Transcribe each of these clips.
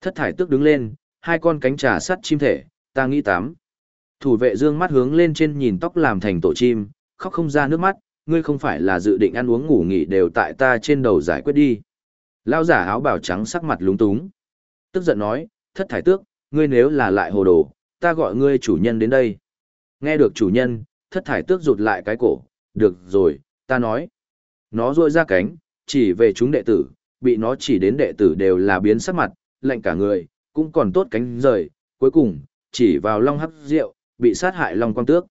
Thất thải tước đứng lên, hai con cánh trà sắt chim thể, ta nghĩ tám. Thủ vệ dương mắt hướng lên trên nhìn tóc làm thành tổ chim, khóc không ra nước mắt, ngươi không phải là dự định ăn uống ngủ nghỉ đều tại ta trên đầu giải quyết đi. Lao giả áo bào trắng sắc mặt lúng túng. Tức giận nói, thất thải tước, ngươi nếu là lại hồ đồ, ta gọi ngươi chủ nhân đến đây. Nghe được chủ nhân, thất thải tước rụt lại cái cổ, được rồi, ta nói. Nó rôi ra cánh, chỉ về chúng đệ tử, bị nó chỉ đến đệ tử đều là biến sắc mặt, lạnh cả người, cũng còn tốt cánh rời, cuối cùng, chỉ vào long hấp rượu, bị sát hại long quang tước.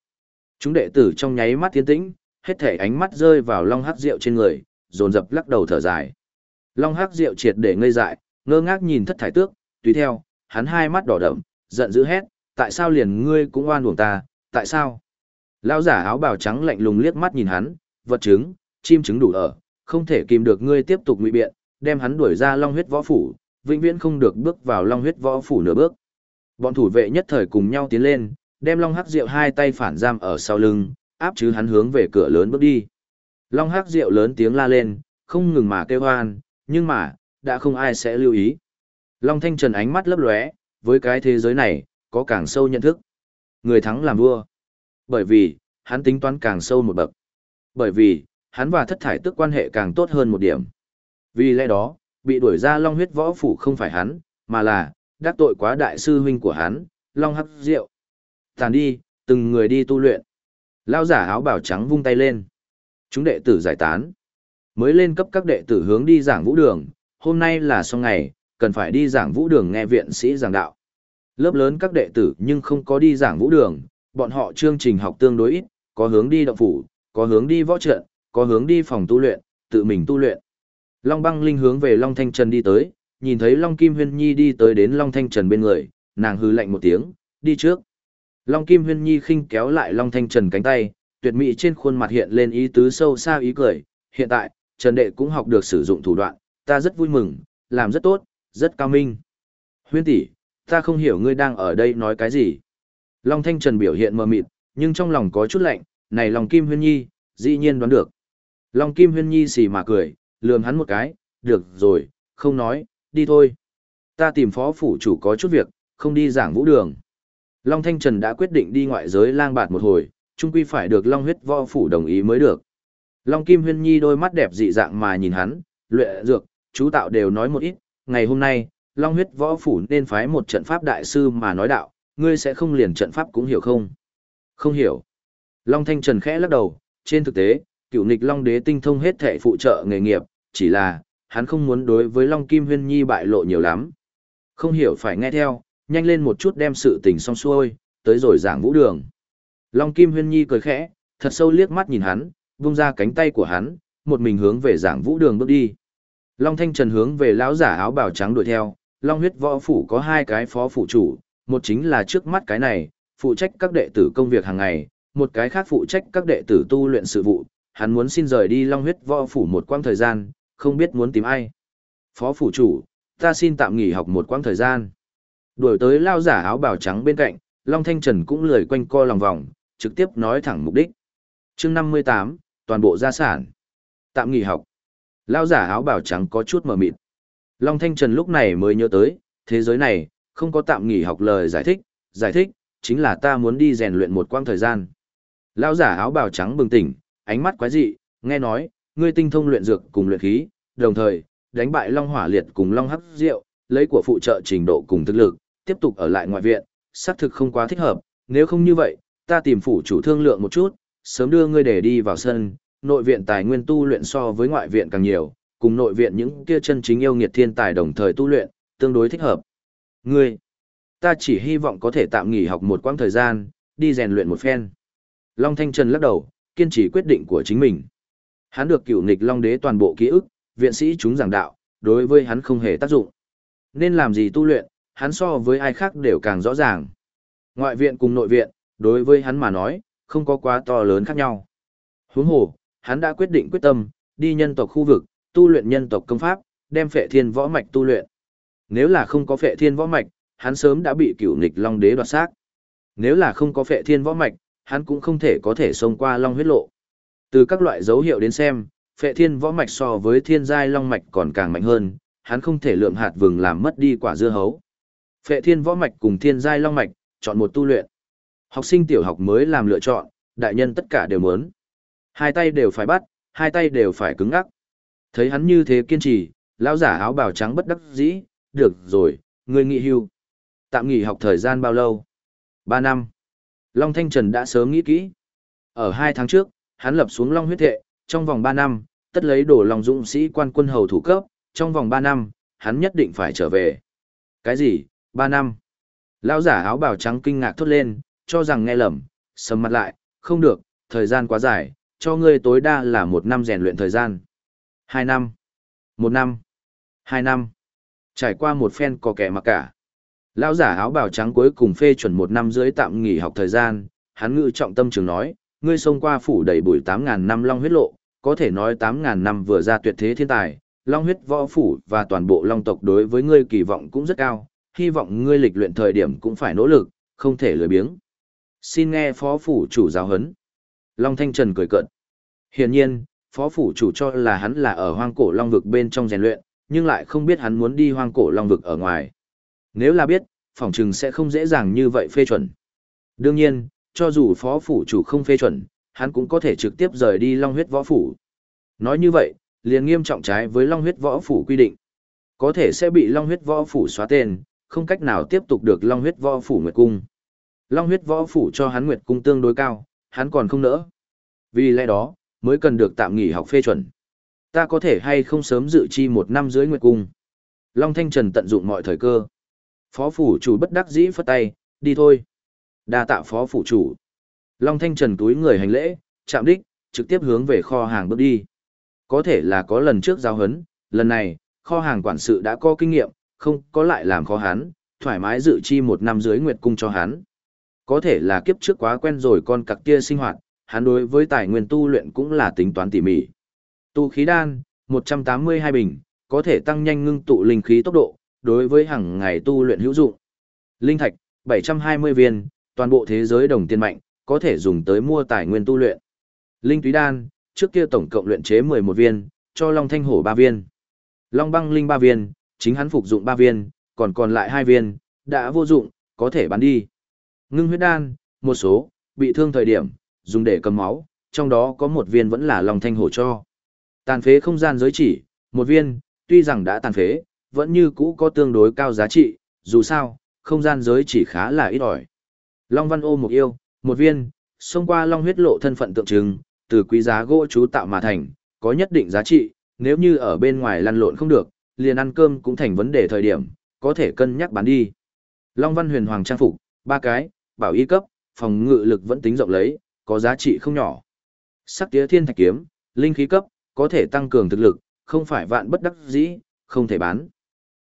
Chúng đệ tử trong nháy mắt tiến tĩnh, hết thể ánh mắt rơi vào long hắc rượu trên người, dồn dập lắc đầu thở dài. Long hắc rượu triệt để ngây dại, ngơ ngác nhìn thất thải tước, tùy theo, hắn hai mắt đỏ đậm, giận dữ hét, tại sao liền ngươi cũng oan uổng ta, tại sao? Lão giả áo bào trắng lạnh lùng liếc mắt nhìn hắn, vật chứng, chim trứng đủ ở, không thể kìm được ngươi tiếp tục ngụy biện, đem hắn đuổi ra long huyết võ phủ, vĩnh viễn không được bước vào long huyết võ phủ nửa bước. Bọn thủ vệ nhất thời cùng nhau tiến lên, đem long hắc rượu hai tay phản giam ở sau lưng, áp chứ hắn hướng về cửa lớn bước đi. Long hắc rượu lớn tiếng la lên, không ngừng mà kêu hoan, nhưng mà, đã không ai sẽ lưu ý. Long thanh trần ánh mắt lấp lóe, với cái thế giới này, có càng sâu nhận thức. Người thắng làm vua. Bởi vì, hắn tính toán càng sâu một bậc. Bởi vì, hắn và thất thải tức quan hệ càng tốt hơn một điểm. Vì lẽ đó, bị đuổi ra Long huyết võ phủ không phải hắn, mà là, đắc tội quá đại sư huynh của hắn, Long hắc diệu. Tàn đi, từng người đi tu luyện. Lao giả áo bảo trắng vung tay lên. Chúng đệ tử giải tán. Mới lên cấp các đệ tử hướng đi giảng vũ đường, hôm nay là xong ngày, cần phải đi giảng vũ đường nghe viện sĩ giảng đạo. Lớp lớn các đệ tử nhưng không có đi giảng vũ đường, bọn họ chương trình học tương đối ít, có hướng đi động phủ, có hướng đi võ trận, có hướng đi phòng tu luyện, tự mình tu luyện. Long băng linh hướng về Long Thanh Trần đi tới, nhìn thấy Long Kim Huyên Nhi đi tới đến Long Thanh Trần bên người, nàng hư lạnh một tiếng, đi trước. Long Kim Huyên Nhi khinh kéo lại Long Thanh Trần cánh tay, tuyệt mỹ trên khuôn mặt hiện lên ý tứ sâu xa ý cười, hiện tại, Trần Đệ cũng học được sử dụng thủ đoạn, ta rất vui mừng, làm rất tốt, rất cao minh. Huyên tỷ, ta không hiểu ngươi đang ở đây nói cái gì. Long Thanh Trần biểu hiện mờ mịt, nhưng trong lòng có chút lạnh, này Long Kim Huyên Nhi, dĩ nhiên đoán được. Long Kim Huyên Nhi xì mà cười, lườm hắn một cái, được rồi, không nói, đi thôi. Ta tìm phó phủ chủ có chút việc, không đi giảng vũ đường. Long Thanh Trần đã quyết định đi ngoại giới lang bạt một hồi, chung quy phải được Long huyết võ phủ đồng ý mới được. Long Kim Huyên Nhi đôi mắt đẹp dị dạng mà nhìn hắn, luyện dược, chú tạo đều nói một ít, ngày hôm nay, Long huyết võ phủ nên phái một trận pháp đại sư mà nói đạo, ngươi sẽ không liền trận pháp cũng hiểu không? Không hiểu. Long Thanh Trần khẽ lắc đầu, trên thực tế, cựu nịch Long đế tinh thông hết thể phụ trợ nghề nghiệp, chỉ là, hắn không muốn đối với Long Kim Huyên Nhi bại lộ nhiều lắm. Không hiểu phải nghe theo, nhanh lên một chút đem sự tình xong xuôi, tới rồi giảng vũ đường. Long Kim Huyên Nhi cười khẽ, thật sâu liếc mắt nhìn hắn, vung ra cánh tay của hắn, một mình hướng về giảng vũ đường bước đi. Long Thanh Trần hướng về lão giả áo bào trắng đuổi theo, Long huyết võ phủ có hai cái phó phủ chủ, một chính là trước mắt cái này, phụ trách các đệ tử công việc hàng ngày, một cái khác phụ trách các đệ tử tu luyện sự vụ, hắn muốn xin rời đi Long huyết võ phủ một quãng thời gian, không biết muốn tìm ai. Phó phủ chủ, ta xin tạm nghỉ học một quãng thời gian. Đuổi tới lao giả áo bào trắng bên cạnh, Long Thanh Trần cũng lười quanh co lòng vòng, trực tiếp nói thẳng mục đích. chương 58, toàn bộ gia sản. Tạm nghỉ học. Lao giả áo bào trắng có chút mờ mịt. Long Thanh Trần lúc này mới nhớ tới, thế giới này, không có tạm nghỉ học lời giải thích, giải thích, chính là ta muốn đi rèn luyện một quãng thời gian. lao giả áo bào trắng bừng tỉnh, ánh mắt quái dị, nghe nói, ngươi tinh thông luyện dược cùng luyện khí, đồng thời, đánh bại Long Hỏa Liệt cùng Long Hắc Diệu, lấy của phụ trợ trình độ cùng thực lực, tiếp tục ở lại ngoại viện, xác thực không quá thích hợp, nếu không như vậy, ta tìm phủ chủ thương lượng một chút, sớm đưa ngươi để đi vào sân, nội viện tài nguyên tu luyện so với ngoại viện càng nhiều, cùng nội viện những kia chân chính yêu nghiệt thiên tài đồng thời tu luyện, tương đối thích hợp. Ngươi, ta chỉ hy vọng có thể tạm nghỉ học một quãng thời gian, đi rèn luyện một phen. Long Thanh Trần lắc đầu, kiên trì quyết định của chính mình. Hắn được cựu nghịch Long Đế toàn bộ ký ức, viện sĩ chúng giảng đạo, đối với hắn không hề tác dụng. Nên làm gì tu luyện, hắn so với ai khác đều càng rõ ràng. Ngoại viện cùng nội viện, đối với hắn mà nói, không có quá to lớn khác nhau. Huống hồ, hắn đã quyết định quyết tâm, đi nhân tộc khu vực, tu luyện nhân tộc công pháp, đem phệ thiên võ mạch tu luyện. Nếu là không có phệ thiên võ mạch, hắn sớm đã bị cửu nghịch long đế đoạt xác. Nếu là không có phệ thiên võ mạch, hắn cũng không thể có thể xông qua long huyết lộ. Từ các loại dấu hiệu đến xem, phệ thiên võ mạch so với thiên giai long mạch còn càng mạnh hơn, hắn không thể lượm hạt vừng làm mất đi quả dưa hấu. Phệ thiên võ mạch cùng thiên giai long mạch, chọn một tu luyện. Học sinh tiểu học mới làm lựa chọn, đại nhân tất cả đều muốn. Hai tay đều phải bắt, hai tay đều phải cứng ngắc. Thấy hắn như thế kiên trì, lão giả áo bào trắng bất đắc dĩ, được rồi, ngươi nghỉ hưu. Tạm nghỉ học thời gian bao lâu? Ba năm. Long Thanh Trần đã sớm nghĩ kỹ. Ở hai tháng trước, hắn lập xuống Long huyết thệ, trong vòng ba năm, tất lấy đổ lòng dũng sĩ quan quân hầu thủ cấp, trong vòng ba năm, hắn nhất định phải trở về. Cái gì? Ba năm. Lão giả áo bào trắng kinh ngạc thốt lên, cho rằng nghe lầm, sầm mặt lại, không được, thời gian quá dài, cho ngươi tối đa là một năm rèn luyện thời gian. Hai năm. Một năm. Hai năm. Trải qua một phen có kẻ mà cả. Lão giả áo bào trắng cuối cùng phê chuẩn một năm dưới tạm nghỉ học thời gian, hắn ngự trọng tâm trường nói, ngươi xông qua phủ đầy bụi tám ngàn năm long huyết lộ, có thể nói tám ngàn năm vừa ra tuyệt thế thiên tài, long huyết võ phủ và toàn bộ long tộc đối với ngươi kỳ vọng cũng rất cao, hy vọng ngươi lịch luyện thời điểm cũng phải nỗ lực, không thể lười biếng. Xin nghe phó phủ chủ giáo huấn. Long Thanh Trần cười cợt. Hiển nhiên, phó phủ chủ cho là hắn là ở hoang cổ long vực bên trong rèn luyện, nhưng lại không biết hắn muốn đi hoang cổ long vực ở ngoài. Nếu là biết, phỏng chừng sẽ không dễ dàng như vậy phê chuẩn. Đương nhiên, cho dù phó phủ chủ không phê chuẩn, hắn cũng có thể trực tiếp rời đi long huyết võ phủ. Nói như vậy, liền nghiêm trọng trái với long huyết võ phủ quy định. Có thể sẽ bị long huyết võ phủ xóa tên, không cách nào tiếp tục được long huyết võ phủ nguyệt cung. Long huyết võ phủ cho hắn nguyệt cung tương đối cao, hắn còn không nỡ. Vì lẽ đó, mới cần được tạm nghỉ học phê chuẩn. Ta có thể hay không sớm dự chi một năm dưới nguyệt cung. Long Thanh Trần tận dụng mọi thời cơ. Phó phủ chủ bất đắc dĩ phất tay, đi thôi. đa tạ phó phủ chủ. Long Thanh Trần túi người hành lễ, chạm đích, trực tiếp hướng về kho hàng bước đi. Có thể là có lần trước giao hấn, lần này, kho hàng quản sự đã có kinh nghiệm, không có lại làm khó hắn, thoải mái dự chi một năm dưới nguyệt cung cho hắn. Có thể là kiếp trước quá quen rồi con cặc kia sinh hoạt, hắn đối với tài nguyên tu luyện cũng là tính toán tỉ mỉ. Tu khí đan, 182 bình, có thể tăng nhanh ngưng tụ linh khí tốc độ, đối với hàng ngày tu luyện hữu dụng. Linh thạch, 720 viên, toàn bộ thế giới đồng tiền mạnh, có thể dùng tới mua tài nguyên tu luyện. Linh túy đan, trước kia tổng cộng luyện chế 11 viên, cho Long Thanh Hổ 3 viên. Long băng linh 3 viên, chính hắn phục dụng 3 viên, còn còn lại 2 viên, đã vô dụng, có thể bán đi. Ngưng huyết đan, một số, bị thương thời điểm, dùng để cầm máu, trong đó có một viên vẫn là Long Thanh Hổ cho. Tàn phế không gian giới chỉ, một viên, tuy rằng đã tàn phế, vẫn như cũ có tương đối cao giá trị, dù sao, không gian giới chỉ khá là ít ỏi. Long Văn ô một yêu, một viên, xông qua Long huyết lộ thân phận tượng trưng, từ quý giá gỗ chú tạo mà thành, có nhất định giá trị, nếu như ở bên ngoài lăn lộn không được, liền ăn cơm cũng thành vấn đề thời điểm, có thể cân nhắc bán đi. Long Văn huyền hoàng trang phục, ba cái, bảo y cấp, phòng ngự lực vẫn tính rộng lấy, có giá trị không nhỏ. Sắc tía thiên thạch kiếm, linh khí cấp, có thể tăng cường thực lực, không phải vạn bất đắc dĩ, không thể bán.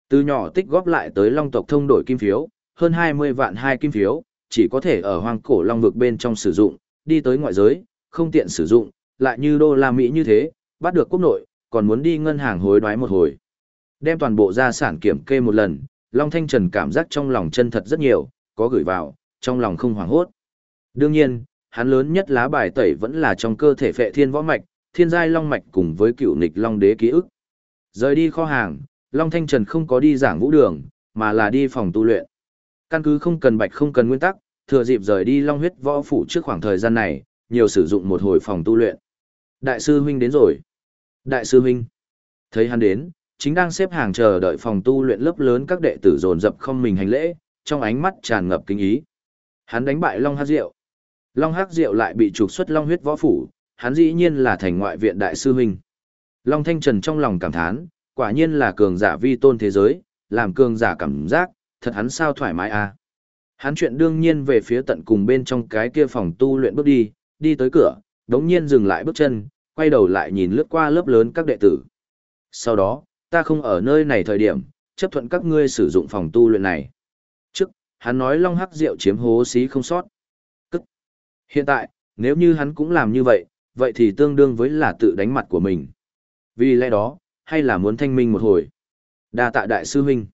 Từ nhỏ tích góp lại tới long tộc thông đổi kim phiếu, hơn 20 vạn hai kim phiếu, chỉ có thể ở hoang cổ long vực bên trong sử dụng, đi tới ngoại giới, không tiện sử dụng, lại như đô la Mỹ như thế, bắt được quốc nội, còn muốn đi ngân hàng hối đoái một hồi. Đem toàn bộ gia sản kiểm kê một lần, Long Thanh Trần cảm giác trong lòng chân thật rất nhiều, có gửi vào, trong lòng không hoảng hốt. Đương nhiên, hắn lớn nhất lá bài tẩy vẫn là trong cơ thể phệ thiên võ mạch, thiên giai long mạch cùng với cựu nịch long đế ký ức. Rời đi kho hàng, Long Thanh Trần không có đi giảng vũ đường, mà là đi phòng tu luyện. Căn cứ không cần bạch không cần nguyên tắc, thừa dịp rời đi Long huyết võ phủ trước khoảng thời gian này, nhiều sử dụng một hồi phòng tu luyện. Đại sư huynh đến rồi. Đại sư huynh. Thấy hắn đến, chính đang xếp hàng chờ đợi phòng tu luyện lớp lớn các đệ tử dồn dập không mình hành lễ, trong ánh mắt tràn ngập kinh ý. Hắn đánh bại Long Hắc Diệu. Long Hắc Diệu lại bị trục xuất Long huyết võ phủ, hắn dĩ nhiên là thành ngoại viện đại sư huynh. Long Thanh Trần trong lòng cảm thán, quả nhiên là cường giả vi tôn thế giới, làm cường giả cảm giác, thật hắn sao thoải mái à. Hắn chuyện đương nhiên về phía tận cùng bên trong cái kia phòng tu luyện bước đi, đi tới cửa, đống nhiên dừng lại bước chân, quay đầu lại nhìn lướt qua lớp lớn các đệ tử. Sau đó, ta không ở nơi này thời điểm, chấp thuận các ngươi sử dụng phòng tu luyện này. Trước, hắn nói long hắc rượu chiếm hố xí không sót. Cức. Hiện tại, nếu như hắn cũng làm như vậy, vậy thì tương đương với là tự đánh mặt của mình. Vì lẽ đó, hay là muốn thanh minh một hồi. Đa tạ đại sư huynh.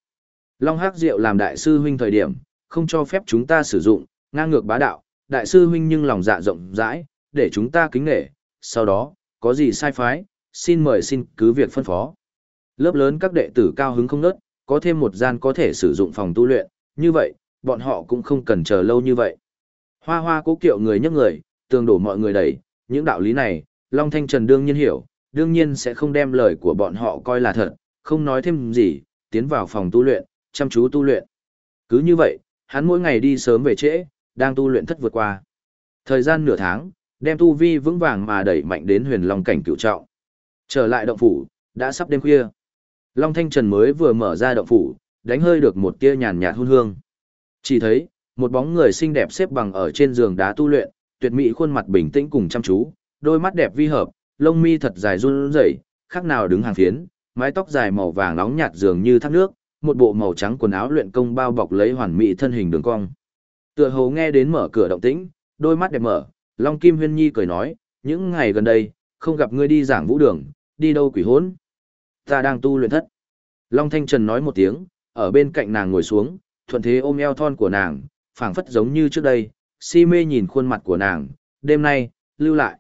Long Hắc Diệu làm đại sư huynh thời điểm, không cho phép chúng ta sử dụng, ngang ngược bá đạo, đại sư huynh nhưng lòng dạ rộng rãi, để chúng ta kính nể, sau đó, có gì sai phái, xin mời xin cứ việc phân phó. Lớp lớn các đệ tử cao hứng không nớt, có thêm một gian có thể sử dụng phòng tu luyện, như vậy, bọn họ cũng không cần chờ lâu như vậy. Hoa hoa cố kiệu người nhấc người, tường đổ mọi người đẩy, những đạo lý này, Long Thanh Trần đương nhiên hiểu, đương nhiên sẽ không đem lời của bọn họ coi là thật, không nói thêm gì, tiến vào phòng tu luyện, chăm chú tu luyện. Cứ như vậy, hắn mỗi ngày đi sớm về trễ, đang tu luyện thất vượt qua. Thời gian nửa tháng, đem tu vi vững vàng mà đẩy mạnh đến huyền long cảnh cựu trọng. Trở lại động phủ, đã sắp đêm khuya. Long Thanh Trần mới vừa mở ra động phủ, đánh hơi được một tia nhàn nhạt hương hương. Chỉ thấy, một bóng người xinh đẹp xếp bằng ở trên giường đá tu luyện, tuyệt mỹ khuôn mặt bình tĩnh cùng chăm chú, đôi mắt đẹp vi hợp, lông mi thật dài run rẩy, khác nào đứng hàng phiến, mái tóc dài màu vàng nóng nhạt dường như thác nước, một bộ màu trắng quần áo luyện công bao bọc lấy hoàn mỹ thân hình đường cong. Tựa hồ nghe đến mở cửa động tĩnh, đôi mắt đẹp mở, Long Kim Huyên Nhi cười nói, những ngày gần đây, không gặp ngươi đi giảng vũ đường, đi đâu quỷ hốn. Ta đang tu luyện thất. Long Thanh Trần nói một tiếng, ở bên cạnh nàng ngồi xuống, thuận thế ôm eo thon của nàng, phảng phất giống như trước đây, si mê nhìn khuôn mặt của nàng, đêm nay, lưu lại.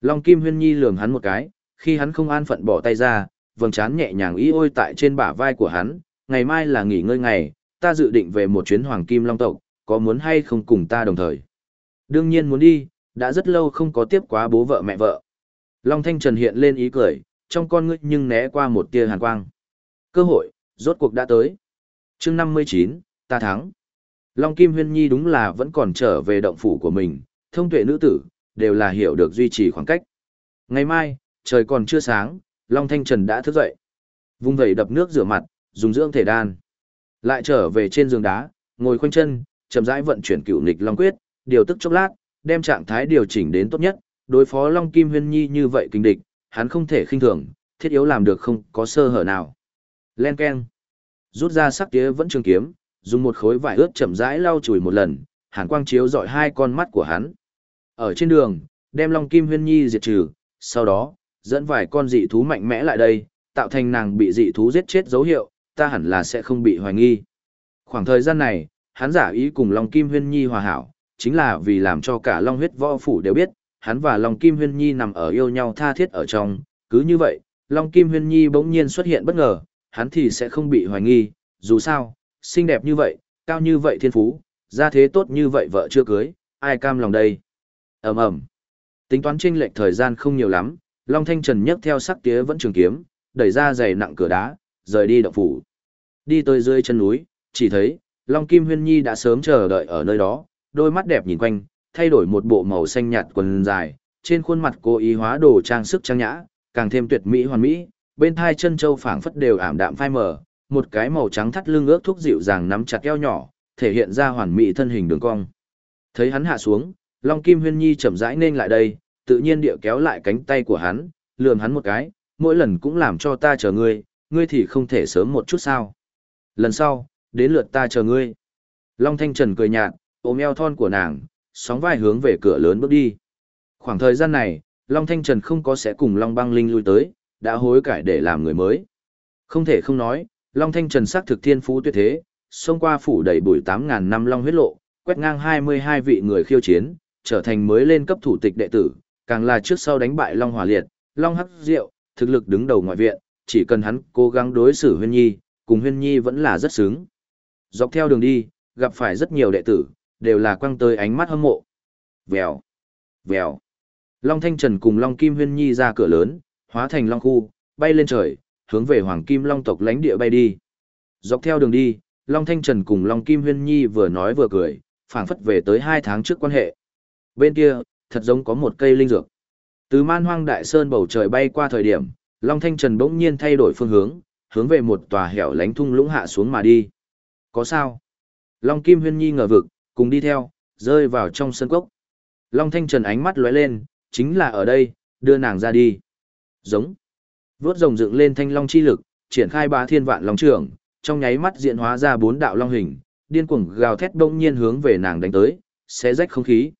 Long Kim Huyên Nhi lườm hắn một cái, khi hắn không an phận bỏ tay ra, vầng trán nhẹ nhàng ý ôi tại trên bả vai của hắn, ngày mai là nghỉ ngơi ngày, ta dự định về một chuyến Hoàng Kim Long tộc, có muốn hay không cùng ta đồng thời. Đương nhiên muốn đi, đã rất lâu không có tiếp quá bố vợ mẹ vợ. Long Thanh Trần hiện lên ý cười, trong con ngươi nhưng né qua một tia hàn quang. Cơ hội, rốt cuộc đã tới. chương 59, ta thắng. Long Kim Huyên Nhi đúng là vẫn còn trở về động phủ của mình, thông tuệ nữ tử, đều là hiểu được duy trì khoảng cách. Ngày mai, trời còn chưa sáng, Long Thanh Trần đã thức dậy. Vung vẩy đập nước rửa mặt, dùng dưỡng thể đan. Lại trở về trên giường đá, ngồi khoanh chân, chậm rãi vận chuyển cựu nghịch Long Quyết, điều tức chốc lát, đem trạng thái điều chỉnh đến tốt nhất, đối phó Long Kim Huyên Nhi như vậy kinh địch, hắn không thể khinh thường, thiết yếu làm được không có sơ hở nào. Len keng. Rút ra sắc tía vẫn trường kiếm, dùng một khối vải ướt chậm rãi lau chùi một lần, hàn quang chiếu dọi hai con mắt của hắn. Ở trên đường, đem Long Kim Huyên Nhi diệt trừ, sau đó, dẫn vài con dị thú mạnh mẽ lại đây, tạo thành nàng bị dị thú giết chết dấu hiệu, ta hẳn là sẽ không bị hoài nghi. Khoảng thời gian này, hắn giả ý cùng Long Kim Huyên Nhi hòa hảo, chính là vì làm cho cả Long huyết võ phủ đều biết, hắn và Long Kim Huyên Nhi nằm ở yêu nhau tha thiết ở trong, cứ như vậy, Long Kim Huyên Nhi bỗng nhiên xuất hiện bất ngờ, hắn thì sẽ không bị hoài nghi, dù sao, xinh đẹp như vậy, cao như vậy thiên phú, gia thế tốt như vậy vợ chưa cưới, ai cam lòng đây ầm ầm Tính toán tranh lệch thời gian không nhiều lắm, Long Thanh Trần nhấc theo sắc tía vẫn trường kiếm, đẩy ra giày nặng cửa đá, rời đi động phủ. Đi tới dưới chân núi, chỉ thấy, Long Kim Huyên Nhi đã sớm chờ đợi ở nơi đó, đôi mắt đẹp nhìn quanh, thay đổi một bộ màu xanh nhạt quần dài, trên khuôn mặt cô ý hóa đồ trang sức trang nhã, càng thêm tuyệt mỹ hoàn mỹ, bên hai chân châu phảng phất đều ảm đạm phai mờ, một cái màu trắng thắt lưng ước thuốc dịu dàng nắm chặt eo nhỏ, thể hiện ra hoàn mỹ thân hình đường cong. Thấy hắn hạ xuống, Long Kim Huyên Nhi chậm rãi nên lại đây, tự nhiên địa kéo lại cánh tay của hắn, lườm hắn một cái, mỗi lần cũng làm cho ta chờ ngươi, ngươi thì không thể sớm một chút sao. Lần sau, đến lượt ta chờ ngươi. Long Thanh Trần cười nhạt, ôm eo thon của nàng, sóng vai hướng về cửa lớn bước đi. Khoảng thời gian này, Long Thanh Trần không có sẽ cùng Long Băng Linh lui tới, đã hối cải để làm người mới. Không thể không nói, Long Thanh Trần sắc thực thiên phú tuyệt thế, xông qua phủ đầy bụi 8.000 năm Long huyết lộ, quét ngang 22 vị người khiêu chiến, trở thành mới lên cấp thủ tịch đệ tử, càng là trước sau đánh bại Long Hỏa Liệt, Long Hắc Diệu, thực lực đứng đầu ngoại viện, chỉ cần hắn cố gắng đối xử Huyên Nhi, cùng Huyên Nhi vẫn là rất sướng. Dọc theo đường đi, gặp phải rất nhiều đệ tử, đều là quăng tới ánh mắt hâm mộ. Vèo, vèo. Long Thanh Trần cùng Long Kim Huyên Nhi ra cửa lớn, hóa thành Long Khu, bay lên trời, hướng về Hoàng Kim Long tộc lãnh địa bay đi. Dọc theo đường đi, Long Thanh Trần cùng Long Kim Huyên Nhi vừa nói vừa cười, phảng phất về tới hai tháng trước quan hệ. Bên kia, thật giống có một cây linh dược. Từ man hoang đại sơn bầu trời bay qua thời điểm, Long Thanh Trần bỗng nhiên thay đổi phương hướng, hướng về một tòa hẻo lánh thung lũng hạ xuống mà đi. Có sao? Long Kim Huyên Nhi ngờ vực, cùng đi theo, rơi vào trong sân cốc. Long Thanh Trần ánh mắt lóe lên, chính là ở đây, đưa nàng ra đi. Giống. Vốt rồng dựng lên thanh long chi lực, triển khai ba thiên vạn long trưởng, trong nháy mắt diện hóa ra bốn đạo long hình, điên cuồng gào thét đông nhiên hướng về nàng đánh tới, xé rách không khí.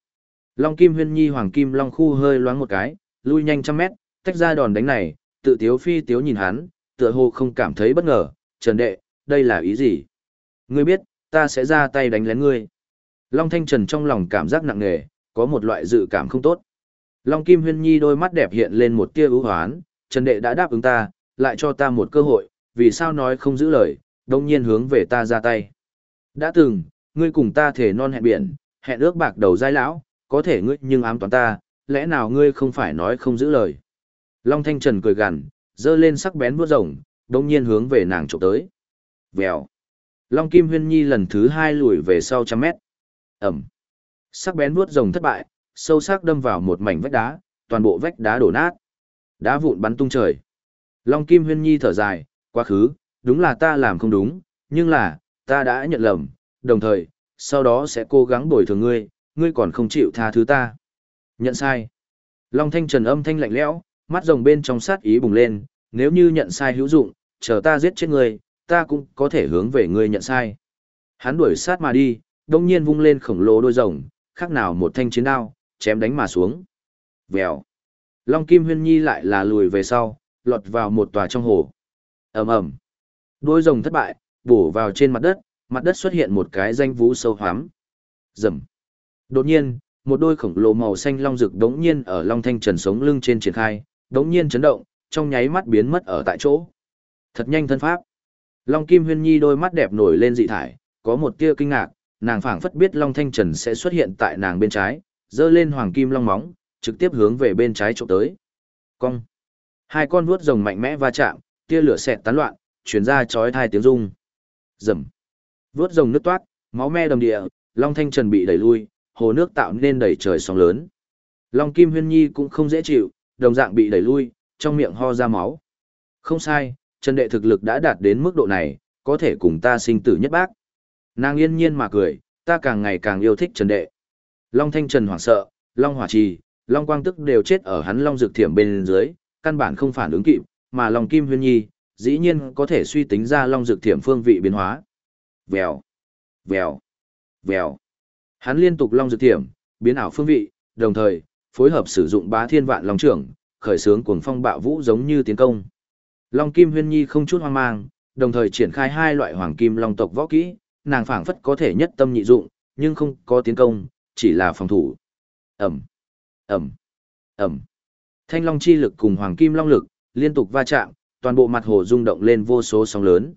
Long Kim Huyên Nhi Hoàng Kim Long khu hơi loáng một cái, lui nhanh trăm mét, tách ra đòn đánh này, tự tiếu phi tiếu nhìn hắn, tựa hồ không cảm thấy bất ngờ, Trần Đệ, đây là ý gì? Ngươi biết, ta sẽ ra tay đánh lén ngươi. Long Thanh Trần trong lòng cảm giác nặng nề, có một loại dự cảm không tốt. Long Kim Huyên Nhi đôi mắt đẹp hiện lên một tia ưu hoán, Trần Đệ đã đáp ứng ta, lại cho ta một cơ hội, vì sao nói không giữ lời, đông nhiên hướng về ta ra tay. Đã từng, ngươi cùng ta thể non hẹn biển, hẹn ước bạc đầu giai lão, có thể ngươi nhưng ám toán ta, lẽ nào ngươi không phải nói không giữ lời. Long Thanh Trần cười gằn, dơ lên sắc bén vuốt rồng, đồng nhiên hướng về nàng trộm tới. Vèo. Long Kim Huyên Nhi lần thứ hai lùi về sau trăm mét. Ẩm. Sắc bén vuốt rồng thất bại, sâu sắc đâm vào một mảnh vách đá, toàn bộ vách đá đổ nát. Đá vụn bắn tung trời. Long Kim Huyên Nhi thở dài, quá khứ, đúng là ta làm không đúng, nhưng là, ta đã nhận lầm, đồng thời, sau đó sẽ cố gắng bồi thường ngươi, ngươi còn không chịu tha thứ ta. Nhận sai. Long Thanh Trần âm thanh lạnh lẽo, mắt rồng bên trong sát ý bùng lên, nếu như nhận sai hữu dụng, chờ ta giết chết ngươi, ta cũng có thể hướng về ngươi nhận sai. Hắn đuổi sát mà đi, đông nhiên vung lên khổng lồ đôi rồng, khác nào một thanh chiến đao, chém đánh mà xuống. Vèo. Long Kim Huyên Nhi lại là lùi về sau, lọt vào một tòa trong hồ. ầm ầm, Đôi rồng thất bại, bổ vào trên mặt đất, mặt đất xuất hiện một cái danh vũ sâu hoắm. Rầm. Đột nhiên, một đôi khổng lồ màu xanh long rực đống nhiên ở long thanh trần sống lưng trên triển khai, đống nhiên chấn động, trong nháy mắt biến mất ở tại chỗ. Thật nhanh thân pháp. Long Kim Huyên Nhi đôi mắt đẹp nổi lên dị thải, có một tia kinh ngạc, nàng phảng phất biết Long Thanh Trần sẽ xuất hiện tại nàng bên trái, dơ lên hoàng kim long móng, trực tiếp hướng về bên trái chỗ tới. Cong. Hai con vuốt rồng mạnh mẽ va chạm, tia lửa xẹt tán loạn, truyền ra chói tai tiếng rung. Rầm. Vuốt rồng nứt toát, máu me đầm địa, Long Thanh Trần bị đẩy lui, hồ nước tạo nên đầy trời sóng lớn. Long Kim Huyên Nhi cũng không dễ chịu, đồng dạng bị đẩy lui, trong miệng ho ra máu. Không sai, Trần Đệ thực lực đã đạt đến mức độ này, có thể cùng ta sinh tử nhất bác. Nàng yên nhiên mà cười, ta càng ngày càng yêu thích Trần Đệ. Long Thanh Trần hoảng sợ, Long Hỏa Trì, Long Quang Tức đều chết ở hắn Long Dược Thiểm bên dưới, căn bản không phản ứng kịp, mà Long Kim Huyên Nhi, dĩ nhiên có thể suy tính ra Long Dược Thiểm phương vị biến hóa. Vèo, vèo, vèo. Hắn liên tục Long Dược Thiểm, biến ảo phương vị, đồng thời, phối hợp sử dụng bá thiên vạn Long trưởng, khởi sướng cuồng phong bạo vũ giống như tiến công. Long Kim Huyên Nhi không chút hoang mang, đồng thời triển khai hai loại hoàng kim long tộc võ kỹ, nàng phảng phất có thể nhất tâm nhị dụng, nhưng không có tiến công, chỉ là phòng thủ. Ẩm, Ẩm, Ẩm. Thanh long chi lực cùng hoàng kim long lực, liên tục va chạm, toàn bộ mặt hồ rung động lên vô số sóng lớn.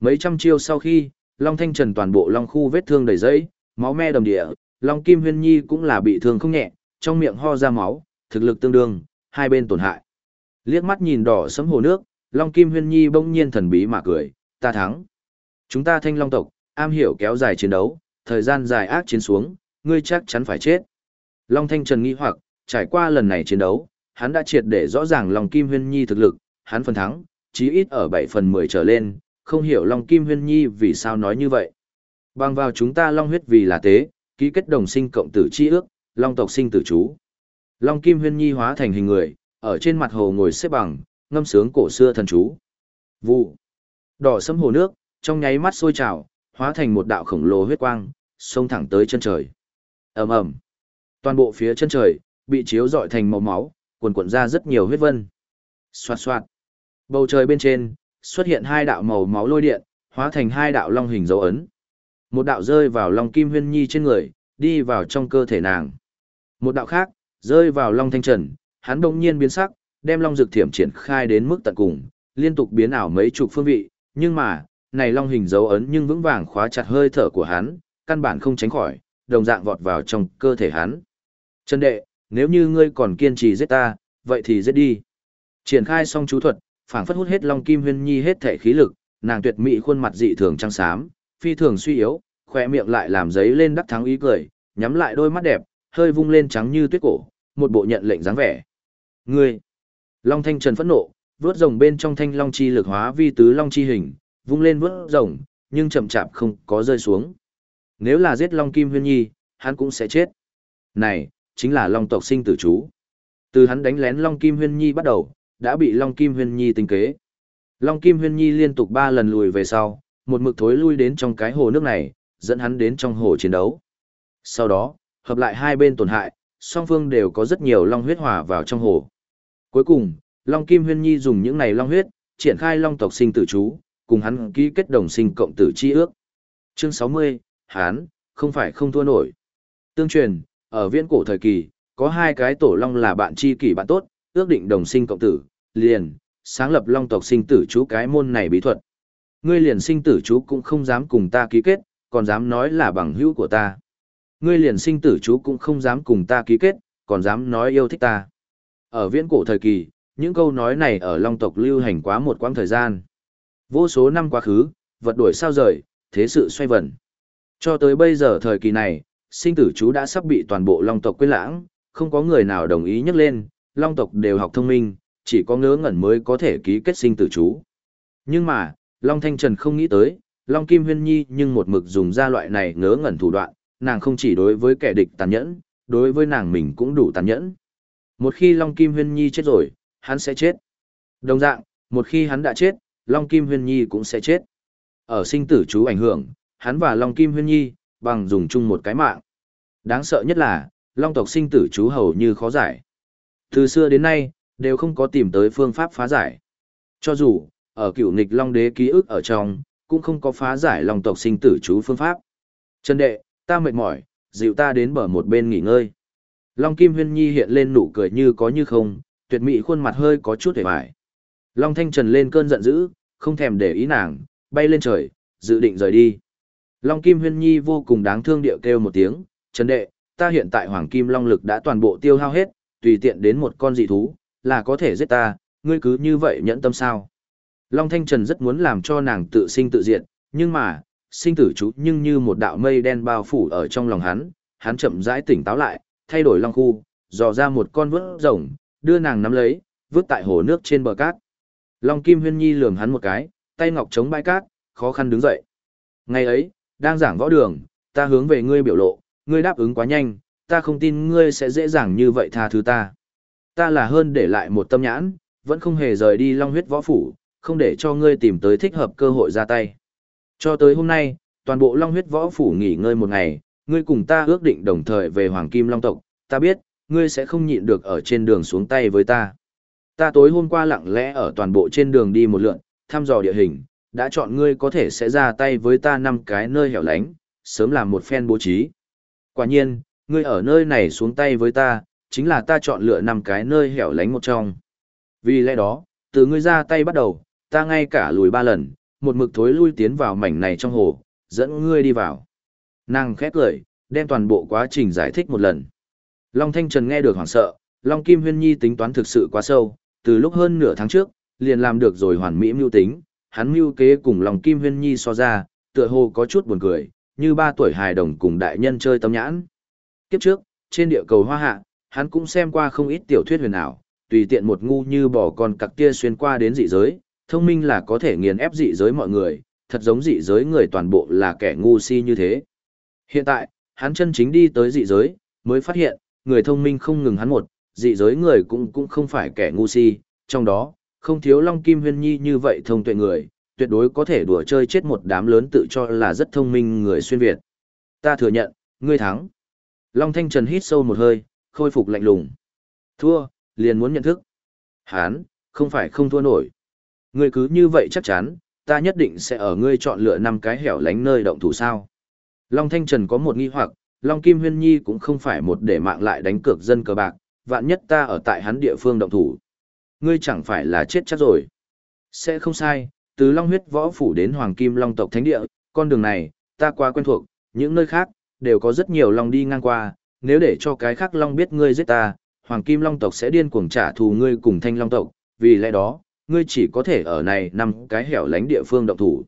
Mấy trăm chiêu sau khi, long thanh trần toàn bộ long khu vết thương đầy dẫy, máu me đầm địa, long kim huyên nhi cũng là bị thương không nhẹ, trong miệng ho ra máu, thực lực tương đương, hai bên tổn hại. Liếc mắt nhìn đỏ sẫm hồ nước, long kim huyên nhi bỗng nhiên thần bí mà cười, ta thắng. Chúng ta thanh long tộc, am hiểu kéo dài chiến đấu, thời gian dài ác chiến xuống, ngươi chắc chắn phải chết. Long Thanh Trần nghi hoặc, trải qua lần này chiến đấu, hắn đã triệt để rõ ràng Long Kim Huyên Nhi thực lực, hắn phần thắng, chí ít ở 7 phần 10 trở lên, không hiểu Long Kim Huyên Nhi vì sao nói như vậy. Bằng vào chúng ta Long huyết vì là tế, ký kết đồng sinh cộng tử chi ước, Long tộc sinh tử chú. Long Kim Huyên Nhi hóa thành hình người, ở trên mặt hồ ngồi xếp bằng, ngâm sướng cổ xưa thần chú. Vụ. Đỏ sẫm hồ nước, trong nháy mắt sôi trào, hóa thành một đạo khổng lồ huyết quang, xông thẳng tới chân trời. Ầm ầm. Toàn bộ phía chân trời bị chiếu rọi thành màu máu, cuồn cuộn ra rất nhiều huyết vân. Xoạt xoạt. Bầu trời bên trên xuất hiện hai đạo màu máu lôi điện, hóa thành hai đạo long hình dấu ấn. Một đạo rơi vào long kim huyên nhi trên người, đi vào trong cơ thể nàng. Một đạo khác rơi vào long thanh trần, hắn đồng nhiên biến sắc, đem long dược thiểm triển khai đến mức tận cùng, liên tục biến ảo mấy chục phương vị, nhưng mà, này long hình dấu ấn nhưng vững vàng khóa chặt hơi thở của hắn, căn bản không tránh khỏi, đồng dạng vọt vào trong cơ thể hắn. Trần đệ, nếu như ngươi còn kiên trì giết ta, vậy thì giết đi. Triển khai xong chú thuật, phảng phất hút hết long kim huyên nhi hết thể khí lực, nàng tuyệt mỹ khuôn mặt dị thường trắng xám, phi thường suy yếu, khỏe miệng lại làm giấy lên đắc thắng ý cười, nhắm lại đôi mắt đẹp, hơi vung lên trắng như tuyết cổ, một bộ nhận lệnh dáng vẻ. Ngươi! Long thanh trần phẫn nộ, vướt rồng bên trong thanh long chi lực hóa vi tứ long chi hình, vung lên vướt rồng, nhưng chậm chạp không có rơi xuống. Nếu là giết long kim huyên nhi, hắn cũng sẽ chết. Này, chính là long tộc sinh tử chú. Từ hắn đánh lén long kim huyên nhi bắt đầu, đã bị long kim huyên nhi tinh kế. Long kim huyên nhi liên tục ba lần lùi về sau, một mực thối lui đến trong cái hồ nước này, dẫn hắn đến trong hồ chiến đấu. Sau đó, hợp lại hai bên tổn hại, song phương đều có rất nhiều long huyết hòa vào trong hồ. Cuối cùng, Long Kim Huyên Nhi dùng những này long huyết, triển khai long tộc sinh tử chú, cùng hắn ký kết đồng sinh cộng tử chi ước. Chương 60, Hán, không phải không thua nổi. Tương truyền, ở viễn cổ thời kỳ, có hai cái tổ long là bạn chi kỷ bạn tốt, ước định đồng sinh cộng tử, liền, sáng lập long tộc sinh tử chú cái môn này bí thuật. Ngươi liền sinh tử chú cũng không dám cùng ta ký kết, còn dám nói là bằng hữu của ta. Ngươi liền sinh tử chú cũng không dám cùng ta ký kết, còn dám nói yêu thích ta. Ở viễn cổ thời kỳ, những câu nói này ở long tộc lưu hành quá một quãng thời gian. Vô số năm quá khứ, vật đổi sao rời, thế sự xoay vần. Cho tới bây giờ thời kỳ này, sinh tử chú đã sắp bị toàn bộ long tộc quên lãng, không có người nào đồng ý nhắc lên, long tộc đều học thông minh, chỉ có ngớ ngẩn mới có thể ký kết sinh tử chú. Nhưng mà, Long Thanh Trần không nghĩ tới, Long Kim Huyên Nhi nhưng một mực dùng ra loại này ngớ ngẩn thủ đoạn, nàng không chỉ đối với kẻ địch tàn nhẫn, đối với nàng mình cũng đủ tàn nhẫn. Một khi Long Kim Huyên Nhi chết rồi, hắn sẽ chết. Đồng dạng, một khi hắn đã chết, Long Kim Huyên Nhi cũng sẽ chết. Ở sinh tử chú ảnh hưởng, hắn và Long Kim Huyên Nhi, bằng dùng chung một cái mạng. Đáng sợ nhất là, Long tộc sinh tử chú hầu như khó giải. Từ xưa đến nay, đều không có tìm tới phương pháp phá giải. Cho dù, ở cựu nghịch Long đế ký ức ở trong, cũng không có phá giải Long tộc sinh tử chú phương pháp. Trần đệ, ta mệt mỏi, dịu ta đến bờ một bên nghỉ ngơi. Long Kim Huyên Nhi hiện lên nụ cười như có như không, tuyệt mỹ khuôn mặt hơi có chút hề bại. Long Thanh Trần lên cơn giận dữ, không thèm để ý nàng, bay lên trời, dự định rời đi. Long Kim Huyên Nhi vô cùng đáng thương điệu kêu một tiếng, Trần Đệ, ta hiện tại Hoàng Kim Long lực đã toàn bộ tiêu hao hết, tùy tiện đến một con dị thú, là có thể giết ta, ngươi cứ như vậy nhẫn tâm sao. Long Thanh Trần rất muốn làm cho nàng tự sinh tự diệt, nhưng mà, sinh tử chú nhưng như một đạo mây đen bao phủ ở trong lòng hắn, hắn chậm rãi tỉnh táo lại, thay đổi long khu, dò ra một con vớt rồng, đưa nàng nắm lấy, vứt tại hồ nước trên bờ cát. Long Kim Huyên Nhi lườm hắn một cái, tay ngọc chống bãi cát, khó khăn đứng dậy. Ngày ấy, đang giảng võ đường, ta hướng về ngươi biểu lộ, ngươi đáp ứng quá nhanh, ta không tin ngươi sẽ dễ dàng như vậy tha thứ ta. Ta là hơn để lại một tâm nhãn, vẫn không hề rời đi long huyết võ phủ, không để cho ngươi tìm tới thích hợp cơ hội ra tay. Cho tới hôm nay, toàn bộ long huyết võ phủ nghỉ ngơi một ngày, ngươi cùng ta ước định đồng thời về Hoàng Kim Long tộc, ta biết, ngươi sẽ không nhịn được ở trên đường xuống tay với ta. Ta tối hôm qua lặng lẽ ở toàn bộ trên đường đi một lượn, thăm dò địa hình, đã chọn ngươi có thể sẽ ra tay với ta năm cái nơi hẻo lánh, sớm làm một phen bố trí. Quả nhiên, ngươi ở nơi này xuống tay với ta, chính là ta chọn lựa năm cái nơi hẻo lánh một trong. Vì lẽ đó, từ ngươi ra tay bắt đầu, ta ngay cả lùi ba lần, một mực thối lui tiến vào mảnh này trong hồ, dẫn ngươi đi vào. Nàng khét lời, đem toàn bộ quá trình giải thích một lần. Long Thanh Trần nghe được hoảng sợ, Long Kim Huyên Nhi tính toán thực sự quá sâu, từ lúc hơn nửa tháng trước, liền làm được rồi hoàn mỹ mưu tính, hắn mưu kế cùng Long Kim Huyên Nhi so ra, tựa hồ có chút buồn cười, như ba tuổi hài đồng cùng đại nhân chơi tâm nhãn. Kiếp trước, trên địa cầu hoa hạ, hắn cũng xem qua không ít tiểu thuyết huyền ảo, tùy tiện một ngu như bỏ con cặc kia xuyên qua đến dị giới, thông minh là có thể nghiền ép dị giới mọi người, thật giống dị giới người toàn bộ là kẻ ngu si như thế. Hiện tại, hắn chân chính đi tới dị giới, mới phát hiện, người thông minh không ngừng hắn một, dị giới người cũng cũng không phải kẻ ngu si, trong đó, không thiếu Long Kim Huyên Nhi như vậy thông tuệ người, tuyệt đối có thể đùa chơi chết một đám lớn tự cho là rất thông minh người xuyên Việt. Ta thừa nhận, ngươi thắng. Long Thanh Trần hít sâu một hơi, khôi phục lạnh lùng. Thua, liền muốn nhận thức. Hán, không phải không thua nổi. Ngươi cứ như vậy chắc chắn, ta nhất định sẽ ở ngươi chọn lựa năm cái hẻo lánh nơi động thủ sao. Long Thanh Trần có một nghi hoặc, Long Kim Huyên Nhi cũng không phải một để mạng lại đánh cược dân cờ bạc, vạn nhất ta ở tại hắn địa phương động thủ. Ngươi chẳng phải là chết chắc rồi. Sẽ không sai, từ Long huyết võ phủ đến Hoàng Kim Long tộc thánh địa, con đường này, ta quá quen thuộc, những nơi khác, đều có rất nhiều Long đi ngang qua, nếu để cho cái khác Long biết ngươi giết ta, Hoàng Kim Long tộc sẽ điên cuồng trả thù ngươi cùng Thanh Long tộc, vì lẽ đó, ngươi chỉ có thể ở này nằm cái hẻo lánh địa phương động thủ.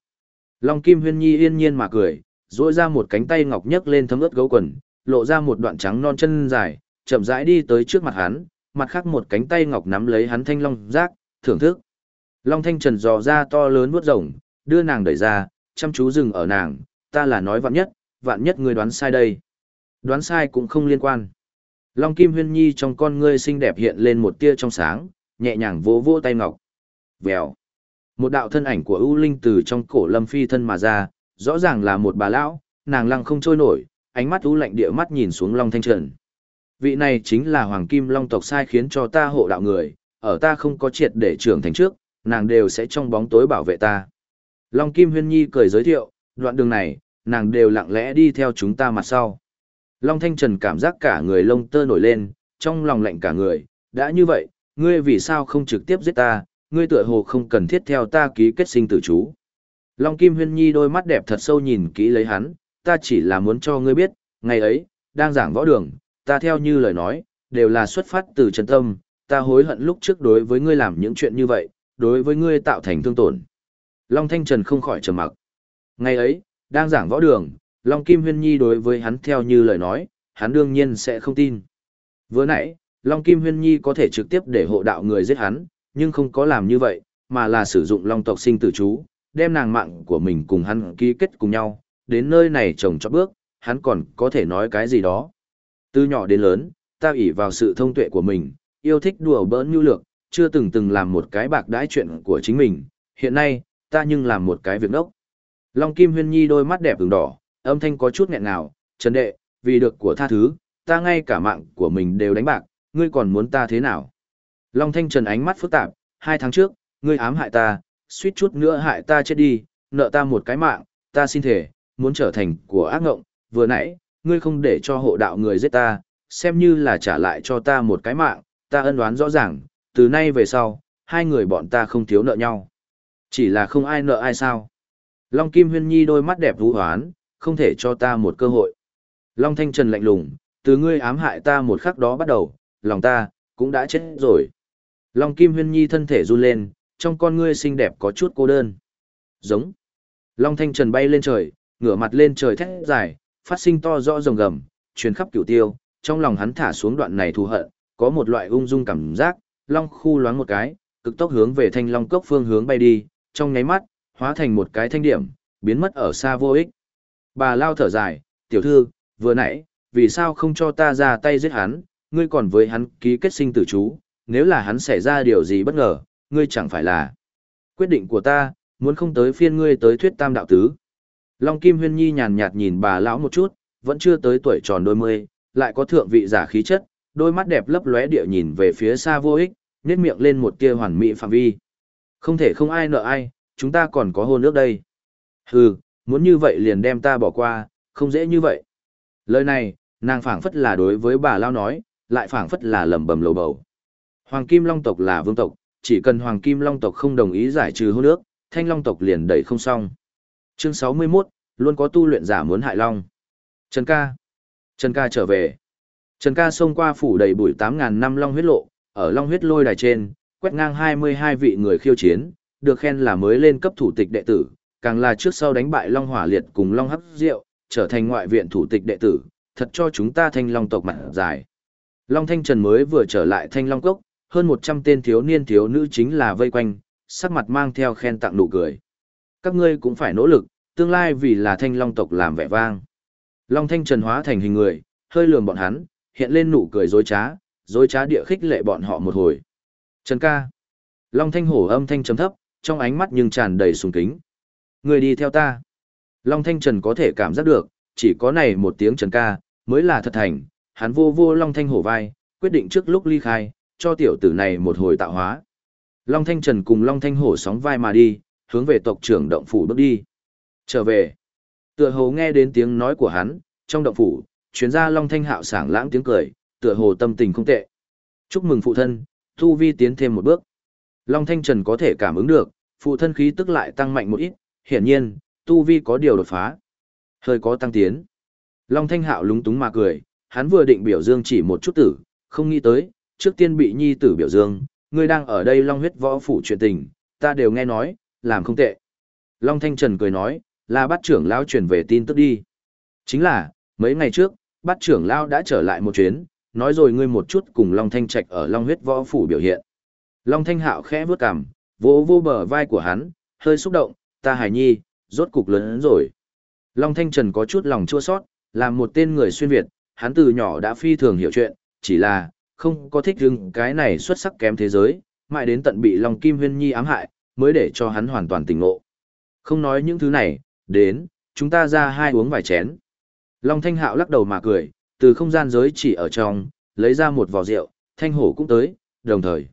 Long Kim Huyên Nhi yên nhiên mà cười, duỗi ra một cánh tay ngọc nhấc lên thấm ướt gấu quần, lộ ra một đoạn trắng non chân dài, chậm rãi đi tới trước mặt hắn, mặt khác một cánh tay ngọc nắm lấy hắn thanh long giác, thưởng thức. Long Thanh Trần dò ra to lớn vuốt rồng, đưa nàng đẩy ra, chăm chú dừng ở nàng, ta là nói vạn nhất, vạn nhất ngươi đoán sai đây. Đoán sai cũng không liên quan. Long Kim Huyên Nhi trong con ngươi xinh đẹp hiện lên một tia trong sáng, nhẹ nhàng vỗ vỗ tay ngọc. Vèo. Một đạo thân ảnh của ưu linh từ trong cổ lâm phi thân mà ra, rõ ràng là một bà lão, nàng lăng không trôi nổi, ánh mắt ưu lạnh địa mắt nhìn xuống Long Thanh Trần. Vị này chính là Hoàng Kim Long tộc sai khiến cho ta hộ đạo người, ở ta không có triệt để trưởng thành trước, nàng đều sẽ trong bóng tối bảo vệ ta. Long Kim Huyên Nhi cười giới thiệu, đoạn đường này, nàng đều lặng lẽ đi theo chúng ta mặt sau. Long Thanh Trần cảm giác cả người lông tơ nổi lên, trong lòng lạnh cả người, đã như vậy, ngươi vì sao không trực tiếp giết ta, ngươi tựa hồ không cần thiết theo ta ký kết sinh tử chú. Long Kim Huyên Nhi đôi mắt đẹp thật sâu nhìn kỹ lấy hắn, ta chỉ là muốn cho ngươi biết, ngày ấy, đang giảng võ đường, ta theo như lời nói, đều là xuất phát từ chân tâm, ta hối hận lúc trước đối với ngươi làm những chuyện như vậy, đối với ngươi tạo thành thương tổn. Long Thanh Trần không khỏi trầm mặc. Ngày ấy, đang giảng võ đường, Long Kim Huyên Nhi đối với hắn theo như lời nói, hắn đương nhiên sẽ không tin. Vừa nãy, Long Kim Huyên Nhi có thể trực tiếp để hộ đạo người giết hắn, nhưng không có làm như vậy, mà là sử dụng Long tộc sinh tử chú, đem nàng mạng của mình cùng hắn ký kết cùng nhau, đến nơi này trồng cho bước, hắn còn có thể nói cái gì đó. Từ nhỏ đến lớn, ta ỷ vào sự thông tuệ của mình, yêu thích đùa bỡn nhu lược, chưa từng từng làm một cái bạc đãi chuyện của chính mình, hiện nay, ta nhưng làm một cái việc đốc. Long Kim Huyên Nhi đôi mắt đẹp ửng đỏ, âm thanh có chút nghẹn ngào, "Trần đệ, vì được của tha thứ, ta ngay cả mạng của mình đều đánh bạc, ngươi còn muốn ta thế nào?" Long Thanh Trần ánh mắt phức tạp, hai tháng trước, ngươi ám hại ta, suýt chút nữa hại ta chết đi, nợ ta một cái mạng, ta xin thể, muốn trở thành của ác ngộng, vừa nãy, ngươi không để cho hộ đạo người giết ta, xem như là trả lại cho ta một cái mạng, ta ân đoán rõ ràng, từ nay về sau, hai người bọn ta không thiếu nợ nhau. Chỉ là không ai nợ ai sao. Long Kim Huyên Nhi đôi mắt đẹp vũ hoán, không thể cho ta một cơ hội. Long Thanh Trần lạnh lùng, từ ngươi ám hại ta một khắc đó bắt đầu, lòng ta, cũng đã chết rồi. Long Kim Huyên Nhi thân thể run lên, trong con ngươi xinh đẹp có chút cô đơn. Giống. Long Thanh Trần bay lên trời, ngửa mặt lên trời thét dài, phát sinh to rõ rồng gầm, truyền khắp cửu tiêu, trong lòng hắn thả xuống đoạn này thù hận, có một loại ung dung cảm giác, long khu loáng một cái, cực tốc hướng về thanh long cốc phương hướng bay đi, trong nháy mắt, hóa thành một cái thanh điểm, biến mất ở xa vô ích. Bà lao thở dài, tiểu thư, vừa nãy, vì sao không cho ta ra tay giết hắn, ngươi còn với hắn ký kết sinh tử chú, nếu là hắn xảy ra điều gì bất ngờ, ngươi chẳng phải là. Quyết định của ta, muốn không tới phiên ngươi tới thuyết tam đạo tứ. Long Kim Huyên Nhi nhàn nhạt nhìn bà lão một chút, vẫn chưa tới tuổi tròn đôi mươi, lại có thượng vị giả khí chất, đôi mắt đẹp lấp lóe địa nhìn về phía xa vô ích, nhếch miệng lên một tia hoàn mỹ phạm vi. Không thể không ai nợ ai, chúng ta còn có hôn ước đây. Hừ, muốn như vậy liền đem ta bỏ qua, không dễ như vậy. Lời này, nàng phảng phất là đối với bà lao nói, lại phảng phất là lẩm bẩm lầu bầu. Hoàng Kim Long tộc là vương tộc, chỉ cần Hoàng Kim Long tộc không đồng ý giải trừ hôn ước, Thanh Long tộc liền đẩy không xong. Chương 61, luôn có tu luyện giả muốn hại Long. Trần ca. Trần ca trở về. Trần ca xông qua phủ đầy bụi 8.000 năm Long huyết lộ, ở Long huyết lôi đài trên, quét ngang 22 vị người khiêu chiến, được khen là mới lên cấp thủ tịch đệ tử, càng là trước sau đánh bại Long hỏa liệt cùng Long hấp diệu, trở thành ngoại viện thủ tịch đệ tử, thật cho chúng ta thanh Long tộc mặt dài. Long Thanh Trần mới vừa trở lại thanh Long Cốc, hơn 100 tên thiếu niên thiếu nữ chính là vây quanh, sắc mặt mang theo khen tặng nụ cười. Các ngươi cũng phải nỗ lực, tương lai vì là thanh long tộc làm vẻ vang. Long Thanh Trần hóa thành hình người, hơi lườm bọn hắn, hiện lên nụ cười dối trá, dối trá địa khích lệ bọn họ một hồi. Trần ca. Long Thanh hổ âm thanh chấm thấp, trong ánh mắt nhưng tràn đầy sùng kính. Người đi theo ta. Long Thanh Trần có thể cảm giác được, chỉ có này một tiếng Trần ca, mới là thật thành, hắn vô vô Long Thanh hổ vai, quyết định trước lúc ly khai, cho tiểu tử này một hồi tạo hóa. Long Thanh Trần cùng Long Thanh hổ sóng vai mà đi, hướng về tộc trưởng động phủ bước đi. Trở về. Tựa hồ nghe đến tiếng nói của hắn, trong động phủ, chuyến ra Long Thanh Hạo sảng lãng tiếng cười, tựa hồ tâm tình không tệ. Chúc mừng phụ thân, Tu Vi tiến thêm một bước. Long Thanh Trần có thể cảm ứng được, phụ thân khí tức lại tăng mạnh một ít, hiển nhiên, Tu Vi có điều đột phá. Hơi có tăng tiến. Long Thanh Hạo lúng túng mà cười, hắn vừa định biểu dương chỉ một chút tử, không nghĩ tới, trước tiên bị nhi tử biểu dương, ngươi đang ở đây Long huyết võ phủ chuyện tình, ta đều nghe nói, làm không tệ. Long Thanh Trần cười nói, là bắt trưởng lão truyền về tin tức đi. Chính là, mấy ngày trước, bắt trưởng lão đã trở lại một chuyến, nói rồi ngươi một chút cùng Long Thanh Trạch ở Long huyết võ phủ biểu hiện. Long Thanh Hạo khẽ vướt cằm, vỗ vô bờ vai của hắn, hơi xúc động, ta hài nhi, rốt cục lớn rồi. Long Thanh Trần có chút lòng chua sót, làm một tên người xuyên Việt, hắn từ nhỏ đã phi thường hiểu chuyện, chỉ là, không có thích hứng cái này xuất sắc kém thế giới, mãi đến tận bị Long Kim Huyên Nhi ám hại, mới để cho hắn hoàn toàn tỉnh ngộ. Không nói những thứ này, đến, chúng ta ra hai uống vài chén. Long Thanh Hạo lắc đầu mà cười, từ không gian giới chỉ ở trong, lấy ra một vò rượu, Thanh Hổ cũng tới, đồng thời.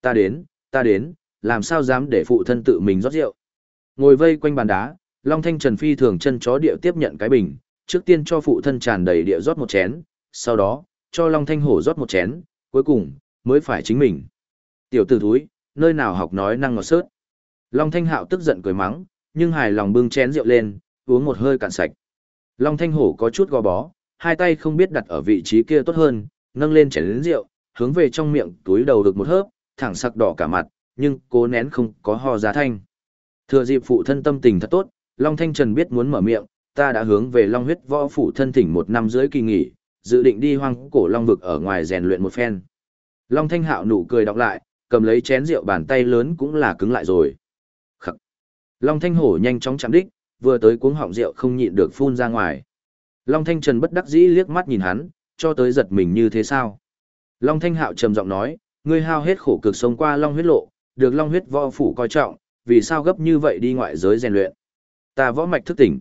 Ta đến, ta đến, làm sao dám để phụ thân tự mình rót rượu. Ngồi vây quanh bàn đá, Long Thanh Trần Phi thường chân chó điệu tiếp nhận cái bình, trước tiên cho phụ thân tràn đầy địa rót một chén, sau đó, cho Long Thanh Hổ rót một chén, cuối cùng, mới phải chính mình. Tiểu tử thúi, nơi nào học nói năng ngọt sớt. Long Thanh Hạo tức giận cười mắng, nhưng hài lòng bưng chén rượu lên, uống một hơi cạn sạch. Long Thanh Hổ có chút gò bó, hai tay không biết đặt ở vị trí kia tốt hơn, nâng lên chén lớn rượu, hướng về trong miệng túi đầu được một hớp, thẳng sắc đỏ cả mặt, nhưng cố nén không có ho ra thanh. Thừa dịp phụ thân tâm tình thật tốt, Long Thanh Trần biết muốn mở miệng, ta đã hướng về Long huyết võ phụ thân thỉnh một năm dưới kỳ nghỉ, dự định đi hoang cổ Long vực ở ngoài rèn luyện một phen. Long Thanh Hạo nụ cười đọc lại, cầm lấy chén rượu bàn tay lớn cũng là cứng lại rồi. Khắc. Long Thanh Hổ nhanh chóng chạm đích, vừa tới cuống họng rượu không nhịn được phun ra ngoài. Long Thanh Trần bất đắc dĩ liếc mắt nhìn hắn, cho tới giật mình như thế sao? Long Thanh Hạo trầm giọng nói, ngươi hao hết khổ cực sống qua Long huyết lộ, được Long huyết võ phủ coi trọng, vì sao gấp như vậy đi ngoại giới rèn luyện? Ta võ mạch thức tỉnh.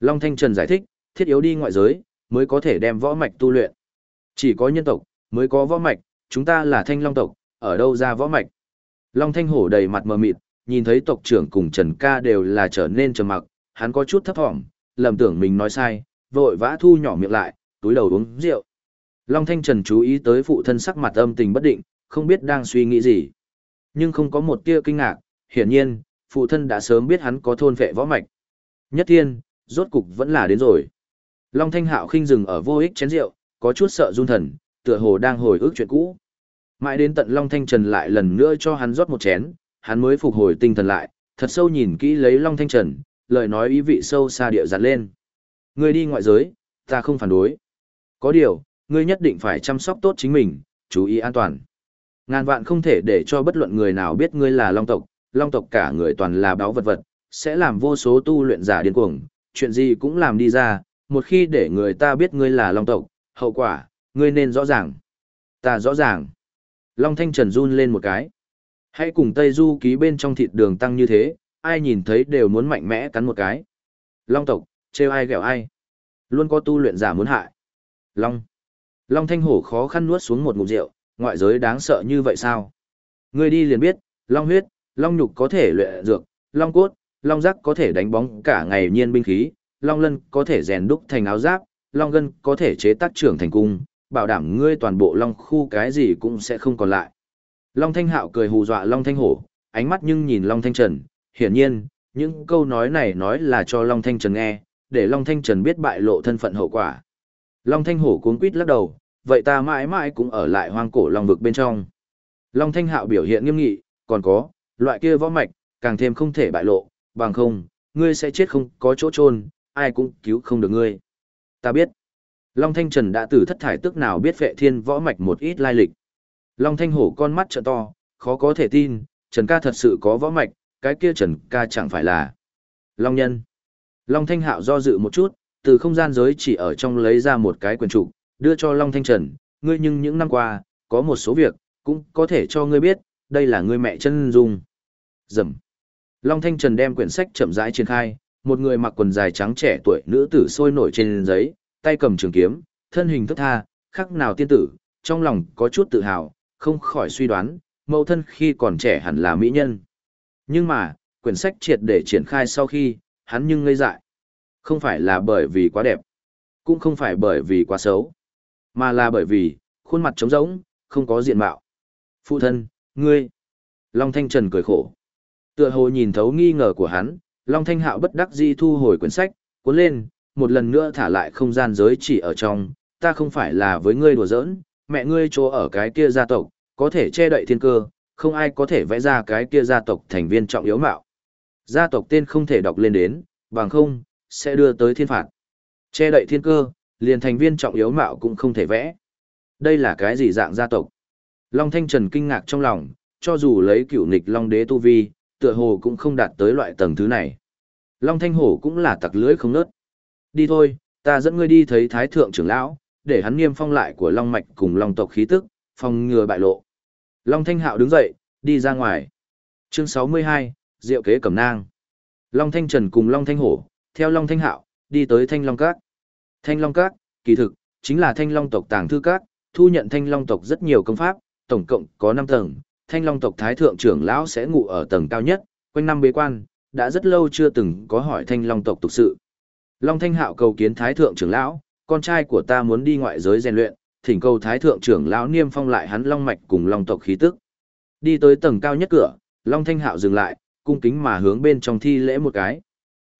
Long Thanh Trần giải thích, thiết yếu đi ngoại giới, mới có thể đem võ mạch tu luyện. Chỉ có nhân tộc, mới có võ mạch, chúng ta là thanh long tộc, ở đâu ra võ mạch. Long Thanh Hổ đầy mặt mờ mịt, nhìn thấy tộc trưởng cùng Trần Ca đều là trở nên trầm mặc, hắn có chút thấp thỏm, lầm tưởng mình nói sai, vội vã thu nhỏ miệng lại, túi đầu uống rượu. Long Thanh Trần chú ý tới phụ thân sắc mặt âm tình bất định, không biết đang suy nghĩ gì. Nhưng không có một tia kinh ngạc, hiển nhiên, phụ thân đã sớm biết hắn có thôn vệ võ mạch. Nhất thiên, rốt cục vẫn là đến rồi. Long Thanh Hạo khinh dừng ở vô ích chén rượu, có chút sợ run thần, tựa hồ đang hồi ức chuyện cũ. Mãi đến tận Long Thanh Trần lại lần nữa cho hắn rót một chén, hắn mới phục hồi tinh thần lại, thật sâu nhìn kỹ lấy Long Thanh Trần, lời nói ý vị sâu xa địa dặn lên. Ngươi đi ngoại giới, ta không phản đối. Có điều, ngươi nhất định phải chăm sóc tốt chính mình, chú ý an toàn. Ngàn vạn không thể để cho bất luận người nào biết ngươi là Long tộc, Long tộc cả người toàn là báo vật vật, sẽ làm vô số tu luyện giả điên cuồng, chuyện gì cũng làm đi ra, một khi để người ta biết ngươi là Long tộc, hậu quả, ngươi nên rõ ràng. Ta rõ ràng. Long Thanh Trần run lên một cái. Hãy cùng Tây Du ký bên trong thịt đường tăng như thế, ai nhìn thấy đều muốn mạnh mẽ cắn một cái. Long tộc, trêu ai ghẹo ai. Luôn có tu luyện giả muốn hại. Long. Long Thanh Hổ khó khăn nuốt xuống một ngụm rượu, ngoại giới đáng sợ như vậy sao? Ngươi đi liền biết, Long huyết, Long nhục có thể luyện dược, Long cốt, Long giác có thể đánh bóng cả ngày nhiên binh khí, Long lân có thể rèn đúc thành áo giáp, Long gân có thể chế tác trưởng thành cung, bảo đảm ngươi toàn bộ Long khu cái gì cũng sẽ không còn lại. Long Thanh Hạo cười hù dọa Long Thanh Hổ, ánh mắt nhưng nhìn Long Thanh Trần, hiển nhiên, những câu nói này nói là cho Long Thanh Trần nghe, để Long Thanh Trần biết bại lộ thân phận hậu quả. Long Thanh Hổ cuống quýt lắc đầu, vậy ta mãi mãi cũng ở lại hoang cổ Long vực bên trong. Long Thanh Hạo biểu hiện nghiêm nghị, còn có, loại kia võ mạch, càng thêm không thể bại lộ, bằng không, ngươi sẽ chết không có chỗ chôn, ai cũng cứu không được ngươi. Ta biết. Long Thanh Trần đã từ thất thải tức nào biết vệ thiên võ mạch một ít lai lịch. Long Thanh Hổ con mắt trợ to, khó có thể tin, Trần ca thật sự có võ mạch, cái kia Trần ca chẳng phải là Long Nhân. Long Thanh Hạo do dự một chút, từ không gian giới chỉ ở trong lấy ra một cái quyền trục, đưa cho Long Thanh Trần, ngươi nhưng những năm qua, có một số việc, cũng có thể cho ngươi biết, đây là ngươi mẹ chân dung. Dầm. Long Thanh Trần đem quyển sách chậm rãi triển khai, một người mặc quần dài trắng trẻ tuổi nữ tử sôi nổi trên giấy, tay cầm trường kiếm, thân hình thức tha, khắc nào tiên tử, trong lòng có chút tự hào, không khỏi suy đoán, mẫu thân khi còn trẻ hẳn là mỹ nhân. Nhưng mà, quyển sách triệt để triển khai sau khi, hắn nhưng ngây dại. Không phải là bởi vì quá đẹp, cũng không phải bởi vì quá xấu, mà là bởi vì, khuôn mặt trống rỗng, không có diện mạo. Phụ thân, ngươi. Long Thanh Trần cười khổ. Tựa hồ nhìn thấu nghi ngờ của hắn, Long Thanh Hạo bất đắc dĩ thu hồi quyển sách, cuốn lên, một lần nữa thả lại không gian giới chỉ ở trong, ta không phải là với ngươi đùa giỡn, mẹ ngươi chỗ ở cái kia gia tộc, có thể che đậy thiên cơ, không ai có thể vẽ ra cái kia gia tộc thành viên trọng yếu mạo. Gia tộc tên không thể đọc lên đến, bằng không, sẽ đưa tới thiên phạt. Che đậy thiên cơ, liền thành viên trọng yếu mạo cũng không thể vẽ. Đây là cái gì dạng gia tộc? Long Thanh Trần kinh ngạc trong lòng, cho dù lấy cửu nịch Long Đế tu vi, tựa hồ cũng không đạt tới loại tầng thứ này. Long Thanh Hổ cũng là tặc lưới không nớt. Đi thôi, ta dẫn ngươi đi thấy Thái Thượng trưởng lão, để hắn niêm phong lại của Long Mạch cùng Long tộc khí tức, phòng ngừa bại lộ. Long Thanh Hạo đứng dậy, đi ra ngoài. Chương 62, Diệu kế cẩm nang. Long Thanh Trần cùng Long Thanh Hổ, theo Long Thanh Hạo, đi tới Thanh Long Các. Thanh Long Các, kỳ thực, chính là Thanh Long tộc tàng thư các, thu nhận Thanh Long tộc rất nhiều công pháp, tổng cộng có 5 tầng. Thanh Long tộc Thái Thượng trưởng lão sẽ ngủ ở tầng cao nhất, quanh năm bế quan, đã rất lâu chưa từng có hỏi Thanh Long tộc tục sự. Long Thanh Hạo cầu kiến Thái Thượng trưởng lão, con trai của ta muốn đi ngoại giới rèn luyện, thỉnh cầu Thái Thượng trưởng lão niêm phong lại hắn Long mạch cùng Long tộc khí tức. Đi tới tầng cao nhất cửa, Long Thanh Hạo dừng lại, cung kính mà hướng bên trong thi lễ một cái.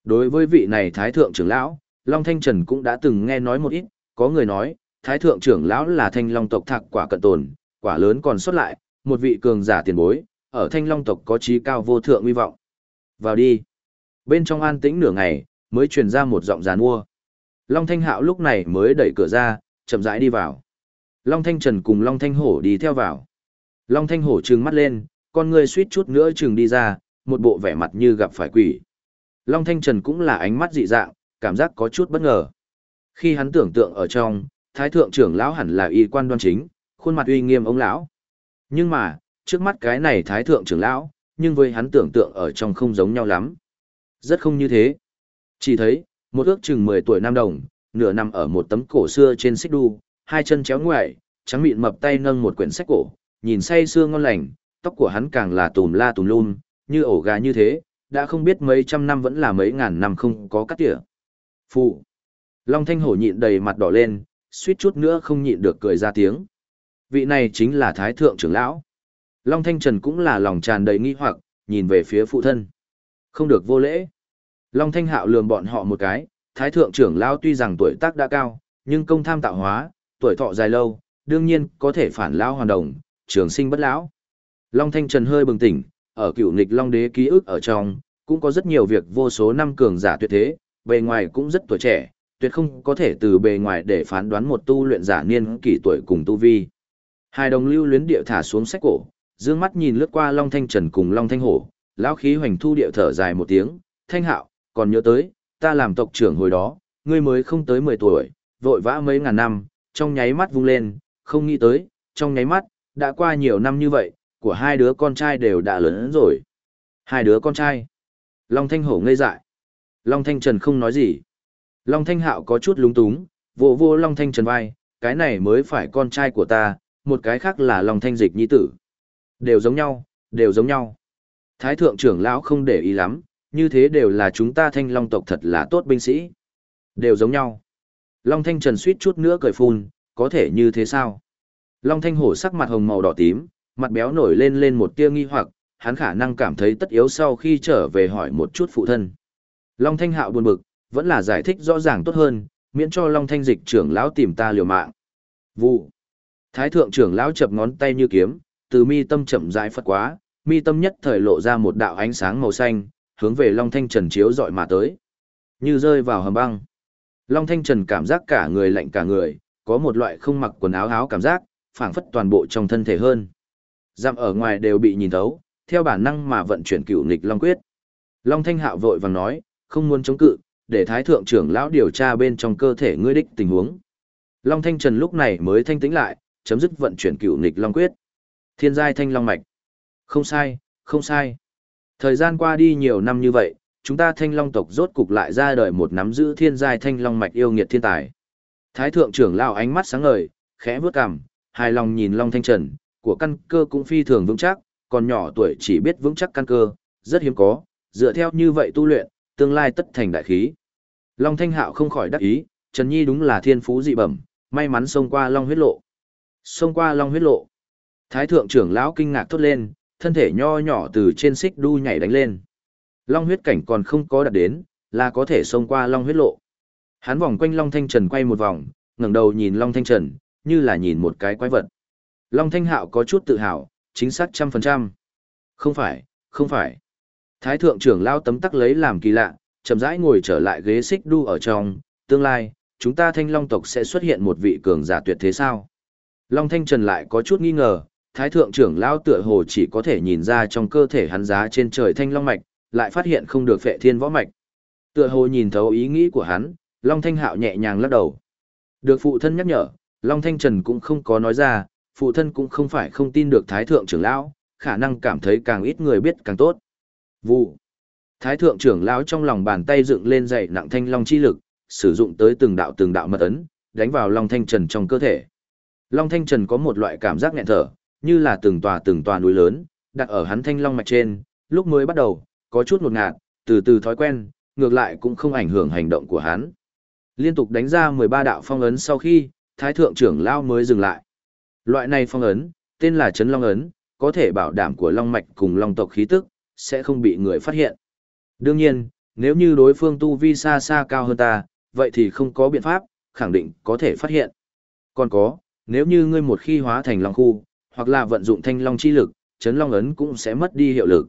Đối với vị này Thái Thượng trưởng lão, Long Thanh Trần cũng đã từng nghe nói một ít, có người nói, Thái Thượng trưởng lão là thanh long tộc thạc quả cận tồn, quả lớn còn xuất lại, một vị cường giả tiền bối, ở thanh long tộc có trí cao vô thượng uy vọng. Vào đi. Bên trong an tĩnh nửa ngày, mới truyền ra một giọng giàn mua. Long Thanh Hạo lúc này mới đẩy cửa ra, chậm rãi đi vào. Long Thanh Trần cùng Long Thanh Hổ đi theo vào. Long Thanh Hổ trừng mắt lên, con người suýt chút nữa trừng đi ra, một bộ vẻ mặt như gặp phải quỷ. Long Thanh Trần cũng là ánh mắt dị dạng, cảm giác có chút bất ngờ. Khi hắn tưởng tượng ở trong, thái thượng trưởng lão hẳn là y quan đoan chính, khuôn mặt uy nghiêm ông lão. Nhưng mà, trước mắt cái này thái thượng trưởng lão, nhưng với hắn tưởng tượng ở trong không giống nhau lắm. Rất không như thế. Chỉ thấy, một ước chừng 10 tuổi nam đồng, nửa nằm ở một tấm cổ xưa trên xích đu, hai chân chéo ngoại, trắng mịn mập tay nâng một quyển sách cổ, nhìn say sưa ngon lành, tóc của hắn càng là tùm la tùm lum, như ổ gà như thế, đã không biết mấy trăm năm vẫn là mấy ngàn năm không có cắt tỉa. Phụ. Long Thanh Hổ nhịn đầy mặt đỏ lên, suýt chút nữa không nhịn được cười ra tiếng. Vị này chính là Thái Thượng trưởng lão. Long Thanh Trần cũng là lòng tràn đầy nghi hoặc, nhìn về phía phụ thân. Không được vô lễ. Long Thanh Hạo lườm bọn họ một cái, Thái Thượng trưởng lão tuy rằng tuổi tác đã cao, nhưng công tham tạo hóa, tuổi thọ dài lâu, đương nhiên có thể phản lão hoàn đồng, trường sinh bất lão. Long Thanh Trần hơi bừng tỉnh, ở cựu nghịch Long Đế ký ức ở trong, cũng có rất nhiều việc vô số năm cường giả tuyệt thế, bề ngoài cũng rất tuổi trẻ, tuyệt không có thể từ bề ngoài để phán đoán một tu luyện giả niên kỷ tuổi cùng tu vi. Hai đồng lưu luyến địa thả xuống sách cổ, dương mắt nhìn lướt qua Long Thanh Trần cùng Long Thanh Hổ, lão khí hoành thu địa thở dài một tiếng, "Thanh Hạo, còn nhớ tới, ta làm tộc trưởng hồi đó, ngươi mới không tới 10 tuổi, vội vã mấy ngàn năm, trong nháy mắt vung lên, không nghĩ tới, trong nháy mắt, đã qua nhiều năm như vậy, của hai đứa con trai đều đã lớn rồi." Hai đứa con trai. Long Thanh Hổ ngây dại. Long Thanh Trần không nói gì. Long Thanh Hạo có chút lúng túng, vô vô Long Thanh Trần vai, cái này mới phải con trai của ta, một cái khác là Long Thanh Dịch nhi tử. Đều giống nhau, đều giống nhau. Thái thượng trưởng lão không để ý lắm, như thế đều là chúng ta thanh long tộc thật là tốt binh sĩ. Đều giống nhau. Long Thanh Trần suýt chút nữa cười phun, có thể như thế sao? Long Thanh hổ sắc mặt hồng màu đỏ tím, mặt béo nổi lên lên một tia nghi hoặc, hắn khả năng cảm thấy tất yếu sau khi trở về hỏi một chút phụ thân. Long Thanh Hạo buồn bực, vẫn là giải thích rõ ràng tốt hơn, miễn cho Long Thanh Dịch trưởng lão tìm ta liều mạng. Vụ. Thái thượng trưởng lão chập ngón tay như kiếm, từ mi tâm chậm rãi phất quá, mi tâm nhất thời lộ ra một đạo ánh sáng màu xanh, hướng về Long Thanh Trần chiếu dọi mà tới. Như rơi vào hầm băng. Long Thanh Trần cảm giác cả người lạnh cả người, có một loại không mặc quần áo áo cảm giác, phảng phất toàn bộ trong thân thể hơn. Dặm ở ngoài đều bị nhìn thấu, theo bản năng mà vận chuyển cựu nghịch Long Quyết. Long Thanh Hạo vội vàng nói, không muốn chống cự, để Thái Thượng trưởng lão điều tra bên trong cơ thể ngươi đích tình huống. Long Thanh Trần lúc này mới thanh tĩnh lại, chấm dứt vận chuyển cựu nghịch Long Quyết. Thiên giai thanh long mạch. Không sai, không sai. Thời gian qua đi nhiều năm như vậy, chúng ta thanh long tộc rốt cục lại ra đời một nắm giữ thiên giai thanh long mạch yêu nghiệt thiên tài. Thái thượng trưởng lao ánh mắt sáng ngời, khẽ vướt cằm, hài lòng nhìn Long Thanh Trần, của căn cơ cũng phi thường vững chắc, còn nhỏ tuổi chỉ biết vững chắc căn cơ, rất hiếm có, dựa theo như vậy tu luyện, tương lai tất thành đại khí. Long Thanh Hạo không khỏi đắc ý, Trần Nhi đúng là thiên phú dị bẩm, may mắn xông qua Long huyết lộ. Xông qua Long huyết lộ. Thái thượng trưởng lão kinh ngạc thốt lên, thân thể nho nhỏ từ trên xích đu nhảy đánh lên. Long huyết cảnh còn không có đạt đến, là có thể xông qua Long huyết lộ. Hắn vòng quanh Long Thanh Trần quay một vòng, ngẩng đầu nhìn Long Thanh Trần, như là nhìn một cái quái vật. Long Thanh Hạo có chút tự hào, chính xác trăm phần trăm. Không phải, không phải. Thái thượng trưởng lao tấm tắc lấy làm kỳ lạ, chậm rãi ngồi trở lại ghế xích đu ở trong, tương lai, chúng ta thanh long tộc sẽ xuất hiện một vị cường giả tuyệt thế sao? Long Thanh Trần lại có chút nghi ngờ, Thái thượng trưởng lao tựa hồ chỉ có thể nhìn ra trong cơ thể hắn giá trên trời thanh long mạch, lại phát hiện không được phệ thiên võ mạch. Tựa hồ nhìn thấu ý nghĩ của hắn, Long Thanh Hạo nhẹ nhàng lắc đầu. Được phụ thân nhắc nhở, Long Thanh Trần cũng không có nói ra, phụ thân cũng không phải không tin được Thái thượng trưởng lão, khả năng cảm thấy càng ít người biết càng tốt. Vụ. Thái thượng trưởng lão trong lòng bàn tay dựng lên dậy nặng thanh long chi lực, sử dụng tới từng đạo từng đạo mật ấn, đánh vào Long Thanh Trần trong cơ thể. Long Thanh Trần có một loại cảm giác nghẹn thở, như là từng tòa từng tòa núi lớn, đặt ở hắn thanh long mạch trên, lúc mới bắt đầu, có chút ngột ngạt, từ từ thói quen, ngược lại cũng không ảnh hưởng hành động của hắn. Liên tục đánh ra 13 đạo phong ấn sau khi, Thái thượng trưởng lao mới dừng lại. Loại này phong ấn, tên là Trấn Long ấn, có thể bảo đảm của long mạch cùng long tộc khí tức, sẽ không bị người phát hiện. Đương nhiên, nếu như đối phương tu vi xa xa cao hơn ta, vậy thì không có biện pháp, khẳng định có thể phát hiện. Còn có, nếu như ngươi một khi hóa thành long khu, hoặc là vận dụng thanh long chi lực, chấn long ấn cũng sẽ mất đi hiệu lực.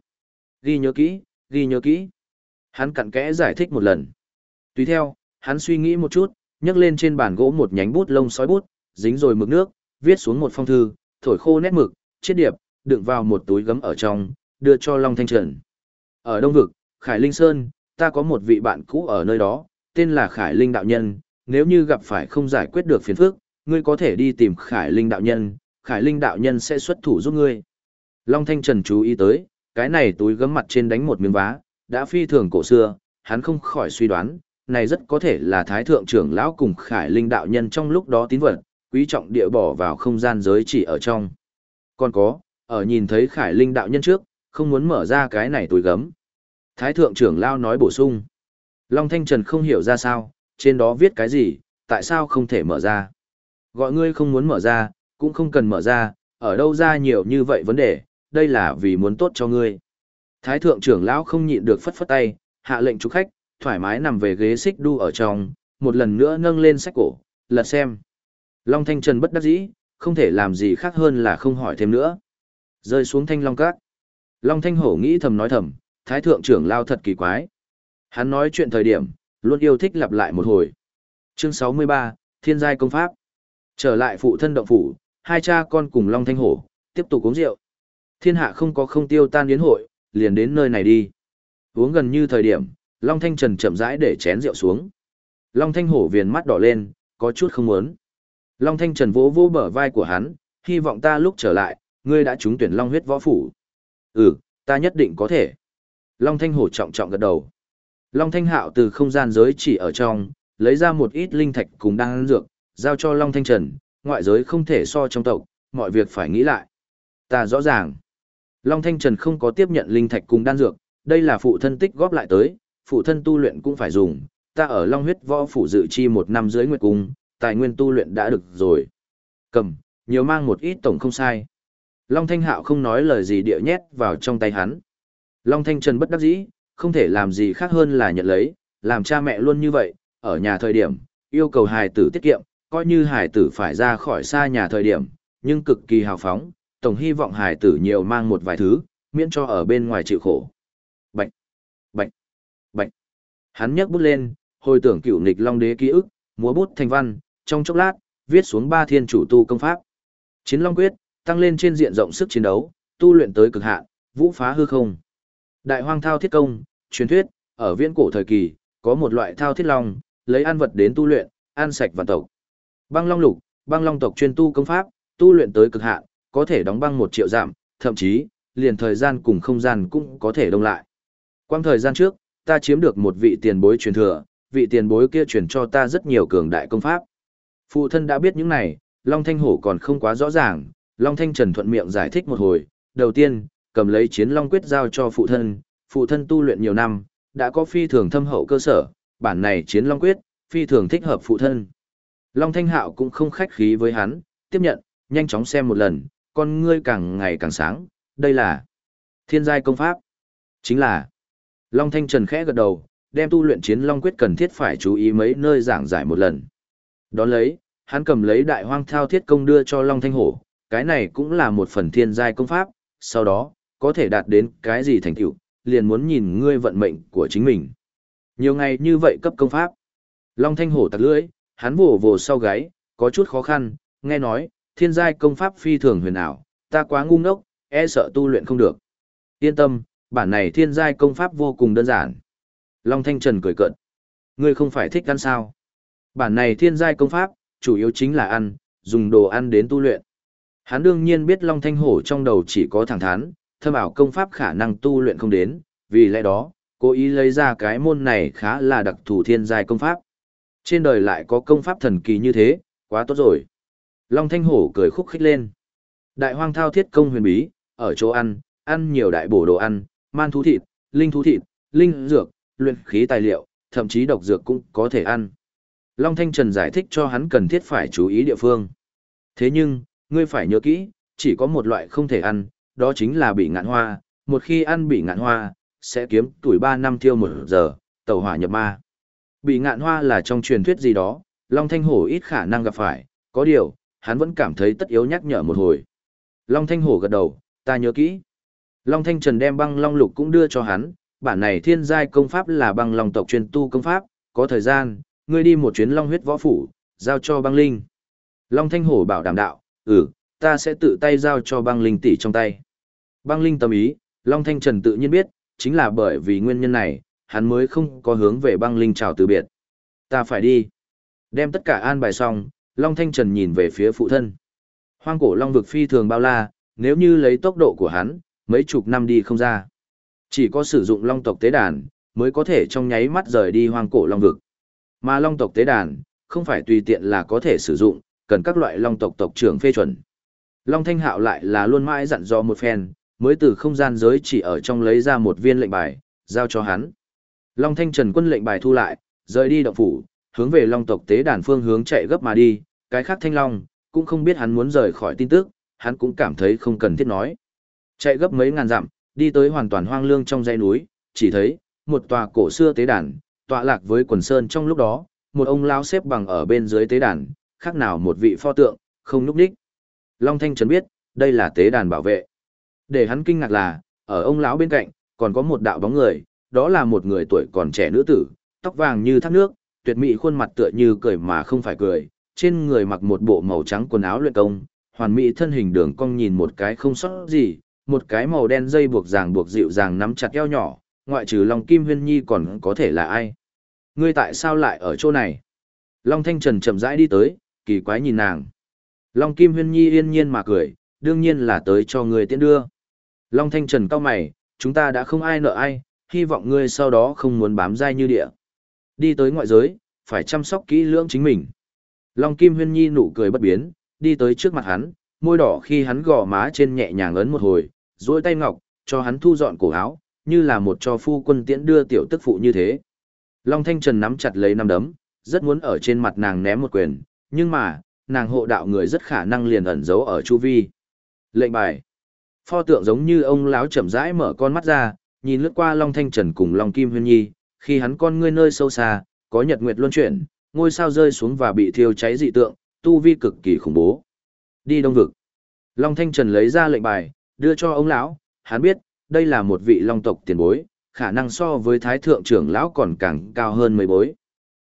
Ghi nhớ kỹ, ghi nhớ kỹ. Hắn cặn kẽ giải thích một lần. Tùy theo, hắn suy nghĩ một chút, nhấc lên trên bàn gỗ một nhánh bút lông sói bút, dính rồi mực nước, viết xuống một phong thư, thổi khô nét mực, chiết điệp, đựng vào một túi gấm ở trong, đưa cho Long Thanh Trần. Ở Đông Vực, Khải Linh Sơn, ta có một vị bạn cũ ở nơi đó, tên là Khải Linh Đạo Nhân, nếu như gặp phải không giải quyết được phiền phức, ngươi có thể đi tìm Khải Linh Đạo Nhân, Khải Linh Đạo Nhân sẽ xuất thủ giúp ngươi. Long Thanh Trần chú ý tới, cái này túi gấm mặt trên đánh một miếng vá, đã phi thường cổ xưa, hắn không khỏi suy đoán, này rất có thể là Thái Thượng trưởng lão cùng Khải Linh Đạo Nhân trong lúc đó tín vật, quý trọng địa bỏ vào không gian giới chỉ ở trong. Còn có, ở nhìn thấy Khải Linh Đạo Nhân trước, không muốn mở ra cái này túi gấm. Thái Thượng trưởng lão nói bổ sung. Long Thanh Trần không hiểu ra sao, trên đó viết cái gì, tại sao không thể mở ra. Gọi ngươi không muốn mở ra, cũng không cần mở ra, ở đâu ra nhiều như vậy vấn đề, đây là vì muốn tốt cho ngươi. Thái thượng trưởng lão không nhịn được phất phất tay, hạ lệnh chủ khách, thoải mái nằm về ghế xích đu ở trong, một lần nữa nâng lên sách cổ, lật xem. Long Thanh Trần bất đắc dĩ, không thể làm gì khác hơn là không hỏi thêm nữa. Rơi xuống thanh long cát. Long Thanh Hổ nghĩ thầm nói thầm, thái thượng trưởng lao thật kỳ quái. Hắn nói chuyện thời điểm, luôn yêu thích lặp lại một hồi. Chương 63, Thiên giai công pháp. Trở lại phụ thân động phủ, hai cha con cùng Long Thanh Hổ, tiếp tục uống rượu. Thiên hạ không có không tiêu tan yến hội, liền đến nơi này đi. Uống gần như thời điểm, Long Thanh Trần chậm rãi để chén rượu xuống. Long Thanh Hổ viền mắt đỏ lên, có chút không muốn. Long Thanh Trần vỗ vỗ bờ vai của hắn, hy vọng ta lúc trở lại, ngươi đã trúng tuyển Long huyết võ phủ. Ừ, ta nhất định có thể. Long Thanh Hổ trọng trọng gật đầu. Long Thanh Hạo từ không gian giới chỉ ở trong, lấy ra một ít linh thạch cùng đan dược, giao cho Long Thanh Trần, ngoại giới không thể so trong tộc, mọi việc phải nghĩ lại. Ta rõ ràng. Long Thanh Trần không có tiếp nhận linh thạch cùng đan dược, đây là phụ thân tích góp lại tới, phụ thân tu luyện cũng phải dùng, ta ở Long huyết võ phủ dự chi một năm dưới nguyệt cung, tài nguyên tu luyện đã được rồi. Cầm, nhiều mang một ít tổng không sai. Long Thanh Hạo không nói lời gì địa nhét vào trong tay hắn. Long Thanh Trần bất đắc dĩ, không thể làm gì khác hơn là nhận lấy, làm cha mẹ luôn như vậy, ở nhà thời điểm, yêu cầu hài tử tiết kiệm, coi như hải tử phải ra khỏi xa nhà thời điểm, nhưng cực kỳ hào phóng, tổng hy vọng hải tử nhiều mang một vài thứ, miễn cho ở bên ngoài chịu khổ. Bạch, bạch, bạch. Hắn nhấc bút lên, hồi tưởng cựu nghịch long đế ký ức, múa bút thành văn, trong chốc lát, viết xuống ba thiên chủ tu công pháp. Chiến long quyết, tăng lên trên diện rộng sức chiến đấu, tu luyện tới cực hạn, vũ phá hư không. Đại hoang thao thiết công, truyền thuyết, ở viễn cổ thời kỳ, có một loại thao thiết long, lấy ăn vật đến tu luyện, ăn sạch và tộc. Băng long lục, băng long tộc chuyên tu công pháp, tu luyện tới cực hạn, có thể đóng băng một triệu giảm, thậm chí, liền thời gian cùng không gian cũng có thể đông lại. Quang thời gian trước, ta chiếm được một vị tiền bối truyền thừa, vị tiền bối kia truyền cho ta rất nhiều cường đại công pháp. Phụ thân đã biết những này, Long Thanh Hổ còn không quá rõ ràng, Long Thanh Trần thuận miệng giải thích một hồi, đầu tiên, cầm lấy chiến Long Quyết giao cho phụ thân, phụ thân tu luyện nhiều năm, đã có phi thường thâm hậu cơ sở, bản này chiến Long Quyết, phi thường thích hợp phụ thân. Long Thanh Hạo cũng không khách khí với hắn, tiếp nhận, nhanh chóng xem một lần, con ngươi càng ngày càng sáng, đây là thiên giai công pháp. Chính là Long Thanh Trần khẽ gật đầu, đem tu luyện chiến Long Quyết cần thiết phải chú ý mấy nơi giảng giải một lần. Đón lấy, hắn cầm lấy đại hoang thao thiết công đưa cho Long Thanh Hổ, cái này cũng là một phần thiên giai công pháp, sau đó, có thể đạt đến cái gì thành tựu, liền muốn nhìn ngươi vận mệnh của chính mình. Nhiều ngày như vậy cấp công pháp. Long Thanh Hổ tặc lưỡi, hắn vồ vồ sau gáy, có chút khó khăn, nghe nói, thiên giai công pháp phi thường huyền ảo, ta quá ngu ngốc, e sợ tu luyện không được. Yên tâm, bản này thiên giai công pháp vô cùng đơn giản. Long Thanh Trần cười cợt. Ngươi không phải thích ăn sao? Bản này thiên giai công pháp, chủ yếu chính là ăn, dùng đồ ăn đến tu luyện. Hắn đương nhiên biết Long Thanh Hổ trong đầu chỉ có thẳng thắn, thâm ảo công pháp khả năng tu luyện không đến, vì lẽ đó, cố ý lấy ra cái môn này khá là đặc thù thiên giai công pháp. Trên đời lại có công pháp thần kỳ như thế, quá tốt rồi. Long Thanh Hổ cười khúc khích lên. Đại hoang thao thiết công huyền bí, ở chỗ ăn, ăn nhiều đại bổ đồ ăn, man thú thịt, linh thú thịt, linh dược, luyện khí tài liệu, thậm chí độc dược cũng có thể ăn. Long Thanh Trần giải thích cho hắn cần thiết phải chú ý địa phương. Thế nhưng, ngươi phải nhớ kỹ, chỉ có một loại không thể ăn, đó chính là bị ngạn hoa, một khi ăn bị ngạn hoa, sẽ kiếm tuổi 3 năm tiêu một giờ, tẩu hỏa nhập ma. Bị ngạn hoa là trong truyền thuyết gì đó, Long Thanh Hổ ít khả năng gặp phải, có điều, hắn vẫn cảm thấy tất yếu nhắc nhở một hồi. Long Thanh Hổ gật đầu, ta nhớ kỹ. Long Thanh Trần đem băng long lục cũng đưa cho hắn, bản này thiên giai công pháp là băng long tộc truyền tu công pháp, có thời gian, ngươi đi một chuyến long huyết võ phủ, giao cho băng linh. Long Thanh Hổ bảo đảm đạo, ừ, ta sẽ tự tay giao cho băng linh tỷ trong tay. Băng linh tâm ý, Long Thanh Trần tự nhiên biết, chính là bởi vì nguyên nhân này, hắn mới không có hướng về băng linh chào từ biệt. Ta phải đi. Đem tất cả an bài xong, Long Thanh Trần nhìn về phía phụ thân. Hoang cổ Long vực phi thường bao la, nếu như lấy tốc độ của hắn, mấy chục năm đi không ra. Chỉ có sử dụng Long tộc tế đàn, mới có thể trong nháy mắt rời đi hoang cổ Long vực. Mà Long tộc tế đàn, không phải tùy tiện là có thể sử dụng, cần các loại Long tộc tộc trưởng phê chuẩn. Long Thanh Hạo lại là luôn mãi dặn dò một phen, mới từ không gian giới chỉ ở trong lấy ra một viên lệnh bài, giao cho hắn. Long Thanh Trần quân lệnh bài thu lại, rời đi động phủ, hướng về Long tộc tế đàn phương hướng chạy gấp mà đi, cái khác Thanh Long, cũng không biết hắn muốn rời khỏi tin tức, hắn cũng cảm thấy không cần thiết nói. Chạy gấp mấy ngàn dặm, đi tới hoàn toàn hoang lương trong dãy núi, chỉ thấy, một tòa cổ xưa tế đàn, tọa lạc với quần sơn trong lúc đó, một ông lão xếp bằng ở bên dưới tế đàn, khác nào một vị pho tượng, không lúc đích. Long Thanh Trần biết, đây là tế đàn bảo vệ. Để hắn kinh ngạc là, ở ông lão bên cạnh, còn có một đạo bóng người, đó là một người tuổi còn trẻ nữ tử, tóc vàng như thác nước, tuyệt mỹ khuôn mặt tựa như cười mà không phải cười, trên người mặc một bộ màu trắng quần áo luyện công, hoàn mỹ thân hình đường cong nhìn một cái không sót gì, một cái màu đen dây buộc ràng buộc dịu dàng nắm chặt eo nhỏ, ngoại trừ Long Kim Huyên Nhi còn có thể là ai? Ngươi tại sao lại ở chỗ này? Long Thanh Trần chậm rãi đi tới, kỳ quái nhìn nàng. Long Kim Huyên Nhi yên nhiên mà cười, đương nhiên là tới cho người tiễn đưa. Long Thanh Trần cao mày, chúng ta đã không ai nợ ai, hy vọng ngươi sau đó không muốn bám dai như địa. Đi tới ngoại giới, phải chăm sóc kỹ lưỡng chính mình. Long Kim Huyên Nhi nụ cười bất biến, đi tới trước mặt hắn, môi đỏ khi hắn gò má trên nhẹ nhàng ấn một hồi, duỗi tay ngọc, cho hắn thu dọn cổ áo, như là một cho phu quân tiễn đưa tiểu tức phụ như thế. Long Thanh Trần nắm chặt lấy năm đấm, rất muốn ở trên mặt nàng ném một quyền, nhưng mà, nàng hộ đạo người rất khả năng liền ẩn giấu ở chu vi. Lệnh bài. Pho tượng giống như ông lão chậm rãi mở con mắt ra, nhìn lướt qua Long Thanh Trần cùng Long Kim Huyên Nhi, khi hắn con ngươi nơi sâu xa, có nhật nguyệt luân chuyển, ngôi sao rơi xuống và bị thiêu cháy dị tượng, tu vi cực kỳ khủng bố. Đi đông vực. Long Thanh Trần lấy ra lệnh bài, đưa cho ông lão, hắn biết, đây là một vị long tộc tiền bối, khả năng so với thái thượng trưởng lão còn càng cao hơn mấy bối.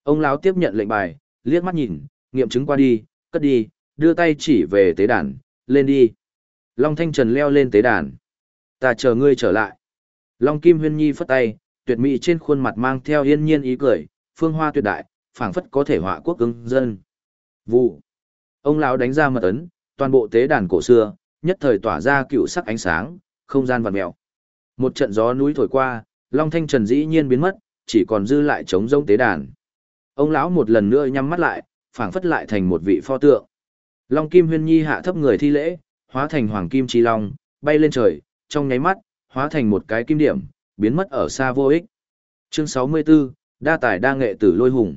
Ông lão tiếp nhận lệnh bài, liếc mắt nhìn, nghiệm chứng qua đi, cất đi, đưa tay chỉ về tế đàn, lên đi. Long Thanh Trần leo lên tế đàn. Ta chờ ngươi trở lại. Long Kim Huyên Nhi phất tay, tuyệt mỹ trên khuôn mặt mang theo yên nhiên ý cười, phương hoa tuyệt đại, phảng phất có thể họa quốc ứng dân. Vụ. Ông lão đánh ra mật ấn, toàn bộ tế đàn cổ xưa, nhất thời tỏa ra cựu sắc ánh sáng, không gian vặn mèo. Một trận gió núi thổi qua, Long Thanh Trần dĩ nhiên biến mất, chỉ còn dư lại trống rông tế đàn. Ông lão một lần nữa nhắm mắt lại, phảng phất lại thành một vị pho tượng. Long Kim Huyên Nhi hạ thấp người thi lễ, hóa thành hoàng kim chi long, bay lên trời, trong nháy mắt, hóa thành một cái kim điểm, biến mất ở xa vô ích. Chương 64, đa tài đa nghệ tử lôi hùng.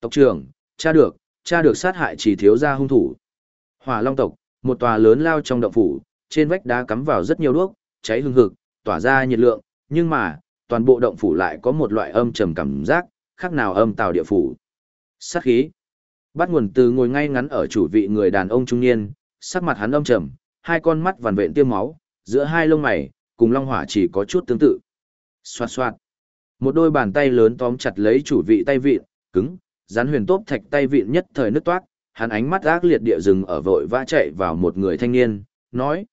Tộc trưởng, cha được, cha được sát hại chỉ thiếu gia hung thủ. Hỏa Long tộc, một tòa lớn lao trong động phủ, trên vách đá cắm vào rất nhiều đuốc, cháy hừng hực, tỏa ra nhiệt lượng, nhưng mà, toàn bộ động phủ lại có một loại âm trầm cảm giác, khác nào âm tào địa phủ. Sát khí. Bắt nguồn từ ngồi ngay ngắn ở chủ vị người đàn ông trung niên, sắc mặt hắn âm trầm, hai con mắt vằn vện tiêm máu, giữa hai lông mày, cùng long hỏa chỉ có chút tương tự. Xoạt xoạt. Một đôi bàn tay lớn tóm chặt lấy chủ vị tay vịn, cứng, rắn huyền tốp thạch tay vịn nhất thời nứt toát, hắn ánh mắt ác liệt địa rừng ở vội vã chạy vào một người thanh niên, nói.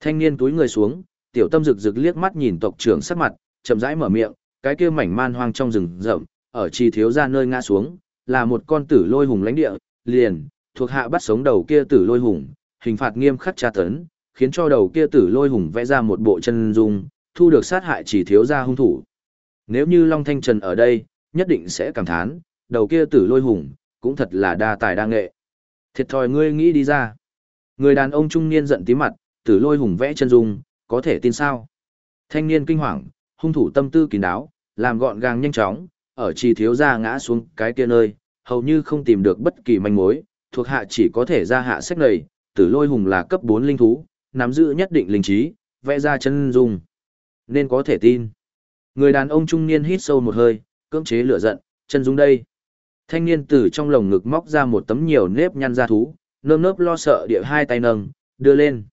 Thanh niên túi người xuống, tiểu tâm rực rực liếc mắt nhìn tộc trưởng sắc mặt, chậm rãi mở miệng, cái kia mảnh man hoang trong rừng rậm, ở chi thiếu ra nơi ngã xuống, là một con tử lôi hùng lãnh địa, liền, thuộc hạ bắt sống đầu kia tử lôi hùng, hình phạt nghiêm khắc tra tấn, khiến cho đầu kia tử lôi hùng vẽ ra một bộ chân dung, thu được sát hại chỉ thiếu ra hung thủ. Nếu như Long Thanh Trần ở đây, nhất định sẽ cảm thán, đầu kia tử lôi hùng, cũng thật là đa tài đa nghệ. Thiệt thòi ngươi nghĩ đi ra. Người đàn ông trung niên giận tí mặt, tử lôi hùng vẽ chân dung, có thể tin sao? Thanh niên kinh hoàng, hung thủ tâm tư kín đáo, làm gọn gàng nhanh chóng, ở trì thiếu gia ngã xuống cái kia nơi, hầu như không tìm được bất kỳ manh mối, thuộc hạ chỉ có thể ra hạ sách này, tử lôi hùng là cấp 4 linh thú, nắm giữ nhất định linh trí, vẽ ra chân dung. Nên có thể tin. Người đàn ông trung niên hít sâu một hơi, cưỡng chế lửa giận, chân dung đây. Thanh niên từ trong lồng ngực móc ra một tấm nhiều nếp nhăn da thú, nơm nớp lo sợ địa hai tay nâng, đưa lên.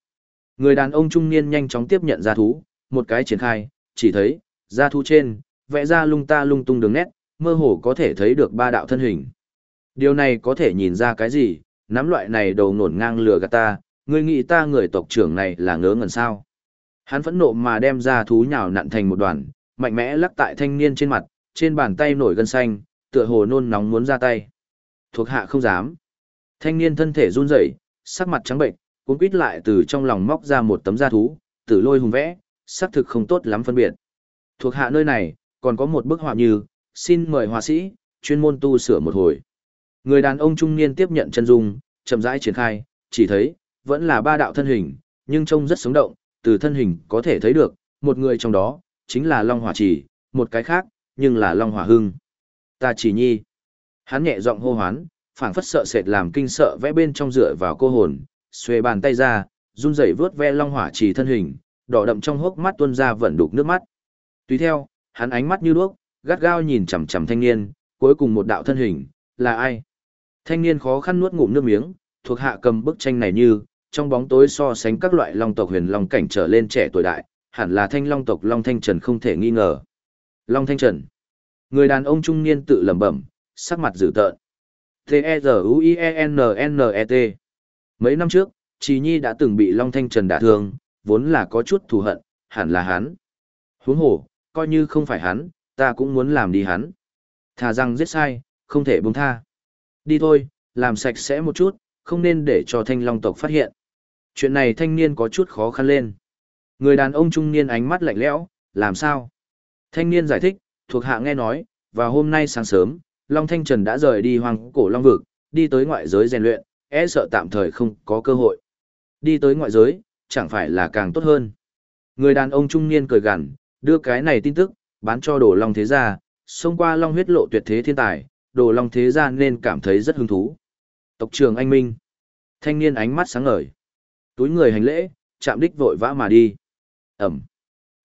Người đàn ông trung niên nhanh chóng tiếp nhận da thú, một cái triển khai, chỉ thấy, da thú trên, vẽ ra lung ta lung tung đường nét, mơ hồ có thể thấy được ba đạo thân hình. Điều này có thể nhìn ra cái gì, nắm loại này đầu nổn ngang lừa gạt ta, người nghĩ ta người tộc trưởng này là ngớ ngẩn sao. Hắn phẫn nộ mà đem ra thú nhào nặn thành một đoàn, mạnh mẽ lắc tại thanh niên trên mặt, trên bàn tay nổi gân xanh, tựa hồ nôn nóng muốn ra tay. Thuộc hạ không dám. Thanh niên thân thể run rẩy, sắc mặt trắng bệnh, cuốn quýt lại từ trong lòng móc ra một tấm da thú, tử lôi hùng vẽ, sắc thực không tốt lắm phân biệt. Thuộc hạ nơi này, còn có một bức họa như, xin mời họa sĩ, chuyên môn tu sửa một hồi. Người đàn ông trung niên tiếp nhận chân dung, chậm rãi triển khai, chỉ thấy, vẫn là ba đạo thân hình, nhưng trông rất sống động, từ thân hình có thể thấy được, một người trong đó, chính là Long Hỏa Chỉ, một cái khác, nhưng là Long Hỏa Hưng. Ta chỉ nhi. Hắn nhẹ giọng hô hoán, phảng phất sợ sệt làm kinh sợ vẽ bên trong dựa vào cô hồn, xuê bàn tay ra, run rẩy vướt ve Long Hỏa Chỉ thân hình, đỏ đậm trong hốc mắt tuôn ra vẫn đục nước mắt. Tùy theo, hắn ánh mắt như đuốc, gắt gao nhìn chằm chằm thanh niên, cuối cùng một đạo thân hình, là ai? Thanh niên khó khăn nuốt ngụm nước miếng, thuộc hạ cầm bức tranh này như, trong bóng tối so sánh các loại long tộc huyền long cảnh trở lên trẻ tuổi đại, hẳn là thanh long tộc Long Thanh Trần không thể nghi ngờ. Long Thanh Trần. Người đàn ông trung niên tự lẩm bẩm, sắc mặt dữ tợn. T-E-Z-U-I-E-N-N-E-T. Mấy năm trước, Trì Nhi đã từng bị Long Thanh Trần đả thương, vốn là có chút thù hận, hẳn là hắn. Huống hồ, coi như không phải hắn, ta cũng muốn làm đi hắn. Thà rằng giết sai, không thể buông tha. Đi thôi, làm sạch sẽ một chút, không nên để cho thanh long tộc phát hiện. Chuyện này thanh niên có chút khó khăn lên. Người đàn ông trung niên ánh mắt lạnh lẽo, làm sao? Thanh niên giải thích, thuộc hạ nghe nói, và hôm nay sáng sớm, Long Thanh Trần đã rời đi hoàng cổ Long Vực, đi tới ngoại giới rèn luyện, e sợ tạm thời không có cơ hội. Đi tới ngoại giới, chẳng phải là càng tốt hơn. Người đàn ông trung niên cười gằn, đưa cái này tin tức, bán cho đồ Long Thế Gia, xông qua Long huyết lộ tuyệt thế thiên tài, đồ Long Thế Gia nên cảm thấy rất hứng thú. Tộc trưởng anh Minh. Thanh niên ánh mắt sáng ngời. Túi người hành lễ, chạm đích vội vã mà đi. Ẩm,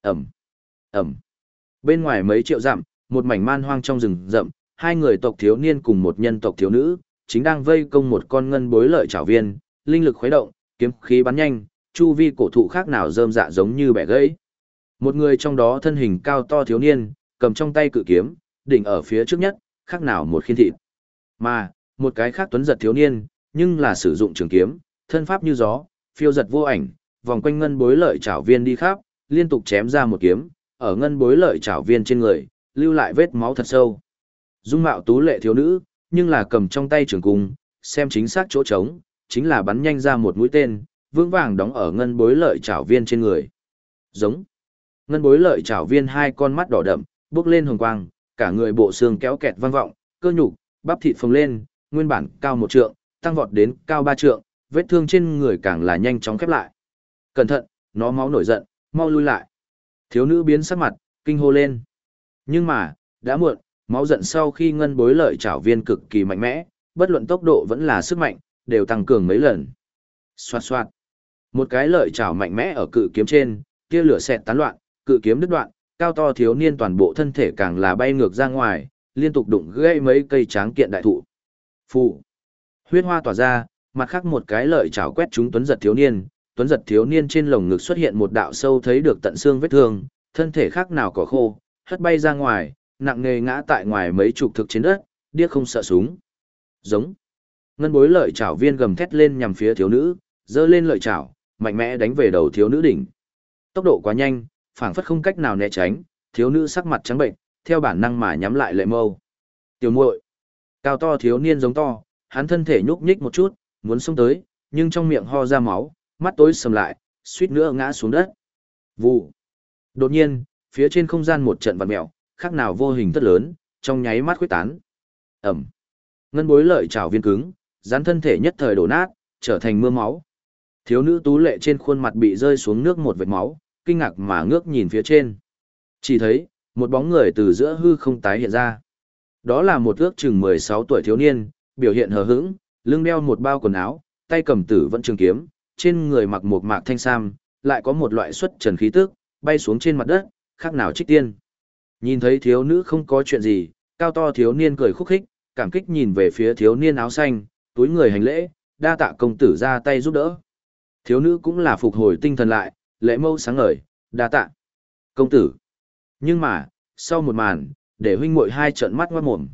Ẩm, Ẩm. Bên ngoài mấy triệu dặm, một mảnh man hoang trong rừng rậm, hai người tộc thiếu niên cùng một nhân tộc thiếu nữ, chính đang vây công một con ngân bối lợi trảo viên, linh lực khuấy động, kiếm khí bắn nhanh, chu vi cổ thụ khác nào rơm dạ giống như bẻ gãy. Một người trong đó thân hình cao to thiếu niên, cầm trong tay cự kiếm, đỉnh ở phía trước nhất, khác nào một khiên thịt. Mà, một cái khác tuấn giật thiếu niên, nhưng là sử dụng trường kiếm, thân pháp như gió, phiêu giật vô ảnh, vòng quanh ngân bối lợi chảo viên đi khắp, liên tục chém ra một kiếm, ở ngân bối lợi chảo viên trên người, lưu lại vết máu thật sâu. Dung mạo tú lệ thiếu nữ, nhưng là cầm trong tay trường cung, xem chính xác chỗ trống, chính là bắn nhanh ra một mũi tên, vững vàng đóng ở ngân bối lợi chảo viên trên người. Giống. Ngân bối lợi chảo viên hai con mắt đỏ đậm, bước lên hồng quang, cả người bộ xương kéo kẹt vang vọng, cơ nhục, bắp thịt phồng lên, nguyên bản cao một trượng, tăng vọt đến cao ba trượng, vết thương trên người càng là nhanh chóng khép lại. Cẩn thận, nó máu nổi giận, mau lui lại. Thiếu nữ biến sắc mặt, kinh hô lên. Nhưng mà, đã muộn, máu giận sau khi ngân bối lợi trảo viên cực kỳ mạnh mẽ, bất luận tốc độ vẫn là sức mạnh, đều tăng cường mấy lần. Xoạt xoạt. Một cái lợi trảo mạnh mẽ ở cự kiếm trên, tia lửa xẹt tán loạn, cự kiếm đứt đoạn, cao to thiếu niên toàn bộ thân thể càng là bay ngược ra ngoài, liên tục đụng gãy mấy cây tráng kiện đại thụ. Phụ. Huyết hoa tỏa ra, mặt khác một cái lợi chảo quét chúng tuấn giật thiếu niên, tuấn giật thiếu niên trên lồng ngực xuất hiện một đạo sâu thấy được tận xương vết thương, thân thể khác nào cỏ khô, hất bay ra ngoài, nặng nề ngã tại ngoài mấy chục thực trên đất, điếc không sợ súng. Giống. Ngân bối lợi chảo viên gầm thét lên nhằm phía thiếu nữ, dơ lên lợi chảo, mạnh mẽ đánh về đầu thiếu nữ đỉnh. Tốc độ quá nhanh, phảng phất không cách nào né tránh, thiếu nữ sắc mặt trắng bệnh, theo bản năng mà nhắm lại lệ mâu. Tiểu muội, cao to thiếu niên giống to, hắn thân thể nhúc nhích một chút, muốn xông tới, nhưng trong miệng ho ra máu, mắt tối sầm lại, suýt nữa ngã xuống đất. Vụ. Đột nhiên, phía trên không gian một trận vặn mèo, khác nào vô hình rất lớn, trong nháy mắt khuếch tán. Ẩm. Ngân bối lợi trào viên cứng, dán thân thể nhất thời đổ nát, trở thành mưa máu. Thiếu nữ tú lệ trên khuôn mặt bị rơi xuống nước một vệt máu, kinh ngạc mà ngước nhìn phía trên. Chỉ thấy, một bóng người từ giữa hư không tái hiện ra. Đó là một ước chừng 16 tuổi thiếu niên, biểu hiện hờ hững, lưng đeo một bao quần áo, tay cầm tử vẫn trường kiếm, trên người mặc một mạc thanh sam, lại có một loại xuất trần khí tức, bay xuống trên mặt đất, khác nào trích tiên. Nhìn thấy thiếu nữ không có chuyện gì, cao to thiếu niên cười khúc khích, cảm kích nhìn về phía thiếu niên áo xanh, túi người hành lễ, đa tạ công tử ra tay giúp đỡ. Thiếu nữ cũng là phục hồi tinh thần lại, lễ mâu sáng ngời, đa tạ. Công tử. Nhưng mà, sau một màn, để huynh muội hai trợn mắt ngoát mồm.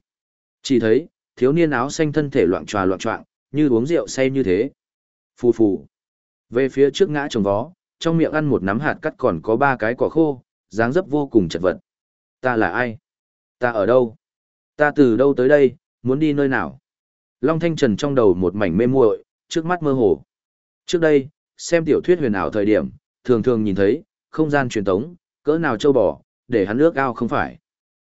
Chỉ thấy, thiếu niên áo xanh thân thể loạn tròa loạn trọng, như uống rượu say như thế. Phù phù. Về phía trước ngã trồng vó, trong miệng ăn một nắm hạt cắt còn có ba cái cỏ khô, dáng dấp vô cùng chật vật. Ta là ai? Ta ở đâu? Ta từ đâu tới đây, muốn đi nơi nào? Long Thanh Trần trong đầu một mảnh mê muội, trước mắt mơ hồ. Trước đây, xem tiểu thuyết huyền ảo thời điểm, thường thường nhìn thấy, không gian truyền tống, cỡ nào châu bò, để hắn nước ao không phải.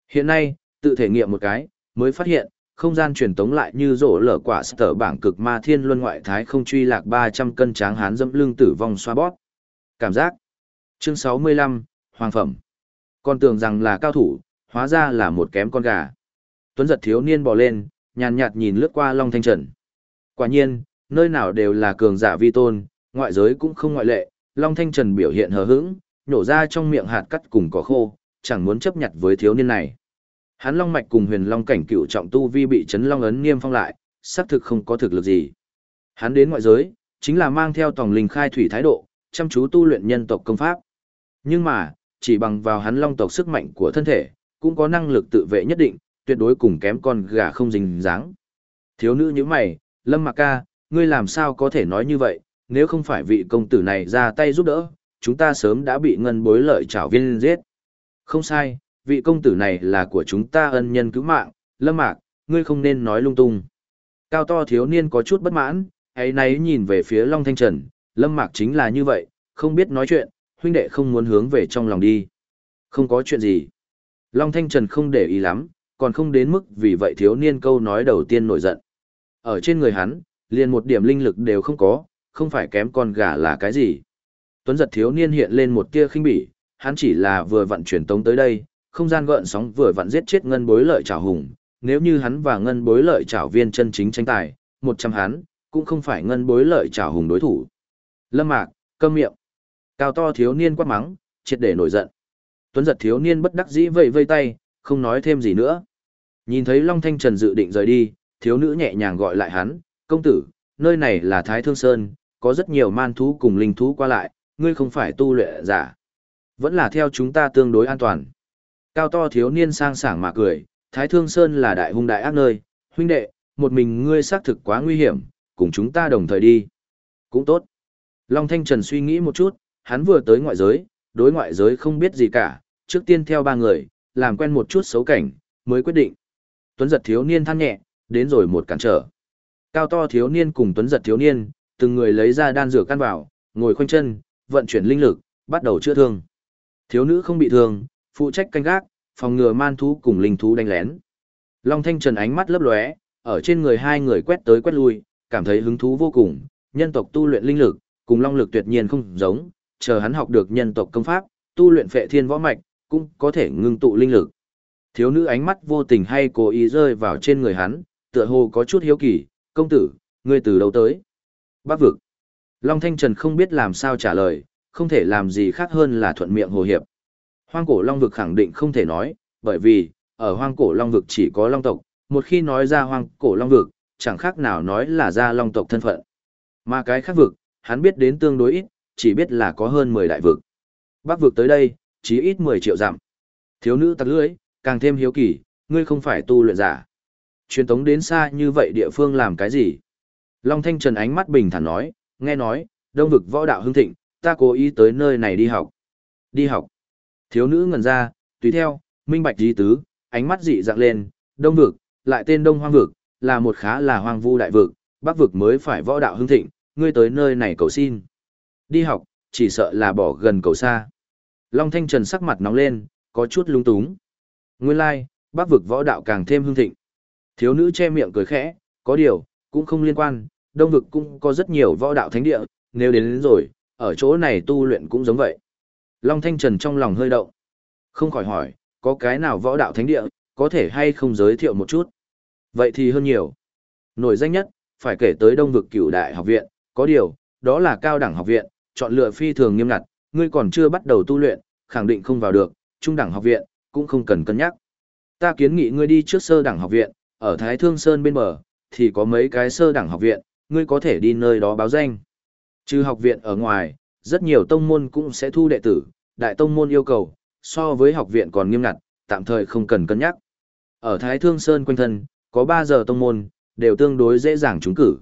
Hiện nay, tự thể nghiệm một cái, mới phát hiện, không gian truyền tống lại như rổ lở quả sở bảng cực ma thiên luân ngoại thái không truy lạc 300 cân tráng hán dẫm lưng tử vong xoa bót. Cảm giác. Chương 65, Hoàng Phẩm. Con tưởng rằng là cao thủ, hóa ra là một kém con gà. Tuấn giật thiếu niên bò lên, nhàn nhạt nhìn lướt qua Long Thanh Trần. Quả nhiên, nơi nào đều là cường giả vi tôn, ngoại giới cũng không ngoại lệ, Long Thanh Trần biểu hiện hờ hững, nhổ ra trong miệng hạt cắt cùng cỏ khô, chẳng muốn chấp nhặt với thiếu niên này. Hắn Long Mạch cùng huyền Long cảnh cựu trọng tu vi bị chấn Long ấn niêm phong lại, xác thực không có thực lực gì. Hắn đến ngoại giới, chính là mang theo tòng linh khai thủy thái độ, chăm chú tu luyện nhân tộc công pháp. Nhưng mà, chỉ bằng vào hắn Long tộc sức mạnh của thân thể, cũng có năng lực tự vệ nhất định, tuyệt đối cùng kém con gà không dính dáng. Thiếu nữ như mày, Lâm Mạc Ca, ngươi làm sao có thể nói như vậy, nếu không phải vị công tử này ra tay giúp đỡ, chúng ta sớm đã bị ngân bối lợi trảo viên giết. Không sai, vị công tử này là của chúng ta ân nhân cứu mạng, Lâm Mạc, ngươi không nên nói lung tung. Cao to thiếu niên có chút bất mãn, ấy nấy nhìn về phía Long Thanh Trần, Lâm Mạc chính là như vậy, không biết nói chuyện, huynh đệ không muốn hướng về trong lòng đi. Không có chuyện gì. Long Thanh Trần không để ý lắm, còn không đến mức vì vậy thiếu niên câu nói đầu tiên nổi giận. Ở trên người hắn, liền một điểm linh lực đều không có, không phải kém con gà là cái gì. Tuấn giật thiếu niên hiện lên một tia khinh bỉ, hắn chỉ là vừa vận chuyển tống tới đây, không gian gợn sóng vừa vặn giết chết ngân bối lợi trảo hùng, nếu như hắn và ngân bối lợi trảo viên chân chính tranh tài, một trăm hắn, cũng không phải ngân bối lợi trảo hùng đối thủ. Lâm Mạc, câm miệng. Cao to thiếu niên quát mắng, triệt để nổi giận. Tuấn giật thiếu niên bất đắc dĩ vẫy vây tay, không nói thêm gì nữa. Nhìn thấy Long Thanh Trần dự định rời đi, thiếu nữ nhẹ nhàng gọi lại hắn, công tử, nơi này là Thái Thương Sơn, có rất nhiều man thú cùng linh thú qua lại, ngươi không phải tu luyện giả. Vẫn là theo chúng ta tương đối an toàn. Cao to thiếu niên sang sảng mà cười, Thái Thương Sơn là đại hung đại ác nơi, huynh đệ, một mình ngươi xác thực quá nguy hiểm, cùng chúng ta đồng thời đi. Cũng tốt. Long Thanh Trần suy nghĩ một chút, hắn vừa tới ngoại giới, đối ngoại giới không biết gì cả, trước tiên theo ba người, làm quen một chút xấu cảnh, mới quyết định. Tuấn giật thiếu niên than nhẹ, đến rồi một cản trở. Cao to thiếu niên cùng Tuấn giật thiếu niên, từng người lấy ra đan dược căn vào, ngồi khoanh chân, vận chuyển linh lực, bắt đầu chữa thương. Thiếu nữ không bị thương, phụ trách canh gác, phòng ngừa man thú cùng linh thú đánh lén. Long Thanh Trần ánh mắt lấp lóe, ở trên người hai người quét tới quét lui, cảm thấy hứng thú vô cùng, nhân tộc tu luyện linh lực, cùng long lực tuyệt nhiên không giống, chờ hắn học được nhân tộc công pháp, tu luyện phệ thiên võ mạch, cũng có thể ngưng tụ linh lực. Thiếu nữ ánh mắt vô tình hay cố ý rơi vào trên người hắn, tựa hồ có chút hiếu kỳ, công tử, ngươi từ đâu tới? Bác vực. Long Thanh Trần không biết làm sao trả lời, không thể làm gì khác hơn là thuận miệng hồ hiệp. Hoang cổ Long vực khẳng định không thể nói, bởi vì, ở hoang cổ Long vực chỉ có Long tộc, một khi nói ra hoang cổ Long vực, chẳng khác nào nói là ra Long tộc thân phận. Mà cái khác vực, hắn biết đến tương đối ít, chỉ biết là có hơn 10 đại vực. Bắc vực tới đây, chỉ ít 10 triệu dặm. Thiếu nữ tặc lưỡi, càng thêm hiếu kỳ, ngươi không phải tu luyện giả. Truyền tống đến xa như vậy địa phương làm cái gì? Long Thanh Trần ánh mắt bình thản nói, nghe nói, đông vực võ đạo hưng thịnh, ta cố ý tới nơi này đi học. Đi học. Thiếu nữ ngần ra, tùy theo, minh bạch di tứ, ánh mắt dị dạng lên, đông vực, lại tên đông hoang vực, là một khá là hoang vu đại vực, bắc vực mới phải võ đạo hưng thịnh, ngươi tới nơi này cầu xin. Đi học, chỉ sợ là bỏ gần cầu xa. Long Thanh Trần sắc mặt nóng lên, có chút lung túng. Nguyên lai, like, bắc vực võ đạo càng thêm hưng thịnh. Thiếu nữ che miệng cười khẽ, có điều, cũng không liên quan, đông vực cũng có rất nhiều võ đạo thánh địa, nếu đến, đến rồi, ở chỗ này tu luyện cũng giống vậy. Long Thanh Trần trong lòng hơi động. Không khỏi hỏi, có cái nào võ đạo thánh địa, có thể hay không giới thiệu một chút? Vậy thì hơn nhiều. Nổi danh nhất, phải kể tới đông vực cửu đại học viện, có điều, đó là cao đẳng học viện, chọn lựa phi thường nghiêm ngặt, ngươi còn chưa bắt đầu tu luyện, khẳng định không vào được, trung đẳng học viện, cũng không cần cân nhắc. Ta kiến nghị ngươi đi trước sơ đẳng học viện, ở Thái Thương Sơn bên bờ, thì có mấy cái sơ đẳng học viện, ngươi có thể đi nơi đó báo danh. Trừ học viện ở ngoài, rất nhiều tông môn cũng sẽ thu đệ tử, đại tông môn yêu cầu, so với học viện còn nghiêm ngặt, tạm thời không cần cân nhắc. Ở Thái Thương Sơn quanh thân, có 3 giờ tông môn, đều tương đối dễ dàng trúng cử.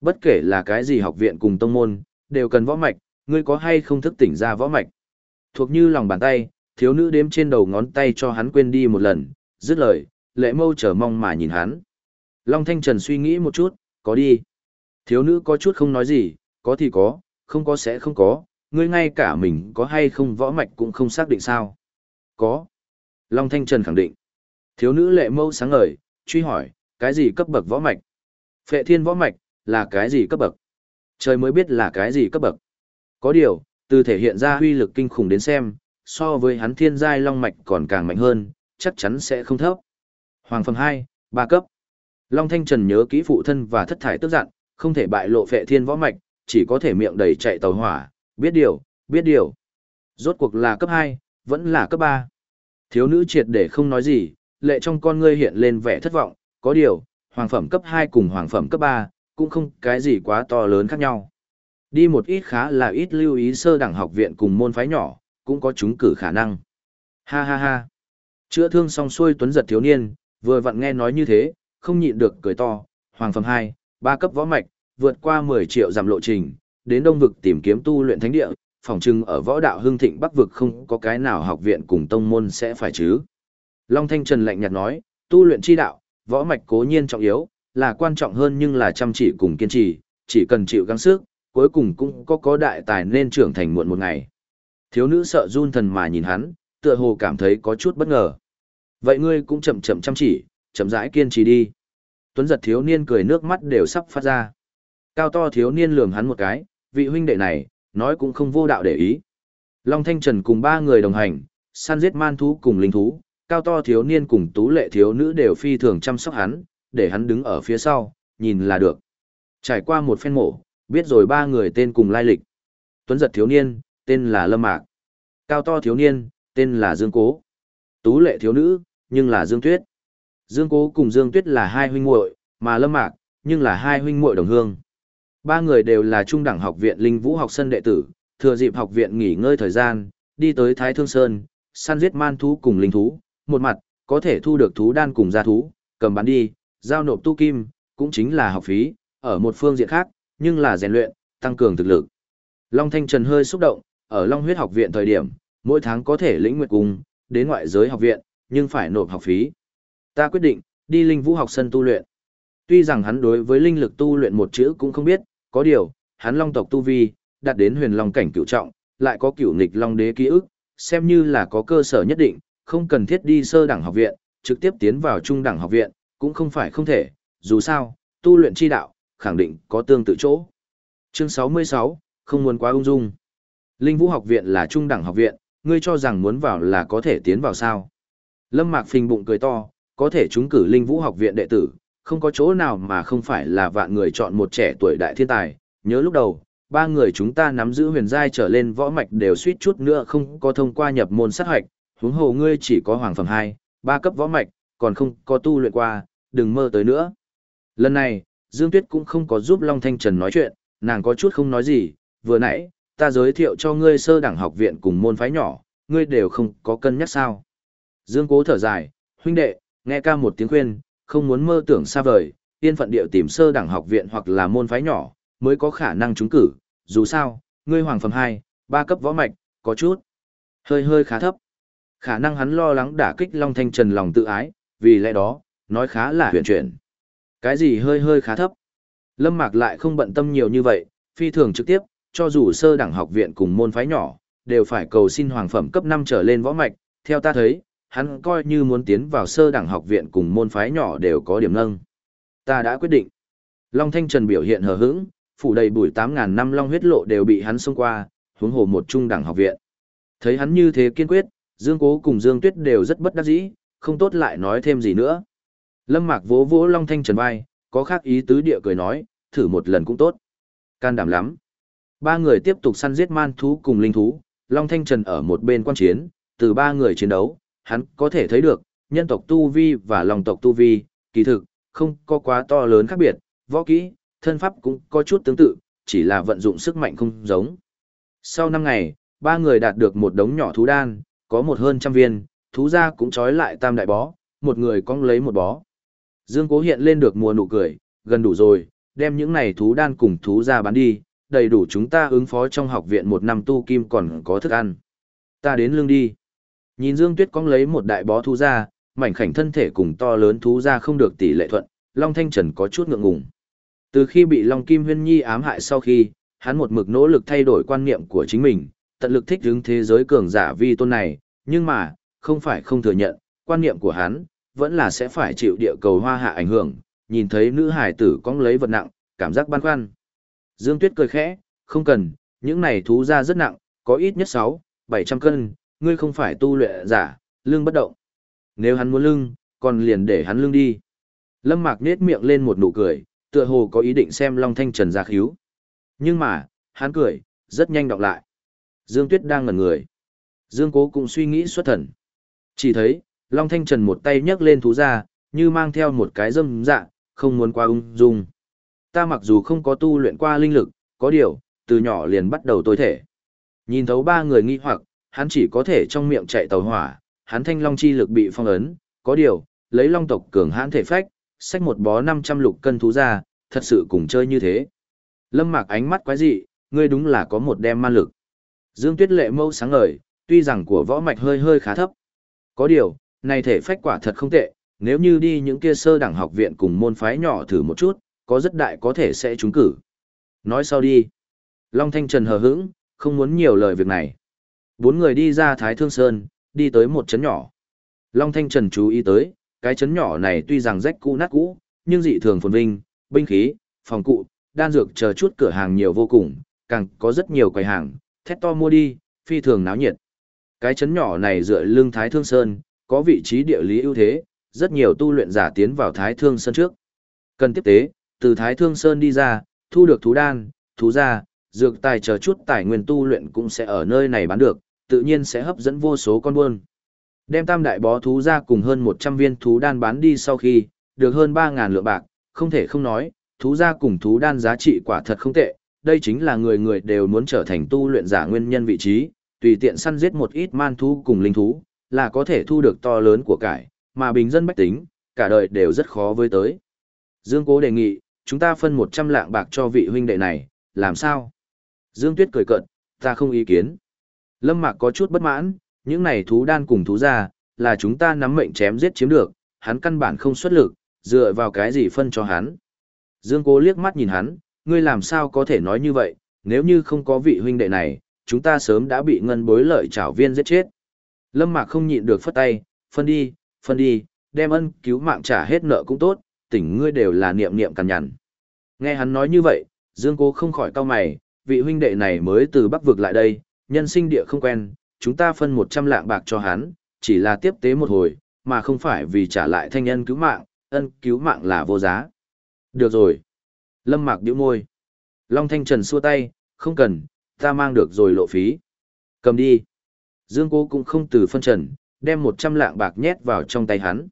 Bất kể là cái gì học viện cùng tông môn, đều cần võ mạch, ngươi có hay không thức tỉnh ra võ mạch. Thuộc như lòng bàn tay, thiếu nữ đếm trên đầu ngón tay cho hắn quên đi một lần, dứt lời, lệ mâu chờ mong mà nhìn hắn. Long Thanh Trần suy nghĩ một chút, có đi. Thiếu nữ có chút không nói gì, có thì có, không có sẽ không có, ngươi ngay cả mình có hay không võ mạch cũng không xác định sao. Có. Long Thanh Trần khẳng định. Thiếu nữ lệ mâu sáng ngời, truy hỏi, cái gì cấp bậc võ mạch? Phệ thiên võ mạch, là cái gì cấp bậc? Trời mới biết là cái gì cấp bậc. Có điều, từ thể hiện ra huy lực kinh khủng đến xem, so với hắn thiên giai long mạch còn càng mạnh hơn, chắc chắn sẽ không thấp. Hoàng phẩm 2, 3 cấp. Long Thanh Trần nhớ kỹ phụ thân và thất thải tức giận, không thể bại lộ phệ thiên võ mạch, chỉ có thể miệng đầy chạy tàu hỏa, biết điều, biết điều. Rốt cuộc là cấp 2, vẫn là cấp 3. Thiếu nữ triệt để không nói gì, lệ trong con ngươi hiện lên vẻ thất vọng, có điều, hoàng phẩm cấp 2 cùng hoàng phẩm cấp 3, cũng không cái gì quá to lớn khác nhau. Đi một ít khá là ít lưu ý sơ đẳng học viện cùng môn phái nhỏ, cũng có chúng cử khả năng. Ha ha ha. Chữa thương xong xuôi tuấn giật thiếu niên, vừa vặn nghe nói như thế, không nhịn được cười to, hoàng phẩm 2, ba cấp võ mạch, vượt qua 10 triệu giảm lộ trình, đến đông vực tìm kiếm tu luyện thánh địa, phòng trưng ở võ đạo hưng thịnh bắc vực không có cái nào học viện cùng tông môn sẽ phải chứ. Long Thanh Trần lạnh nhạt nói, tu luyện chi đạo, võ mạch cố nhiên trọng yếu, là quan trọng hơn nhưng là chăm chỉ cùng kiên trì, chỉ cần chịu gắng sức, cuối cùng cũng có có đại tài nên trưởng thành muộn một ngày. Thiếu nữ sợ run thần mà nhìn hắn, tựa hồ cảm thấy có chút bất ngờ. Vậy ngươi cũng chậm chậm chăm chỉ, chậm rãi kiên trì đi. Tuấn giật thiếu niên cười nước mắt đều sắp phát ra. Cao to thiếu niên lườm hắn một cái, vị huynh đệ này, nói cũng không vô đạo để ý. Long Thanh Trần cùng ba người đồng hành, săn giết man thú cùng linh thú, cao to thiếu niên cùng tú lệ thiếu nữ đều phi thường chăm sóc hắn, để hắn đứng ở phía sau, nhìn là được. Trải qua một phen mổ, biết rồi ba người tên cùng lai lịch. Tuấn giật thiếu niên, tên là Lâm Mạc. Cao to thiếu niên, tên là Dương Cố. Tú lệ thiếu nữ, nhưng là Dương Tuyết. Dương Cố cùng Dương Tuyết là hai huynh muội, mà Lâm Mạc, nhưng là hai huynh muội đồng hương. Ba người đều là trung đẳng học viện Linh Vũ học sân đệ tử, thừa dịp học viện nghỉ ngơi thời gian, đi tới Thái Thương Sơn, săn giết man thú cùng linh thú, một mặt, có thể thu được thú đan cùng gia thú, cầm bán đi, giao nộp tu kim, cũng chính là học phí, ở một phương diện khác, nhưng là rèn luyện, tăng cường thực lực. Long Thanh Trần hơi xúc động, ở Long Huyết học viện thời điểm, mỗi tháng có thể lĩnh nguyệt cùng, đến ngoại giới học viện, nhưng phải nộp học phí. Ta quyết định, đi linh vũ học sân tu luyện. Tuy rằng hắn đối với linh lực tu luyện một chữ cũng không biết, có điều, hắn long tộc tu vi, đạt đến huyền long cảnh cựu trọng, lại có cựu nghịch long đế ký ức, xem như là có cơ sở nhất định, không cần thiết đi sơ đẳng học viện, trực tiếp tiến vào trung đẳng học viện, cũng không phải không thể, dù sao, tu luyện chi đạo, khẳng định có tương tự chỗ. Chương 66, không muốn quá ung dung. Linh Vũ học viện là trung đẳng học viện, ngươi cho rằng muốn vào là có thể tiến vào sao. Lâm Mạc phình bụng cười to, có thể trúng cử Linh Vũ học viện đệ tử, không có chỗ nào mà không phải là vạn người chọn một trẻ tuổi đại thiên tài. Nhớ lúc đầu, ba người chúng ta nắm giữ huyền giai trở lên võ mạch đều suýt chút nữa không có thông qua nhập môn sát hoạch, huống hồ ngươi chỉ có hoàng phẩm 2, ba cấp võ mạch, còn không có tu luyện qua, đừng mơ tới nữa. Lần này, Dương Tuyết cũng không có giúp Long Thanh Trần nói chuyện, nàng có chút không nói gì, vừa nãy, ta giới thiệu cho ngươi sơ đẳng học viện cùng môn phái nhỏ, ngươi đều không có cân nhắc sao. Dương Cố thở dài, huynh đệ, nghe ca một tiếng khuyên, không muốn mơ tưởng xa vời, yên phận điệu tìm sơ đẳng học viện hoặc là môn phái nhỏ, mới có khả năng trúng cử, dù sao, ngươi hoàng phẩm 2, ba cấp võ mạch, có chút hơi hơi khá thấp. Khả năng hắn lo lắng đả kích Long Thanh Trần lòng tự ái, vì lẽ đó, nói khá là huyền chuyển. Cái gì hơi hơi khá thấp. Lâm Mạc lại không bận tâm nhiều như vậy, phi thường trực tiếp, cho dù sơ đẳng học viện cùng môn phái nhỏ, đều phải cầu xin hoàng phẩm cấp 5 trở lên võ mạch, theo ta thấy, hắn coi như muốn tiến vào sơ đẳng học viện cùng môn phái nhỏ đều có điểm nâng. Ta đã quyết định. Long Thanh Trần biểu hiện hờ hững, phủ đầy bụi 8.000 năm long huyết lộ đều bị hắn xông qua, huống hồ một trung đẳng học viện. Thấy hắn như thế kiên quyết, Dương Cố cùng Dương Tuyết đều rất bất đắc dĩ, không tốt lại nói thêm gì nữa. Lâm Mạc vỗ vỗ Long Thanh Trần vai, có khác ý tứ địa cười nói, thử một lần cũng tốt. Can đảm lắm. Ba người tiếp tục săn giết man thú cùng linh thú, Long Thanh Trần ở một bên quan chiến, từ ba người chiến đấu, hắn có thể thấy được, nhân tộc Tu Vi và lòng tộc Tu Vi, kỳ thực, không có quá to lớn khác biệt, võ kỹ, thân pháp cũng có chút tương tự, chỉ là vận dụng sức mạnh không giống. Sau 5 ngày, ba người đạt được một đống nhỏ thú đan, có một hơn trăm viên, thú ra cũng trói lại tam đại bó, một người cong lấy một bó. Dương Cố hiện lên được mùa nụ cười, gần đủ rồi, đem những này thú đan cùng thú ra bán đi, đầy đủ chúng ta ứng phó trong học viện một năm tu kim còn có thức ăn. Ta đến lương đi. Nhìn Dương Tuyết cong lấy một đại bó thú ra, mảnh khảnh thân thể cùng to lớn thú ra không được tỷ lệ thuận, Long Thanh Trần có chút ngượng ngùng. Từ khi bị Long Kim Huyên Nhi ám hại sau khi, hắn một mực nỗ lực thay đổi quan niệm của chính mình, tận lực thích ứng thế giới cường giả vi tôn này, nhưng mà, không phải không thừa nhận, quan niệm của hắn, vẫn là sẽ phải chịu địa cầu hoa hạ ảnh hưởng, nhìn thấy nữ hải tử cong lấy vật nặng, cảm giác băn khoăn. Dương Tuyết cười khẽ, không cần, những này thú ra rất nặng, có ít nhất 6, 700 cân, ngươi không phải tu luyện giả, lưng bất động. Nếu hắn muốn lưng, còn liền để hắn lưng đi. Lâm Mạc nết miệng lên một nụ cười, tựa hồ có ý định xem Long Thanh Trần ra khíu. Nhưng mà, hắn cười, rất nhanh đọc lại. Dương Tuyết đang ngẩn người. Dương Cố cũng suy nghĩ xuất thần. Chỉ thấy, Long Thanh Trần một tay nhấc lên thú ra, như mang theo một cái dâm dạ, không muốn qua ung dung. Ta mặc dù không có tu luyện qua linh lực, có điều, từ nhỏ liền bắt đầu tối thể. Nhìn thấu ba người nghi hoặc, hắn chỉ có thể trong miệng chạy tàu hỏa, hắn thanh long chi lực bị phong ấn, có điều, lấy long tộc cường hãn thể phách, xách một bó 500 lục cân thú ra, thật sự cùng chơi như thế. Lâm Mạc ánh mắt quái dị, ngươi đúng là có một đem ma lực. Dương Tuyết Lệ mâu sáng ngời, tuy rằng của võ mạch hơi hơi khá thấp. Có điều, này thể phách quả thật không tệ, nếu như đi những kia sơ đẳng học viện cùng môn phái nhỏ thử một chút, có rất đại có thể sẽ trúng cử. Nói sau đi. Long Thanh Trần hờ hững, không muốn nhiều lời việc này. Bốn người đi ra Thái Thương Sơn, đi tới một trấn nhỏ. Long Thanh Trần chú ý tới, cái trấn nhỏ này tuy rằng rách cũ nát cũ, nhưng dị thường phồn vinh, binh khí, phòng cụ, đan dược chờ chút cửa hàng nhiều vô cùng, càng có rất nhiều quầy hàng, thét to mua đi, phi thường náo nhiệt. Cái trấn nhỏ này dựa lưng Thái Thương Sơn, có vị trí địa lý ưu thế, rất nhiều tu luyện giả tiến vào Thái Thương Sơn trước. Cần tiếp tế, từ Thái Thương Sơn đi ra, thu được thú đan, thú gia, dược tài chờ chút tài nguyên tu luyện cũng sẽ ở nơi này bán được, tự nhiên sẽ hấp dẫn vô số con buôn. Đem tam đại bó thú ra cùng hơn 100 viên thú đan bán đi sau khi, được hơn 3.000 lượng bạc, không thể không nói, thú ra cùng thú đan giá trị quả thật không tệ, đây chính là người người đều muốn trở thành tu luyện giả nguyên nhân vị trí, tùy tiện săn giết một ít man thú cùng linh thú, là có thể thu được to lớn của cải, mà bình dân bách tính, cả đời đều rất khó với tới. Dương Cố đề nghị, chúng ta phân 100 lạng bạc cho vị huynh đệ này, làm sao? Dương Tuyết cười cợt, ta không ý kiến. Lâm Mạc có chút bất mãn, những này thú đan cùng thú ra, là chúng ta nắm mệnh chém giết chiếm được, hắn căn bản không xuất lực, dựa vào cái gì phân cho hắn. Dương Cố liếc mắt nhìn hắn, ngươi làm sao có thể nói như vậy, nếu như không có vị huynh đệ này, chúng ta sớm đã bị ngân bối lợi trảo viên giết chết. Lâm Mạc không nhịn được phất tay, phân đi, phân đi, đem ân cứu mạng trả hết nợ cũng tốt, tỉnh ngươi đều là niệm niệm cằn nhằn. Nghe hắn nói như vậy, Dương Cố không khỏi cau mày, vị huynh đệ này mới từ Bắc vực lại đây, nhân sinh địa không quen, chúng ta phân 100 lạng bạc cho hắn, chỉ là tiếp tế một hồi, mà không phải vì trả lại thanh ân cứu mạng, ân cứu mạng là vô giá. Được rồi. Lâm Mạc điệu môi. Long Thanh Trần xua tay, không cần, ta mang được rồi lộ phí. Cầm đi. Dương Cố cũng không từ phân trần, đem 100 lạng bạc nhét vào trong tay hắn.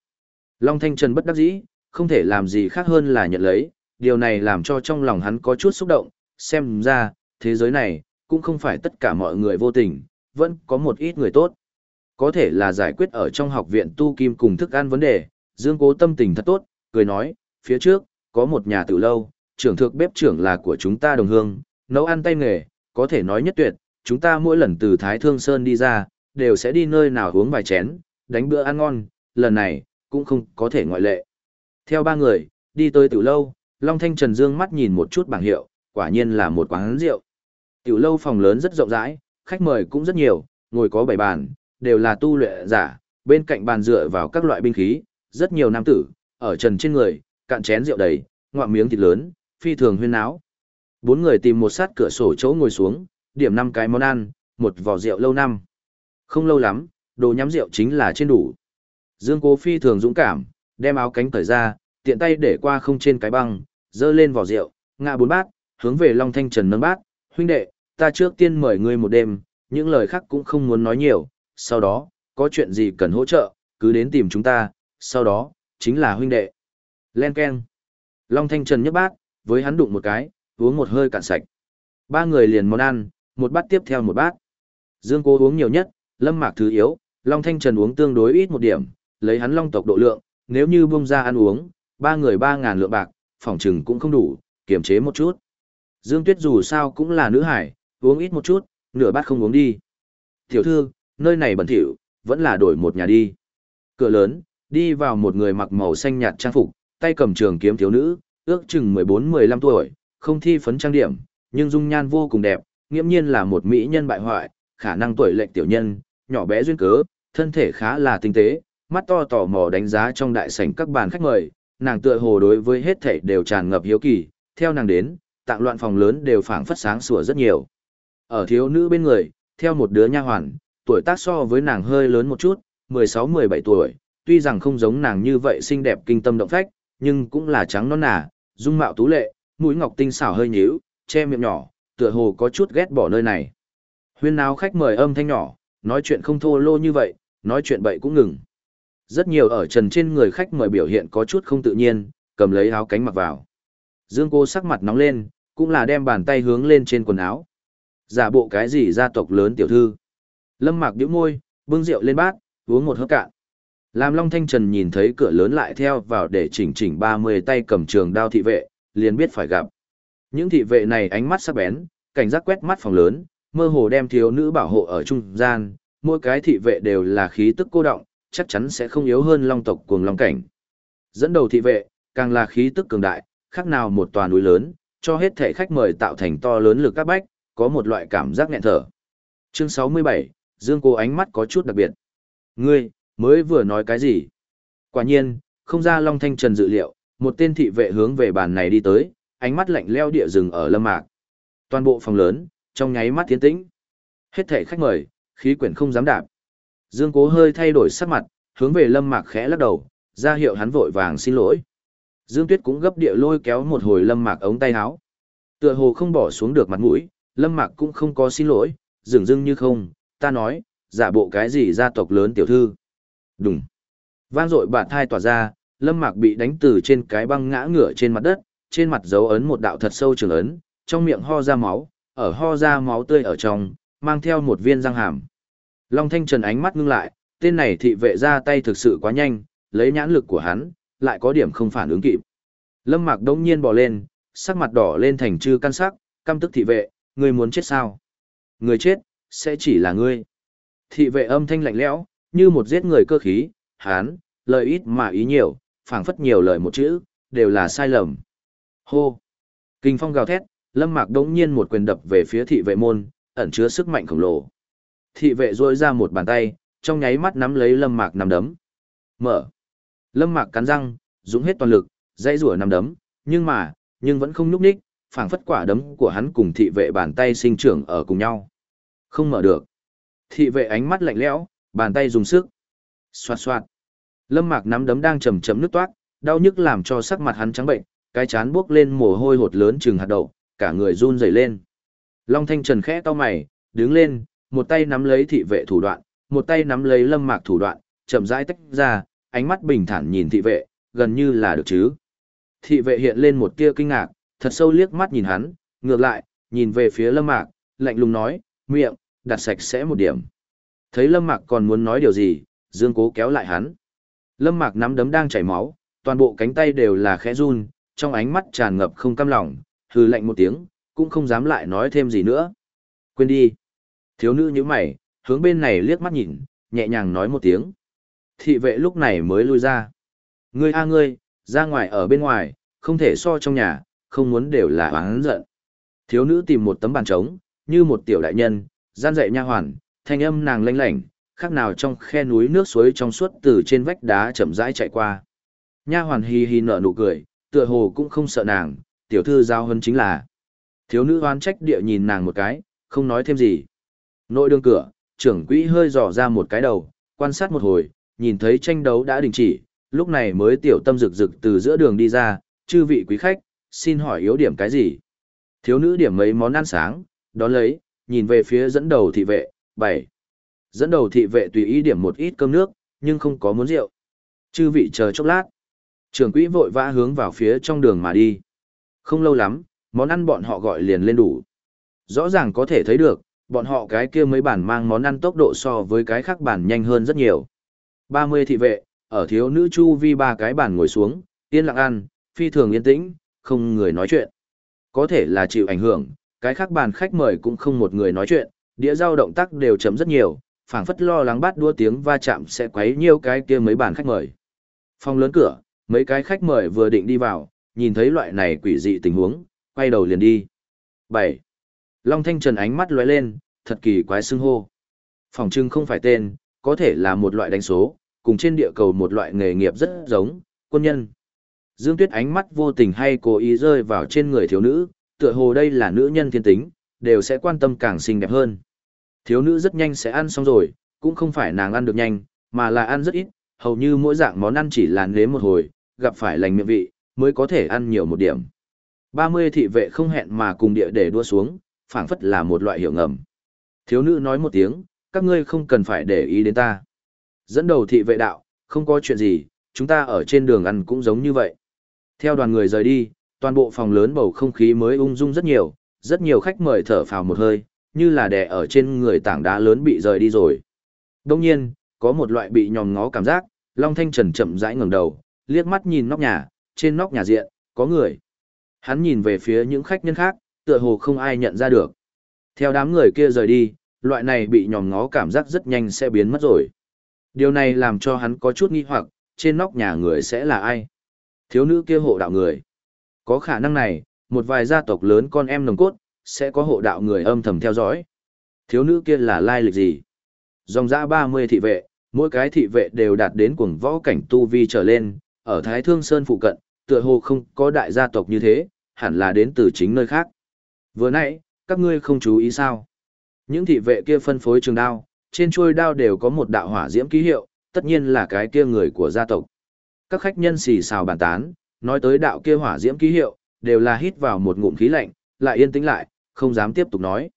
Long Thanh Trần bất đắc dĩ, không thể làm gì khác hơn là nhận lấy, điều này làm cho trong lòng hắn có chút xúc động, xem ra, thế giới này, cũng không phải tất cả mọi người vô tình, vẫn có một ít người tốt. Có thể là giải quyết ở trong học viện tu kim cùng thức ăn vấn đề, Dương Cố tâm tình thật tốt, cười nói, phía trước, có một nhà tử lâu, trưởng thượng bếp trưởng là của chúng ta đồng hương, nấu ăn tay nghề, có thể nói nhất tuyệt, chúng ta mỗi lần từ Thái Thương Sơn đi ra, đều sẽ đi nơi nào uống vài chén, đánh bữa ăn ngon, lần này, cũng không có thể ngoại lệ. Theo ba người, đi tới tử lâu, Long Thanh Trần Dương mắt nhìn một chút bảng hiệu, quả nhiên là một quán rượu. Tiểu lâu phòng lớn rất rộng rãi, khách mời cũng rất nhiều, ngồi có bảy bàn, đều là tu luyện giả, bên cạnh bàn dựa vào các loại binh khí, rất nhiều nam tử, ở trần trên người, cạn chén rượu đầy, ngoạm miếng thịt lớn, phi thường huyên náo. Bốn người tìm một sát cửa sổ chỗ ngồi xuống, điểm năm cái món ăn, một vò rượu lâu năm. Không lâu lắm, đồ nhắm rượu chính là trên đủ. Dương Cố phi thường dũng cảm, đem áo cánh cởi ra, tiện tay để qua không trên cái băng, dơ lên vỏ rượu, ngã bốn bát, hướng về Long Thanh Trần nâng bát, huynh đệ, ta trước tiên mời ngươi một đêm, những lời khác cũng không muốn nói nhiều, sau đó, có chuyện gì cần hỗ trợ, cứ đến tìm chúng ta, sau đó, chính là huynh đệ. Len Ken. Long Thanh Trần nhấp bát, với hắn đụng một cái, uống một hơi cạn sạch. Ba người liền món ăn, một bát tiếp theo một bát. Dương Cố uống nhiều nhất, Lâm Mạc thứ yếu, Long Thanh Trần uống tương đối ít một điểm, lấy hắn long tộc độ lượng, nếu như buông ra ăn uống, ba người ba ngàn lượng bạc, phòng trừng cũng không đủ, kiềm chế một chút. Dương Tuyết dù sao cũng là nữ hải, uống ít một chút, nửa bát không uống đi. Tiểu thư, nơi này bẩn thỉu, vẫn là đổi một nhà đi. Cửa lớn, đi vào một người mặc màu xanh nhạt trang phục, tay cầm trường kiếm thiếu nữ, ước chừng 14-15 tuổi, không thi phấn trang điểm, nhưng dung nhan vô cùng đẹp, nghiễm nhiên là một mỹ nhân bại hoại, khả năng tuổi lệnh tiểu nhân, nhỏ bé duyên cớ, thân thể khá là tinh tế, mắt to tò mò đánh giá trong đại sảnh các bàn khách mời, nàng tựa hồ đối với hết thảy đều tràn ngập hiếu kỳ, theo nàng đến, tạng loạn phòng lớn đều phảng phất sáng sủa rất nhiều. Ở thiếu nữ bên người, theo một đứa nha hoàn, tuổi tác so với nàng hơi lớn một chút, 16-17 tuổi, tuy rằng không giống nàng như vậy xinh đẹp kinh tâm động phách, nhưng cũng là trắng non nà, dung mạo tú lệ, mũi ngọc tinh xảo hơi nhíu, che miệng nhỏ, tựa hồ có chút ghét bỏ nơi này. Huyên náo khách mời âm thanh nhỏ, nói chuyện không thô lô như vậy, nói chuyện bậy cũng ngừng. Rất nhiều ở trần trên người khách mời biểu hiện có chút không tự nhiên, cầm lấy áo cánh mặc vào. Dương cô sắc mặt nóng lên, cũng là đem bàn tay hướng lên trên quần áo. Giả bộ cái gì gia tộc lớn tiểu thư. Lâm Mạc nhíu môi, bưng rượu lên bát, uống một hớp cạn. Làm Long Thanh Trần nhìn thấy cửa lớn lại theo vào để chỉnh chỉnh 30 tay cầm trường đao thị vệ, liền biết phải gặp. Những thị vệ này ánh mắt sắc bén, cảnh giác quét mắt phòng lớn, mơ hồ đem thiếu nữ bảo hộ ở trung gian, mỗi cái thị vệ đều là khí tức cô động, chắc chắn sẽ không yếu hơn long tộc cuồng long cảnh. Dẫn đầu thị vệ, càng là khí tức cường đại, khác nào một tòa núi lớn, cho hết thể khách mời tạo thành to lớn lực các bách, có một loại cảm giác nghẹn thở. Chương 67, Dương Cô ánh mắt có chút đặc biệt. Ngươi, mới vừa nói cái gì? Quả nhiên, không ra Long Thanh Trần dự liệu, một tên thị vệ hướng về bàn này đi tới, ánh mắt lạnh leo địa rừng ở lâm mạc. Toàn bộ phòng lớn, trong nháy mắt tiến tĩnh. Hết thể khách mời, khí quyển không dám đạp. Dương Cố hơi thay đổi sắc mặt, hướng về Lâm Mạc khẽ lắc đầu, ra hiệu hắn vội vàng xin lỗi. Dương Tuyết cũng gấp địa lôi kéo một hồi Lâm Mạc ống tay áo. Tựa hồ không bỏ xuống được mặt mũi, Lâm Mạc cũng không có xin lỗi, dường dưng như không, ta nói, giả bộ cái gì gia tộc lớn tiểu thư. Đúng. Vang dội bạt thai tỏa ra, Lâm Mạc bị đánh từ trên cái băng ngã ngửa trên mặt đất, trên mặt dấu ấn một đạo thật sâu trường ấn, trong miệng ho ra máu, ở ho ra máu tươi ở trong, mang theo một viên răng hàm. Long Thanh Trần ánh mắt ngưng lại, tên này thị vệ ra tay thực sự quá nhanh, lấy nhãn lực của hắn, lại có điểm không phản ứng kịp. Lâm Mạc đông nhiên bỏ lên, sắc mặt đỏ lên thành chư căn sắc, căm tức thị vệ, ngươi muốn chết sao? Người chết, sẽ chỉ là ngươi. Thị vệ âm thanh lạnh lẽo, như một giết người cơ khí, hán, lời ít mà ý nhiều, phảng phất nhiều lời một chữ, đều là sai lầm. Hô! Kinh phong gào thét, Lâm Mạc đống nhiên một quyền đập về phía thị vệ môn, ẩn chứa sức mạnh khổng lồ. Thị vệ rôi ra một bàn tay, trong nháy mắt nắm lấy Lâm Mạc nằm đấm. Mở! Lâm Mạc cắn răng, dũng hết toàn lực, dãy rủa nằm đấm, nhưng mà, nhưng vẫn không nhúc nhích, phảng phất quả đấm của hắn cùng thị vệ bàn tay sinh trưởng ở cùng nhau. Không mở được. Thị vệ ánh mắt lạnh lẽo, bàn tay dùng sức. Xoạt xoạt. Lâm Mạc nắm đấm đang chầm chậm nước toát, đau nhức làm cho sắc mặt hắn trắng bệnh, cái chán buốc lên mồ hôi hột lớn chừng hạt đậu, cả người run rẩy lên. Long Thanh Trần khẽ to mày, đứng lên, một tay nắm lấy thị vệ thủ đoạn, một tay nắm lấy Lâm Mạc thủ đoạn, chậm rãi tách ra, ánh mắt bình thản nhìn thị vệ, gần như là được chứ. Thị vệ hiện lên một tia kinh ngạc, thật sâu liếc mắt nhìn hắn, ngược lại, nhìn về phía Lâm Mạc, lạnh lùng nói, miệng, đặt sạch sẽ một điểm. Thấy Lâm Mạc còn muốn nói điều gì, Dương Cố kéo lại hắn. Lâm Mạc nắm đấm đang chảy máu, toàn bộ cánh tay đều là khẽ run, trong ánh mắt tràn ngập không cam lòng, hừ lạnh một tiếng, cũng không dám lại nói thêm gì nữa. Quên đi. Thiếu nữ như mày, hướng bên này liếc mắt nhìn, nhẹ nhàng nói một tiếng. Thị vệ lúc này mới lui ra. Ngươi a ngươi, ra ngoài ở bên ngoài, không thể so trong nhà, không muốn đều là oán giận. Thiếu nữ tìm một tấm bàn trống, như một tiểu đại nhân, gian dạy nha hoàn, thanh âm nàng lanh lảnh, khác nào trong khe núi nước suối trong suốt từ trên vách đá chậm rãi chạy qua. Nha hoàn hì hì nở nụ cười, tựa hồ cũng không sợ nàng, tiểu thư giao hơn chính là. Thiếu nữ oán trách địa nhìn nàng một cái, không nói thêm gì. Nội đường cửa, trưởng quỹ hơi dò ra một cái đầu, quan sát một hồi, nhìn thấy tranh đấu đã đình chỉ, lúc này mới tiểu tâm rực rực từ giữa đường đi ra, chư vị quý khách, xin hỏi yếu điểm cái gì? Thiếu nữ điểm mấy món ăn sáng, đó lấy, nhìn về phía dẫn đầu thị vệ, bảy. Dẫn đầu thị vệ tùy ý điểm một ít cơm nước, nhưng không có muốn rượu. Chư vị chờ chốc lát. trường quỹ vội vã hướng vào phía trong đường mà đi. Không lâu lắm, món ăn bọn họ gọi liền lên đủ. Rõ ràng có thể thấy được, bọn họ cái kia mấy bản mang món ăn tốc độ so với cái khác bản nhanh hơn rất nhiều. 30 thị vệ, ở thiếu nữ chu vi ba cái bàn ngồi xuống, yên lặng ăn, phi thường yên tĩnh, không người nói chuyện. Có thể là chịu ảnh hưởng, cái khác bàn khách mời cũng không một người nói chuyện, đĩa rau động tác đều chấm rất nhiều, phảng phất lo lắng bắt đua tiếng va chạm sẽ quấy nhiều cái kia mấy bàn khách mời. Phòng lớn cửa, mấy cái khách mời vừa định đi vào, nhìn thấy loại này quỷ dị tình huống, quay đầu liền đi. 7. Long Thanh Trần ánh mắt lóe lên, thật kỳ quái xưng hô. Phòng trưng không phải tên, có thể là một loại đánh số, cùng trên địa cầu một loại nghề nghiệp rất giống, quân nhân. Dương Tuyết ánh mắt vô tình hay cố ý rơi vào trên người thiếu nữ, tựa hồ đây là nữ nhân thiên tính, đều sẽ quan tâm càng xinh đẹp hơn. Thiếu nữ rất nhanh sẽ ăn xong rồi, cũng không phải nàng ăn được nhanh, mà là ăn rất ít, hầu như mỗi dạng món ăn chỉ là nếm một hồi, gặp phải lành miệng vị, mới có thể ăn nhiều một điểm. 30 thị vệ không hẹn mà cùng địa để đua xuống, phảng phất là một loại hiểu ngầm. Thiếu nữ nói một tiếng, các ngươi không cần phải để ý đến ta. Dẫn đầu thị vệ đạo, không có chuyện gì, chúng ta ở trên đường ăn cũng giống như vậy. Theo đoàn người rời đi, toàn bộ phòng lớn bầu không khí mới ung dung rất nhiều, rất nhiều khách mời thở phào một hơi, như là đè ở trên người tảng đá lớn bị rời đi rồi. Đông nhiên, có một loại bị nhòm ngó cảm giác, Long Thanh Trần chậm rãi ngẩng đầu, liếc mắt nhìn nóc nhà, trên nóc nhà diện, có người. Hắn nhìn về phía những khách nhân khác, tựa hồ không ai nhận ra được. Theo đám người kia rời đi, loại này bị nhòm ngó cảm giác rất nhanh sẽ biến mất rồi. Điều này làm cho hắn có chút nghi hoặc, trên nóc nhà người sẽ là ai? Thiếu nữ kia hộ đạo người. Có khả năng này, một vài gia tộc lớn con em nồng cốt, sẽ có hộ đạo người âm thầm theo dõi. Thiếu nữ kia là lai lịch gì? Dòng dã 30 thị vệ, mỗi cái thị vệ đều đạt đến cuồng võ cảnh tu vi trở lên, ở Thái Thương Sơn phụ cận, tựa hồ không có đại gia tộc như thế, hẳn là đến từ chính nơi khác. Vừa nãy, các ngươi không chú ý sao? Những thị vệ kia phân phối trường đao, trên chuôi đao đều có một đạo hỏa diễm ký hiệu, tất nhiên là cái kia người của gia tộc. Các khách nhân xì xào bàn tán, nói tới đạo kia hỏa diễm ký hiệu, đều là hít vào một ngụm khí lạnh, lại yên tĩnh lại, không dám tiếp tục nói.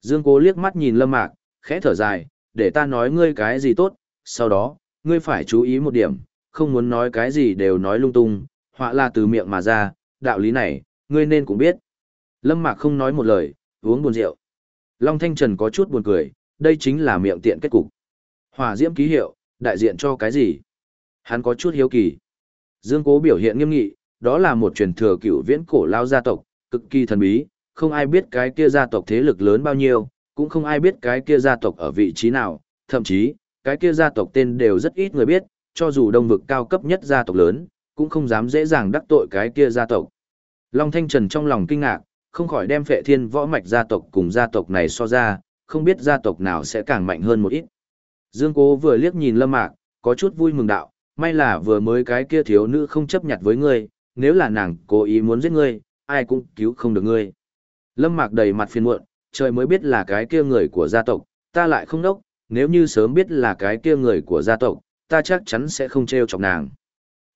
Dương Cố liếc mắt nhìn Lâm Mạc, khẽ thở dài, để ta nói ngươi cái gì tốt, sau đó, ngươi phải chú ý một điểm, không muốn nói cái gì đều nói lung tung, họa là từ miệng mà ra, đạo lý này, ngươi nên cũng biết. Lâm Mạc không nói một lời, uống buồn rượu. Long Thanh Trần có chút buồn cười, đây chính là miệng tiện kết cục. Hỏa diễm ký hiệu, đại diện cho cái gì? Hắn có chút hiếu kỳ. Dương Cố biểu hiện nghiêm nghị, đó là một truyền thừa cựu viễn cổ lao gia tộc, cực kỳ thần bí, không ai biết cái kia gia tộc thế lực lớn bao nhiêu, cũng không ai biết cái kia gia tộc ở vị trí nào, thậm chí, cái kia gia tộc tên đều rất ít người biết, cho dù đông vực cao cấp nhất gia tộc lớn, cũng không dám dễ dàng đắc tội cái kia gia tộc. Long Thanh Trần trong lòng kinh ngạc, không khỏi đem phệ thiên võ mạch gia tộc cùng gia tộc này so ra, không biết gia tộc nào sẽ càng mạnh hơn một ít. Dương Cố vừa liếc nhìn Lâm Mạc, có chút vui mừng đạo, may là vừa mới cái kia thiếu nữ không chấp nhặt với ngươi, nếu là nàng cố ý muốn giết ngươi, ai cũng cứu không được ngươi. Lâm Mạc đầy mặt phiền muộn, trời mới biết là cái kia người của gia tộc, ta lại không đốc, nếu như sớm biết là cái kia người của gia tộc, ta chắc chắn sẽ không trêu chọc nàng.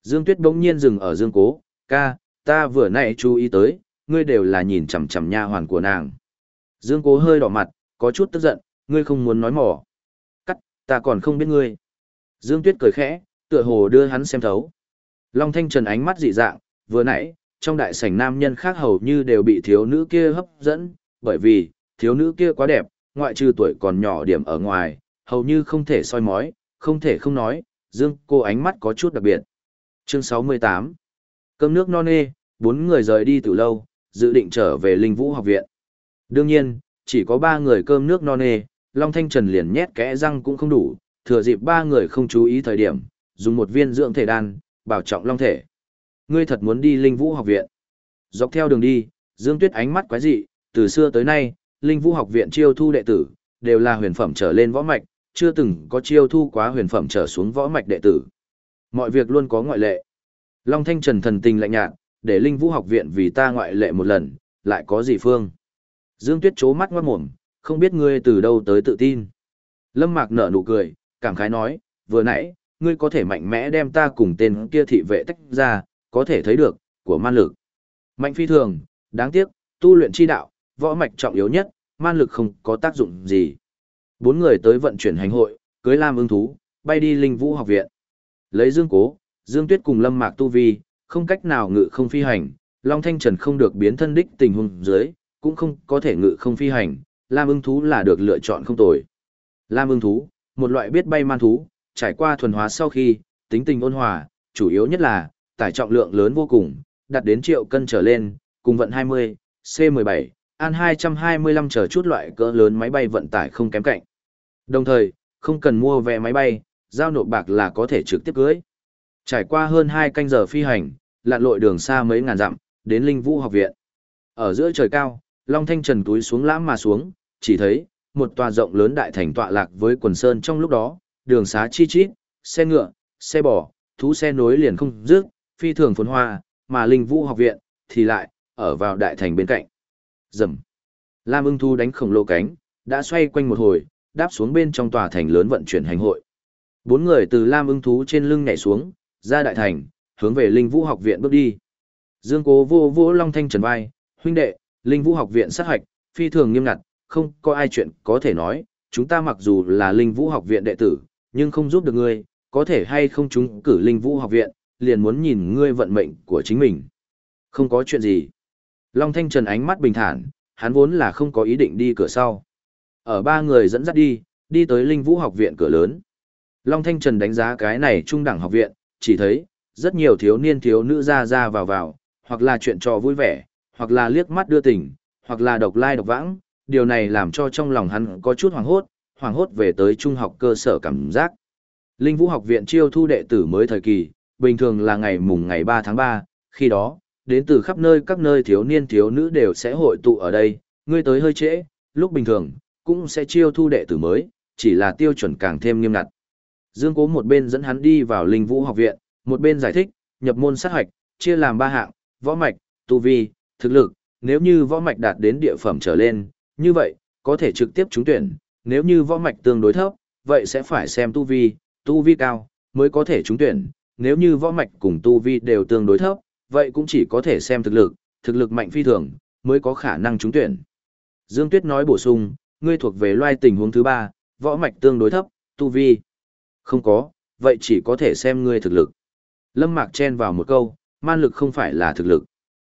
Dương Tuyết bỗng nhiên dừng ở Dương Cố, ca, ta vừa nãy chú ý tới, ngươi đều là nhìn chằm chằm nha hoàn của nàng. Dương Cố hơi đỏ mặt, có chút tức giận, ngươi không muốn nói mỏ. Cắt, ta còn không biết ngươi. Dương Tuyết cười khẽ, tựa hồ đưa hắn xem thấu. Long Thanh Trần ánh mắt dị dạng, vừa nãy, trong đại sảnh nam nhân khác hầu như đều bị thiếu nữ kia hấp dẫn, bởi vì, thiếu nữ kia quá đẹp, ngoại trừ tuổi còn nhỏ điểm ở ngoài, hầu như không thể soi mói, không thể không nói, Dương cô ánh mắt có chút đặc biệt. Chương 68 Cơm nước non nê, bốn người rời đi từ lâu, dự định trở về Linh Vũ học viện. Đương nhiên, chỉ có ba người cơm nước non nê, Long Thanh Trần liền nhét kẽ răng cũng không đủ, thừa dịp ba người không chú ý thời điểm, dùng một viên dưỡng thể đan, bảo trọng long thể. Ngươi thật muốn đi Linh Vũ học viện. Dọc theo đường đi, Dương Tuyết ánh mắt quái dị, từ xưa tới nay, Linh Vũ học viện chiêu thu đệ tử, đều là huyền phẩm trở lên võ mạch, chưa từng có chiêu thu quá huyền phẩm trở xuống võ mạch đệ tử. Mọi việc luôn có ngoại lệ. Long Thanh Trần thần tình lạnh nhạt, để Linh Vũ học viện vì ta ngoại lệ một lần, lại có gì phương. Dương Tuyết chố mắt ngoát mồm, không biết ngươi từ đâu tới tự tin. Lâm Mạc nở nụ cười, cảm khái nói, vừa nãy, ngươi có thể mạnh mẽ đem ta cùng tên kia thị vệ tách ra, có thể thấy được, của man lực. Mạnh phi thường, đáng tiếc, tu luyện chi đạo, võ mạch trọng yếu nhất, man lực không có tác dụng gì. Bốn người tới vận chuyển hành hội, cưới lam ưng thú, bay đi linh vũ học viện. Lấy Dương Cố, Dương Tuyết cùng Lâm Mạc Tu Vi, không cách nào ngự không phi hành, Long Thanh Trần không được biến thân đích tình huống dưới, cũng không có thể ngự không phi hành, Lam ưng thú là được lựa chọn không tồi. Lam ưng thú, một loại biết bay man thú, trải qua thuần hóa sau khi, tính tình ôn hòa, chủ yếu nhất là, tải trọng lượng lớn vô cùng, đạt đến triệu cân trở lên, cùng vận 20, C17, An 225 trở chút loại cỡ lớn máy bay vận tải không kém cạnh. Đồng thời, không cần mua vé máy bay, giao nộp bạc là có thể trực tiếp cưới. Trải qua hơn 2 canh giờ phi hành, lặn lội đường xa mấy ngàn dặm, đến Linh Vũ học viện. Ở giữa trời cao, Long Thanh Trần túi xuống lãm mà xuống, chỉ thấy, một tòa rộng lớn đại thành tọa lạc với quần sơn trong lúc đó, đường xá chi chít, xe ngựa, xe bò, thú xe nối liền không dứt, phi thường phồn hoa, mà Linh Vũ học viện thì lại ở vào đại thành bên cạnh. Rầm. Lam Ưng Thu đánh khổng lồ cánh, đã xoay quanh một hồi, đáp xuống bên trong tòa thành lớn vận chuyển hành hội. Bốn người từ Lam Ưng Thú trên lưng nhảy xuống, ra đại thành, hướng về Linh Vũ học viện bước đi. Dương Cố vô vô Long Thanh Trần vai, huynh đệ, Linh Vũ học viện sát hạch, phi thường nghiêm ngặt, không có ai chuyện có thể nói, chúng ta mặc dù là Linh Vũ học viện đệ tử, nhưng không giúp được ngươi, có thể hay không chúng cử Linh Vũ học viện, liền muốn nhìn ngươi vận mệnh của chính mình. Không có chuyện gì. Long Thanh Trần ánh mắt bình thản, hắn vốn là không có ý định đi cửa sau. Ở ba người dẫn dắt đi, đi tới Linh Vũ học viện cửa lớn. Long Thanh Trần đánh giá cái này trung đẳng học viện, chỉ thấy, rất nhiều thiếu niên thiếu nữ ra ra vào vào, hoặc là chuyện trò vui vẻ, hoặc là liếc mắt đưa tình, hoặc là độc lai độc vãng, điều này làm cho trong lòng hắn có chút hoàng hốt, hoàng hốt về tới trung học cơ sở cảm giác. Linh Vũ học viện chiêu thu đệ tử mới thời kỳ, bình thường là ngày mùng ngày 3 tháng 3, khi đó, đến từ khắp nơi các nơi thiếu niên thiếu nữ đều sẽ hội tụ ở đây, ngươi tới hơi trễ, lúc bình thường, cũng sẽ chiêu thu đệ tử mới, chỉ là tiêu chuẩn càng thêm nghiêm ngặt. Dương Cố một bên dẫn hắn đi vào Linh Vũ học viện, một bên giải thích, nhập môn sát hoạch, chia làm ba hạng, võ mạch, tu vi, thực lực, nếu như võ mạch đạt đến địa phẩm trở lên, như vậy, có thể trực tiếp trúng tuyển, nếu như võ mạch tương đối thấp, vậy sẽ phải xem tu vi, tu vi cao, mới có thể trúng tuyển, nếu như võ mạch cùng tu vi đều tương đối thấp, vậy cũng chỉ có thể xem thực lực, thực lực mạnh phi thường, mới có khả năng trúng tuyển. Dương Tuyết nói bổ sung, ngươi thuộc về loài tình huống thứ ba, võ mạch tương đối thấp, tu vi. Không có, vậy chỉ có thể xem ngươi thực lực. Lâm Mạc chen vào một câu, man lực không phải là thực lực.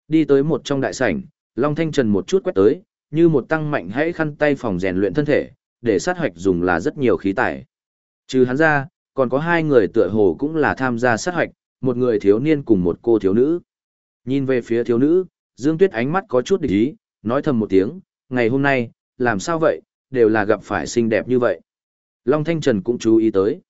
Đi tới một trong đại sảnh, Long Thanh Trần một chút quét tới, như một tăng mạnh hãy khăn tay phòng rèn luyện thân thể, để sát hoạch dùng là rất nhiều khí tải. Trừ hắn ra, còn có hai người tựa hồ cũng là tham gia sát hoạch, một người thiếu niên cùng một cô thiếu nữ. Nhìn về phía thiếu nữ, Dương Tuyết ánh mắt có chút địch ý, nói thầm một tiếng, ngày hôm nay, làm sao vậy, đều là gặp phải xinh đẹp như vậy. Long Thanh Trần cũng chú ý tới.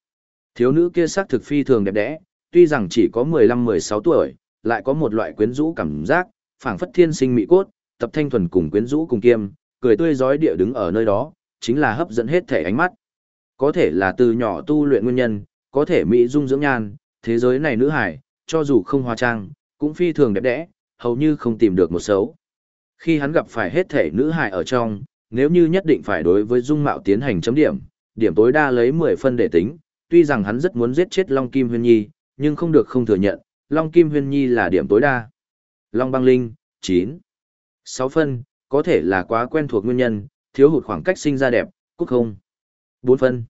Thiếu nữ kia sắc thực phi thường đẹp đẽ, tuy rằng chỉ có 15-16 tuổi, lại có một loại quyến rũ cảm giác, phảng phất thiên sinh mỹ cốt, tập thanh thuần cùng quyến rũ cùng kiêm, cười tươi giói địa đứng ở nơi đó, chính là hấp dẫn hết thể ánh mắt. Có thể là từ nhỏ tu luyện nguyên nhân, có thể mỹ dung dưỡng nhan, thế giới này nữ hải, cho dù không hóa trang, cũng phi thường đẹp đẽ, hầu như không tìm được một xấu. Khi hắn gặp phải hết thể nữ hải ở trong, nếu như nhất định phải đối với dung mạo tiến hành chấm điểm, điểm tối đa lấy 10 phân để tính, tuy rằng hắn rất muốn giết chết Long Kim Huyên Nhi, nhưng không được không thừa nhận, Long Kim Huyên Nhi là điểm tối đa. Long Băng Linh, 9. 6 phân, có thể là quá quen thuộc nguyên nhân, thiếu hụt khoảng cách sinh ra đẹp, cúc không. 4 phân.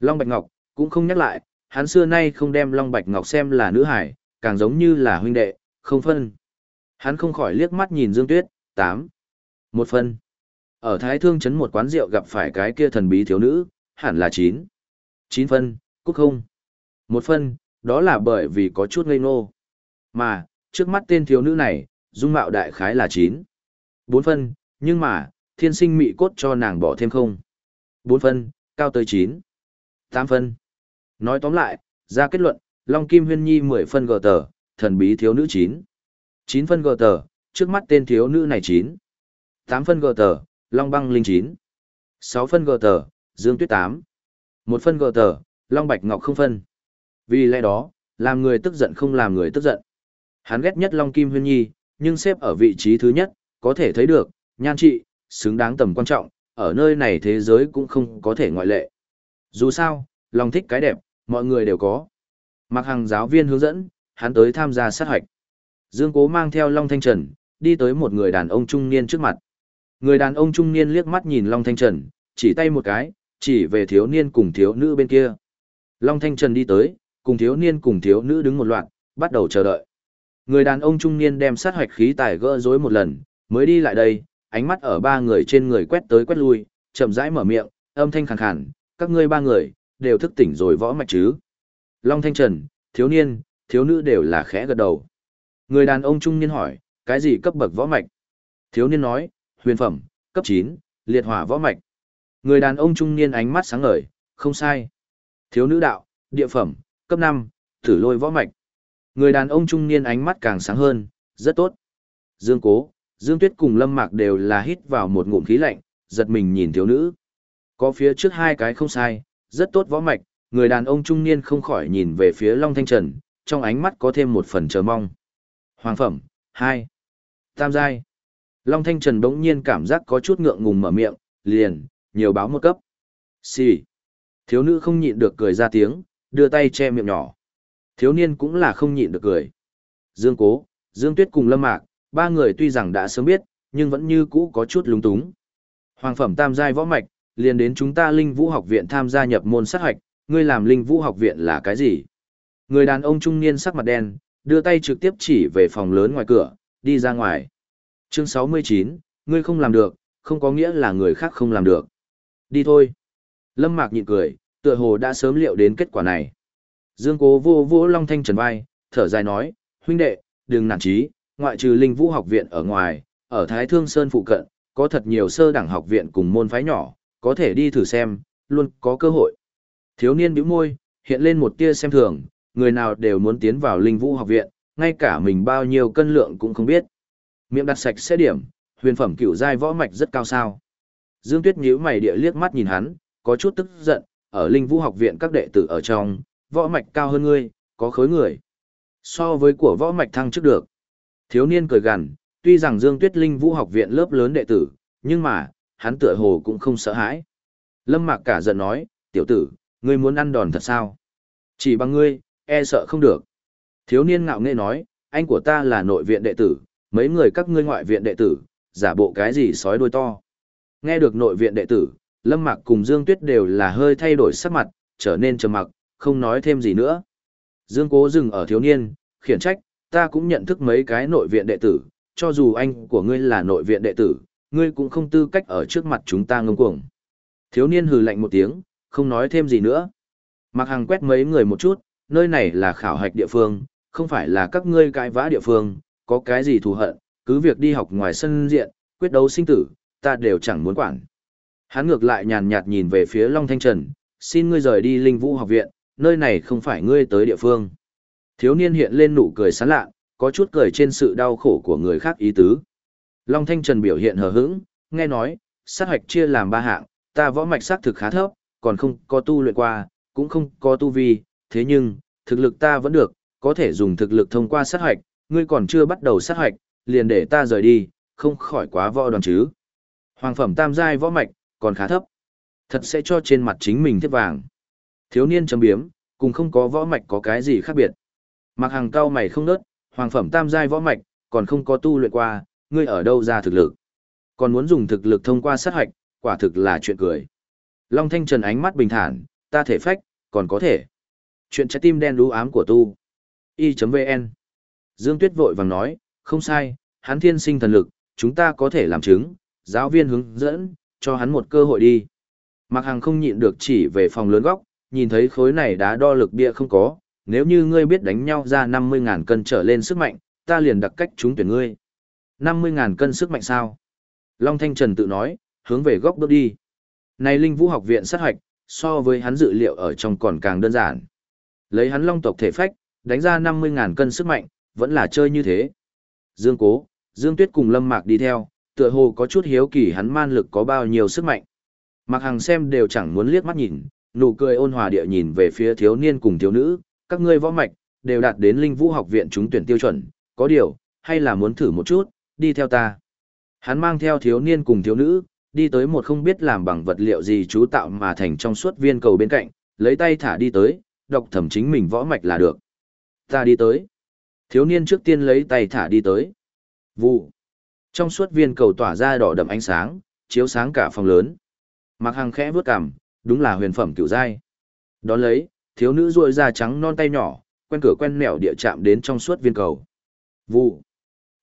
Long Bạch Ngọc, cũng không nhắc lại, hắn xưa nay không đem Long Bạch Ngọc xem là nữ hải, càng giống như là huynh đệ, không phân. Hắn không khỏi liếc mắt nhìn Dương Tuyết, 8. Một phân. Ở Thái Thương Trấn một quán rượu gặp phải cái kia thần bí thiếu nữ, hẳn là 9. 9 phân, cúc không. Một phân, đó là bởi vì có chút ngây ngô. Mà, trước mắt tên thiếu nữ này, dung mạo đại khái là 9. 4 phân, nhưng mà, thiên sinh mị cốt cho nàng bỏ thêm không. 4 phân, cao tới 9. 8 phân. Nói tóm lại, ra kết luận, Long Kim Huyên Nhi 10 phân gờ tờ, thần bí thiếu nữ 9. 9 phân gờ tờ, trước mắt tên thiếu nữ này 9. 8 phân gờ tờ, Long Băng Linh 9. 6 phân gờ tờ, Dương Tuyết 8. 1 phân gờ tờ, Long Bạch Ngọc không phân. Vì lẽ đó, làm người tức giận không làm người tức giận. Hắn ghét nhất Long Kim Huyên Nhi, nhưng xếp ở vị trí thứ nhất, có thể thấy được, nhan trị, xứng đáng tầm quan trọng, ở nơi này thế giới cũng không có thể ngoại lệ. Dù sao, lòng thích cái đẹp, mọi người đều có. Mặc hàng giáo viên hướng dẫn, hắn tới tham gia sát hoạch. Dương Cố mang theo Long Thanh Trần, đi tới một người đàn ông trung niên trước mặt. Người đàn ông trung niên liếc mắt nhìn Long Thanh Trần, chỉ tay một cái, chỉ về thiếu niên cùng thiếu nữ bên kia. Long Thanh Trần đi tới, cùng thiếu niên cùng thiếu nữ đứng một loạt, bắt đầu chờ đợi. Người đàn ông trung niên đem sát hoạch khí tài gỡ rối một lần, mới đi lại đây, ánh mắt ở ba người trên người quét tới quét lui, chậm rãi mở miệng, âm thanh khàn khàn, các ngươi ba người, đều thức tỉnh rồi võ mạch chứ. Long Thanh Trần, thiếu niên, thiếu nữ đều là khẽ gật đầu. Người đàn ông trung niên hỏi, cái gì cấp bậc võ mạch? Thiếu niên nói, huyền phẩm, cấp 9, liệt hỏa võ mạch. Người đàn ông trung niên ánh mắt sáng ngời, không sai. Thiếu nữ đạo, địa phẩm, cấp 5, thử lôi võ mạch. Người đàn ông trung niên ánh mắt càng sáng hơn, rất tốt. Dương Cố, Dương Tuyết cùng Lâm Mạc đều là hít vào một ngụm khí lạnh, giật mình nhìn thiếu nữ. Có phía trước hai cái không sai, rất tốt võ mạch, người đàn ông trung niên không khỏi nhìn về phía Long Thanh Trần, trong ánh mắt có thêm một phần chờ mong. Hoàng phẩm, 2. Tam giai. Long Thanh Trần bỗng nhiên cảm giác có chút ngượng ngùng mở miệng, liền, nhiều báo một cấp. Xì. Thiếu nữ không nhịn được cười ra tiếng, đưa tay che miệng nhỏ. Thiếu niên cũng là không nhịn được cười. Dương Cố, Dương Tuyết cùng Lâm Mạc, ba người tuy rằng đã sớm biết, nhưng vẫn như cũ có chút lúng túng. Hoàng phẩm tam giai võ mạch, liền đến chúng ta Linh Vũ học viện tham gia nhập môn sát hạch, ngươi làm Linh Vũ học viện là cái gì? Người đàn ông trung niên sắc mặt đen, đưa tay trực tiếp chỉ về phòng lớn ngoài cửa, đi ra ngoài. Chương 69, ngươi không làm được, không có nghĩa là người khác không làm được. Đi thôi. Lâm Mạc nhịn cười, tựa hồ đã sớm liệu đến kết quả này. Dương Cố vô vô Long Thanh Trần vai, thở dài nói, huynh đệ, đừng nản chí, ngoại trừ Linh Vũ học viện ở ngoài, ở Thái Thương Sơn phụ cận, có thật nhiều sơ đẳng học viện cùng môn phái nhỏ, có thể đi thử xem, luôn có cơ hội. Thiếu niên bĩu môi, hiện lên một tia xem thường, người nào đều muốn tiến vào Linh Vũ học viện, ngay cả mình bao nhiêu cân lượng cũng không biết. Miệng đặt sạch sẽ điểm, huyền phẩm cửu giai võ mạch rất cao sao. Dương Tuyết nhíu mày địa liếc mắt nhìn hắn, có chút tức giận, ở Linh Vũ học viện các đệ tử ở trong, võ mạch cao hơn ngươi, có khối người. So với của võ mạch thăng trước được. Thiếu niên cười gằn, tuy rằng Dương Tuyết Linh Vũ học viện lớp lớn đệ tử, nhưng mà, hắn tựa hồ cũng không sợ hãi. Lâm Mạc cả giận nói, tiểu tử, ngươi muốn ăn đòn thật sao? Chỉ bằng ngươi, e sợ không được. Thiếu niên ngạo nghễ nói, anh của ta là nội viện đệ tử, mấy người các ngươi ngoại viện đệ tử, giả bộ cái gì sói đuôi to. Nghe được nội viện đệ tử, Lâm Mạc cùng Dương Tuyết đều là hơi thay đổi sắc mặt, trở nên trầm mặc, không nói thêm gì nữa. Dương Cố dừng ở thiếu niên, khiển trách, ta cũng nhận thức mấy cái nội viện đệ tử, cho dù anh của ngươi là nội viện đệ tử, ngươi cũng không tư cách ở trước mặt chúng ta ngông cuồng. Thiếu niên hừ lạnh một tiếng, không nói thêm gì nữa. Mạc Hằng quét mấy người một chút, nơi này là khảo hạch địa phương, không phải là các ngươi cãi vã địa phương, có cái gì thù hận, cứ việc đi học ngoài sân diện, quyết đấu sinh tử, ta đều chẳng muốn quản. Hắn ngược lại nhàn nhạt nhìn về phía Long Thanh Trần, xin ngươi rời đi Linh Vũ học viện, nơi này không phải ngươi tới địa phương. Thiếu niên hiện lên nụ cười sán lạ, có chút cười trên sự đau khổ của người khác ý tứ. Long Thanh Trần biểu hiện hờ hững, nghe nói, sát hoạch chia làm ba hạng, ta võ mạch sát thực khá thấp, còn không có tu luyện qua, cũng không có tu vi, thế nhưng, thực lực ta vẫn được, có thể dùng thực lực thông qua sát hoạch, ngươi còn chưa bắt đầu sát hoạch, liền để ta rời đi, không khỏi quá võ đoàn chứ. Hoàng phẩm tam giai võ mạch, còn khá thấp. Thật sẽ cho trên mặt chính mình thiết vàng. Thiếu niên chấm biếm, cùng không có võ mạch có cái gì khác biệt. Mặc hàng cao mày không nớt, hoàng phẩm tam giai võ mạch, còn không có tu luyện qua, ngươi ở đâu ra thực lực. Còn muốn dùng thực lực thông qua sát hạch, quả thực là chuyện cười. Long Thanh Trần ánh mắt bình thản, ta thể phách, còn có thể. Chuyện trái tim đen đú ám của tu. y. vn Dương Tuyết vội vàng nói, không sai, hắn thiên sinh thần lực, chúng ta có thể làm chứng, giáo viên hướng dẫn, cho hắn một cơ hội đi. Mạc Hằng không nhịn được chỉ về phòng lớn góc, nhìn thấy khối này đá đo lực bia không có, nếu như ngươi biết đánh nhau ra 50.000 cân trở lên sức mạnh, ta liền đặc cách chúng tuyển ngươi. 50.000 cân sức mạnh sao? Long Thanh Trần tự nói, hướng về góc bước đi. Này Linh Vũ học viện sát hoạch, so với hắn dự liệu ở trong còn càng đơn giản. Lấy hắn long tộc thể phách, đánh ra 50.000 cân sức mạnh, vẫn là chơi như thế. Dương Cố, Dương Tuyết cùng Lâm Mạc đi theo, tựa hồ có chút hiếu kỳ hắn man lực có bao nhiêu sức mạnh. Mạc Hằng xem đều chẳng muốn liếc mắt nhìn, nụ cười ôn hòa địa nhìn về phía thiếu niên cùng thiếu nữ, các ngươi võ mạch, đều đạt đến linh vũ học viện trúng tuyển tiêu chuẩn, có điều, hay là muốn thử một chút, đi theo ta. Hắn mang theo thiếu niên cùng thiếu nữ, đi tới một không biết làm bằng vật liệu gì chú tạo mà thành trong suốt viên cầu bên cạnh, lấy tay thả đi tới, đọc thẩm chính mình võ mạch là được. Ta đi tới. Thiếu niên trước tiên lấy tay thả đi tới. Vụ. Trong suốt viên cầu tỏa ra đỏ đậm ánh sáng, chiếu sáng cả phòng lớn. Mặc Hằng khẽ vướt cằm, đúng là huyền phẩm cựu giai. Đón lấy, thiếu nữ ruồi da trắng non tay nhỏ, quen cửa quen mẹo địa chạm đến trong suốt viên cầu. Vụ.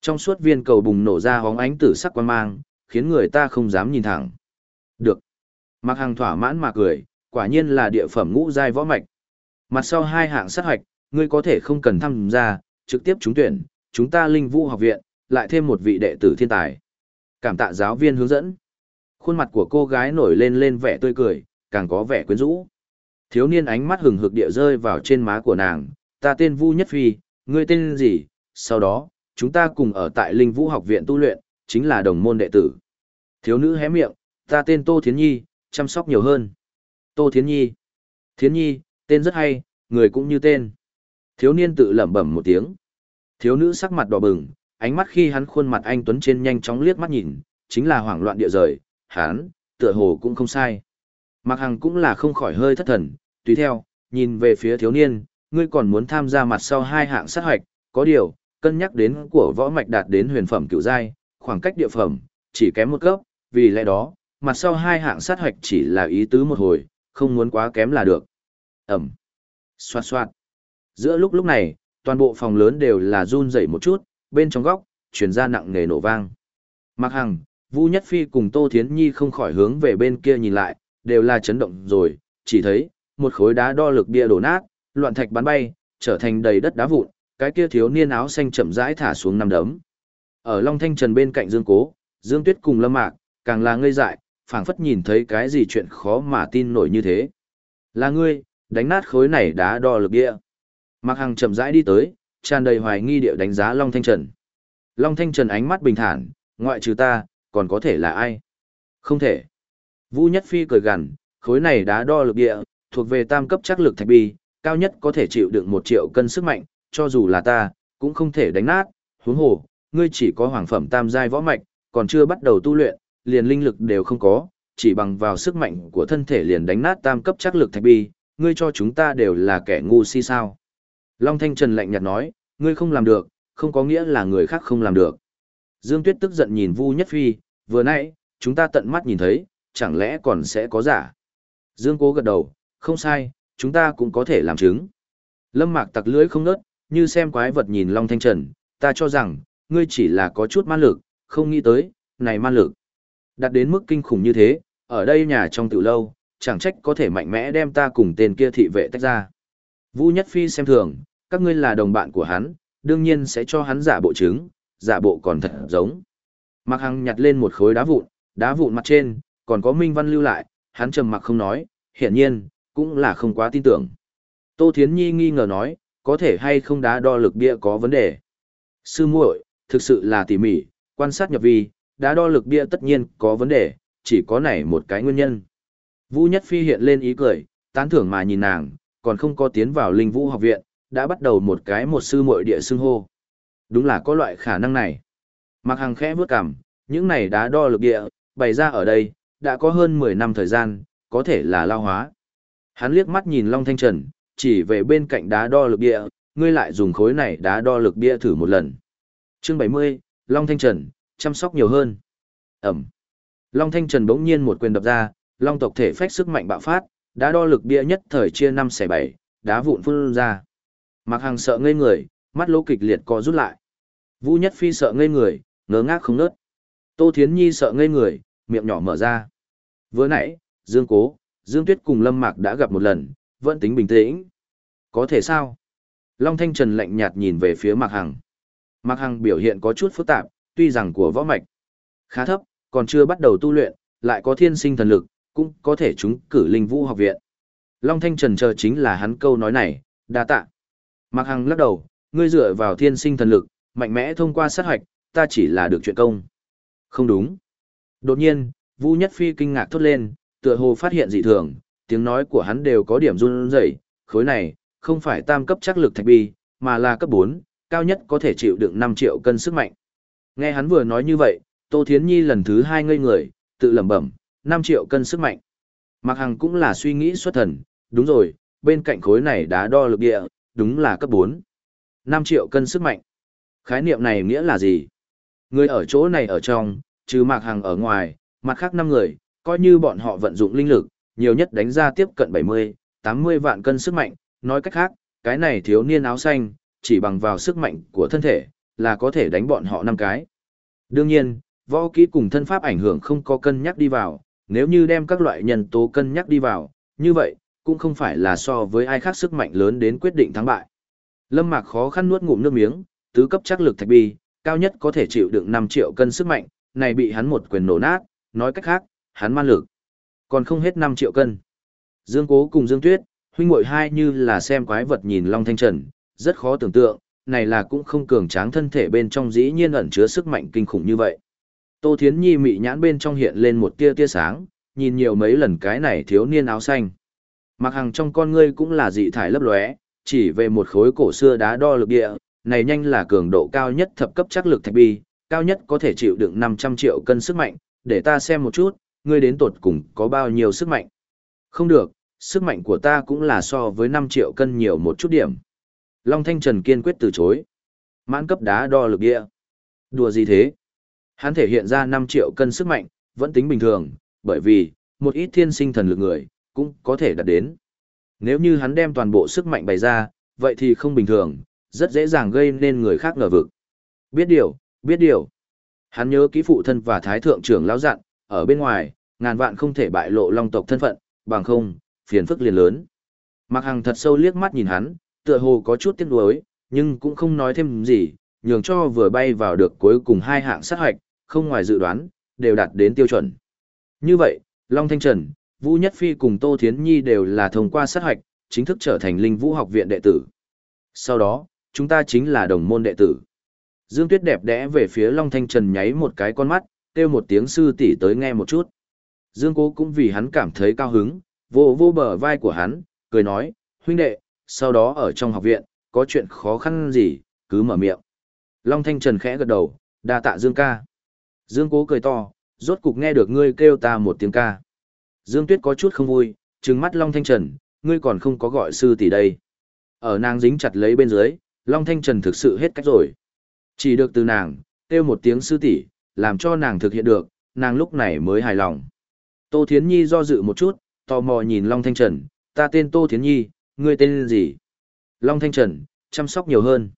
Trong suốt viên cầu bùng nổ ra hóng ánh tử sắc quan mang, khiến người ta không dám nhìn thẳng. Được. Mặc Hằng thỏa mãn mà cười, quả nhiên là địa phẩm ngũ giai võ mạch. Mặt sau hai hạng sát hoạch, ngươi có thể không cần tham gia, trực tiếp trúng tuyển, chúng ta linh vũ học viện, lại thêm một vị đệ tử thiên tài. Cảm tạ giáo viên hướng dẫn. Khuôn mặt của cô gái nổi lên lên vẻ tươi cười, càng có vẻ quyến rũ. Thiếu niên ánh mắt hừng hực địa rơi vào trên má của nàng, ta tên Vu Nhất Phi, ngươi tên gì? Sau đó, chúng ta cùng ở tại Linh Vũ học viện tu luyện, chính là đồng môn đệ tử. Thiếu nữ hé miệng, ta tên Tô Thiến Nhi, chăm sóc nhiều hơn. Tô Thiến Nhi. Thiến Nhi, tên rất hay, người cũng như tên. Thiếu niên tự lẩm bẩm một tiếng. Thiếu nữ sắc mặt đỏ bừng, ánh mắt khi hắn khuôn mặt anh Tuấn trên nhanh chóng liếc mắt nhìn, chính là hoảng loạn địa rời, hắn, tựa hồ cũng không sai. Mặc Hằng cũng là không khỏi hơi thất thần, tùy theo, nhìn về phía thiếu niên, ngươi còn muốn tham gia mặt sau hai hạng sát hoạch, có điều, cân nhắc đến của võ mạch đạt đến huyền phẩm cựu giai, khoảng cách địa phẩm, chỉ kém một cấp, vì lẽ đó, mặt sau hai hạng sát hoạch chỉ là ý tứ một hồi, không muốn quá kém là được. Ẩm. Xoạt xoạt. Giữa lúc lúc này, toàn bộ phòng lớn đều là run rẩy một chút, bên trong góc, truyền ra nặng nề nổ vang. Mặc Hằng, Vu Nhất Phi cùng Tô Thiến Nhi không khỏi hướng về bên kia nhìn lại, đều là chấn động rồi, chỉ thấy, một khối đá đo lực bia đổ nát, loạn thạch bắn bay, trở thành đầy đất đá vụn, cái kia thiếu niên áo xanh chậm rãi thả xuống năm đấm. Ở Long Thanh Trần bên cạnh Dương Cố, Dương Tuyết cùng Lâm Mạc, càng là ngây dại, phảng phất nhìn thấy cái gì chuyện khó mà tin nổi như thế. Là ngươi, đánh nát khối này đá đo lực bia. Mạc Hằng chậm rãi đi tới, tràn đầy hoài nghi điệu đánh giá Long Thanh Trần. Long Thanh Trần ánh mắt bình thản, ngoại trừ ta, còn có thể là ai? Không thể. Vũ Nhất Phi cười gằn, khối này đá đo lực địa, thuộc về tam cấp chắc lực thạch bi, cao nhất có thể chịu đựng một triệu cân sức mạnh, cho dù là ta, cũng không thể đánh nát, huống hồ, ngươi chỉ có hoàng phẩm tam giai võ mạch, còn chưa bắt đầu tu luyện, liền linh lực đều không có, chỉ bằng vào sức mạnh của thân thể liền đánh nát tam cấp chắc lực thạch bi, ngươi cho chúng ta đều là kẻ ngu si sao. Long Thanh Trần lạnh nhạt nói, ngươi không làm được, không có nghĩa là người khác không làm được. Dương Tuyết tức giận nhìn Vu Nhất Phi, vừa nãy, chúng ta tận mắt nhìn thấy, chẳng lẽ còn sẽ có giả. Dương Cố gật đầu, không sai, chúng ta cũng có thể làm chứng. Lâm Mạc tặc lưỡi không nớt, như xem quái vật nhìn Long Thanh Trần, ta cho rằng, ngươi chỉ là có chút man lực, không nghĩ tới, này man lực. Đạt đến mức kinh khủng như thế, ở đây nhà trong tiểu lâu, chẳng trách có thể mạnh mẽ đem ta cùng tên kia thị vệ tách ra. Vũ Nhất Phi xem thường, các ngươi là đồng bạn của hắn, đương nhiên sẽ cho hắn giả bộ chứng, giả bộ còn thật giống. Mạc Hằng nhặt lên một khối đá vụn, đá vụn mặt trên, còn có minh văn lưu lại, hắn trầm mặc không nói, hiển nhiên, cũng là không quá tin tưởng. Tô Thiến Nhi nghi ngờ nói, có thể hay không đá đo lực bia có vấn đề. Sư muội, thực sự là tỉ mỉ, quan sát nhập vi, đá đo lực bia tất nhiên có vấn đề, chỉ có này một cái nguyên nhân. Vũ Nhất Phi hiện lên ý cười, tán thưởng mà nhìn nàng, còn không có tiến vào linh vũ học viện, đã bắt đầu một cái một sư muội địa xưng hô. Đúng là có loại khả năng này. Mạc Hằng khẽ bước cằm, những này đá đo lực địa, bày ra ở đây, đã có hơn 10 năm thời gian, có thể là lao hóa. Hắn liếc mắt nhìn Long Thanh Trần, chỉ về bên cạnh đá đo lực địa, ngươi lại dùng khối này đá đo lực địa thử một lần. Chương 70, Long Thanh Trần, chăm sóc nhiều hơn. Ẩm. Long Thanh Trần bỗng nhiên một quyền đập ra, Long tộc thể phách sức mạnh bạo phát, đá đo lực bia nhất thời chia 5 xẻ 7, đá vụn phun ra. Mạc Hằng sợ ngây người, mắt lỗ kịch liệt co rút lại. Vũ Nhất Phi sợ ngây người, ngớ ngác không nớt. Tô Thiến Nhi sợ ngây người, miệng nhỏ mở ra. Vừa nãy, Dương Cố, Dương Tuyết cùng Lâm Mạc đã gặp một lần, vẫn tính bình tĩnh. Có thể sao? Long Thanh Trần lạnh nhạt nhìn về phía Mạc Hằng. Mạc Hằng biểu hiện có chút phức tạp, tuy rằng của võ mạch khá thấp, còn chưa bắt đầu tu luyện, lại có thiên sinh thần lực, cũng có thể chúng cử linh vũ học viện. Long Thanh Trần chờ chính là hắn câu nói này, đa tạ. Mạc Hằng lắc đầu, ngươi dựa vào thiên sinh thần lực, mạnh mẽ thông qua sát hoạch, ta chỉ là được chuyện công. Không đúng. Đột nhiên, Vu Nhất Phi kinh ngạc thốt lên, tựa hồ phát hiện dị thường, tiếng nói của hắn đều có điểm run rẩy, khối này, không phải tam cấp chắc lực thạch bi, mà là cấp 4, cao nhất có thể chịu đựng 5 triệu cân sức mạnh. Nghe hắn vừa nói như vậy, Tô Thiến Nhi lần thứ hai ngây người, tự lẩm bẩm, 5 triệu cân sức mạnh. Mạc Hằng cũng là suy nghĩ xuất thần, đúng rồi, bên cạnh khối này đá đo lực địa, đúng là cấp 4. 5 triệu cân sức mạnh. Khái niệm này nghĩa là gì? Người ở chỗ này ở trong, trừ Mạc hàng ở ngoài, mặt khác 5 người, coi như bọn họ vận dụng linh lực, nhiều nhất đánh ra tiếp cận 70, 80 vạn cân sức mạnh, nói cách khác, cái này thiếu niên áo xanh, chỉ bằng vào sức mạnh của thân thể, là có thể đánh bọn họ 5 cái. Đương nhiên, võ kỹ cùng thân pháp ảnh hưởng không có cân nhắc đi vào, nếu như đem các loại nhân tố cân nhắc đi vào, như vậy, cũng không phải là so với ai khác sức mạnh lớn đến quyết định thắng bại. Lâm Mạc khó khăn nuốt ngụm nước miếng, tứ cấp chắc lực thạch bi, cao nhất có thể chịu đựng 5 triệu cân sức mạnh, này bị hắn một quyền nổ nát, nói cách khác, hắn man lực. Còn không hết 5 triệu cân. Dương Cố cùng Dương Tuyết, huynh muội hai như là xem quái vật nhìn Long Thanh Trần, rất khó tưởng tượng, này là cũng không cường tráng thân thể bên trong dĩ nhiên ẩn chứa sức mạnh kinh khủng như vậy. Tô Thiến Nhi mị nhãn bên trong hiện lên một tia tia sáng, nhìn nhiều mấy lần cái này thiếu niên áo xanh. Mặc hàng trong con ngươi cũng là dị thải lấp lóe, chỉ về một khối cổ xưa đá đo lực địa, này nhanh là cường độ cao nhất thập cấp chắc lực thạch bi, cao nhất có thể chịu đựng 500 triệu cân sức mạnh, để ta xem một chút, ngươi đến tột cùng có bao nhiêu sức mạnh. Không được, sức mạnh của ta cũng là so với 5 triệu cân nhiều một chút điểm. Long Thanh Trần kiên quyết từ chối. Mãn cấp đá đo lực địa. Đùa gì thế? Hắn thể hiện ra 5 triệu cân sức mạnh, vẫn tính bình thường, bởi vì, một ít thiên sinh thần lực người, cũng có thể đạt đến. Nếu như hắn đem toàn bộ sức mạnh bày ra, vậy thì không bình thường, rất dễ dàng gây nên người khác ngờ vực. Biết điều, biết điều. Hắn nhớ kỹ phụ thân và thái thượng trưởng lão dặn, ở bên ngoài, ngàn vạn không thể bại lộ long tộc thân phận, bằng không, phiền phức liền lớn. Mạc Hằng thật sâu liếc mắt nhìn hắn, tựa hồ có chút tiếc nuối, nhưng cũng không nói thêm gì, nhường cho vừa bay vào được cuối cùng hai hạng sát hoạch, không ngoài dự đoán, đều đạt đến tiêu chuẩn. Như vậy, Long Thanh Trần, Vũ Nhất Phi cùng Tô Thiến Nhi đều là thông qua sát hoạch, chính thức trở thành Linh Vũ học viện đệ tử. Sau đó, chúng ta chính là đồng môn đệ tử. Dương Tuyết đẹp đẽ về phía Long Thanh Trần nháy một cái con mắt, kêu một tiếng sư tỷ tới nghe một chút. Dương Cố cũng vì hắn cảm thấy cao hứng, vô vô bờ vai của hắn, cười nói, huynh đệ, sau đó ở trong học viện, có chuyện khó khăn gì, cứ mở miệng. Long Thanh Trần khẽ gật đầu, đa tạ Dương ca. Dương Cố cười to, rốt cục nghe được ngươi kêu ta một tiếng ca. Dương Tuyết có chút không vui, trừng mắt Long Thanh Trần, ngươi còn không có gọi sư tỷ đây. Ở nàng dính chặt lấy bên dưới, Long Thanh Trần thực sự hết cách rồi. Chỉ được từ nàng, kêu một tiếng sư tỷ, làm cho nàng thực hiện được, nàng lúc này mới hài lòng. Tô Thiến Nhi do dự một chút, tò mò nhìn Long Thanh Trần, ta tên Tô Thiến Nhi, ngươi tên gì? Long Thanh Trần, chăm sóc nhiều hơn.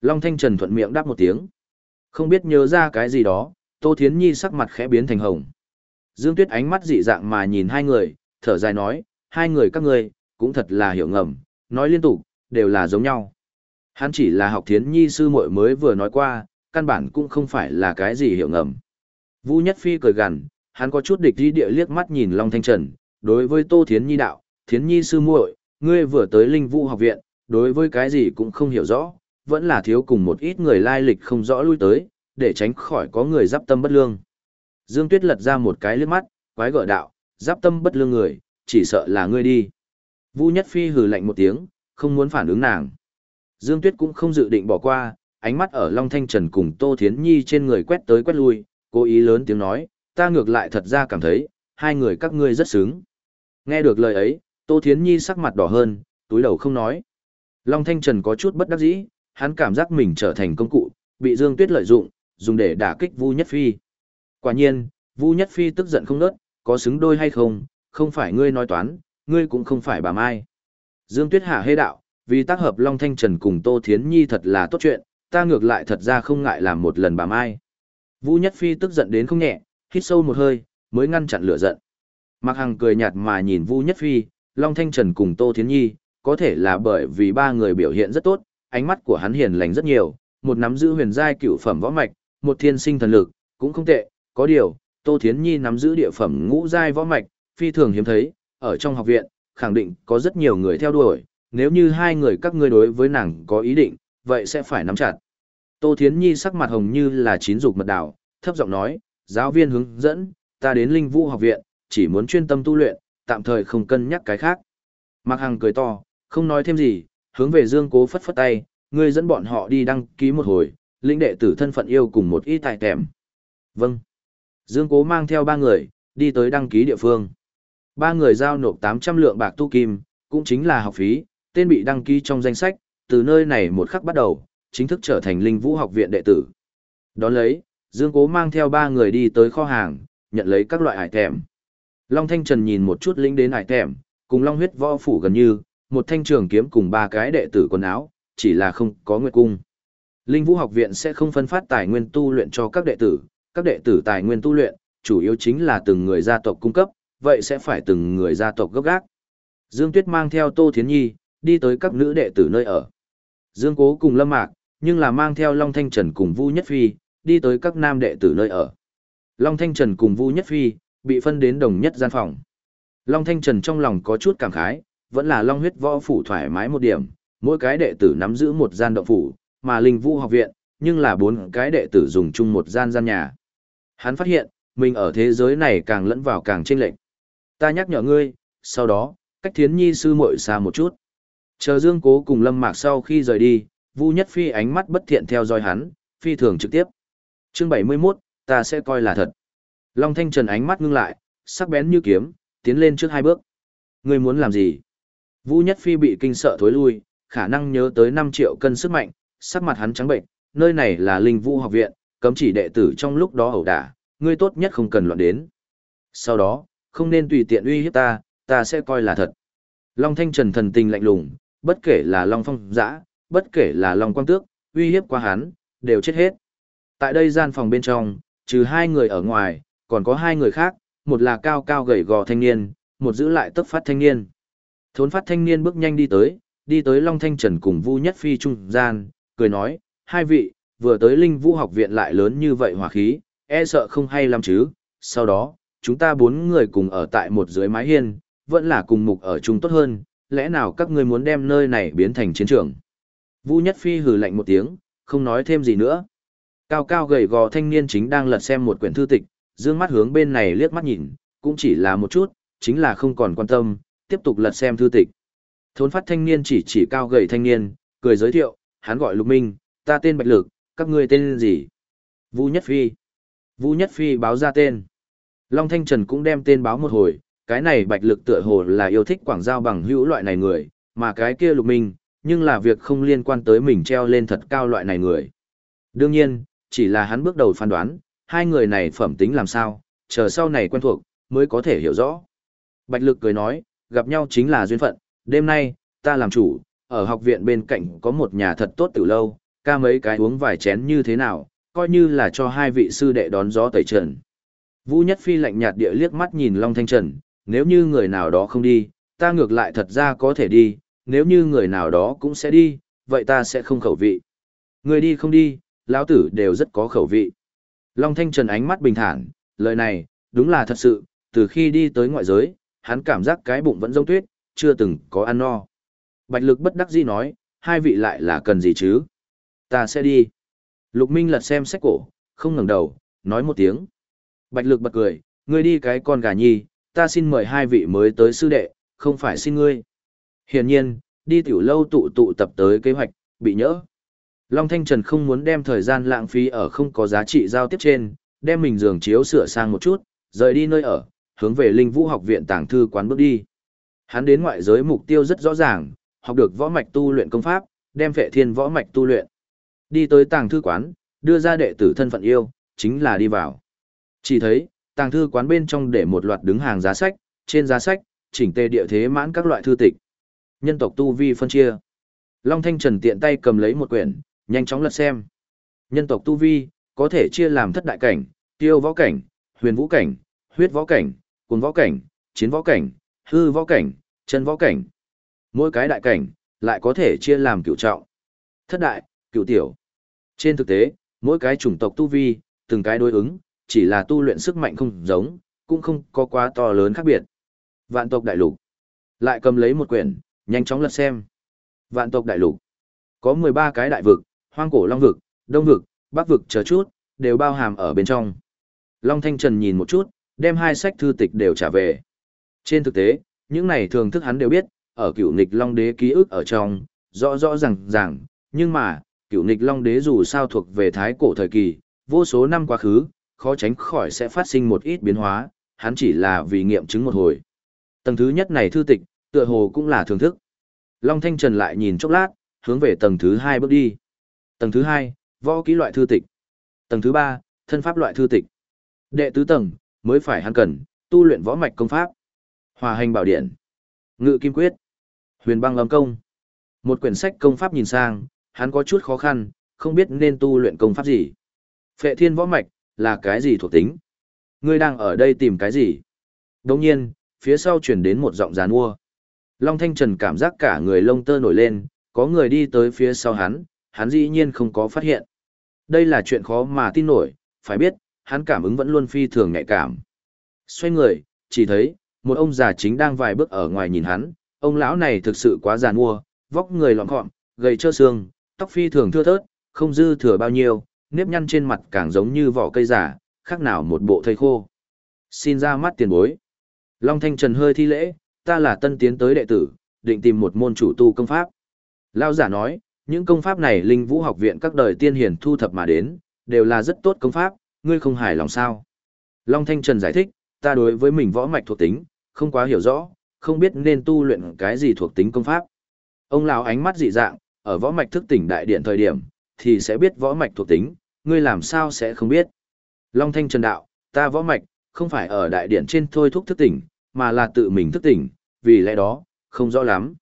Long Thanh Trần thuận miệng đáp một tiếng. Không biết nhớ ra cái gì đó, Tô Thiến Nhi sắc mặt khẽ biến thành hồng. Dương Tuyết ánh mắt dị dạng mà nhìn hai người, thở dài nói, hai người các ngươi, cũng thật là hiểu ngầm, nói liên tục, đều là giống nhau. Hắn chỉ là học thiến nhi sư muội mới vừa nói qua, căn bản cũng không phải là cái gì hiểu ngầm. Vũ Nhất Phi cười gằn, hắn có chút địch đi địa liếc mắt nhìn Long Thanh Trần, đối với Tô Thiến Nhi đạo, Thiến Nhi sư muội, ngươi vừa tới Linh Vũ học viện, đối với cái gì cũng không hiểu rõ, vẫn là thiếu cùng một ít người lai lịch không rõ lui tới, để tránh khỏi có người giáp tâm bất lương. Dương Tuyết lật ra một cái liếc mắt, quái gở đạo, giáp tâm bất lương người, chỉ sợ là ngươi đi. Vu Nhất Phi hừ lạnh một tiếng, không muốn phản ứng nàng. Dương Tuyết cũng không dự định bỏ qua, ánh mắt ở Long Thanh Trần cùng Tô Thiến Nhi trên người quét tới quét lui, cố ý lớn tiếng nói, ta ngược lại thật ra cảm thấy, hai người các ngươi rất sướng. Nghe được lời ấy, Tô Thiến Nhi sắc mặt đỏ hơn, túi đầu không nói. Long Thanh Trần có chút bất đắc dĩ, hắn cảm giác mình trở thành công cụ, bị Dương Tuyết lợi dụng, dùng để đả kích Vu Nhất Phi. Quả nhiên, Vu Nhất Phi tức giận không nớt, có xứng đôi hay không, không phải ngươi nói toán, ngươi cũng không phải bà Mai. Dương Tuyết hạ hê đạo, vì tác hợp Long Thanh Trần cùng Tô Thiến Nhi thật là tốt chuyện, ta ngược lại thật ra không ngại làm một lần bà Mai. Vu Nhất Phi tức giận đến không nhẹ, hít sâu một hơi, mới ngăn chặn lửa giận. Mạc Hằng cười nhạt mà nhìn Vu Nhất Phi, Long Thanh Trần cùng Tô Thiến Nhi, có thể là bởi vì ba người biểu hiện rất tốt, ánh mắt của hắn hiền lành rất nhiều, một nắm giữ huyền giai cửu phẩm võ mạch, một thiên sinh thần lực, cũng không tệ, có điều, Tô Thiến Nhi nắm giữ địa phẩm ngũ giai võ mạch, phi thường hiếm thấy, ở trong học viện, khẳng định có rất nhiều người theo đuổi, nếu như hai người các ngươi đối với nàng có ý định, vậy sẽ phải nắm chặt. Tô Thiến Nhi sắc mặt hồng như là chín dục mật đảo, thấp giọng nói, giáo viên hướng dẫn, ta đến Linh Vũ học viện, chỉ muốn chuyên tâm tu luyện, tạm thời không cân nhắc cái khác. Mạc Hằng cười to, không nói thêm gì, hướng về Dương Cố phất phất tay, ngươi dẫn bọn họ đi đăng ký một hồi, lĩnh đệ tử thân phận yêu cùng một ít tài tèm. Vâng. Dương Cố mang theo ba người, đi tới đăng ký địa phương. Ba người giao nộp 800 lượng bạc tu kim, cũng chính là học phí, tên bị đăng ký trong danh sách, từ nơi này một khắc bắt đầu, chính thức trở thành linh vũ học viện đệ tử. Đón lấy, Dương Cố mang theo ba người đi tới kho hàng, nhận lấy các loại hải thèm. Long Thanh Trần nhìn một chút lính đến hải thèm, cùng Long huyết võ phủ gần như, một thanh trường kiếm cùng ba cái đệ tử quần áo, chỉ là không có nguyệt cung. Linh Vũ học viện sẽ không phân phát tài nguyên tu luyện cho các đệ tử, các đệ tử tài nguyên tu luyện, chủ yếu chính là từng người gia tộc cung cấp, vậy sẽ phải từng người gia tộc gấp gác. Dương Tuyết mang theo Tô Thiến Nhi, đi tới các nữ đệ tử nơi ở. Dương Cố cùng Lâm Mạc, nhưng là mang theo Long Thanh Trần cùng Vu Nhất Phi, đi tới các nam đệ tử nơi ở. Long Thanh Trần cùng Vu Nhất Phi, bị phân đến đồng nhất gian phòng. Long Thanh Trần trong lòng có chút cảm khái, vẫn là Long huyết võ phủ thoải mái một điểm, mỗi cái đệ tử nắm giữ một gian động phủ, mà Linh Vũ học viện, nhưng là bốn cái đệ tử dùng chung một gian gian nhà. Hắn phát hiện, mình ở thế giới này càng lẫn vào càng chênh lệch. Ta nhắc nhở ngươi, sau đó, cách thiến nhi sư muội xa một chút. Chờ Dương Cố cùng Lâm Mạc sau khi rời đi, Vu Nhất Phi ánh mắt bất thiện theo dõi hắn, phi thường trực tiếp. Chương 71, ta sẽ coi là thật. Long Thanh Trần ánh mắt ngưng lại, sắc bén như kiếm, tiến lên trước hai bước. Ngươi muốn làm gì? Vu Nhất Phi bị kinh sợ thối lui, khả năng nhớ tới 5 triệu cân sức mạnh, sắc mặt hắn trắng bệnh, nơi này là Linh Vũ học viện, cấm chỉ đệ tử trong lúc đó ẩu đả, ngươi tốt nhất không cần loạn đến. Sau đó, không nên tùy tiện uy hiếp ta, ta sẽ coi là thật. Long Thanh Trần thần tình lạnh lùng, bất kể là Long Phong Giã, bất kể là Long Quang Tước, uy hiếp qua hắn, đều chết hết. Tại đây gian phòng bên trong, trừ hai người ở ngoài, còn có hai người khác, một là cao cao gầy gò thanh niên, một giữ lại tấp phát thanh niên. Thốn phát thanh niên bước nhanh đi tới, đi tới Long Thanh Trần cùng Vu Nhất Phi trung gian, cười nói, hai vị, vừa tới Linh Vũ học viện lại lớn như vậy hòa khí, e sợ không hay lắm chứ, sau đó, chúng ta bốn người cùng ở tại một dưới mái hiên, vẫn là cùng mục ở chung tốt hơn, lẽ nào các ngươi muốn đem nơi này biến thành chiến trường. vũ Nhất Phi hừ lạnh một tiếng, không nói thêm gì nữa. Cao cao gầy gò thanh niên chính đang lật xem một quyển thư tịch, dương mắt hướng bên này liếc mắt nhìn, cũng chỉ là một chút, chính là không còn quan tâm, tiếp tục lật xem thư tịch. Thốn phát thanh niên chỉ chỉ cao gầy thanh niên, cười giới thiệu, hắn gọi Lục Minh, ta tên Bạch Lực, các ngươi tên gì? Vu Nhất Phi. Vu Nhất Phi báo ra tên. Long Thanh Trần cũng đem tên báo một hồi, cái này Bạch Lực tựa hồ là yêu thích quảng giao bằng hữu loại này người, mà cái kia Lục Minh, nhưng là việc không liên quan tới mình treo lên thật cao loại này người. Đương nhiên, chỉ là hắn bước đầu phán đoán, hai người này phẩm tính làm sao, chờ sau này quen thuộc, mới có thể hiểu rõ. Bạch Lực cười nói, gặp nhau chính là duyên phận, đêm nay, ta làm chủ, ở học viện bên cạnh có một nhà thật tốt từ lâu, ca mấy cái uống vài chén như thế nào, coi như là cho hai vị sư đệ đón gió tẩy trần. Vũ Nhất Phi lạnh nhạt địa liếc mắt nhìn Long Thanh Trần, nếu như người nào đó không đi, ta ngược lại thật ra có thể đi, nếu như người nào đó cũng sẽ đi, vậy ta sẽ không khẩu vị. Người đi không đi, lão tử đều rất có khẩu vị. Long Thanh Trần ánh mắt bình thản, lời này, đúng là thật sự, từ khi đi tới ngoại giới, hắn cảm giác cái bụng vẫn rông tuyết, chưa từng có ăn no. Bạch lực bất đắc dĩ nói, hai vị lại là cần gì chứ? Ta sẽ đi. Lục Minh lật xem sách cổ, không ngẩng đầu, nói một tiếng. Bạch lực bật cười, ngươi đi cái con gà nhi, ta xin mời hai vị mới tới sư đệ, không phải xin ngươi. Hiển nhiên, đi tiểu lâu tụ tụ tập tới kế hoạch, bị nhỡ. Long Thanh Trần không muốn đem thời gian lãng phí ở không có giá trị giao tiếp trên, đem mình giường chiếu sửa sang một chút, rời đi nơi ở, hướng về Linh Vũ học viện tàng thư quán bước đi. Hắn đến ngoại giới mục tiêu rất rõ ràng, học được võ mạch tu luyện công pháp, đem phệ thiên võ mạch tu luyện. Đi tới tàng thư quán, đưa ra đệ tử thân phận yêu, chính là đi vào. Chỉ thấy, tàng thư quán bên trong để một loạt đứng hàng giá sách, trên giá sách, chỉnh tề địa thế mãn các loại thư tịch. Nhân tộc tu vi phân chia. Long Thanh Trần tiện tay cầm lấy một quyển, nhanh chóng lật xem. Nhân tộc tu vi, có thể chia làm thất đại cảnh, tiêu võ cảnh, huyền vũ cảnh, huyết võ cảnh, cuồng võ cảnh, chiến võ cảnh, hư võ cảnh, chân võ cảnh. Mỗi cái đại cảnh, lại có thể chia làm cửu trọng. Thất đại, cửu tiểu. Trên thực tế, mỗi cái chủng tộc tu vi, từng cái đối ứng, chỉ là tu luyện sức mạnh không giống, cũng không có quá to lớn khác biệt. Vạn tộc đại lục. Lại cầm lấy một quyển, nhanh chóng lật xem. Vạn tộc đại lục. Có 13 cái đại vực, hoang cổ long vực, đông vực, bắc vực chờ chút, đều bao hàm ở bên trong. Long Thanh Trần nhìn một chút, đem hai sách thư tịch đều trả về. Trên thực tế, những này thường thức hắn đều biết, ở cựu nghịch Long Đế ký ức ở trong, rõ rõ ràng ràng, nhưng mà, cựu nghịch Long Đế dù sao thuộc về thái cổ thời kỳ, vô số năm quá khứ, khó tránh khỏi sẽ phát sinh một ít biến hóa, hắn chỉ là vì nghiệm chứng một hồi. Tầng thứ nhất này thư tịch, tựa hồ cũng là thường thức. Long Thanh Trần lại nhìn chốc lát, hướng về tầng thứ hai bước đi. Tầng thứ hai, võ kỹ loại thư tịch. Tầng thứ ba, thân pháp loại thư tịch. Đệ tứ tầng, mới phải hắn cần, tu luyện võ mạch công pháp. Hòa hành bảo điện. Ngự kim quyết. Huyền băng âm công. Một quyển sách công pháp nhìn sang, hắn có chút khó khăn, không biết nên tu luyện công pháp gì. Phệ thiên võ mạch, là cái gì thuộc tính? Ngươi đang ở đây tìm cái gì? Đồng nhiên, phía sau chuyển đến một giọng giàn mua. Long Thanh Trần cảm giác cả người lông tơ nổi lên, có người đi tới phía sau hắn, hắn dĩ nhiên không có phát hiện. Đây là chuyện khó mà tin nổi, phải biết, hắn cảm ứng vẫn luôn phi thường nhạy cảm. Xoay người, chỉ thấy, một ông già chính đang vài bước ở ngoài nhìn hắn, ông lão này thực sự quá giàn mua, vóc người lọn gọn, gầy trơ xương, tóc phi thường thưa thớt, không dư thừa bao nhiêu, nếp nhăn trên mặt càng giống như vỏ cây giả, khác nào một bộ thây khô. Xin ra mắt tiền bối. Long Thanh Trần hơi thi lễ, ta là tân tiến tới đệ tử, định tìm một môn chủ tu công pháp. Lao giả nói, những công pháp này linh vũ học viện các đời tiên hiển thu thập mà đến, đều là rất tốt công pháp, ngươi không hài lòng sao. Long Thanh Trần giải thích, ta đối với mình võ mạch thuộc tính, không quá hiểu rõ, không biết nên tu luyện cái gì thuộc tính công pháp. Ông lão ánh mắt dị dạng, ở võ mạch thức tỉnh đại điện thời điểm, thì sẽ biết võ mạch thuộc tính, ngươi làm sao sẽ không biết. Long Thanh Trần đạo, ta võ mạch, không phải ở đại điện trên thôi thúc thức tỉnh, mà là tự mình thức tỉnh, vì lẽ đó, không rõ lắm.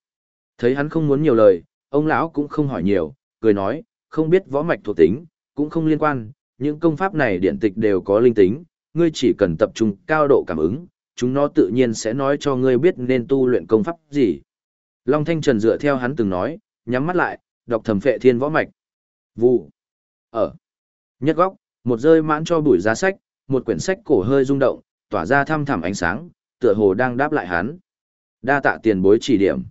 Thấy hắn không muốn nhiều lời, ông lão cũng không hỏi nhiều, cười nói, không biết võ mạch thuộc tính, cũng không liên quan, những công pháp này điện tịch đều có linh tính, ngươi chỉ cần tập trung cao độ cảm ứng, chúng nó tự nhiên sẽ nói cho ngươi biết nên tu luyện công pháp gì. Long Thanh Trần dựa theo hắn từng nói, nhắm mắt lại, đọc thầm phệ thiên võ mạch. Vụ. Ở. Nhất góc, một rơi mãn cho bụi giá sách, một quyển sách cổ hơi rung động, tỏa ra thăm thẳm ánh sáng, tựa hồ đang đáp lại hắn. Đa tạ tiền bối chỉ điểm.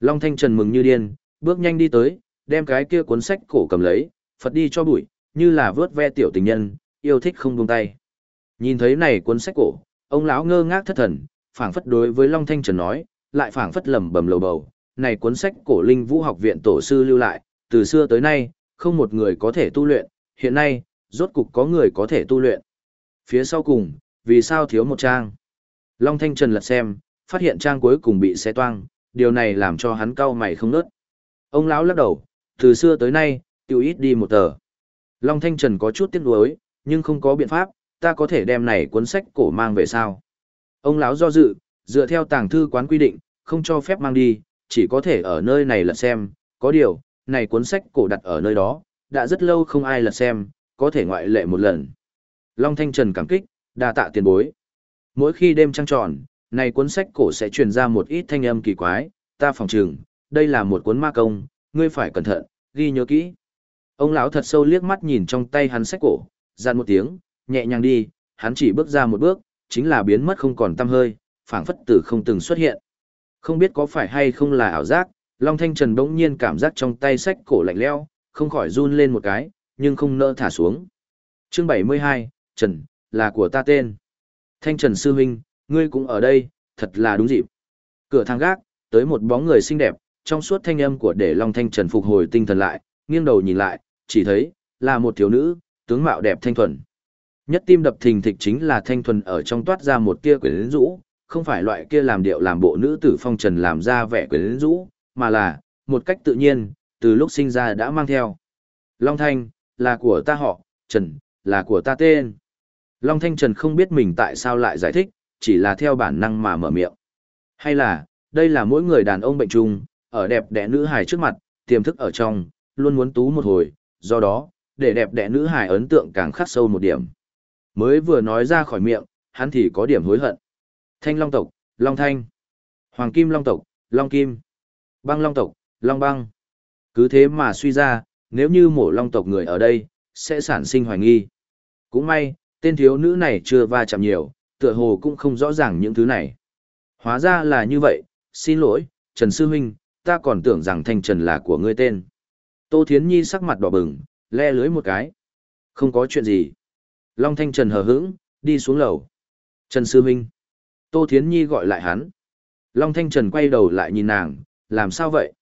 Long Thanh Trần mừng như điên, bước nhanh đi tới, đem cái kia cuốn sách cổ cầm lấy, phật đi cho bụi, như là vớt ve tiểu tình nhân, yêu thích không buông tay. Nhìn thấy này cuốn sách cổ, ông lão ngơ ngác thất thần, phảng phất đối với Long Thanh Trần nói, lại phảng phất lẩm bẩm lầu bầu, này cuốn sách cổ Linh Vũ học viện tổ sư lưu lại, từ xưa tới nay, không một người có thể tu luyện, hiện nay, rốt cục có người có thể tu luyện. Phía sau cùng, vì sao thiếu một trang? Long Thanh Trần lật xem, phát hiện trang cuối cùng bị xé toang, điều này làm cho hắn cau mày không nớt. Ông lão lắc đầu, từ xưa tới nay, tiêu ít đi một tờ. Long Thanh Trần có chút tiếc nuối, nhưng không có biện pháp, ta có thể đem này cuốn sách cổ mang về sao? Ông lão do dự, dựa theo tàng thư quán quy định, không cho phép mang đi, chỉ có thể ở nơi này lật xem, có điều, này cuốn sách cổ đặt ở nơi đó, đã rất lâu không ai lật xem, có thể ngoại lệ một lần. Long Thanh Trần cảm kích, đa tạ tiền bối. Mỗi khi đêm trăng tròn, này cuốn sách cổ sẽ truyền ra một ít thanh âm kỳ quái, ta phòng trừng, đây là một cuốn ma công, ngươi phải cẩn thận, ghi nhớ kỹ. Ông lão thật sâu liếc mắt nhìn trong tay hắn sách cổ, gian một tiếng, nhẹ nhàng đi, hắn chỉ bước ra một bước, chính là biến mất không còn tăm hơi, phảng phất tử không từng xuất hiện. Không biết có phải hay không là ảo giác, Long Thanh Trần bỗng nhiên cảm giác trong tay sách cổ lạnh leo, không khỏi run lên một cái, nhưng không nỡ thả xuống. Chương 72, Trần, là của ta tên. Thanh Trần Sư Minh, ngươi cũng ở đây, thật là đúng dịp. Cửa thang gác, tới một bóng người xinh đẹp, trong suốt thanh âm của để Long Thanh Trần phục hồi tinh thần lại, nghiêng đầu nhìn lại, chỉ thấy, là một thiếu nữ, tướng mạo đẹp thanh thuần. Nhất tim đập thình thịch chính là thanh thuần ở trong toát ra một tia quyến rũ, không phải loại kia làm điệu làm bộ nữ tử phong trần làm ra vẻ quyến rũ, mà là, một cách tự nhiên, từ lúc sinh ra đã mang theo. Long Thanh, là của ta họ, Trần, là của ta tên. Long Thanh Trần không biết mình tại sao lại giải thích, chỉ là theo bản năng mà mở miệng. Hay là, đây là mỗi người đàn ông bệnh trung, ở đẹp đẽ nữ hài trước mặt, tiềm thức ở trong, luôn muốn tú một hồi, do đó, để đẹp đẽ nữ hài ấn tượng càng khắc sâu một điểm. Mới vừa nói ra khỏi miệng, hắn thì có điểm hối hận. Thanh Long tộc, Long Thanh. Hoàng Kim Long tộc, Long Kim. Băng Long tộc, Long Băng. Cứ thế mà suy ra, nếu như mổ Long tộc người ở đây, sẽ sản sinh hoài nghi. Cũng may, tên thiếu nữ này chưa va chạm nhiều, tựa hồ cũng không rõ ràng những thứ này. Hóa ra là như vậy, xin lỗi, Trần Sư Huynh, ta còn tưởng rằng Thanh Trần là của ngươi tên. Tô Thiến Nhi sắc mặt đỏ bừng, le lưới một cái. Không có chuyện gì. Long Thanh Trần hờ hững, đi xuống lầu. Trần Sư Huynh. Tô Thiến Nhi gọi lại hắn. Long Thanh Trần quay đầu lại nhìn nàng, làm sao vậy?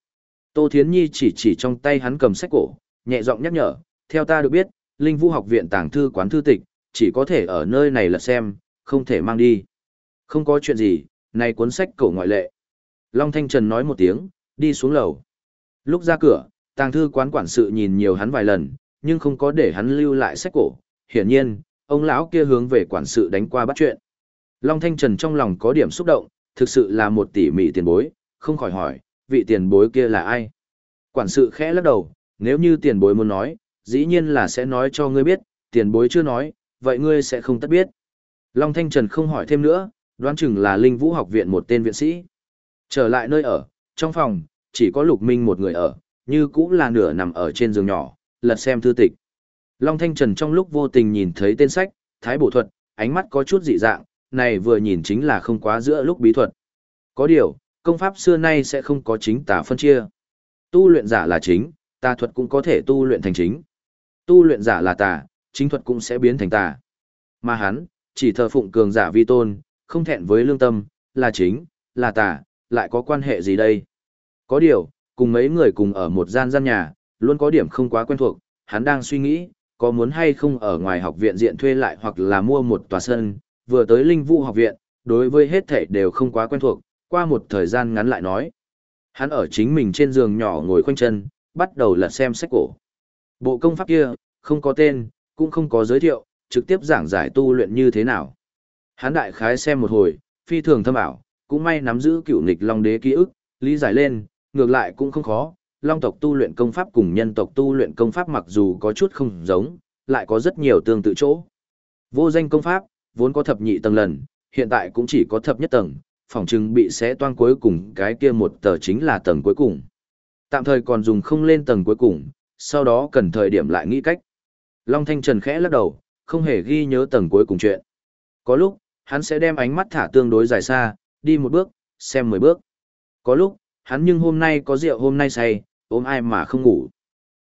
Tô Thiến Nhi chỉ chỉ trong tay hắn cầm sách cổ, nhẹ giọng nhắc nhở, theo ta được biết, Linh Vũ học viện tàng thư quán thư tịch, chỉ có thể ở nơi này là xem, không thể mang đi. Không có chuyện gì, này cuốn sách cổ ngoại lệ. Long Thanh Trần nói một tiếng, đi xuống lầu. Lúc ra cửa, tàng thư quán quản sự nhìn nhiều hắn vài lần, nhưng không có để hắn lưu lại sách cổ, hiển nhiên, ông lão kia hướng về quản sự đánh qua bắt chuyện. Long Thanh Trần trong lòng có điểm xúc động, thực sự là một tỉ mỉ tiền bối, không khỏi hỏi, vị tiền bối kia là ai? Quản sự khẽ lắc đầu, nếu như tiền bối muốn nói, dĩ nhiên là sẽ nói cho ngươi biết, tiền bối chưa nói, vậy ngươi sẽ không tất biết. Long Thanh Trần không hỏi thêm nữa, đoán chừng là Linh Vũ học viện một tên viện sĩ. Trở lại nơi ở, trong phòng, chỉ có Lục Minh một người ở, như cũng là nửa nằm ở trên giường nhỏ, lật xem thư tịch. Long Thanh Trần trong lúc vô tình nhìn thấy tên sách, Thái Bổ Thuật, ánh mắt có chút dị dạng, này vừa nhìn chính là không quá giữa lúc bí thuật. Có điều, công pháp xưa nay sẽ không có chính tà phân chia. Tu luyện giả là chính, tà thuật cũng có thể tu luyện thành chính. Tu luyện giả là tà, chính thuật cũng sẽ biến thành tà. Mà hắn, chỉ thờ phụng cường giả vi tôn, không thẹn với lương tâm, là chính, là tà, lại có quan hệ gì đây? Có điều, cùng mấy người cùng ở một gian gian nhà, luôn có điểm không quá quen thuộc, hắn đang suy nghĩ, có muốn hay không ở ngoài học viện diện thuê lại hoặc là mua một tòa sân, vừa tới linh vũ học viện, đối với hết thảy đều không quá quen thuộc, qua một thời gian ngắn lại nói. Hắn ở chính mình trên giường nhỏ ngồi khoanh chân, bắt đầu lật xem sách cổ. Bộ công pháp kia, không có tên, cũng không có giới thiệu, trực tiếp giảng giải tu luyện như thế nào. Hắn đại khái xem một hồi, phi thường thâm ảo, cũng may nắm giữ cựu nghịch long đế ký ức, lý giải lên, ngược lại cũng không khó. Long tộc tu luyện công pháp cùng nhân tộc tu luyện công pháp mặc dù có chút không giống, lại có rất nhiều tương tự chỗ. Vô danh công pháp, vốn có thập nhị tầng lần, hiện tại cũng chỉ có thập nhất tầng, phòng trưng bị xé toan cuối cùng cái kia một tờ chính là tầng cuối cùng. Tạm thời còn dùng không lên tầng cuối cùng, sau đó cần thời điểm lại nghĩ cách. Long Thanh Trần khẽ lắc đầu, không hề ghi nhớ tầng cuối cùng chuyện. Có lúc, hắn sẽ đem ánh mắt thả tương đối dài xa, đi một bước, xem mười bước. Có lúc, hắn nhưng hôm nay có rượu hôm nay say, ôm ai mà không ngủ.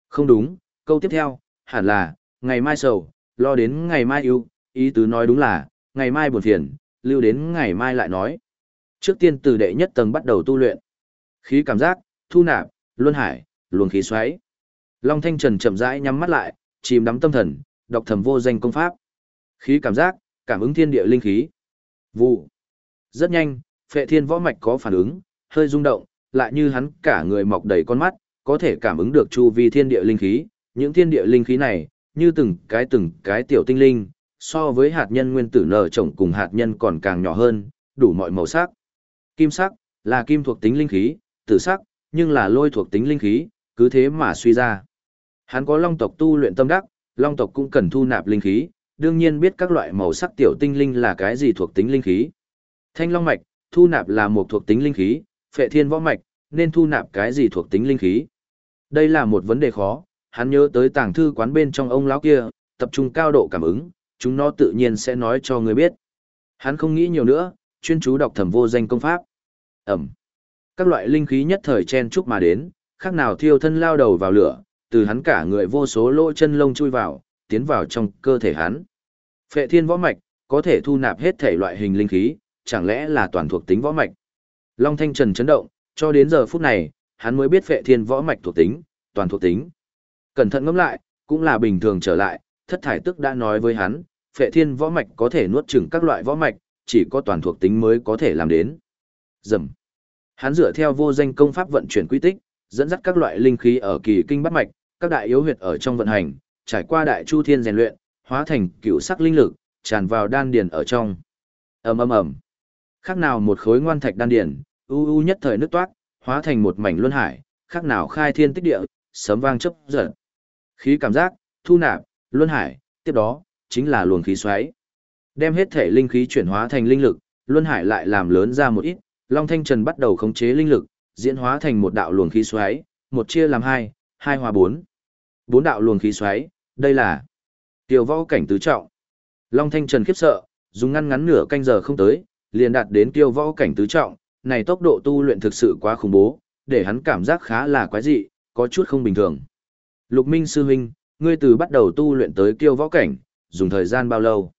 Không đúng, câu tiếp theo, hẳn là, ngày mai sầu, lo đến ngày mai yêu, ý tứ nói đúng là, ngày mai buồn phiền, lưu đến ngày mai lại nói. Trước tiên từ đệ nhất tầng bắt đầu tu luyện. Khí cảm giác, thu nạp, luân hải, luồng khí xoáy. Long Thanh Trần chậm rãi nhắm mắt lại, chìm đắm tâm thần, đọc thầm vô danh công pháp. Khí cảm giác, cảm ứng thiên địa linh khí. Vụ. Rất nhanh, phệ thiên võ mạch có phản ứng, hơi rung động, lại như hắn cả người mọc đầy con mắt, có thể cảm ứng được chu vi thiên địa linh khí. Những thiên địa linh khí này, như từng cái từng cái tiểu tinh linh, so với hạt nhân nguyên tử nở trồng cùng hạt nhân còn càng nhỏ hơn, đủ mọi màu sắc. Kim sắc, là kim thuộc tính linh khí, tử sắc, nhưng là lôi thuộc tính linh khí, cứ thế mà suy ra. Hắn có long tộc tu luyện tâm đắc, long tộc cũng cần thu nạp linh khí, đương nhiên biết các loại màu sắc tiểu tinh linh là cái gì thuộc tính linh khí. Thanh long mạch, thu nạp là một thuộc tính linh khí, phệ thiên võ mạch, nên thu nạp cái gì thuộc tính linh khí. Đây là một vấn đề khó, hắn nhớ tới tàng thư quán bên trong ông lão kia, tập trung cao độ cảm ứng, chúng nó tự nhiên sẽ nói cho ngươi biết. Hắn không nghĩ nhiều nữa, chuyên chú đọc thẩm vô danh công pháp. Ẩm. Các loại linh khí nhất thời chen chúc mà đến, khác nào thiêu thân lao đầu vào lửa, từ hắn cả người vô số lỗ chân lông chui vào, tiến vào trong cơ thể hắn. Phệ thiên võ mạch, có thể thu nạp hết thể loại hình linh khí, chẳng lẽ là toàn thuộc tính võ mạch. Long Thanh Trần chấn động, cho đến giờ phút này, hắn mới biết phệ thiên võ mạch thuộc tính, toàn thuộc tính. Cẩn thận ngẫm lại, cũng là bình thường trở lại, thất thải tức đã nói với hắn, phệ thiên võ mạch có thể nuốt chửng các loại võ mạch, chỉ có toàn thuộc tính mới có thể làm đến. Dầm. Hắn dựa theo vô danh công pháp vận chuyển quy tích, dẫn dắt các loại linh khí ở kỳ kinh bắt mạch, các đại yếu huyệt ở trong vận hành, trải qua đại chu thiên rèn luyện, hóa thành cựu sắc linh lực, tràn vào đan điền ở trong. Ầm ầm ầm. Khác nào một khối ngoan thạch đan điền, u u nhất thời nước toát, hóa thành một mảnh luân hải, khác nào khai thiên tích địa, sấm vang chớp giật. Khí cảm giác, thu nạp, luân hải, tiếp đó chính là luồng khí xoáy. Đem hết thể linh khí chuyển hóa thành linh lực, luân hải lại làm lớn ra một ít, Long Thanh Trần bắt đầu khống chế linh lực, diễn hóa thành một đạo luồng khí xoáy, một chia làm hai, hai hòa bốn. Bốn đạo luồng khí xoáy, đây là tiểu võ cảnh tứ trọng. Long Thanh Trần khiếp sợ, dùng ngăn ngắn nửa canh giờ không tới, liền đạt đến tiêu võ cảnh tứ trọng, này tốc độ tu luyện thực sự quá khủng bố, để hắn cảm giác khá là quái dị, có chút không bình thường. Lục Minh Sư Huynh, ngươi từ bắt đầu tu luyện tới tiêu võ cảnh, dùng thời gian bao lâu?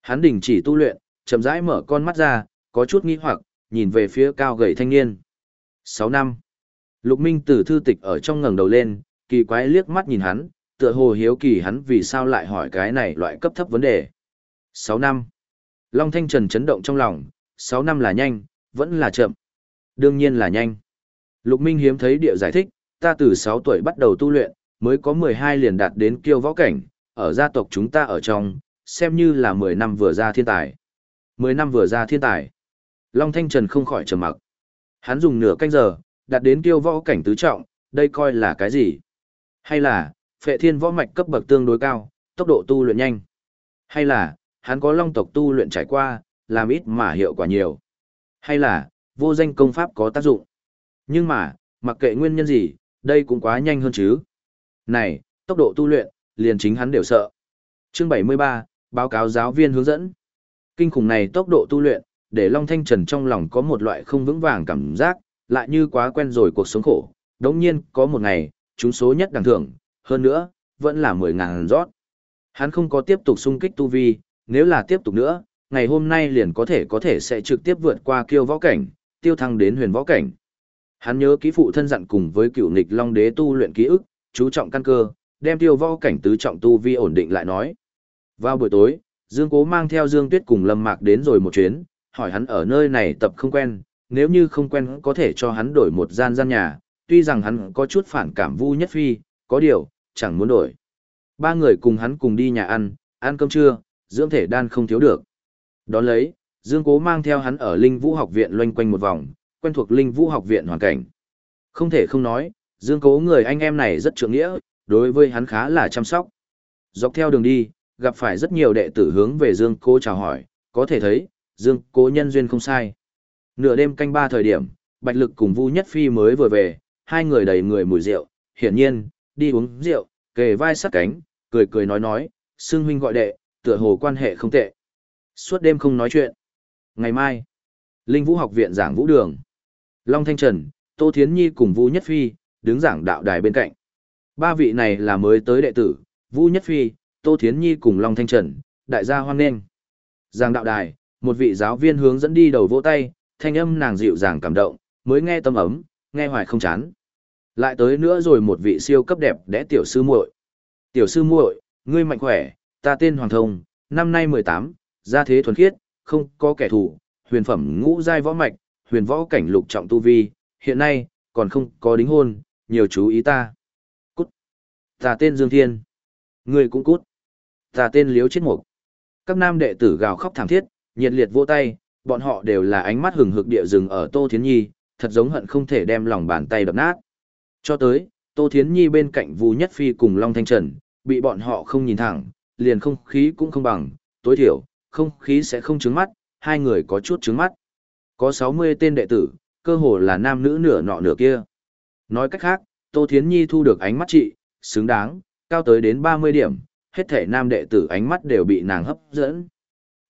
Hắn đình chỉ tu luyện, chậm rãi mở con mắt ra, có chút nghi hoặc, nhìn về phía cao gầy thanh niên. 6 năm. Lục Minh từ thư tịch ở trong ngẩng đầu lên, kỳ quái liếc mắt nhìn hắn, tựa hồ hiếu kỳ hắn vì sao lại hỏi cái này loại cấp thấp vấn đề. 6 năm. Long Thanh Trần chấn động trong lòng, 6 năm là nhanh, vẫn là chậm. Đương nhiên là nhanh. Lục Minh hiếm thấy địa giải thích, ta từ 6 tuổi bắt đầu tu luyện, mới có 12 liền đạt đến kiêu võ cảnh, ở gia tộc chúng ta ở trong, xem như là 10 năm vừa ra thiên tài. 10 năm vừa ra thiên tài. Long Thanh Trần không khỏi trầm mặc. Hắn dùng nửa canh giờ, đạt đến tiêu võ cảnh tứ trọng, đây coi là cái gì? Hay là, phệ thiên võ mạch cấp bậc tương đối cao, tốc độ tu luyện nhanh? Hay là, hắn có long tộc tu luyện trải qua, làm ít mà hiệu quả nhiều? Hay là, vô danh công pháp có tác dụng? Nhưng mà, mặc kệ nguyên nhân gì, đây cũng quá nhanh hơn chứ. Này, tốc độ tu luyện, liền chính hắn đều sợ. Chương 73, báo cáo giáo viên hướng dẫn. Kinh khủng này tốc độ tu luyện, để Long Thanh Trần trong lòng có một loại không vững vàng cảm giác, lại như quá quen rồi cuộc sống khổ. Đống nhiên, có một ngày, chúng số nhất đẳng thưởng, hơn nữa, vẫn là 10.000 rót. Hắn không có tiếp tục xung kích tu vi, nếu là tiếp tục nữa, ngày hôm nay liền có thể có thể sẽ trực tiếp vượt qua kiêu võ cảnh, tiêu thăng đến huyền võ cảnh. Hắn nhớ ký phụ thân dặn cùng với cựu nghịch long đế tu luyện ký ức, chú trọng căn cơ, đem tiêu võ cảnh tứ trọng tu vi ổn định lại nói. Vào buổi tối, Dương Cố mang theo Dương Tuyết cùng Lâm Mạc đến rồi một chuyến, hỏi hắn ở nơi này tập không quen, nếu như không quen có thể cho hắn đổi một gian gian nhà, tuy rằng hắn có chút phản cảm Vu Nhất Phi, có điều, chẳng muốn đổi. Ba người cùng hắn cùng đi nhà ăn, ăn cơm trưa, dưỡng thể đan không thiếu được. Đón lấy, Dương Cố mang theo hắn ở Linh Vũ học viện loanh quanh một vòng, quen thuộc Linh Vũ học viện hoàn cảnh. Không thể không nói, Dương Cố người anh em này rất trượng nghĩa, đối với hắn khá là chăm sóc. Dọc theo đường đi, gặp phải rất nhiều đệ tử hướng về Dương Cố chào hỏi, có thể thấy, Dương Cố nhân duyên không sai. Nửa đêm canh ba thời điểm, Bạch Lực cùng Vu Nhất Phi mới vừa về, hai người đầy người mùi rượu, hiển nhiên, đi uống rượu, kề vai sát cánh, cười cười nói nói, xương huynh gọi đệ, tựa hồ quan hệ không tệ. Suốt đêm không nói chuyện. Ngày mai, Linh Vũ học viện giảng vũ đường. Long Thanh Trần, Tô Thiến Nhi cùng Vu Nhất Phi, đứng giảng đạo đài bên cạnh. Ba vị này là mới tới đệ tử, Vu Nhất Phi, Tô Thiến Nhi cùng Long Thanh Trần, đại gia hoan nghênh. Giang đạo đài, một vị giáo viên hướng dẫn đi đầu vỗ tay, thanh âm nàng dịu dàng cảm động, mới nghe tâm ấm, nghe hoài không chán. Lại tới nữa rồi một vị siêu cấp đẹp đẽ tiểu sư muội. Tiểu sư muội, ngươi mạnh khỏe, ta tên Hoàng Thông, năm nay 18, gia thế thuần khiết, không có kẻ thù, huyền phẩm ngũ giai võ mạch, huyền võ cảnh lục trọng tu vi, hiện nay, còn không có đính hôn, nhiều chú ý ta. Ta tên Dương Thiên. Ngươi cũng cút. Ta tên Liếu Chết Mục. Các nam đệ tử gào khóc thảm thiết, nhiệt liệt vỗ tay, bọn họ đều là ánh mắt hừng hực địa rừng ở Tô Thiến Nhi, thật giống hận không thể đem lòng bàn tay đập nát. Cho tới, Tô Thiến Nhi bên cạnh Vu Nhất Phi cùng Long Thanh Trần, bị bọn họ không nhìn thẳng, liền không khí cũng không bằng, tối thiểu, không khí sẽ không trứng mắt, hai người có chút trứng mắt. Có 60 tên đệ tử, cơ hồ là nam nữ nửa nọ nửa kia. Nói cách khác, Tô Thiến Nhi thu được ánh mắt chị, xứng đáng, cao tới đến 30 điểm, hết thể nam đệ tử ánh mắt đều bị nàng hấp dẫn.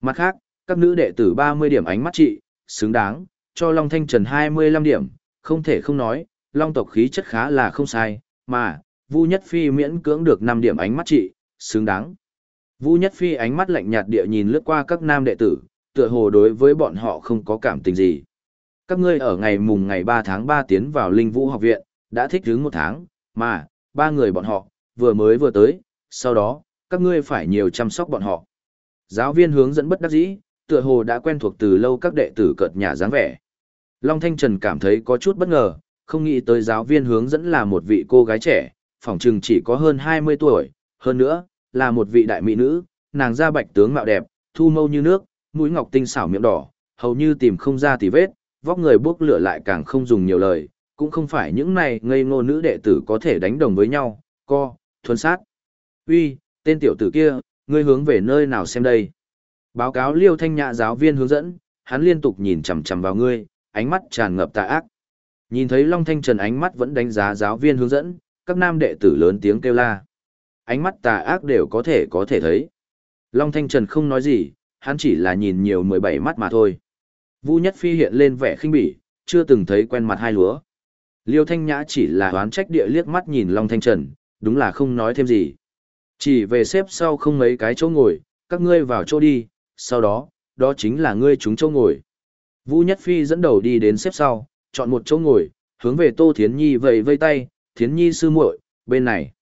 Mặt khác, các nữ đệ tử 30 điểm ánh mắt trị, xứng đáng, cho Long Thanh Trần 25 điểm, không thể không nói, Long tộc khí chất khá là không sai, mà, Vu Nhất Phi miễn cưỡng được 5 điểm ánh mắt trị, xứng đáng. Vu Nhất Phi ánh mắt lạnh nhạt địa nhìn lướt qua các nam đệ tử, tựa hồ đối với bọn họ không có cảm tình gì. Các ngươi ở ngày mùng ngày 3 tháng 3 tiến vào Linh Vũ học viện, đã thích đứng một tháng, mà, ba người bọn họ, vừa mới vừa tới, sau đó, các ngươi phải nhiều chăm sóc bọn họ. Giáo viên hướng dẫn bất đắc dĩ, tựa hồ đã quen thuộc từ lâu các đệ tử cợt nhà dáng vẻ. Long Thanh Trần cảm thấy có chút bất ngờ, không nghĩ tới giáo viên hướng dẫn là một vị cô gái trẻ, phỏng chừng chỉ có hơn 20 tuổi, hơn nữa, là một vị đại mỹ nữ, nàng da bạch tướng mạo đẹp, thu mâu như nước, mũi ngọc tinh xảo miệng đỏ, hầu như tìm không ra tì vết, vóc người bước lửa lại càng không dùng nhiều lời, cũng không phải những này ngây ngô nữ đệ tử có thể đánh đồng với nhau, co, thuần sát. Uy, tên tiểu tử kia, ngươi hướng về nơi nào xem đây? Báo cáo Liêu Thanh Nhã giáo viên hướng dẫn, hắn liên tục nhìn chằm chằm vào ngươi, ánh mắt tràn ngập tà ác. Nhìn thấy Long Thanh Trần ánh mắt vẫn đánh giá giáo viên hướng dẫn, các nam đệ tử lớn tiếng kêu la. Ánh mắt tà ác đều có thể có thể thấy. Long Thanh Trần không nói gì, hắn chỉ là nhìn nhiều 17 mắt mà thôi. Vu Nhất Phi hiện lên vẻ khinh bỉ, chưa từng thấy quen mặt hai lúa. Liêu Thanh Nhã chỉ là đoán trách địa liếc mắt nhìn Long Thanh Trần, đúng là không nói thêm gì. Chỉ về xếp sau không mấy cái chỗ ngồi, các ngươi vào chỗ đi, sau đó, đó chính là ngươi chúng chỗ ngồi. Vu Nhất Phi dẫn đầu đi đến xếp sau, chọn một chỗ ngồi, hướng về Tô Thiến Nhi vẫy vây tay, Thiến Nhi sư muội, bên này.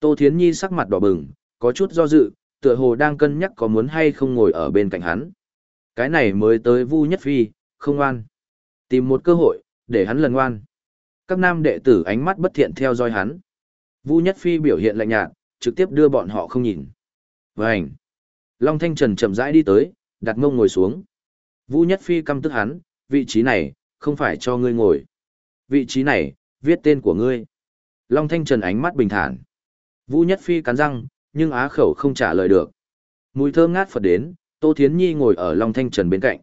Tô Thiến Nhi sắc mặt đỏ bừng, có chút do dự, tựa hồ đang cân nhắc có muốn hay không ngồi ở bên cạnh hắn. Cái này mới tới Vu Nhất Phi, không ngoan. Tìm một cơ hội, để hắn lần ngoan. Các nam đệ tử ánh mắt bất thiện theo dõi hắn. Vu Nhất Phi biểu hiện lạnh nhạt, trực tiếp đưa bọn họ không nhìn. Vành. Long Thanh Trần chậm rãi đi tới, đặt mông ngồi xuống. Vũ Nhất Phi căm tức hắn, vị trí này, không phải cho ngươi ngồi. Vị trí này, viết tên của ngươi. Long Thanh Trần ánh mắt bình thản. Vũ Nhất Phi cắn răng, nhưng á khẩu không trả lời được. Mùi thơm ngát phật đến, Tô Thiến Nhi ngồi ở Long Thanh Trần bên cạnh.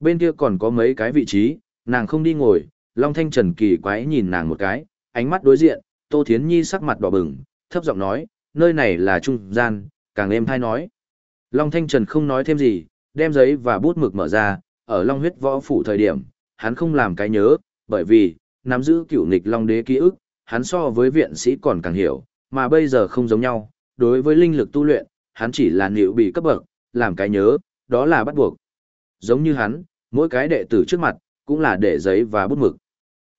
Bên kia còn có mấy cái vị trí, nàng không đi ngồi, Long Thanh Trần kỳ quái nhìn nàng một cái, ánh mắt đối diện, Tô Thiến Nhi sắc mặt đỏ bừng, thấp giọng nói, nơi này là trung gian, càng êm thai nói. Long Thanh Trần không nói thêm gì, đem giấy và bút mực mở ra, ở Long huyết võ phủ thời điểm, hắn không làm cái nhớ, bởi vì, nắm giữ cựu nghịch Long đế ký ức, hắn so với viện sĩ còn càng hiểu, mà bây giờ không giống nhau, đối với linh lực tu luyện, hắn chỉ là liệu bị cấp bậc, làm cái nhớ, đó là bắt buộc. Giống như hắn, mỗi cái đệ tử trước mặt, cũng là để giấy và bút mực.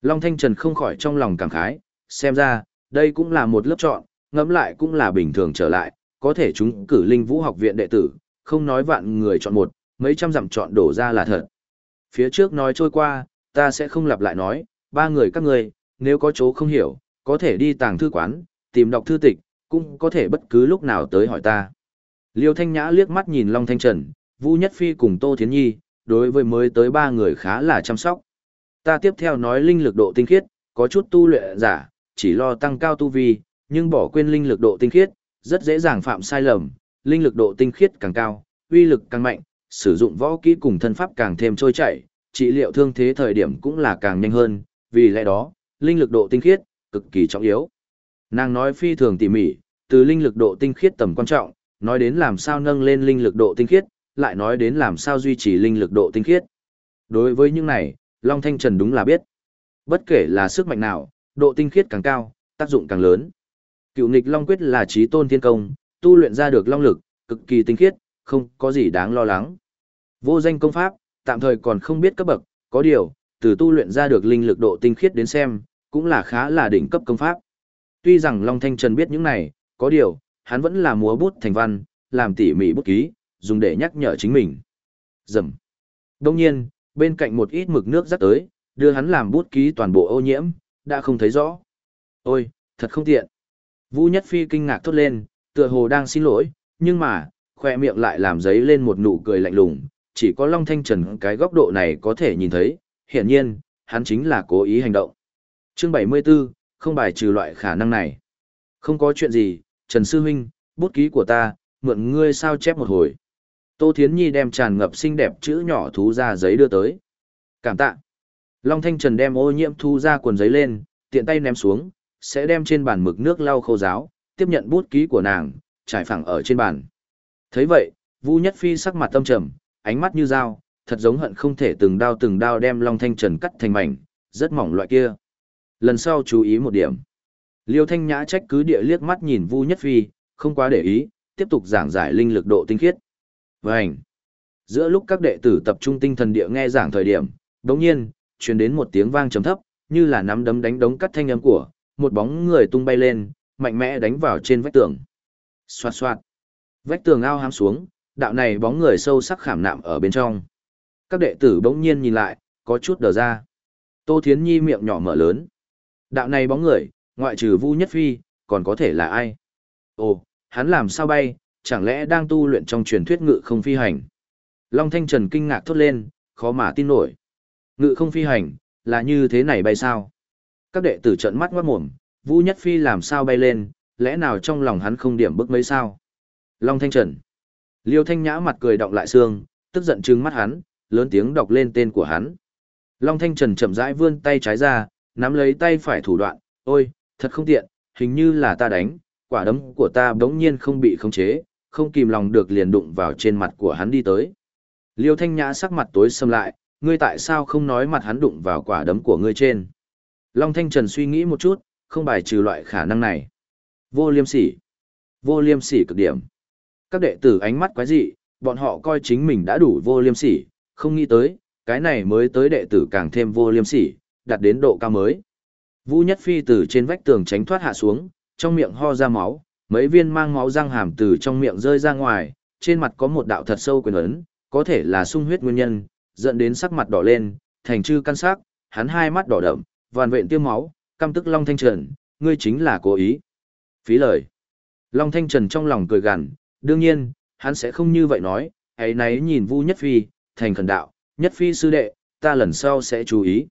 Long Thanh Trần không khỏi trong lòng cảm khái, xem ra, đây cũng là một lớp chọn, ngẫm lại cũng là bình thường trở lại, có thể chúng cử linh vũ học viện đệ tử, không nói vạn người chọn một, mấy trăm dặm chọn đổ ra là thật. Phía trước nói trôi qua, ta sẽ không lặp lại nói, ba người các người, nếu có chỗ không hiểu, có thể đi tàng thư quán, tìm đọc thư tịch, cũng có thể bất cứ lúc nào tới hỏi ta. Liêu Thanh Nhã liếc mắt nhìn Long Thanh Trần, Vu Nhất Phi cùng Tô Thiến Nhi, đối với mới tới ba người khá là chăm sóc. Ta tiếp theo nói linh lực độ tinh khiết, có chút tu luyện giả, chỉ lo tăng cao tu vi, nhưng bỏ quên linh lực độ tinh khiết, rất dễ dàng phạm sai lầm, linh lực độ tinh khiết càng cao, uy lực càng mạnh, sử dụng võ kỹ cùng thân pháp càng thêm trôi chảy, trị liệu thương thế thời điểm cũng là càng nhanh hơn, vì lẽ đó, linh lực độ tinh khiết cực kỳ trọng yếu. Nàng nói phi thường tỉ mỉ, từ linh lực độ tinh khiết tầm quan trọng, nói đến làm sao nâng lên linh lực độ tinh khiết, lại nói đến làm sao duy trì linh lực độ tinh khiết. Đối với những này, Long Thanh Trần đúng là biết. Bất kể là sức mạnh nào, độ tinh khiết càng cao, tác dụng càng lớn. Cựu nghịch Long Quyết là trí tôn thiên công, tu luyện ra được long lực, cực kỳ tinh khiết, không có gì đáng lo lắng. Vô danh công pháp, tạm thời còn không biết cấp bậc, có điều, từ tu luyện ra được linh lực độ tinh khiết đến xem, cũng là khá là đỉnh cấp công pháp. Tuy rằng Long Thanh Trần biết những này, có điều, hắn vẫn là múa bút thành văn, làm tỉ mỉ bút ký, dùng để nhắc nhở chính mình. Dầm. Đông nhiên, bên cạnh một ít mực nước rắc tới, đưa hắn làm bút ký toàn bộ ô nhiễm, đã không thấy rõ. Ôi, thật không tiện. Vũ Nhất Phi kinh ngạc thốt lên, tựa hồ đang xin lỗi, nhưng mà, khoe miệng lại làm giấy lên một nụ cười lạnh lùng, chỉ có Long Thanh Trần cái góc độ này có thể nhìn thấy, hiển nhiên, hắn chính là cố ý hành động. Chương 74, không bài trừ loại khả năng này. Không có chuyện gì, Trần Sư Huynh, bút ký của ta, mượn ngươi sao chép một hồi. Tô Thiến Nhi đem tràn ngập xinh đẹp chữ nhỏ thú ra giấy đưa tới. Cảm tạ. Long Thanh Trần đem ô nhiễm thu ra quần giấy lên, tiện tay ném xuống, sẽ đem trên bàn mực nước lau khô ráo, tiếp nhận bút ký của nàng, trải phẳng ở trên bàn. thấy vậy, Vu Nhất Phi sắc mặt tâm trầm, ánh mắt như dao, thật giống hận không thể từng đao từng đao đem Long Thanh Trần cắt thành mảnh, rất mỏng loại kia. Lần sau chú ý một điểm. Liêu Thanh Nhã trách cứ địa liếc mắt nhìn Vu Nhất Phi, không quá để ý, tiếp tục giảng giải linh lực độ tinh khiết. Vành. Giữa lúc các đệ tử tập trung tinh thần địa nghe giảng thời điểm, đột nhiên, truyền đến một tiếng vang trầm thấp, như là nắm đấm đánh đống cắt thanh âm của, một bóng người tung bay lên, mạnh mẽ đánh vào trên vách tường. Xoạt xoạt. Vách tường ao hám xuống, đạo này bóng người sâu sắc khảm nạm ở bên trong. Các đệ tử bỗng nhiên nhìn lại, có chút đờ ra. Tô Thiến Nhi miệng nhỏ mở lớn. Đạo này bóng người, ngoại trừ Vu Nhất Phi, còn có thể là ai? Ồ, hắn làm sao bay, chẳng lẽ đang tu luyện trong truyền thuyết ngự không phi hành? Long Thanh Trần kinh ngạc thốt lên, khó mà tin nổi. Ngự không phi hành, là như thế này bay sao? Các đệ tử trợn mắt ngoát mồm, Vũ Nhất Phi làm sao bay lên, lẽ nào trong lòng hắn không điểm bức mấy sao? Long Thanh Trần. Liêu Thanh Nhã mặt cười động lại xương, tức giận trừng mắt hắn, lớn tiếng đọc lên tên của hắn. Long Thanh Trần chậm rãi vươn tay trái ra, nắm lấy tay phải thủ đoạn, ôi, thật không tiện, hình như là ta đánh, quả đấm của ta bỗng nhiên không bị khống chế, không kìm lòng được liền đụng vào trên mặt của hắn đi tới. Liêu Thanh Nhã sắc mặt tối sầm lại, ngươi tại sao không nói mặt hắn đụng vào quả đấm của ngươi trên? Long Thanh Trần suy nghĩ một chút, không bài trừ loại khả năng này. Vô liêm sỉ. Vô liêm sỉ cực điểm. Các đệ tử ánh mắt quái dị, bọn họ coi chính mình đã đủ vô liêm sỉ, không nghĩ tới, cái này mới tới đệ tử càng thêm vô liêm sỉ, đạt đến độ cao mới. Vũ Nhất Phi từ trên vách tường tránh thoát hạ xuống, trong miệng ho ra máu, mấy viên mang máu răng hàm từ trong miệng rơi ra ngoài, trên mặt có một đạo thật sâu quyền ấn, có thể là sung huyết nguyên nhân, dẫn đến sắc mặt đỏ lên, thành chư căn sắc, hắn hai mắt đỏ đậm, vàn vện tiêm máu, căm tức Long Thanh Trần, ngươi chính là cố ý. Phí lời. Long Thanh Trần trong lòng cười gằn, Đương nhiên, hắn sẽ không như vậy nói, ấy nấy nhìn Vu Nhất Phi, thành khẩn đạo, Nhất Phi sư đệ, ta lần sau sẽ chú ý.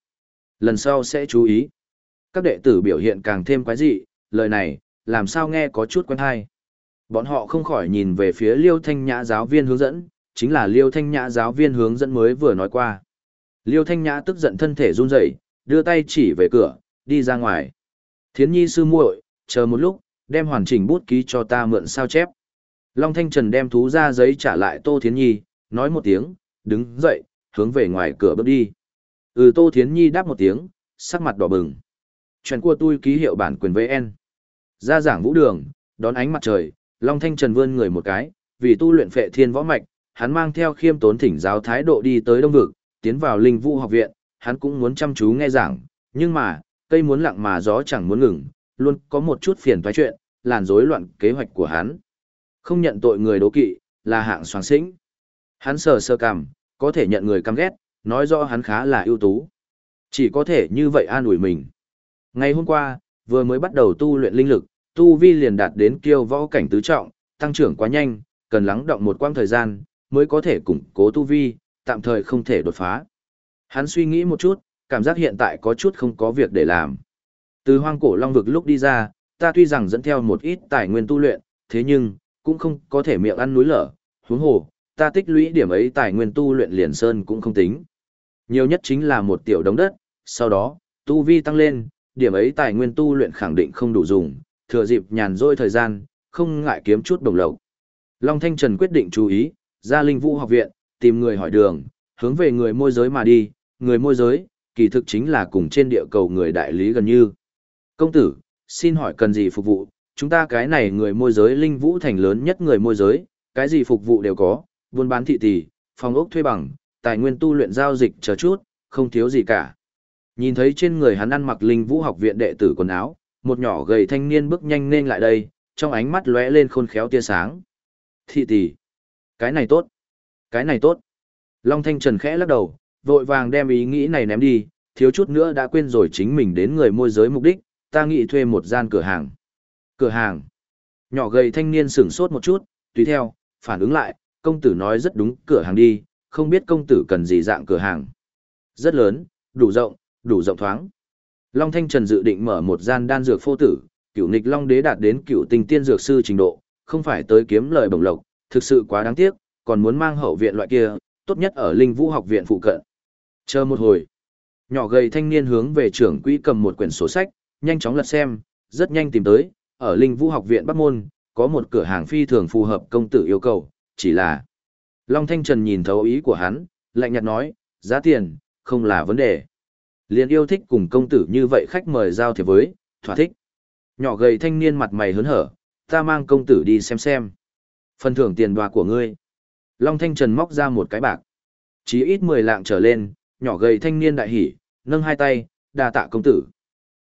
Lần sau sẽ chú ý. Các đệ tử biểu hiện càng thêm quái dị, lời này, làm sao nghe có chút quen hay. Bọn họ không khỏi nhìn về phía Liêu Thanh Nhã giáo viên hướng dẫn, chính là Liêu Thanh Nhã giáo viên hướng dẫn mới vừa nói qua. Liêu Thanh Nhã tức giận thân thể run rẩy, đưa tay chỉ về cửa, đi ra ngoài. Thiến Nhi sư muội, chờ một lúc, đem hoàn chỉnh bút ký cho ta mượn sao chép. Long Thanh Trần đem thú ra giấy trả lại Tô Thiến Nhi, nói một tiếng, đứng dậy, hướng về ngoài cửa bước đi. Ừ Tô Thiến Nhi đáp một tiếng, sắc mặt đỏ bừng. Chuyện của tôi ký hiệu bản quyền VN. Ra giảng vũ đường, đón ánh mặt trời, Long Thanh Trần vươn người một cái, vì tu luyện phệ thiên võ mạch, hắn mang theo khiêm tốn thỉnh giáo thái độ đi tới Đông Vực, tiến vào linh vũ học viện, hắn cũng muốn chăm chú nghe giảng, nhưng mà, cây muốn lặng mà gió chẳng muốn ngừng, luôn có một chút phiền toái chuyện, làn rối loạn kế hoạch của hắn. Không nhận tội người đố kỵ, là hạng soáng sinh. Hắn sờ sơ cằm, có thể nhận người căm ghét, nói rõ hắn khá là ưu tú. Chỉ có thể như vậy an ủi mình. Ngày hôm qua, vừa mới bắt đầu tu luyện linh lực, tu vi liền đạt đến kiêu võ cảnh tứ trọng, tăng trưởng quá nhanh, cần lắng động một quãng thời gian, mới có thể củng cố tu vi, tạm thời không thể đột phá. Hắn suy nghĩ một chút, cảm giác hiện tại có chút không có việc để làm. Từ hoang cổ long vực lúc đi ra, ta tuy rằng dẫn theo một ít tài nguyên tu luyện, thế nhưng, cũng không có thể miệng ăn núi lở, huống hồ, ta tích lũy điểm ấy tài nguyên tu luyện liền sơn cũng không tính. Nhiều nhất chính là một tiểu đống đất, sau đó, tu vi tăng lên, điểm ấy tài nguyên tu luyện khẳng định không đủ dùng, thừa dịp nhàn rỗi thời gian, không ngại kiếm chút đồng lộc. Long Thanh Trần quyết định chú ý, ra linh vũ học viện, tìm người hỏi đường, hướng về người môi giới mà đi, người môi giới, kỳ thực chính là cùng trên địa cầu người đại lý gần như. Công tử, xin hỏi cần gì phục vụ, chúng ta cái này người môi giới linh vũ thành lớn nhất người môi giới, cái gì phục vụ đều có, buôn bán thị tỷ, phòng ốc thuê bằng, tài nguyên tu luyện giao dịch chờ chút, không thiếu gì cả. Nhìn thấy trên người hắn ăn mặc linh vũ học viện đệ tử quần áo, một nhỏ gầy thanh niên bước nhanh nên lại đây, trong ánh mắt lóe lên khôn khéo tia sáng. Thị tỷ, cái này tốt, cái này tốt. Long Thanh Trần khẽ lắc đầu, vội vàng đem ý nghĩ này ném đi, thiếu chút nữa đã quên rồi chính mình đến người môi giới mục đích, ta nghĩ thuê một gian cửa hàng. Cửa hàng. Nhỏ gầy thanh niên sửng sốt một chút, tùy theo, phản ứng lại, công tử nói rất đúng, cửa hàng đi, không biết công tử cần gì dạng cửa hàng. Rất lớn, đủ rộng, đủ rộng thoáng. Long Thanh Trần dự định mở một gian đan dược phô tử, cửu nịch Long Đế đạt đến cửu tình tiên dược sư trình độ, không phải tới kiếm lời bổng lộc, thực sự quá đáng tiếc, còn muốn mang hậu viện loại kia, tốt nhất ở Linh Vũ học viện phụ cận. Chờ một hồi. Nhỏ gầy thanh niên hướng về trưởng quỹ cầm một quyển sổ sách, nhanh chóng lật xem, rất nhanh tìm tới, ở Linh Vũ học viện Bắc Môn, có một cửa hàng phi thường phù hợp công tử yêu cầu, chỉ là... Long Thanh Trần nhìn thấu ý của hắn, lạnh nhạt nói, giá tiền, không là vấn đề. Liền yêu thích cùng công tử như vậy khách mời giao thiệp với, thỏa thích. Nhỏ gầy thanh niên mặt mày hớn hở, ta mang công tử đi xem xem. Phần thưởng tiền đoà của ngươi. Long Thanh Trần móc ra một cái bạc. Chí ít 10 lạng trở lên, nhỏ gầy thanh niên đại hỉ, nâng hai tay, đa tạ công tử.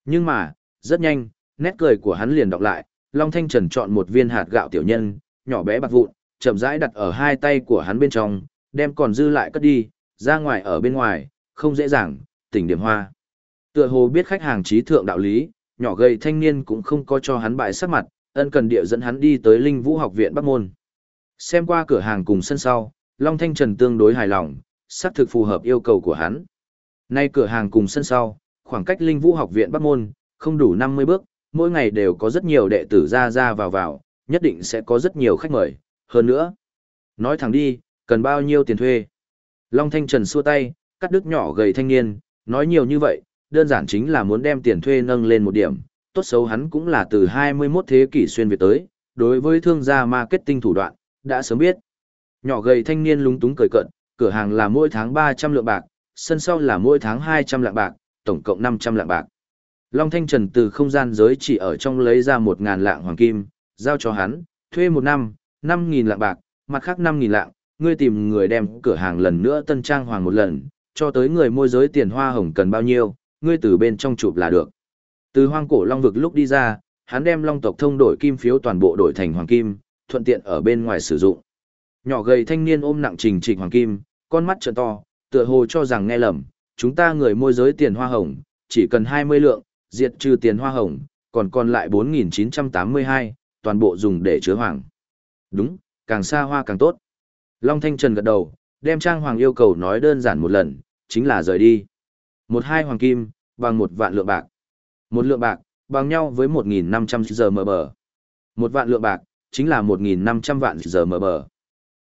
Nhưng mà, rất nhanh, nét cười của hắn liền đọc lại, Long Thanh Trần chọn một viên hạt gạo tiểu nhân, nhỏ bé bạc vụn, chậm rãi đặt ở hai tay của hắn bên trong, đem còn dư lại cất đi, ra ngoài ở bên ngoài, không dễ dàng, tỉnh điểm hoa. Tựa hồ biết khách hàng trí thượng đạo lý, nhỏ gầy thanh niên cũng không có cho hắn bại sắc mặt, ân cần địa dẫn hắn đi tới Linh Vũ học viện Bắc Môn. Xem qua cửa hàng cùng sân sau, Long Thanh Trần tương đối hài lòng, sắp thực phù hợp yêu cầu của hắn. Nay cửa hàng cùng sân sau, khoảng cách Linh Vũ học viện Bắc Môn, không đủ 50 bước, mỗi ngày đều có rất nhiều đệ tử ra ra vào vào, nhất định sẽ có rất nhiều khách mời, hơn nữa. Nói thẳng đi, cần bao nhiêu tiền thuê? Long Thanh Trần xua tay, cắt đứt nhỏ gầy thanh niên, nói nhiều như vậy, đơn giản chính là muốn đem tiền thuê nâng lên một điểm, tốt xấu hắn cũng là từ 21 thế kỷ xuyên Việt tới, đối với thương gia marketing thủ đoạn, đã sớm biết. Nhỏ gầy thanh niên lúng túng cười cận, cửa hàng là mỗi tháng 300 lượng bạc, sân sau là mỗi tháng 200 lạng bạc, tổng cộng 500 lạng bạc. Long Thanh Trần từ không gian giới chỉ ở trong lấy ra 1.000 lạng hoàng kim, giao cho hắn, thuê một năm, 5.000 lạng bạc, mặt khác 5.000 lạng, ngươi tìm người đem cửa hàng lần nữa tân trang hoàng một lần, cho tới người môi giới tiền hoa hồng cần bao nhiêu, ngươi từ bên trong chụp là được. Từ hoang cổ long vực lúc đi ra, hắn đem long tộc thông đổi kim phiếu toàn bộ đổi thành hoàng kim, thuận tiện ở bên ngoài sử dụng. Nhỏ gầy thanh niên ôm nặng trình trịch hoàng kim, con mắt trợn to, tựa hồ cho rằng nghe lầm, chúng ta người môi giới tiền hoa hồng, chỉ cần 20 lượng, diệt trừ tiền hoa hồng, còn còn lại 4.982, toàn bộ dùng để chứa hoàng. Đúng, càng xa hoa càng tốt. Long Thanh Trần gật đầu, đem Trang Hoàng yêu cầu nói đơn giản một lần, chính là rời đi. Một hai hoàng kim, bằng một vạn lượng bạc. Một lượng bạc, bằng nhau với 1.500 giờ mở bờ. Một vạn lượng bạc, chính là 1.500 vạn giờ mở bờ.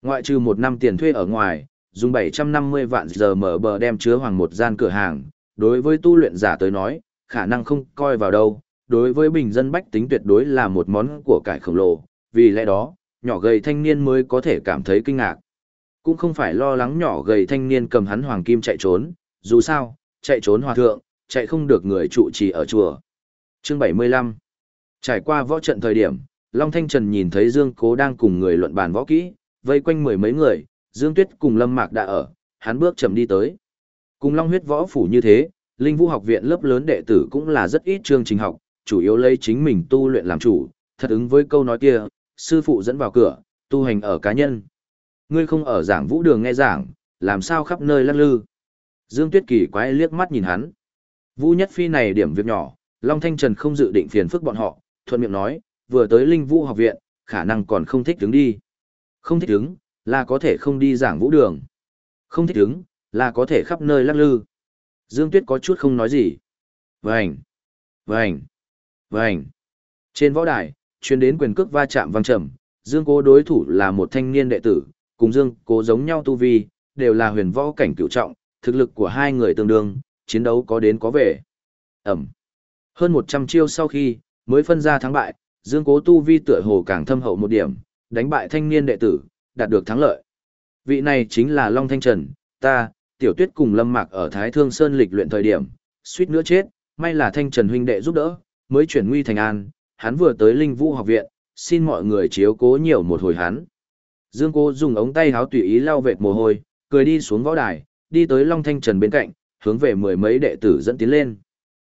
Ngoại trừ một năm tiền thuê ở ngoài, dùng 750 vạn giờ mở bờ đem chứa hoàng một gian cửa hàng, đối với tu luyện giả tới nói, khả năng không coi vào đâu, đối với bình dân bách tính tuyệt đối là một món của cải khổng lồ, vì lẽ đó, nhỏ gầy thanh niên mới có thể cảm thấy kinh ngạc. Cũng không phải lo lắng nhỏ gầy thanh niên cầm hắn hoàng kim chạy trốn, dù sao, chạy trốn hòa thượng, chạy không được người trụ trì ở chùa. Chương 75 Trải qua võ trận thời điểm, Long Thanh Trần nhìn thấy Dương Cố đang cùng người luận bàn võ kỹ, vây quanh mười mấy người, Dương Tuyết cùng Lâm Mạc đã ở, hắn bước chậm đi tới. Cùng Long huyết võ phủ như thế, Linh Vũ học viện lớp lớn đệ tử cũng là rất ít chương trình học, chủ yếu lấy chính mình tu luyện làm chủ, thật ứng với câu nói kia, sư phụ dẫn vào cửa, tu hành ở cá nhân. Ngươi không ở giảng vũ đường nghe giảng, làm sao khắp nơi lắc lư. Dương Tuyết kỳ quái liếc mắt nhìn hắn. Vũ Nhất Phi này điểm việc nhỏ, Long Thanh Trần không dự định phiền phức bọn họ, thuận miệng nói, vừa tới Linh Vũ học viện, khả năng còn không thích đứng đi. Không thích đứng, là có thể không đi giảng vũ đường. Không thích đứng, là có thể khắp nơi lắc lư. Dương Tuyết có chút không nói gì. Vành, vành, vành. Trên võ đài, chuyên đến quyền cước va chạm vang trầm, Dương Cố đối thủ là một thanh niên đệ tử, cùng Dương Cố giống nhau tu vi, đều là huyền võ cảnh cửu trọng, thực lực của hai người tương đương, chiến đấu có đến có về. Ẩm. Hơn 100 chiêu sau khi, mới phân ra thắng bại, Dương Cố tu vi tựa hồ càng thâm hậu một điểm, đánh bại thanh niên đệ tử, đạt được thắng lợi. Vị này chính là Long Thanh Trần, ta, Tiểu Tuyết cùng Lâm Mạc ở Thái Thương Sơn lịch luyện thời điểm, suýt nữa chết, may là Thanh Trần huynh đệ giúp đỡ, mới chuyển nguy thành an, hắn vừa tới Linh Vũ học viện, xin mọi người chiếu cố nhiều một hồi hắn. Dương Cố dùng ống tay háo tùy ý lau vệt mồ hôi, cười đi xuống võ đài, đi tới Long Thanh Trần bên cạnh, hướng về mười mấy đệ tử dẫn tiến lên.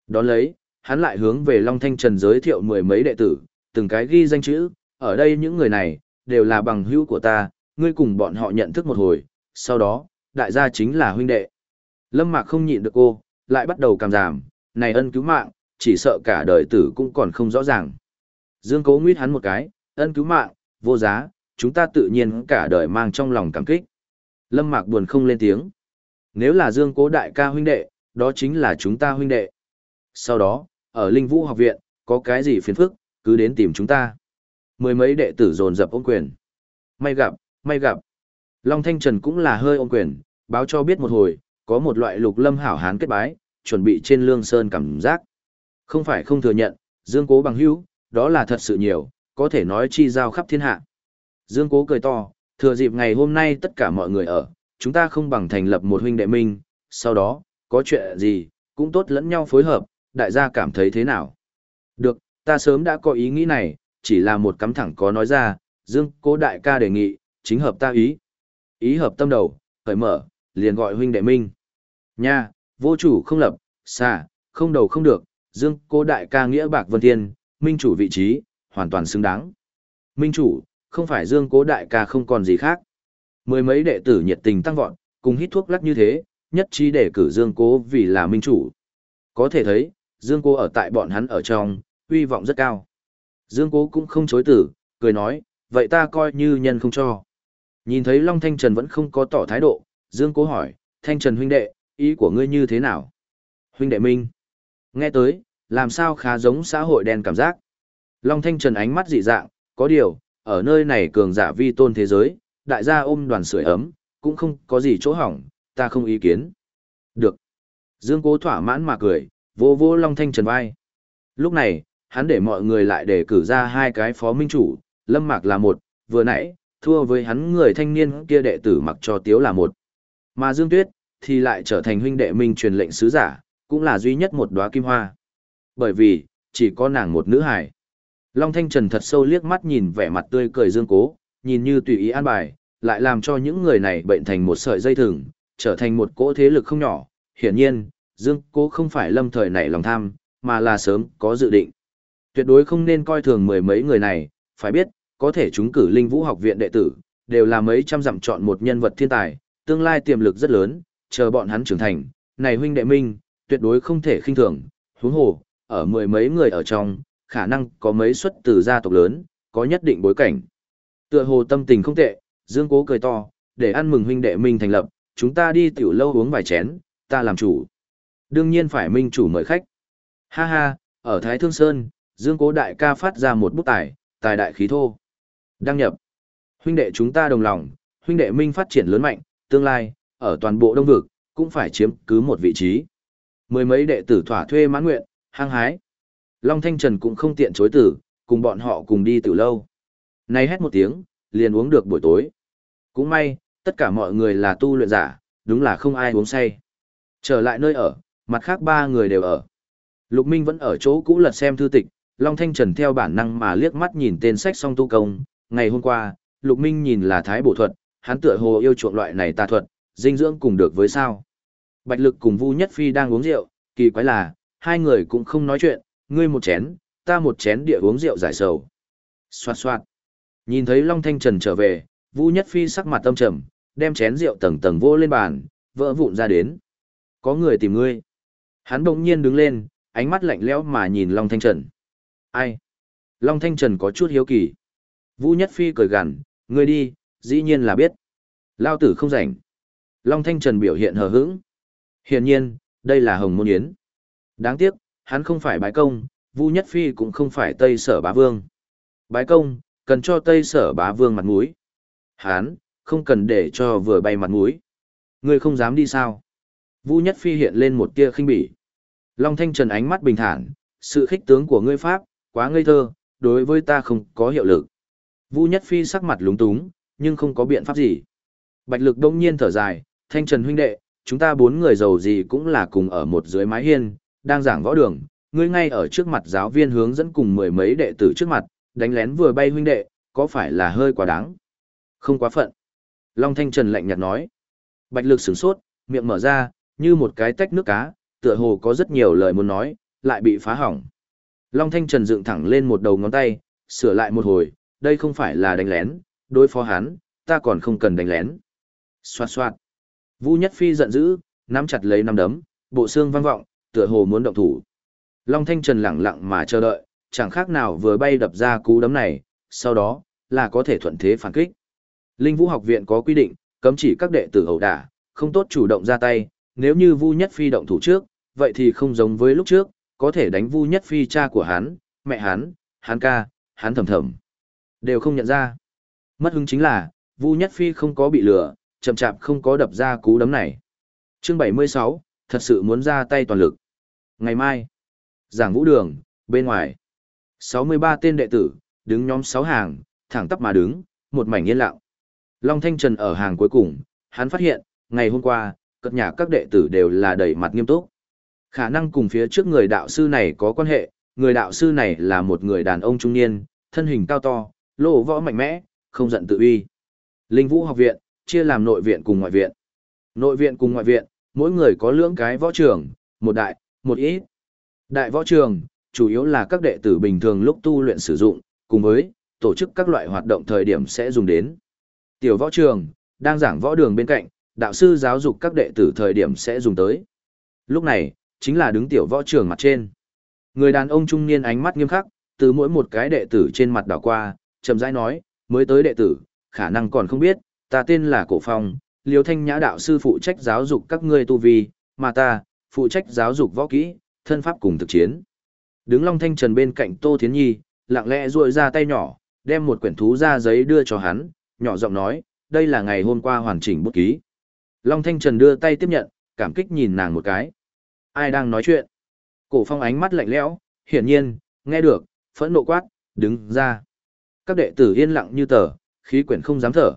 Đón lấy, hắn lại hướng về Long Thanh Trần giới thiệu mười mấy đệ tử, từng cái ghi danh chữ, ở đây những người này, đều là bằng hữu của ta, ngươi cùng bọn họ nhận thức một hồi, sau đó, đại gia chính là huynh đệ. Lâm Mạc không nhịn được cô, lại bắt đầu cảm giảm, này ân cứu mạng, chỉ sợ cả đời tử cũng còn không rõ ràng. Dương Cố nguyết hắn một cái, ân cứu mạng, vô giá, chúng ta tự nhiên cả đời mang trong lòng cảm kích. Lâm Mạc buồn không lên tiếng. Nếu là Dương Cố đại ca huynh đệ, đó chính là chúng ta huynh đệ. Sau đó, ở Linh Vũ học viện, có cái gì phiền phức, cứ đến tìm chúng ta. Mười mấy đệ tử dồn dập ôm quyền. May gặp, may gặp. Long Thanh Trần cũng là hơi ôm quyền, báo cho biết một hồi, có một loại lục lâm hảo hán kết bái, chuẩn bị trên lương sơn cảm giác. Không phải không thừa nhận, Dương Cố bằng hữu, đó là thật sự nhiều, có thể nói chi giao khắp thiên hạ. Dương Cố cười to, thừa dịp ngày hôm nay tất cả mọi người ở, chúng ta không bằng thành lập một huynh đệ minh, sau đó, có chuyện gì, cũng tốt lẫn nhau phối hợp, đại gia cảm thấy thế nào. Được, ta sớm đã có ý nghĩ này, chỉ là một cắm thẳng có nói ra, Dương Cố đại ca đề nghị, chính hợp ta ý. Ý hợp tâm đầu, khởi mở, liền gọi huynh đệ minh. Nha, vô chủ không lập, xa, không đầu không được, Dương Cố đại ca nghĩa bạc vân thiên, minh chủ vị trí, hoàn toàn xứng đáng. Minh chủ, không phải Dương Cố đại ca không còn gì khác. Mười mấy đệ tử nhiệt tình tăng vọt, cùng hít thuốc lắc như thế, nhất trí để cử Dương Cố vì là minh chủ. Có thể thấy, Dương Cố ở tại bọn hắn ở trong, uy vọng rất cao. Dương Cố cũng không chối tử, cười nói, vậy ta coi như nhân không cho. Nhìn thấy Long Thanh Trần vẫn không có tỏ thái độ, Dương Cố hỏi, Thanh Trần huynh đệ, ý của ngươi như thế nào? Huynh đệ Minh. Nghe tới, làm sao khá giống xã hội đen cảm giác. Long Thanh Trần ánh mắt dị dạng, có điều, ở nơi này cường giả vi tôn thế giới, đại gia ôm đoàn sưởi ấm, cũng không có gì chỗ hỏng, ta không ý kiến. Được. Dương Cố thỏa mãn mà cười, vô vô Long Thanh Trần vai. Lúc này, hắn để mọi người lại để cử ra hai cái phó minh chủ, Lâm Mạc là một, vừa nãy, thua với hắn người thanh niên kia đệ tử mặc cho tiếu là một. Mà Dương Tuyết, thì lại trở thành huynh đệ minh truyền lệnh sứ giả, cũng là duy nhất một đóa kim hoa. Bởi vì, chỉ có nàng một nữ hài. Long Thanh Trần thật sâu liếc mắt nhìn vẻ mặt tươi cười Dương Cố, nhìn như tùy ý an bài, lại làm cho những người này bệnh thành một sợi dây thừng, trở thành một cỗ thế lực không nhỏ. Hiển nhiên, Dương Cố không phải lâm thời nảy lòng tham, mà là sớm có dự định. Tuyệt đối không nên coi thường mười mấy người này, phải biết, có thể chúng cử linh vũ học viện đệ tử, đều là mấy trăm dặm chọn một nhân vật thiên tài, tương lai tiềm lực rất lớn, chờ bọn hắn trưởng thành, này huynh đệ minh, tuyệt đối không thể khinh thường, huống hồ, ở mười mấy người ở trong, khả năng có mấy xuất từ gia tộc lớn, có nhất định bối cảnh. Tựa hồ tâm tình không tệ, Dương Cố cười to, để ăn mừng huynh đệ Minh thành lập, chúng ta đi tiểu lâu uống vài chén, ta làm chủ. Đương nhiên phải Minh chủ mời khách. Ha ha, ở Thái Thương Sơn, Dương Cố đại ca phát ra một bút tài, tài đại khí thô. Đăng nhập. Huynh đệ chúng ta đồng lòng, huynh đệ Minh phát triển lớn mạnh, tương lai, ở toàn bộ đông vực, cũng phải chiếm cứ một vị trí. Mười mấy đệ tử thỏa thuê mãn nguyện, hăng hái. Long Thanh Trần cũng không tiện chối tử, cùng bọn họ cùng đi từ lâu. Nay hét một tiếng, liền uống được buổi tối. Cũng may, tất cả mọi người là tu luyện giả, đúng là không ai uống say. Trở lại nơi ở, mặt khác ba người đều ở. Lục Minh vẫn ở chỗ cũ lật xem thư tịch, Long Thanh Trần theo bản năng mà liếc mắt nhìn tên sách song tu công. Ngày hôm qua, Lục Minh nhìn là thái bổ thuật, hắn tựa hồ yêu chuộng loại này tà thuật, dinh dưỡng cùng được với sao. Bạch Lực cùng Vu Nhất Phi đang uống rượu, kỳ quái là, hai người cũng không nói chuyện, ngươi một chén, ta một chén địa uống rượu giải sầu. Xoạt xoạt. Nhìn thấy Long Thanh Trần trở về, Vu Nhất Phi sắc mặt tâm trầm, đem chén rượu tầng tầng vô lên bàn, vỡ vụn ra đến. Có người tìm ngươi. Hắn bỗng nhiên đứng lên, ánh mắt lạnh lẽo mà nhìn Long Thanh Trần. Ai? Long Thanh Trần có chút hiếu kỳ. Vu Nhất Phi cười gằn, ngươi đi, dĩ nhiên là biết. Lao tử không rảnh. Long Thanh Trần biểu hiện hờ hững. Hiển nhiên, đây là Hồng Môn Yến. Đáng tiếc, hắn không phải bái công, Vu Nhất Phi cũng không phải Tây Sở Bá Vương. Bái công, cần cho Tây Sở Bá Vương mặt mũi. Hắn, không cần để cho vừa bay mặt mũi. Ngươi không dám đi sao? Vu Nhất Phi hiện lên một tia khinh bỉ. Long Thanh Trần ánh mắt bình thản, sự khích tướng của ngươi Pháp, quá ngây thơ, đối với ta không có hiệu lực. Vu Nhất Phi sắc mặt lúng túng, nhưng không có biện pháp gì. Bạch Lực đông nhiên thở dài, Thanh Trần huynh đệ, chúng ta bốn người giàu gì cũng là cùng ở một dưới mái hiên, đang giảng võ đường, ngươi ngay ở trước mặt giáo viên hướng dẫn cùng mười mấy đệ tử trước mặt, đánh lén vừa bay huynh đệ, có phải là hơi quá đáng? Không quá phận. Long Thanh Trần lạnh nhạt nói. Bạch Lực sửng sốt, miệng mở ra, như một cái tách nước cá, tựa hồ có rất nhiều lời muốn nói, lại bị phá hỏng. Long Thanh Trần dựng thẳng lên một đầu ngón tay, sửa lại một hồi, đây không phải là đánh lén, đối phó hắn, ta còn không cần đánh lén. Xoạt xoạt. Vũ Nhất Phi giận dữ, nắm chặt lấy nắm đấm, bộ xương vang vọng, tựa hồ muốn động thủ. Long Thanh Trần lặng lặng mà chờ đợi, chẳng khác nào vừa bay đập ra cú đấm này, sau đó, là có thể thuận thế phản kích. Linh Vũ học viện có quy định, cấm chỉ các đệ tử ẩu đả, không tốt chủ động ra tay, nếu như Vu Nhất Phi động thủ trước, vậy thì không giống với lúc trước, có thể đánh Vu Nhất Phi cha của hắn, mẹ hắn, hắn ca, hắn thầm thầm. Đều không nhận ra. Mất hứng chính là, Vu Nhất Phi không có bị lừa, chậm chạp không có đập ra cú đấm này. Chương 76, thật sự muốn ra tay toàn lực. Ngày mai, giảng vũ đường, bên ngoài. 63 tên đệ tử, đứng nhóm 6 hàng, thẳng tắp mà đứng, một mảnh yên lặng. Long Thanh Trần ở hàng cuối cùng, hắn phát hiện, ngày hôm qua, cất nhà các đệ tử đều là đầy mặt nghiêm túc. Khả năng cùng phía trước người đạo sư này có quan hệ, người đạo sư này là một người đàn ông trung niên, thân hình cao to, lỗ võ mạnh mẽ, không giận tự uy. Linh Vũ học viện, chia làm nội viện cùng ngoại viện. Nội viện cùng ngoại viện, mỗi người có lưỡng cái võ trường, một đại, một ít. Đại võ trường, chủ yếu là các đệ tử bình thường lúc tu luyện sử dụng, cùng với tổ chức các loại hoạt động thời điểm sẽ dùng đến. Tiểu võ trường, đang giảng võ đường bên cạnh, đạo sư giáo dục các đệ tử thời điểm sẽ dùng tới. Lúc này, chính là đứng tiểu võ trường mặt trên. Người đàn ông trung niên ánh mắt nghiêm khắc, từ mỗi một cái đệ tử trên mặt đảo qua, chậm rãi nói, mới tới đệ tử, khả năng còn không biết, ta tên là Cổ Phong, Liêu Thanh Nhã đạo sư phụ trách giáo dục các ngươi tu vi, mà ta, phụ trách giáo dục võ kỹ, thân pháp cùng thực chiến. Đứng Long Thanh Trần bên cạnh Tô Thiến Nhi, lặng lẽ duỗi ra tay nhỏ, đem một quyển thú ra giấy đưa cho hắn, nhỏ giọng nói, đây là ngày hôm qua hoàn chỉnh bút ký. Long Thanh Trần đưa tay tiếp nhận, cảm kích nhìn nàng một cái. Ai đang nói chuyện? Cổ phong ánh mắt lạnh lẽo, hiển nhiên, nghe được, phẫn nộ quát, đứng ra. Các đệ tử yên lặng như tờ, khí quyển không dám thở.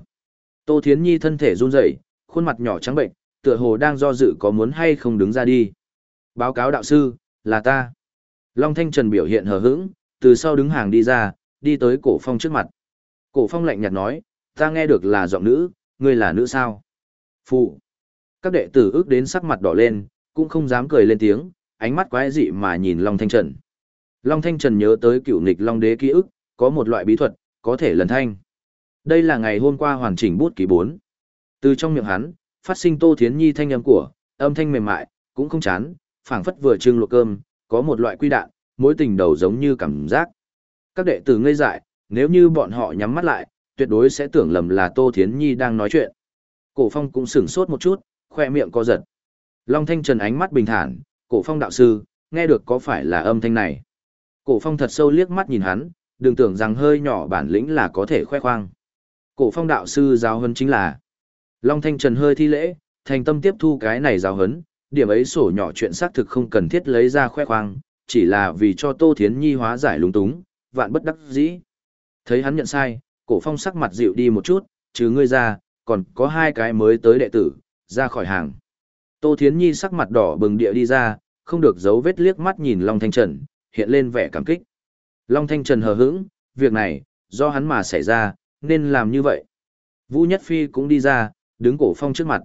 Tô Thiến Nhi thân thể run rẩy, khuôn mặt nhỏ trắng bệnh, tựa hồ đang do dự có muốn hay không đứng ra đi. Báo cáo đạo sư, là ta. Long Thanh Trần biểu hiện hờ hững, từ sau đứng hàng đi ra, đi tới cổ phong trước mặt. Cổ phong lạnh nhạt nói, ta nghe được là giọng nữ, ngươi là nữ sao? Phụ. Các đệ tử ước đến sắc mặt đỏ lên, cũng không dám cười lên tiếng, ánh mắt quái dị mà nhìn Long Thanh Trần. Long Thanh Trần nhớ tới cựu nghịch Long Đế ký ức, có một loại bí thuật, có thể lần thanh. Đây là ngày hôm qua hoàn chỉnh bút ký 4. Từ trong miệng hắn, phát sinh Tô Thiến Nhi thanh âm của, âm thanh mềm mại, cũng không chán, phảng phất vừa trưng luộc cơm, có một loại quy đạn, mối tình đầu giống như cảm giác. Các đệ tử ngây dại, nếu như bọn họ nhắm mắt lại, tuyệt đối sẽ tưởng lầm là Tô Thiến Nhi đang nói chuyện. Cổ phong cũng sửng sốt một chút, khoe miệng co giật. Long Thanh Trần ánh mắt bình thản, cổ phong đạo sư, nghe được có phải là âm thanh này. Cổ phong thật sâu liếc mắt nhìn hắn, đừng tưởng rằng hơi nhỏ bản lĩnh là có thể khoe khoang. Cổ phong đạo sư giáo hơn chính là. Long Thanh Trần hơi thi lễ, thành tâm tiếp thu cái này giáo hấn. điểm ấy sổ nhỏ chuyện xác thực không cần thiết lấy ra khoe khoang, chỉ là vì cho Tô Thiến Nhi hóa giải lúng túng, vạn bất đắc dĩ. Thấy hắn nhận sai, cổ phong sắc mặt dịu đi một chút, trừ ngươi ra, còn có hai cái mới tới đệ tử, ra khỏi hàng. Tô Thiến Nhi sắc mặt đỏ bừng địa đi ra, không được giấu vết liếc mắt nhìn Long Thanh Trần, hiện lên vẻ cảm kích. Long Thanh Trần hờ hững, việc này, do hắn mà xảy ra, nên làm như vậy. Vũ Nhất Phi cũng đi ra, đứng cổ phong trước mặt.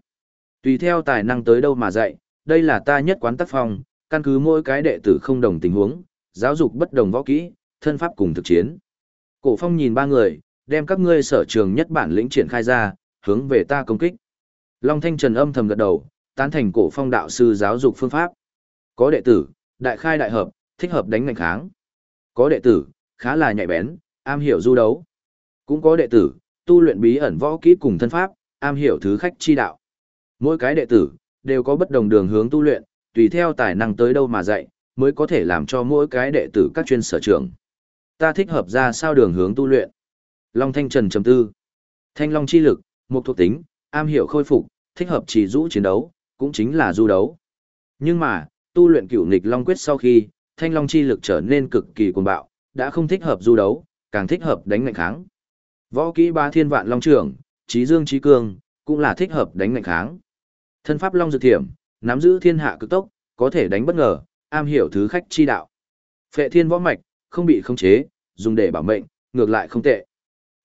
Tùy theo tài năng tới đâu mà dạy, đây là ta nhất quán tác phong, căn cứ mỗi cái đệ tử không đồng tình huống, giáo dục bất đồng võ kỹ, thân pháp cùng thực chiến. Cổ phong nhìn ba người, đem các ngươi sở trường nhất bản lĩnh triển khai ra, hướng về ta công kích. Long Thanh Trần âm thầm gật đầu, tán thành cổ phong đạo sư giáo dục phương pháp. Có đệ tử, đại khai đại hợp, thích hợp đánh ngành kháng. Có đệ tử, khá là nhạy bén, am hiểu du đấu. Cũng có đệ tử, tu luyện bí ẩn võ kỹ cùng thân pháp, am hiểu thứ khách chi đạo. Mỗi cái đệ tử, đều có bất đồng đường hướng tu luyện, tùy theo tài năng tới đâu mà dạy, mới có thể làm cho mỗi cái đệ tử các chuyên sở trường. Ta thích hợp ra sao đường hướng tu luyện. Long Thanh Trần trầm tư. Thanh Long chi lực, một thuộc tính, am hiểu khôi phục, thích hợp chỉ rũ chiến đấu, cũng chính là du đấu. Nhưng mà, tu luyện cửu nghịch Long Quyết sau khi, Thanh Long chi lực trở nên cực kỳ cuồng bạo, đã không thích hợp du đấu, càng thích hợp đánh mạnh kháng. Võ kỹ ba thiên vạn long trưởng, trí dương trí cương, cũng là thích hợp đánh ngạnh kháng. Thân pháp long dược thiểm, nắm giữ thiên hạ cực tốc, có thể đánh bất ngờ, am hiểu thứ khách chi đạo. Phệ thiên võ mạch, không bị khống chế, dùng để bảo mệnh, ngược lại không tệ.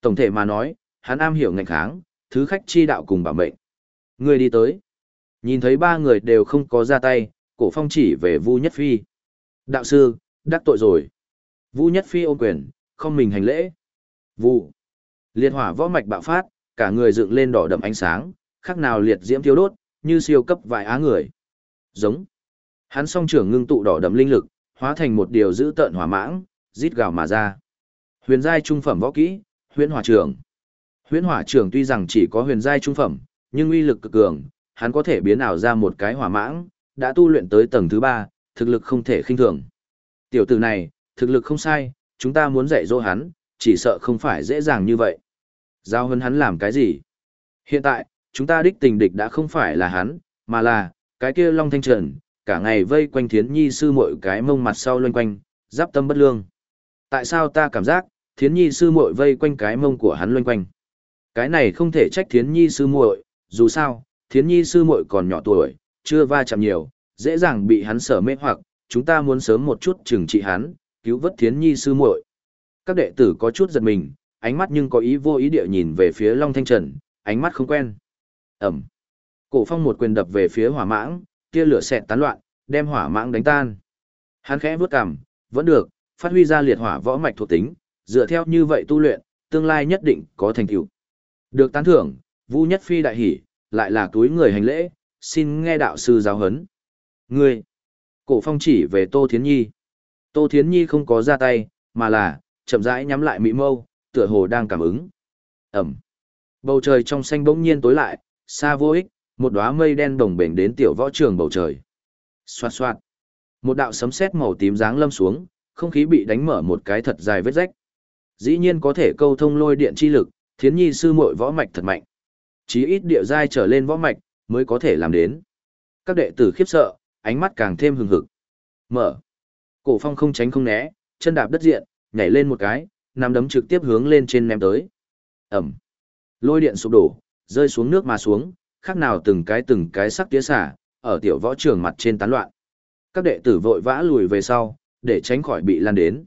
Tổng thể mà nói, hắn am hiểu ngành kháng, thứ khách chi đạo cùng bảo mệnh. Người đi tới. Nhìn thấy ba người đều không có ra tay, cổ phong chỉ về Vu Nhất Phi. Đạo sư, đắc tội rồi. Vu Nhất Phi ôm quyền, không mình hành lễ. Vu. Liệt hỏa võ mạch bạo phát, cả người dựng lên đỏ đậm ánh sáng, khác nào liệt diễm thiêu đốt, như siêu cấp vài á người. Giống. Hắn song trưởng ngưng tụ đỏ đậm linh lực, hóa thành một điều giữ tợn hỏa mãng, rít gào mà ra. Huyền giai trung phẩm võ kỹ, Huyền Hỏa Trưởng. Huyền Hỏa Trưởng tuy rằng chỉ có huyền giai trung phẩm, nhưng uy lực cực cường, hắn có thể biến ảo ra một cái hỏa mãng, đã tu luyện tới tầng thứ ba, thực lực không thể khinh thường. Tiểu tử này, thực lực không sai, chúng ta muốn dạy dỗ hắn, chỉ sợ không phải dễ dàng như vậy. Giao hơn hắn làm cái gì? Hiện tại, chúng ta đích tình địch đã không phải là hắn, mà là, cái kia Long Thanh Trần, cả ngày vây quanh thiến nhi sư muội cái mông mặt sau loanh quanh, giáp tâm bất lương. Tại sao ta cảm giác, thiến nhi sư muội vây quanh cái mông của hắn loanh quanh? Cái này không thể trách thiến nhi sư muội, dù sao, thiến nhi sư muội còn nhỏ tuổi, chưa va chạm nhiều, dễ dàng bị hắn sở mê hoặc, chúng ta muốn sớm một chút trừng trị hắn, cứu vớt thiến nhi sư muội. Các đệ tử có chút giật mình, ánh mắt nhưng có ý vô ý địa nhìn về phía Long Thanh Trần, ánh mắt không quen. Ẩm. Cổ phong một quyền đập về phía hỏa mãng, tia lửa xẹt tán loạn, đem hỏa mãng đánh tan. Hắn khẽ vuốt cằm, vẫn được, phát huy ra liệt hỏa võ mạch thuộc tính, dựa theo như vậy tu luyện, tương lai nhất định có thành tựu. Được tán thưởng, Vu Nhất Phi đại hỉ, lại là túi người hành lễ, xin nghe đạo sư giáo huấn. Ngươi, cổ phong chỉ về Tô Thiến Nhi. Tô Thiến Nhi không có ra tay, mà là, chậm rãi nhắm lại mỹ mâu, tựa hồ đang cảm ứng. Ẩm. Bầu trời trong xanh bỗng nhiên tối lại, xa vô ích, một đóa mây đen đồng bền đến tiểu võ trường bầu trời. Xoạt xoạt. Một đạo sấm sét màu tím giáng lâm xuống, không khí bị đánh mở một cái thật dài vết rách. Dĩ nhiên có thể câu thông lôi điện chi lực, thiến nhi sư muội võ mạch thật mạnh. Chí ít địa giai trở lên võ mạch, mới có thể làm đến. Các đệ tử khiếp sợ, ánh mắt càng thêm hừng hực. Mở. Cổ phong không tránh không né, chân đạp đất diện, nhảy lên một cái, nắm đấm trực tiếp hướng lên trên ném tới. Ẩm. Lôi điện sụp đổ, rơi xuống nước mà xuống, khác nào từng cái từng cái sắc tía xả, ở tiểu võ trường mặt trên tán loạn. Các đệ tử vội vã lùi về sau, để tránh khỏi bị lan đến.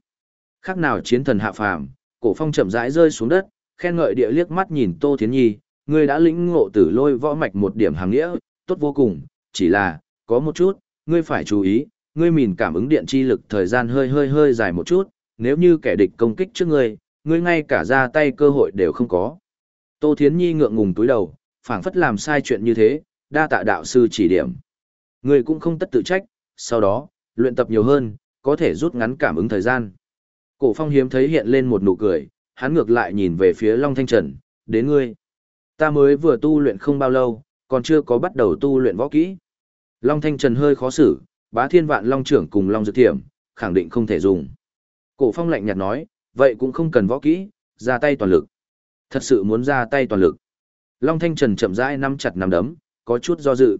Khác nào chiến thần hạ phàm, cổ phong chậm rãi rơi xuống đất, khen ngợi địa liếc mắt nhìn Tô Thiến Nhi, ngươi đã lĩnh ngộ tử lôi võ mạch một điểm hàng nghĩa, tốt vô cùng, chỉ là, có một chút, ngươi phải chú ý, ngươi mìn cảm ứng điện chi lực thời gian hơi hơi hơi dài một chút, nếu như kẻ địch công kích trước ngươi, ngươi ngay cả ra tay cơ hội đều không có. Tô Thiến Nhi ngượng ngùng túi đầu, phảng phất làm sai chuyện như thế, đa tạ đạo sư chỉ điểm. Ngươi cũng không tất tự trách, sau đó, luyện tập nhiều hơn, có thể rút ngắn cảm ứng thời gian. Cổ phong hiếm thấy hiện lên một nụ cười, hắn ngược lại nhìn về phía Long Thanh Trần, đến ngươi. Ta mới vừa tu luyện không bao lâu, còn chưa có bắt đầu tu luyện võ kỹ. Long Thanh Trần hơi khó xử, bá thiên vạn Long trưởng cùng Long Dược Thiểm, khẳng định không thể dùng. Cổ phong lạnh nhạt nói, vậy cũng không cần võ kỹ, ra tay toàn lực. Thật sự muốn ra tay toàn lực. Long Thanh Trần chậm rãi nắm chặt nắm đấm, có chút do dự.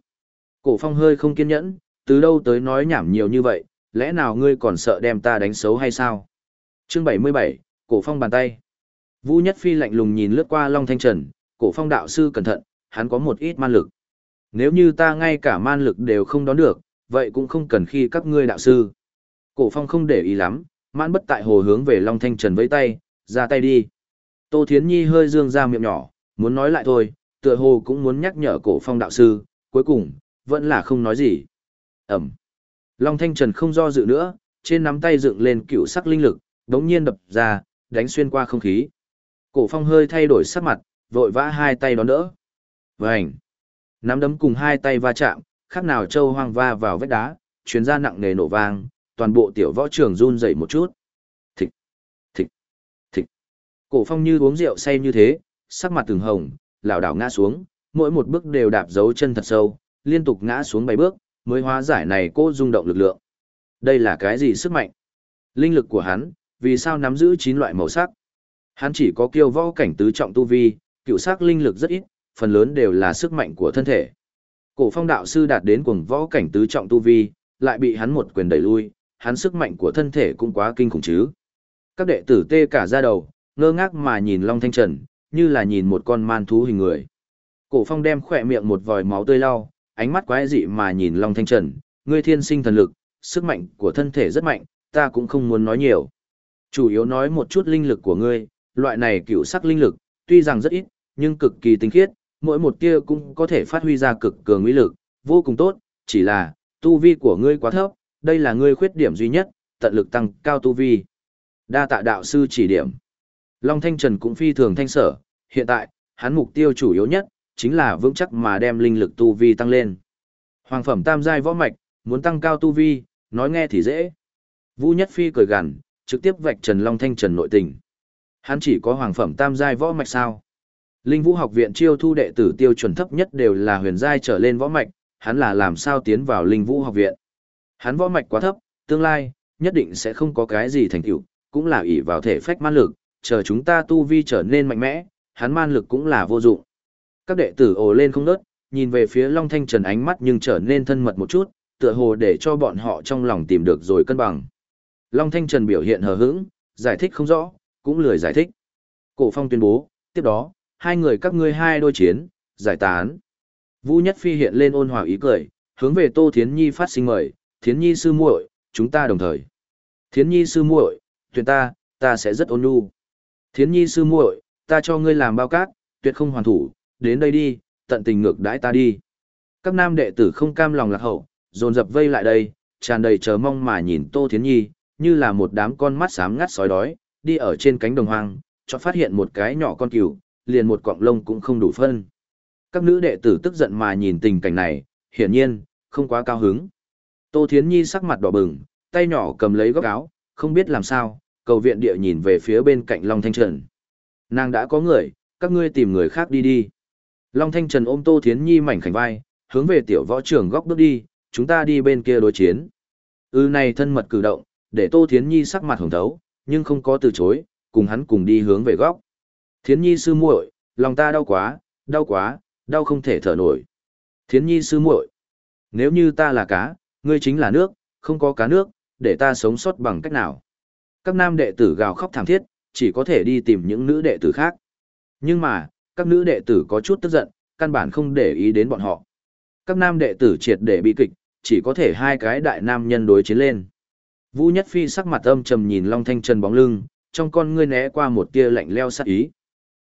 Cổ phong hơi không kiên nhẫn, từ đâu tới nói nhảm nhiều như vậy, lẽ nào ngươi còn sợ đem ta đánh xấu hay sao? Chương 77, Cổ phong bàn tay. Vũ Nhất Phi lạnh lùng nhìn lướt qua Long Thanh Trần, cổ phong đạo sư cẩn thận, hắn có một ít man lực. Nếu như ta ngay cả man lực đều không đón được, vậy cũng không cần khi các ngươi đạo sư. Cổ phong không để ý lắm, mãn bất tại hồ hướng về Long Thanh Trần với tay, ra tay đi. Tô Thiến Nhi hơi dương ra miệng nhỏ, muốn nói lại thôi, tựa hồ cũng muốn nhắc nhở cổ phong đạo sư, cuối cùng, vẫn là không nói gì. Ẩm. Long Thanh Trần không do dự nữa, trên nắm tay dựng lên cựu sắc linh lực, đống nhiên đập ra, đánh xuyên qua không khí. Cổ phong hơi thay đổi sắc mặt, vội vã hai tay đón đỡ. Vành. Nắm đấm cùng hai tay va chạm, khác nào châu hoang va vào vách đá, chuyến ra nặng nề nổ vang, toàn bộ tiểu võ trường run dậy một chút. Thịch, thịch, thịch. Cổ phong như uống rượu say như thế, sắc mặt từng hồng, lảo đảo ngã xuống, mỗi một bước đều đạp dấu chân thật sâu, liên tục ngã xuống bảy bước, mới hóa giải này cô rung động lực lượng. Đây là cái gì sức mạnh? Linh lực của hắn, vì sao nắm giữ chín loại màu sắc? Hắn chỉ có kiêu võ cảnh tứ trọng tu vi, cựu sắc linh lực rất ít, phần lớn đều là sức mạnh của thân thể. Cổ phong đạo sư đạt đến cuồng võ cảnh tứ trọng tu vi, lại bị hắn một quyền đẩy lui, hắn sức mạnh của thân thể cũng quá kinh khủng chứ. Các đệ tử tê cả ra đầu, ngơ ngác mà nhìn Long Thanh Trần, như là nhìn một con man thú hình người. Cổ phong đem khỏe miệng một vòi máu tươi lau, ánh mắt quái dị mà nhìn Long Thanh Trần, ngươi thiên sinh thần lực, sức mạnh của thân thể rất mạnh, ta cũng không muốn nói nhiều. Chủ yếu nói một chút linh lực của ngươi, loại này cựu sắc linh lực, tuy rằng rất ít, nhưng cực kỳ tinh khiết, mỗi một tia cũng có thể phát huy ra cực cường uy lực, vô cùng tốt, chỉ là, tu vi của ngươi quá thấp, đây là ngươi khuyết điểm duy nhất, tận lực tăng cao tu vi. Đa tạ đạo sư chỉ điểm. Long Thanh Trần cũng phi thường thanh sở, hiện tại, hắn mục tiêu chủ yếu nhất, chính là vững chắc mà đem linh lực tu vi tăng lên. Hoàng phẩm tam giai võ mạch, muốn tăng cao tu vi, nói nghe thì dễ. Vũ Nhất Phi cười gằn, trực tiếp vạch Trần Long Thanh Trần nội tình. Hắn chỉ có hoàng phẩm tam giai võ mạch sao? Linh Vũ học viện chiêu thu đệ tử tiêu chuẩn thấp nhất đều là huyền giai trở lên võ mạch, hắn là làm sao tiến vào Linh Vũ học viện? Hắn võ mạch quá thấp, tương lai nhất định sẽ không có cái gì thành tựu, cũng là ỷ vào thể phách man lực, chờ chúng ta tu vi trở nên mạnh mẽ, hắn man lực cũng là vô dụng. Các đệ tử ồ lên không ngớt, nhìn về phía Long Thanh Trần ánh mắt nhưng trở nên thân mật một chút, tựa hồ để cho bọn họ trong lòng tìm được rồi cân bằng. Long Thanh Trần biểu hiện hờ hững, giải thích không rõ, cũng lười giải thích. Cổ Phong tuyên bố, tiếp đó, hai người các ngươi hai đôi chiến, giải tán. Vũ Nhất Phi hiện lên ôn hòa ý cười, hướng về Tô Thiến Nhi phát sinh mời, Thiến Nhi sư muội, chúng ta đồng thời. Thiến Nhi sư muội, tuyệt ta, ta sẽ rất ôn nhu. Thiến Nhi sư muội, ta cho ngươi làm bao cát, tuyệt không hoàn thủ, đến đây đi, tận tình ngược đãi ta đi. Các nam đệ tử không cam lòng lạc hậu, dồn dập vây lại đây, tràn đầy chờ mong mà nhìn Tô Thiến Nhi, như là một đám con mắt xám ngắt sói đói, đi ở trên cánh đồng hoang, cho phát hiện một cái nhỏ con cừu, liền một quạng lông cũng không đủ phân. Các nữ đệ tử tức giận mà nhìn tình cảnh này, hiển nhiên, không quá cao hứng. Tô Thiến Nhi sắc mặt đỏ bừng, tay nhỏ cầm lấy góc áo, không biết làm sao, cầu viện địa nhìn về phía bên cạnh Long Thanh Trần. Nàng đã có người, các ngươi tìm người khác đi đi. Long Thanh Trần ôm Tô Thiến Nhi mảnh khảnh vai, hướng về tiểu võ trưởng góc bước đi, chúng ta đi bên kia đối chiến. Ư ừ này thân mật cử động, để Tô Thiến Nhi sắc mặt hồng thấu, nhưng không có từ chối, cùng hắn cùng đi hướng về góc. Thiến Nhi sư muội, lòng ta đau quá, đau quá, đau không thể thở nổi. Thiến Nhi sư muội, nếu như ta là cá, ngươi chính là nước, không có cá nước, để ta sống sót bằng cách nào? Các nam đệ tử gào khóc thảm thiết, chỉ có thể đi tìm những nữ đệ tử khác. Nhưng mà, các nữ đệ tử có chút tức giận, căn bản không để ý đến bọn họ. Các nam đệ tử triệt để bị kịch, chỉ có thể hai cái đại nam nhân đối chiến lên. Vũ Nhất Phi sắc mặt âm trầm nhìn Long Thanh Trần bóng lưng, trong con ngươi né qua một tia lạnh leo sát ý.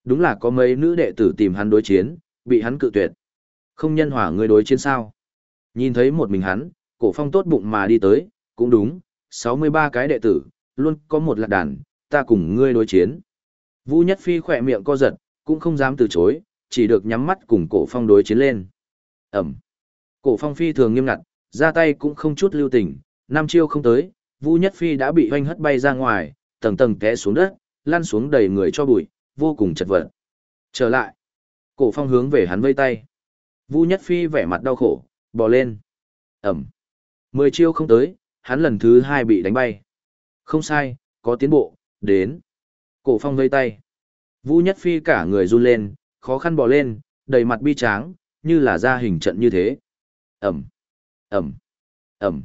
Đúng là có mấy nữ đệ tử tìm hắn đối chiến, bị hắn cự tuyệt. Không nhân hòa ngươi đối chiến sao? Nhìn thấy một mình hắn, cổ phong tốt bụng mà đi tới, cũng đúng, 63 cái đệ tử, luôn có một lạc đàn, ta cùng ngươi đối chiến. Vũ Nhất Phi khỏe miệng co giật, cũng không dám từ chối, chỉ được nhắm mắt cùng cổ phong đối chiến lên. Ẩm. Cổ phong phi thường nghiêm ngặt, ra tay cũng không chút lưu tình, năm chiêu không tới, Vũ Nhất Phi đã bị hoanh hất bay ra ngoài, tầng tầng té xuống đất, lăn xuống đầy người cho bụi, vô cùng chật vật. Trở lại. Cổ phong hướng về hắn vây tay. Vu Nhất Phi vẻ mặt đau khổ, bò lên. Ẩm. Mười chiêu không tới, hắn lần thứ hai bị đánh bay. Không sai, có tiến bộ, đến. Cổ phong vây tay. Vu Nhất Phi cả người run lên, khó khăn bò lên, đầy mặt bi tráng, như là ra hình trận như thế. Ẩm. Ẩm. Ẩm.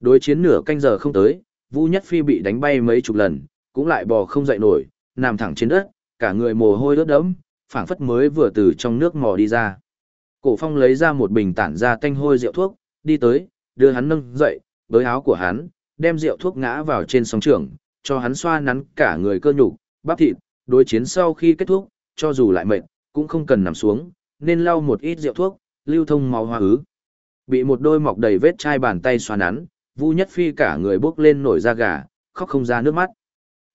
Đối chiến nửa canh giờ không tới, Vu Nhất Phi bị đánh bay mấy chục lần, cũng lại bò không dậy nổi, nằm thẳng trên đất, cả người mồ hôi đốt đẫm, phảng phất mới vừa từ trong nước mò đi ra. Cổ Phong lấy ra một bình tản ra tanh hôi rượu thuốc, đi tới, đưa hắn nâng dậy, với áo của hắn, đem rượu thuốc ngã vào trên sóng trường, cho hắn xoa nắn cả người cơ nhục, bắp thịt, đối chiến sau khi kết thúc, cho dù lại mệt, cũng không cần nằm xuống, nên lau một ít rượu thuốc, lưu thông máu hoa ứ. Bị một đôi mọc đầy vết chai bàn tay xoa nắn, Vu Nhất Phi cả người bốc lên nổi da gà, khóc không ra nước mắt.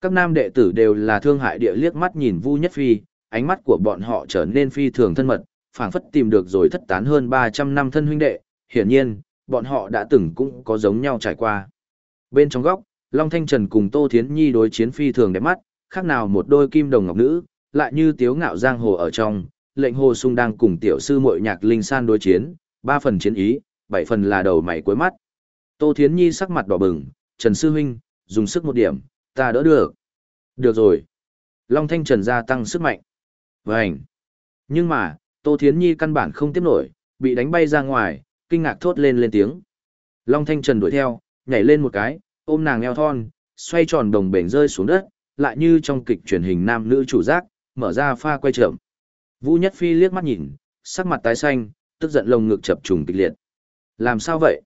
Các nam đệ tử đều là thương hại địa liếc mắt nhìn Vu Nhất Phi, ánh mắt của bọn họ trở nên phi thường thân mật, phảng phất tìm được rồi thất tán hơn 300 năm thân huynh đệ, hiển nhiên, bọn họ đã từng cũng có giống nhau trải qua. Bên trong góc, Long Thanh Trần cùng Tô Thiến Nhi đối chiến phi thường đẹp mắt, khác nào một đôi kim đồng ngọc nữ, lại như tiếu ngạo giang hồ ở trong, lệnh hồ sung đang cùng tiểu sư muội nhạc linh san đối chiến, ba phần chiến ý, bảy phần là đầu mày cuối mắt. Tô Thiến Nhi sắc mặt đỏ bừng, Trần Sư Huynh, dùng sức một điểm, ta đỡ được. Được rồi. Long Thanh Trần gia tăng sức mạnh. Vânh. Nhưng mà, Tô Thiến Nhi căn bản không tiếp nổi, bị đánh bay ra ngoài, kinh ngạc thốt lên lên tiếng. Long Thanh Trần đuổi theo, nhảy lên một cái, ôm nàng eo thon, xoay tròn đồng bền rơi xuống đất, lại như trong kịch truyền hình nam nữ chủ giác, mở ra pha quay chậm. Vũ Nhất Phi liếc mắt nhìn, sắc mặt tái xanh, tức giận lồng ngực chập trùng kịch liệt. Làm sao vậy?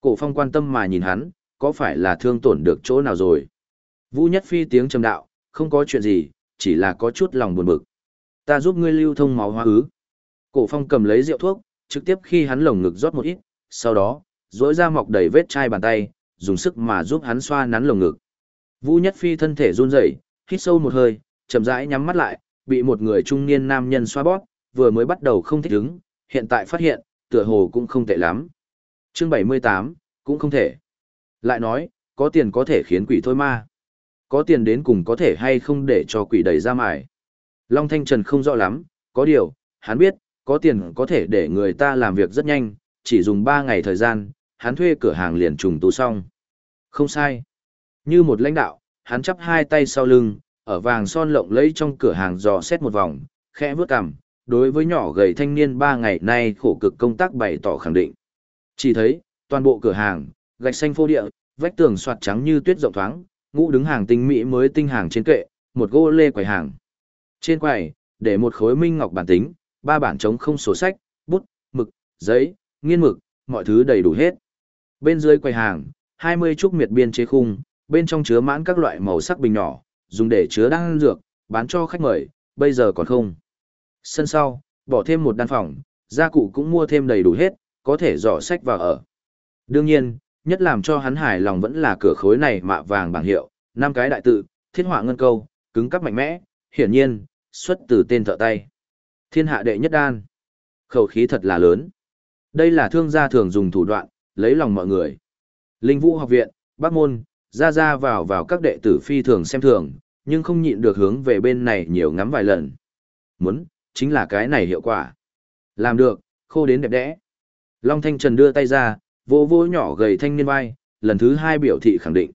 Cổ phong quan tâm mà nhìn hắn, có phải là thương tổn được chỗ nào rồi? Vũ Nhất Phi tiếng trầm đạo, không có chuyện gì, chỉ là có chút lòng buồn bực. Ta giúp ngươi lưu thông máu hoa ứ. Cổ phong cầm lấy rượu thuốc, trực tiếp khi hắn lồng ngực rót một ít, sau đó, rỗi ra mọc đầy vết chai bàn tay, dùng sức mà giúp hắn xoa nắn lồng ngực. Vũ Nhất Phi thân thể run rẩy, hít sâu một hơi, chậm rãi nhắm mắt lại, bị một người trung niên nam nhân xoa bóp, vừa mới bắt đầu không thích ứng, hiện tại phát hiện, tựa hồ cũng không tệ lắm. Chương 78, cũng không thể. Lại nói, có tiền có thể khiến quỷ thôi ma. Có tiền đến cùng có thể hay không để cho quỷ đẩy ra mải. Long Thanh Trần không rõ lắm, có điều, hắn biết, có tiền có thể để người ta làm việc rất nhanh, chỉ dùng 3 ngày thời gian, hắn thuê cửa hàng liền trùng tu xong. Không sai. Như một lãnh đạo, hắn chắp hai tay sau lưng, ở vàng son lộng lẫy trong cửa hàng dò xét một vòng, khẽ vướt cằm, đối với nhỏ gầy thanh niên 3 ngày nay khổ cực công tác bày tỏ khẳng định. Chỉ thấy, toàn bộ cửa hàng, gạch xanh phô địa, vách tường soạt trắng như tuyết rộng thoáng, ngũ đứng hàng tinh mỹ mới tinh hàng trên kệ, một gỗ lê quầy hàng. Trên quầy, để một khối minh ngọc bản tính, ba bản trống không sổ sách, bút, mực, giấy, nghiên mực, mọi thứ đầy đủ hết. Bên dưới quầy hàng, 20 trúc miệt biên chế khung, bên trong chứa mãn các loại màu sắc bình nhỏ, dùng để chứa đan dược, bán cho khách mời, bây giờ còn không. Sân sau, bỏ thêm một đan phòng, gia cụ cũng mua thêm đầy đủ hết, có thể dò sách vào ở. Đương nhiên, nhất làm cho hắn hài lòng vẫn là cửa khối này mạ vàng bảng hiệu, năm cái đại tự, thiết họa ngân câu, cứng cắp mạnh mẽ, hiển nhiên, xuất từ tên thợ tay. Thiên hạ đệ nhất đan. Khẩu khí thật là lớn. Đây là thương gia thường dùng thủ đoạn, lấy lòng mọi người. Linh vũ học viện, Bắc Môn, ra ra vào vào các đệ tử phi thường xem thường, nhưng không nhịn được hướng về bên này nhiều ngắm vài lần. Muốn, chính là cái này hiệu quả. Làm được, khô đến đẹp đẽ. Long Thanh Trần đưa tay ra, vô vô nhỏ gầy thanh niên vai, lần thứ hai biểu thị khẳng định.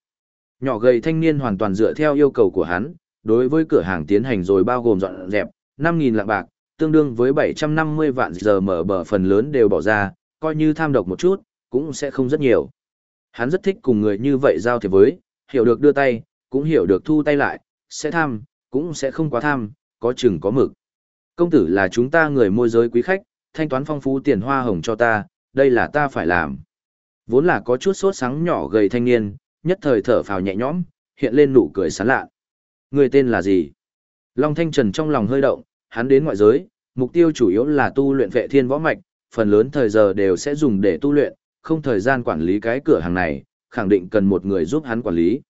Nhỏ gầy thanh niên hoàn toàn dựa theo yêu cầu của hắn, đối với cửa hàng tiến hành rồi bao gồm dọn dẹp, 5.000 lạng bạc, tương đương với 750 vạn giờ mở bờ phần lớn đều bỏ ra, coi như tham độc một chút, cũng sẽ không rất nhiều. Hắn rất thích cùng người như vậy giao thiệp với, hiểu được đưa tay, cũng hiểu được thu tay lại, sẽ tham, cũng sẽ không quá tham, có chừng có mực. Công tử là chúng ta người môi giới quý khách, thanh toán phong phú tiền hoa hồng cho ta, đây là ta phải làm. Vốn là có chút sốt sáng nhỏ gầy thanh niên, nhất thời thở phào nhẹ nhõm, hiện lên nụ cười sán lạ. Người tên là gì? Long Thanh Trần trong lòng hơi động, hắn đến ngoại giới, mục tiêu chủ yếu là tu luyện vệ thiên võ mạch, phần lớn thời giờ đều sẽ dùng để tu luyện, không thời gian quản lý cái cửa hàng này, khẳng định cần một người giúp hắn quản lý.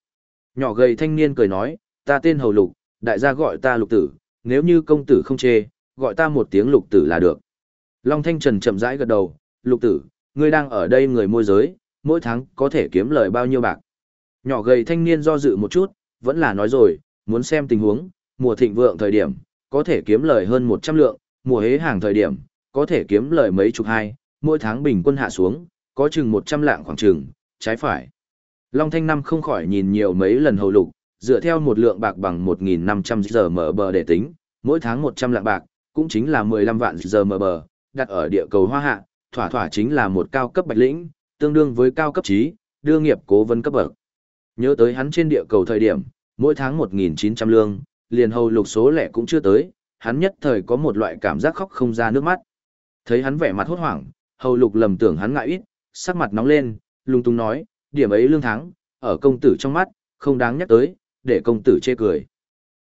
Nhỏ gầy thanh niên cười nói, ta tên Hầu Lục, đại gia gọi ta Lục Tử, nếu như công tử không chê, gọi ta một tiếng Lục Tử là được. Long Thanh Trần chậm rãi gật đầu, Lục Tử, ngươi đang ở đây người môi giới, mỗi tháng có thể kiếm lời bao nhiêu bạc. Nhỏ gầy thanh niên do dự một chút, vẫn là nói rồi, muốn xem tình huống, mùa thịnh vượng thời điểm, có thể kiếm lời hơn 100 lượng, mùa hế hàng thời điểm, có thể kiếm lời mấy chục hai, mỗi tháng bình quân hạ xuống, có chừng 100 lạng khoảng chừng, trái phải. Long Thanh Năm không khỏi nhìn nhiều mấy lần hầu lục, dựa theo một lượng bạc bằng 1.500 giờ mở bờ để tính, mỗi tháng 100 lạng bạc, cũng chính là 15 vạn giờ mở bờ, đặt ở địa cầu hoa hạ, thỏa thỏa chính là một cao cấp bạch lĩnh, tương đương với cao cấp trí, đưa nghiệp cố vấn cấp bậc. Nhớ tới hắn trên địa cầu thời điểm, mỗi tháng 1.900 lương, liền hầu lục số lẻ cũng chưa tới, hắn nhất thời có một loại cảm giác khóc không ra nước mắt. Thấy hắn vẻ mặt hốt hoảng, hầu lục lầm tưởng hắn ngại ít, sắc mặt nóng lên, lung tung nói, điểm ấy lương tháng, ở công tử trong mắt, không đáng nhắc tới, để công tử chê cười.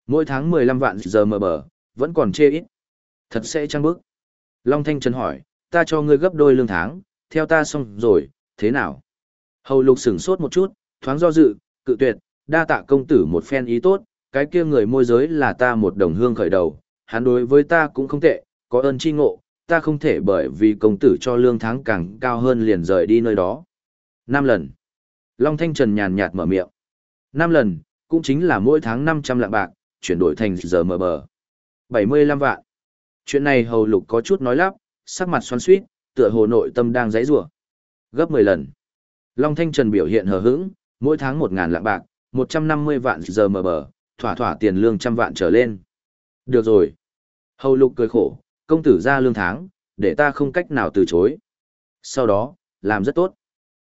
Mỗi tháng 15 vạn giờ mờ bờ, vẫn còn chê ít. Thật sẽ trăng bức. Long Thanh Trần hỏi, ta cho ngươi gấp đôi lương tháng, theo ta xong rồi, thế nào? Hầu lục sửng sốt một chút, thoáng do dự, cự tuyệt, đa tạ công tử một phen ý tốt, cái kia người môi giới là ta một đồng hương khởi đầu, hắn đối với ta cũng không tệ, có ơn chi ngộ, ta không thể bởi vì công tử cho lương tháng càng cao hơn liền rời đi nơi đó. Năm lần. Long Thanh Trần nhàn nhạt mở miệng. Năm lần, cũng chính là mỗi tháng 500 lạng bạc, chuyển đổi thành giờ mờ bờ. 75 vạn. Chuyện này hầu lục có chút nói lắp, sắc mặt xoắn suýt, tựa hồ nội tâm đang giãy rủa. Gấp 10 lần. Long Thanh Trần biểu hiện hờ hững, mỗi tháng 1000 lạng bạc, 150 vạn giờ mờ bờ, thỏa thỏa tiền lương trăm vạn trở lên. Được rồi. Hầu lục cười khổ, công tử ra lương tháng, để ta không cách nào từ chối. Sau đó, làm rất tốt.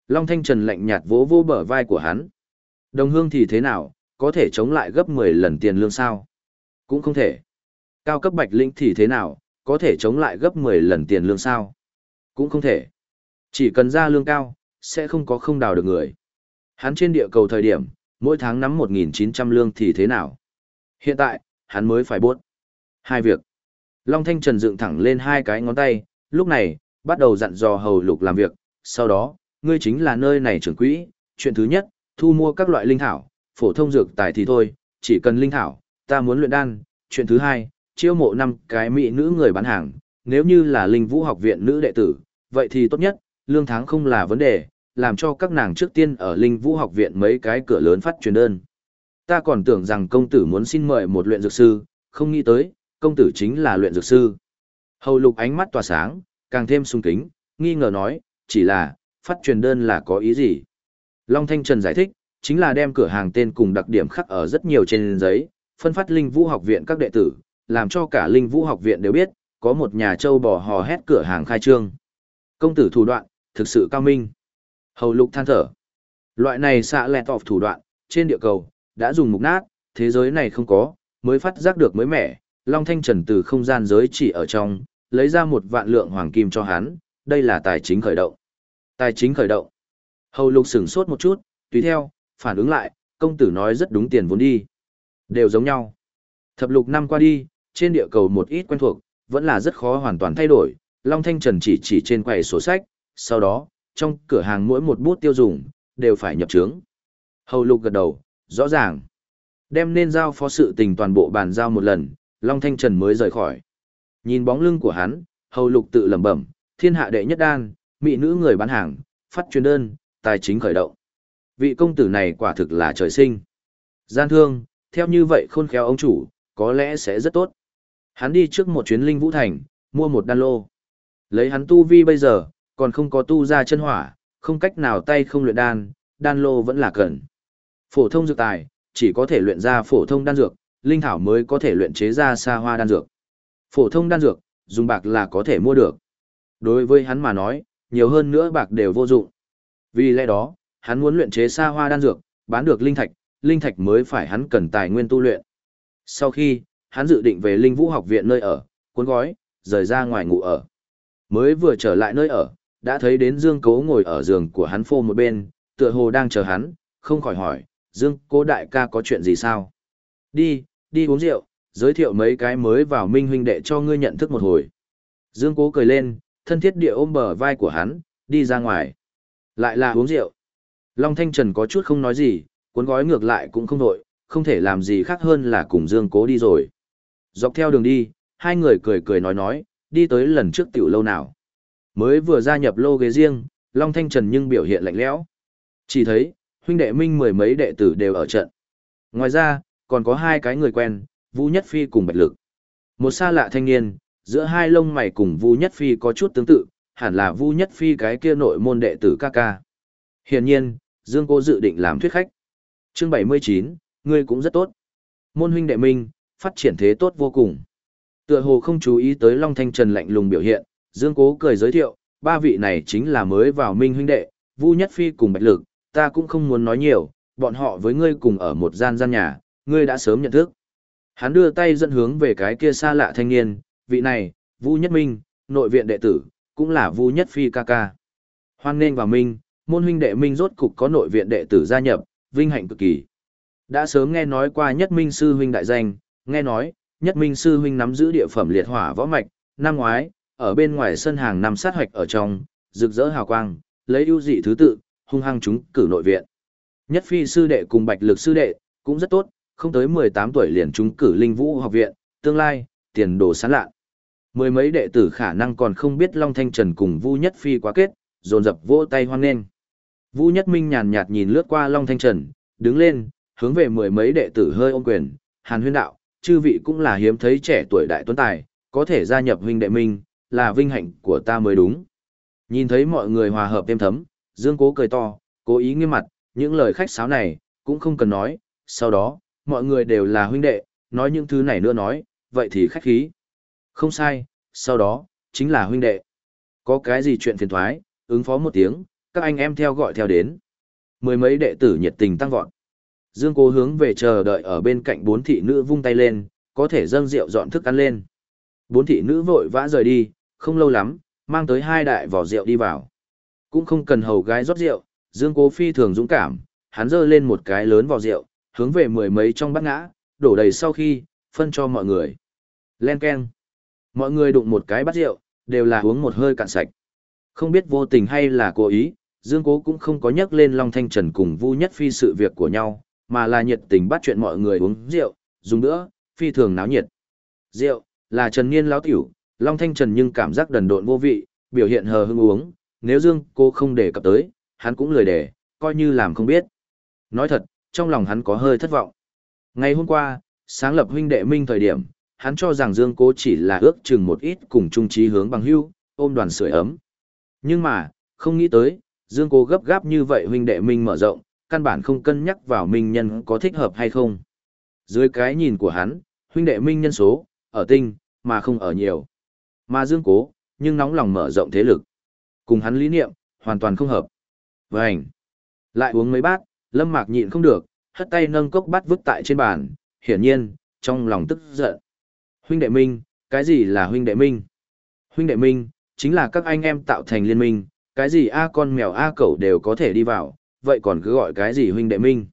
Long Thanh Trần lạnh nhạt vỗ vô bờ vai của hắn. Đồng hương thì thế nào, có thể chống lại gấp 10 lần tiền lương sao? Cũng không thể. Cao cấp bạch lĩnh thì thế nào, có thể chống lại gấp 10 lần tiền lương sao? Cũng không thể. Chỉ cần ra lương cao, sẽ không có không đào được người. Hắn trên địa cầu thời điểm, mỗi tháng nắm 1.900 lương thì thế nào? Hiện tại, hắn mới phải buốt. Hai việc. Long Thanh Trần dựng thẳng lên hai cái ngón tay, lúc này, bắt đầu dặn dò hầu lục làm việc, sau đó, ngươi chính là nơi này trưởng quỹ, chuyện thứ nhất, thu mua các loại linh thảo, phổ thông dược tài thì thôi, chỉ cần linh thảo, ta muốn luyện đan, chuyện thứ hai, chiêu mộ năm cái mỹ nữ người bán hàng, nếu như là linh vũ học viện nữ đệ tử, vậy thì tốt nhất, lương tháng không là vấn đề, làm cho các nàng trước tiên ở linh vũ học viện mấy cái cửa lớn phát truyền đơn. Ta còn tưởng rằng công tử muốn xin mời một luyện dược sư, không nghĩ tới, công tử chính là luyện dược sư. Hầu lục ánh mắt tỏa sáng, càng thêm sung kính, nghi ngờ nói, chỉ là, phát truyền đơn là có ý gì? Long Thanh Trần giải thích, chính là đem cửa hàng tên cùng đặc điểm khắc ở rất nhiều trên giấy, phân phát linh vũ học viện các đệ tử, làm cho cả linh vũ học viện đều biết, có một nhà châu bò hò hét cửa hàng khai trương. Công tử thủ đoạn, thực sự cao minh. Hầu lục than thở. Loại này xạ lẹt tọp thủ đoạn, trên địa cầu, đã dùng mục nát, thế giới này không có, mới phát giác được mới mẻ. Long Thanh Trần từ không gian giới chỉ ở trong, lấy ra một vạn lượng hoàng kim cho hắn, đây là tài chính khởi động. Tài chính khởi động. Hầu lục sửng sốt một chút, tùy theo, phản ứng lại, công tử nói rất đúng tiền vốn đi. Đều giống nhau. Thập lục năm qua đi, trên địa cầu một ít quen thuộc, vẫn là rất khó hoàn toàn thay đổi. Long Thanh Trần chỉ chỉ trên quầy sổ sách, sau đó, trong cửa hàng mỗi một bút tiêu dùng, đều phải nhập trướng. Hầu lục gật đầu, rõ ràng. Đem nên giao phó sự tình toàn bộ bàn giao một lần, Long Thanh Trần mới rời khỏi. Nhìn bóng lưng của hắn, hầu lục tự lẩm bẩm, thiên hạ đệ nhất đan, mỹ nữ người bán hàng, phát truyền đơn, tài chính khởi động. Vị công tử này quả thực là trời sinh. Gian thương, theo như vậy khôn khéo ông chủ, có lẽ sẽ rất tốt. Hắn đi trước một chuyến linh vũ thành, mua một đan lô. Lấy hắn tu vi bây giờ, còn không có tu ra chân hỏa, không cách nào tay không luyện đan, đan lô vẫn là cần. Phổ thông dược tài, chỉ có thể luyện ra phổ thông đan dược, linh thảo mới có thể luyện chế ra xa hoa đan dược. Phổ thông đan dược, dùng bạc là có thể mua được. Đối với hắn mà nói, nhiều hơn nữa bạc đều vô dụng. Vì lẽ đó, hắn muốn luyện chế xa hoa đan dược, bán được linh thạch, linh thạch mới phải hắn cần tài nguyên tu luyện. Sau khi, hắn dự định về Linh Vũ học viện nơi ở, cuốn gói, rời ra ngoài ngủ ở. Mới vừa trở lại nơi ở, đã thấy đến Dương Cố ngồi ở giường của hắn phô một bên, tựa hồ đang chờ hắn, không khỏi hỏi, Dương Cố đại ca có chuyện gì sao? Đi, đi uống rượu, giới thiệu mấy cái mới vào minh huynh đệ cho ngươi nhận thức một hồi. Dương Cố cười lên, thân thiết địa ôm bờ vai của hắn, đi ra ngoài. Lại là uống rượu. Long Thanh Trần có chút không nói gì, cuốn gói ngược lại cũng không đội, không thể làm gì khác hơn là cùng Dương Cố đi rồi. Dọc theo đường đi, hai người cười cười nói nói, đi tới lần trước tiểu lâu nào. Mới vừa gia nhập lô ghế riêng, Long Thanh Trần nhưng biểu hiện lạnh lẽo. Chỉ thấy, huynh đệ minh mười mấy đệ tử đều ở trận. Ngoài ra, còn có hai cái người quen, Vu Nhất Phi cùng Bạch Lực. Một xa lạ thanh niên, giữa hai lông mày cùng Vu Nhất Phi có chút tương tự, hẳn là Vu Nhất Phi cái kia nội môn đệ tử ca ca. Hiển nhiên, Dương Cô dự định làm thuyết khách. Chương 79, ngươi cũng rất tốt. Môn huynh đệ minh, phát triển thế tốt vô cùng. Tựa hồ không chú ý tới Long Thanh Trần lạnh lùng biểu hiện, Dương Cố cười giới thiệu, ba vị này chính là mới vào minh huynh đệ, Vu Nhất Phi cùng Bạch Lực, ta cũng không muốn nói nhiều, bọn họ với ngươi cùng ở một gian gian nhà, ngươi đã sớm nhận thức. Hắn đưa tay dẫn hướng về cái kia xa lạ thanh niên, vị này, Vu Nhất Minh, nội viện đệ tử, cũng là Vu Nhất Phi ca ca. Hoan nghênh và Minh, môn huynh đệ Minh rốt cục có nội viện đệ tử gia nhập, vinh hạnh cực kỳ. Đã sớm nghe nói qua Nhất Minh sư huynh đại danh, nghe nói, Nhất Minh sư huynh nắm giữ địa phẩm liệt hỏa võ mạch, năm ngoái, ở bên ngoài sân hàng năm sát hoạch ở trong, rực rỡ hào quang, lấy ưu dị thứ tự, hung hăng chúng cử nội viện. Nhất Phi sư đệ cùng Bạch Lực sư đệ, cũng rất tốt, không tới 18 tuổi liền trúng cử linh vũ học viện, tương lai, tiền đồ sáng lạ. Mười mấy đệ tử khả năng còn không biết Long Thanh Trần cùng Vu Nhất Phi quá kết, dồn dập vỗ tay hoan nghênh. Vu Nhất Minh nhàn nhạt nhìn lướt qua Long Thanh Trần, đứng lên, hướng về mười mấy đệ tử hơi ôm quyền, Hàn Huyên đạo, chư vị cũng là hiếm thấy trẻ tuổi đại tuấn tài, có thể gia nhập huynh đệ minh, là vinh hạnh của ta mới đúng. Nhìn thấy mọi người hòa hợp êm thấm, Dương Cố cười to, cố ý nghiêm mặt, những lời khách sáo này, cũng không cần nói, sau đó, mọi người đều là huynh đệ, nói những thứ này nữa nói, vậy thì khách khí. Không sai, sau đó, chính là huynh đệ. Có cái gì chuyện phiền thoái, ứng phó một tiếng, các anh em theo gọi theo đến. Mười mấy đệ tử nhiệt tình tăng vọt. Dương Cố hướng về chờ đợi ở bên cạnh bốn thị nữ vung tay lên, có thể dâng rượu dọn thức ăn lên. Bốn thị nữ vội vã rời đi, không lâu lắm, mang tới hai đại vỏ rượu đi vào. Cũng không cần hầu gái rót rượu, Dương Cố phi thường dũng cảm, hắn dơ lên một cái lớn vỏ rượu, hướng về mười mấy trong bát ngã, đổ đầy sau khi, phân cho mọi người. Len keng. Mọi người đụng một cái bát rượu, đều là uống một hơi cạn sạch. Không biết vô tình hay là cố ý, Dương Cố cũng không có nhắc lên Long Thanh Trần cùng Vu Nhất Phi sự việc của nhau, mà là nhiệt tình bắt chuyện mọi người uống rượu, dùng nữa, phi thường náo nhiệt. Rượu, là Trần Niên lão tiểu, Long Thanh Trần nhưng cảm giác đần độn vô vị, biểu hiện hờ hững uống, nếu Dương Cố không để cập tới, hắn cũng lười để, coi như làm không biết. Nói thật, trong lòng hắn có hơi thất vọng. Ngày hôm qua, sáng lập huynh đệ minh thời điểm, hắn cho rằng Dương Cố chỉ là ước chừng một ít cùng chung trí hướng bằng hữu, ôm đoàn sưởi ấm. Nhưng mà, không nghĩ tới, Dương Cố gấp gáp như vậy huynh đệ minh mở rộng, căn bản không cân nhắc vào minh nhân có thích hợp hay không. Dưới cái nhìn của hắn, huynh đệ minh nhân số, ở tinh, mà không ở nhiều. Mà Dương Cố, nhưng nóng lòng mở rộng thế lực. Cùng hắn lý niệm, hoàn toàn không hợp. Vânh! Lại uống mấy bát, Lâm Mạc nhịn không được, hất tay nâng cốc bát vứt tại trên bàn, hiển nhiên, trong lòng tức giận. Huynh đệ minh, cái gì là huynh đệ minh? Huynh đệ minh, chính là các anh em tạo thành liên minh, cái gì A con mèo A cẩu đều có thể đi vào, vậy còn cứ gọi cái gì huynh đệ minh?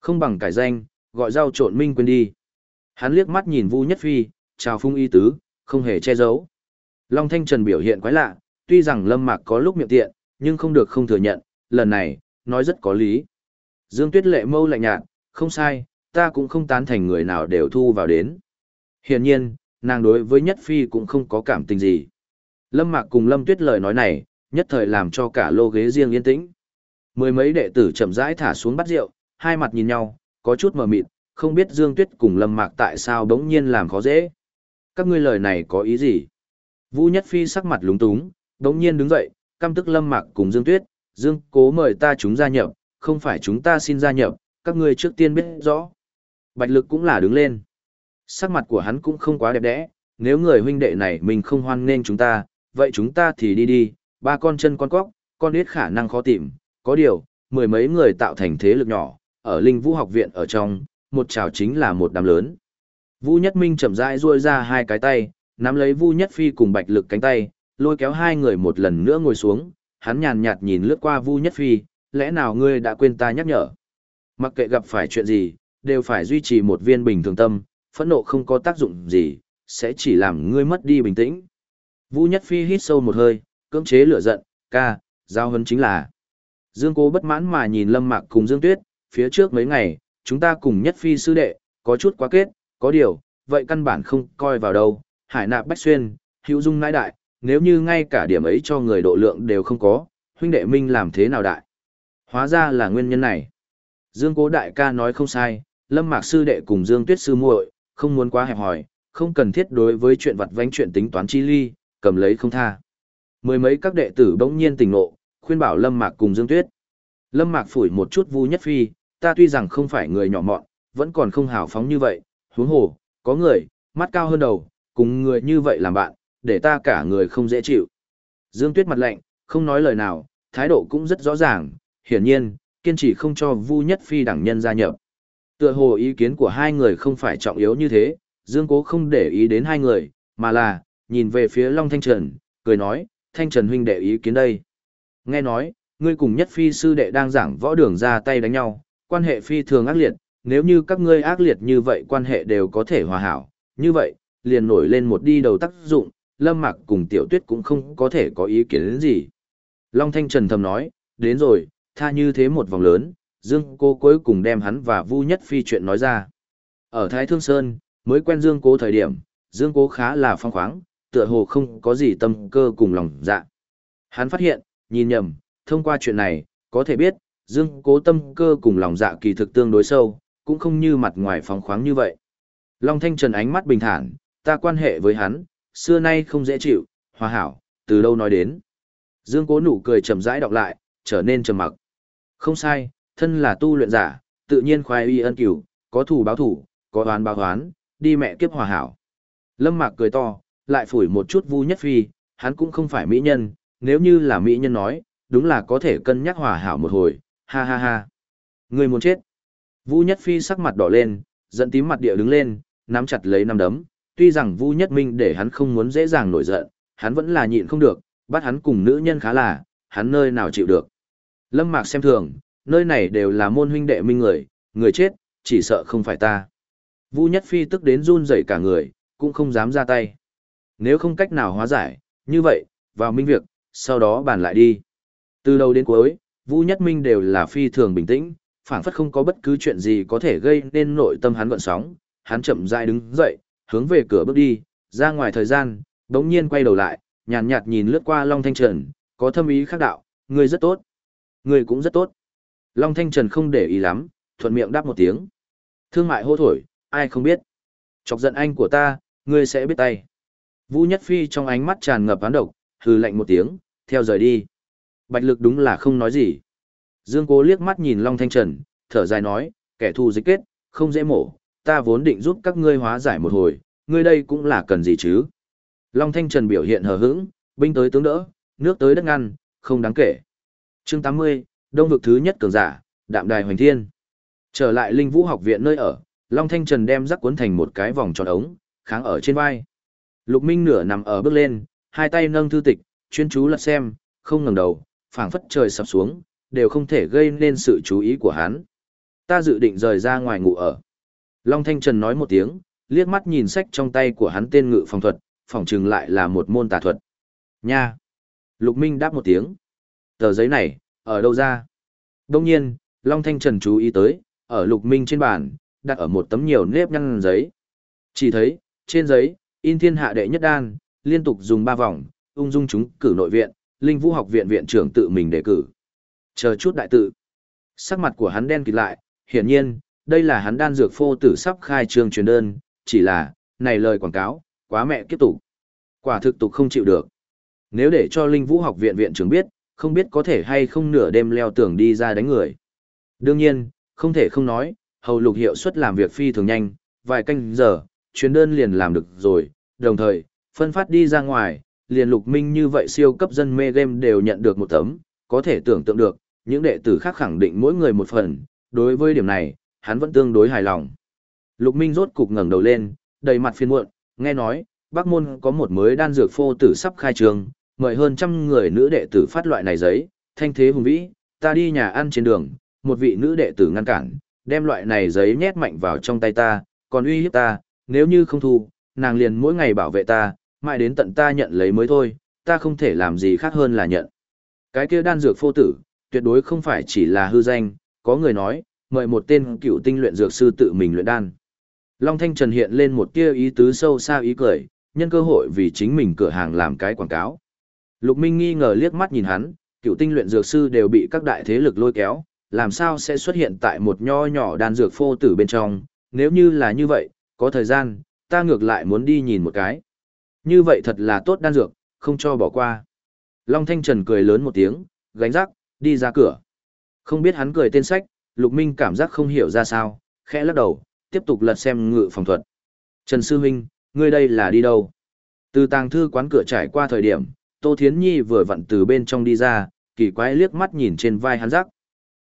Không bằng cải danh, gọi rau trộn minh quên đi. Hắn liếc mắt nhìn Vu Nhất Phi, chào phung y tứ, không hề che giấu. Long Thanh Trần biểu hiện quái lạ, tuy rằng Lâm Mạc có lúc miệng tiện, nhưng không được không thừa nhận, lần này, nói rất có lý. Dương Tuyết lệ mâu lạnh nhạt, không sai, ta cũng không tán thành người nào đều thu vào đến. Hiển nhiên, nàng đối với Nhất Phi cũng không có cảm tình gì. Lâm Mạc cùng Lâm Tuyết lời nói này, nhất thời làm cho cả lô ghế riêng yên tĩnh. Mười mấy đệ tử chậm rãi thả xuống bắt rượu, hai mặt nhìn nhau, có chút mờ mịt, không biết Dương Tuyết cùng Lâm Mạc tại sao đống nhiên làm khó dễ. Các ngươi lời này có ý gì? Vũ Nhất Phi sắc mặt lúng túng, đống nhiên đứng dậy, căm tức Lâm Mạc cùng Dương Tuyết, Dương cố mời ta chúng gia nhập, không phải chúng ta xin gia nhập, các ngươi trước tiên biết rõ. Bạch lực cũng là đứng lên. Sắc mặt của hắn cũng không quá đẹp đẽ, nếu người huynh đệ này mình không hoan nên chúng ta, vậy chúng ta thì đi đi, ba con chân con cóc, con ít khả năng khó tìm, có điều, mười mấy người tạo thành thế lực nhỏ, ở Linh Vũ học viện ở trong, một trào chính là một đám lớn. Vũ Nhất Minh chậm rãi duỗi ra hai cái tay, nắm lấy Vu Nhất Phi cùng Bạch Lực cánh tay, lôi kéo hai người một lần nữa ngồi xuống, hắn nhàn nhạt nhìn lướt qua Vu Nhất Phi, lẽ nào ngươi đã quên ta nhắc nhở? Mặc kệ gặp phải chuyện gì, đều phải duy trì một viên bình thường tâm, phẫn nộ không có tác dụng gì, sẽ chỉ làm ngươi mất đi bình tĩnh. Vu Nhất Phi hít sâu một hơi, cưỡng chế lửa giận, ca, giao hấn chính là. Dương Cố bất mãn mà nhìn Lâm Mạc cùng Dương Tuyết, phía trước mấy ngày, chúng ta cùng Nhất Phi sư đệ, có chút quá kết, có điều, vậy căn bản không coi vào đâu, hải nạp bách xuyên, hữu dung nãi đại, nếu như ngay cả điểm ấy cho người độ lượng đều không có, huynh đệ minh làm thế nào đại? Hóa ra là nguyên nhân này. Dương Cố đại ca nói không sai, Lâm Mạc sư đệ cùng Dương Tuyết sư muội, không muốn quá hẹp hòi, không cần thiết đối với chuyện vặt vánh chuyện tính toán chi ly, cầm lấy không tha. Mười mấy các đệ tử bỗng nhiên tỉnh ngộ, khuyên bảo Lâm Mạc cùng Dương Tuyết. Lâm Mạc phủi một chút Vu Nhất Phi, ta tuy rằng không phải người nhỏ mọn, vẫn còn không hào phóng như vậy, huống hồ, có người, mắt cao hơn đầu, cùng người như vậy làm bạn, để ta cả người không dễ chịu. Dương Tuyết mặt lạnh, không nói lời nào, thái độ cũng rất rõ ràng, hiển nhiên, kiên trì không cho Vu Nhất Phi đẳng nhân gia nhập. Tựa hồ ý kiến của hai người không phải trọng yếu như thế, Dương Cố không để ý đến hai người, mà là, nhìn về phía Long Thanh Trần, cười nói, Thanh Trần huynh đệ ý kiến đây. Nghe nói, ngươi cùng Nhất Phi sư đệ đang giảng võ đường ra tay đánh nhau, quan hệ phi thường ác liệt, nếu như các ngươi ác liệt như vậy quan hệ đều có thể hòa hảo, như vậy, liền nổi lên một đi đầu tác dụng, Lâm Mặc cùng Tiểu Tuyết cũng không có thể có ý kiến đến gì. Long Thanh Trần thầm nói, đến rồi, tha như thế một vòng lớn, Dương Cố cuối cùng đem hắn và Vu Nhất Phi chuyện nói ra. Ở Thái Thương Sơn, mới quen Dương Cố thời điểm, Dương Cố khá là phong khoáng, tựa hồ không có gì tâm cơ cùng lòng dạ. Hắn phát hiện, nhìn nhầm, thông qua chuyện này, có thể biết, Dương Cố tâm cơ cùng lòng dạ kỳ thực tương đối sâu, cũng không như mặt ngoài phong khoáng như vậy. Long Thanh Trần ánh mắt bình thản, ta quan hệ với hắn, xưa nay không dễ chịu, hòa hảo, từ đâu nói đến. Dương Cố nụ cười chậm rãi đọc lại, trở nên trầm mặc. Không sai, thân là tu luyện giả, tự nhiên khoái y ân cửu, có thủ báo thủ, có oán báo oán, đi mẹ kiếp hòa hảo. Lâm Mạc cười to, lại phủi một chút Vu Nhất Phi, hắn cũng không phải mỹ nhân, nếu như là mỹ nhân nói, đúng là có thể cân nhắc hòa hảo một hồi, ha ha ha. Người muốn chết. Vu Nhất Phi sắc mặt đỏ lên, giận tím mặt địa đứng lên, nắm chặt lấy năm đấm, tuy rằng Vu Nhất Minh để hắn không muốn dễ dàng nổi giận, hắn vẫn là nhịn không được, bắt hắn cùng nữ nhân khá là, hắn nơi nào chịu được. Lâm Mạc xem thường, nơi này đều là môn huynh đệ minh người, người chết, chỉ sợ không phải ta. Vu Nhất Phi tức đến run rẩy cả người, cũng không dám ra tay. Nếu không cách nào hóa giải, như vậy, vào minh việc, sau đó bàn lại đi. Từ đầu đến cuối, Vu Nhất Minh đều là phi thường bình tĩnh, phảng phất không có bất cứ chuyện gì có thể gây nên nội tâm hắn gợn sóng. Hắn chậm rãi đứng dậy, hướng về cửa bước đi, ra ngoài thời gian, đống nhiên quay đầu lại, nhàn nhạt, nhạt nhìn lướt qua Long Thanh Trần, có thâm ý khác đạo, người rất tốt. Người cũng rất tốt. Long Thanh Trần không để ý lắm, thuận miệng đáp một tiếng. Thương mại hô thổi, ai không biết. Chọc giận anh của ta, ngươi sẽ biết tay. Vũ Nhất Phi trong ánh mắt tràn ngập án độc, hừ lạnh một tiếng, theo rời đi. Bạch lực đúng là không nói gì. Dương Cố liếc mắt nhìn Long Thanh Trần, thở dài nói, kẻ thù dịch kết, không dễ mổ, ta vốn định giúp các ngươi hóa giải một hồi, ngươi đây cũng là cần gì chứ. Long Thanh Trần biểu hiện hờ hững, binh tới tướng đỡ, nước tới đất ngăn, không đáng kể. Chương 80, Đông vực thứ nhất cường giả, Đạm Đài Hoành Thiên. Trở lại Linh Vũ học viện nơi ở, Long Thanh Trần đem rắc cuốn thành một cái vòng tròn ống, kháng ở trên vai. Lục Minh nửa nằm ở bước lên, hai tay nâng thư tịch, chuyên chú lật xem, không ngẩng đầu, phảng phất trời sập xuống, đều không thể gây nên sự chú ý của hắn. Ta dự định rời ra ngoài ngủ ở. Long Thanh Trần nói một tiếng, liếc mắt nhìn sách trong tay của hắn tên ngự phòng thuật, phòng trừng lại là một môn tà thuật. Nha! Lục Minh đáp một tiếng. Tờ giấy này, ở đâu ra? Đông nhiên, Long Thanh Trần chú ý tới, ở Lục Minh trên bàn, đặt ở một tấm nhiều nếp nhăn giấy. Chỉ thấy, trên giấy, in thiên hạ đệ nhất đan, liên tục dùng ba vòng, ung dung chúng cử nội viện, linh vũ học viện viện trưởng tự mình đề cử. Chờ chút đại tự. Sắc mặt của hắn đen kịt lại, hiển nhiên, đây là hắn đan dược phô tử sắp khai trương truyền đơn, chỉ là, này lời quảng cáo, quá mẹ kiếp tục. Quả thực tục không chịu được. Nếu để cho linh vũ học viện viện trưởng biết, không biết có thể hay không nửa đêm leo tường đi ra đánh người. Đương nhiên, không thể không nói, hầu lục hiệu suất làm việc phi thường nhanh, vài canh giờ, chuyến đơn liền làm được rồi, đồng thời, phân phát đi ra ngoài, liền lục minh như vậy siêu cấp dân mê game đều nhận được một tấm, có thể tưởng tượng được, những đệ tử khác khẳng định mỗi người một phần, đối với điểm này, hắn vẫn tương đối hài lòng. Lục minh rốt cục ngẩng đầu lên, đầy mặt phiền muộn, nghe nói, Bắc Môn có một mới đan dược phô tử sắp khai trường, mời hơn trăm người nữ đệ tử phát loại này giấy, thanh thế hùng vĩ, ta đi nhà ăn trên đường, một vị nữ đệ tử ngăn cản, đem loại này giấy nhét mạnh vào trong tay ta, còn uy hiếp ta, nếu như không thu, nàng liền mỗi ngày bảo vệ ta, mãi đến tận ta nhận lấy mới thôi, ta không thể làm gì khác hơn là nhận. Cái kia đan dược phô tử, tuyệt đối không phải chỉ là hư danh, có người nói, mời một tên cựu tinh luyện dược sư tự mình luyện đan. Long Thanh Trần hiện lên một tia ý tứ sâu xa ý cười, nhân cơ hội vì chính mình cửa hàng làm cái quảng cáo. Lục Minh nghi ngờ liếc mắt nhìn hắn, cựu tinh luyện dược sư đều bị các đại thế lực lôi kéo, làm sao sẽ xuất hiện tại một nho nhỏ đan dược phô tử bên trong, nếu như là như vậy, có thời gian, ta ngược lại muốn đi nhìn một cái. Như vậy thật là tốt đan dược, không cho bỏ qua. Long Thanh Trần cười lớn một tiếng, gánh rắc, đi ra cửa. Không biết hắn cười tên sách, Lục Minh cảm giác không hiểu ra sao, khẽ lắc đầu, tiếp tục lật xem ngự phòng thuật. Trần Sư Minh, ngươi đây là đi đâu? Từ tàng thư quán cửa trải qua thời điểm, Tô Thiến Nhi vừa vặn từ bên trong đi ra, kỳ quái liếc mắt nhìn trên vai hắn rắc.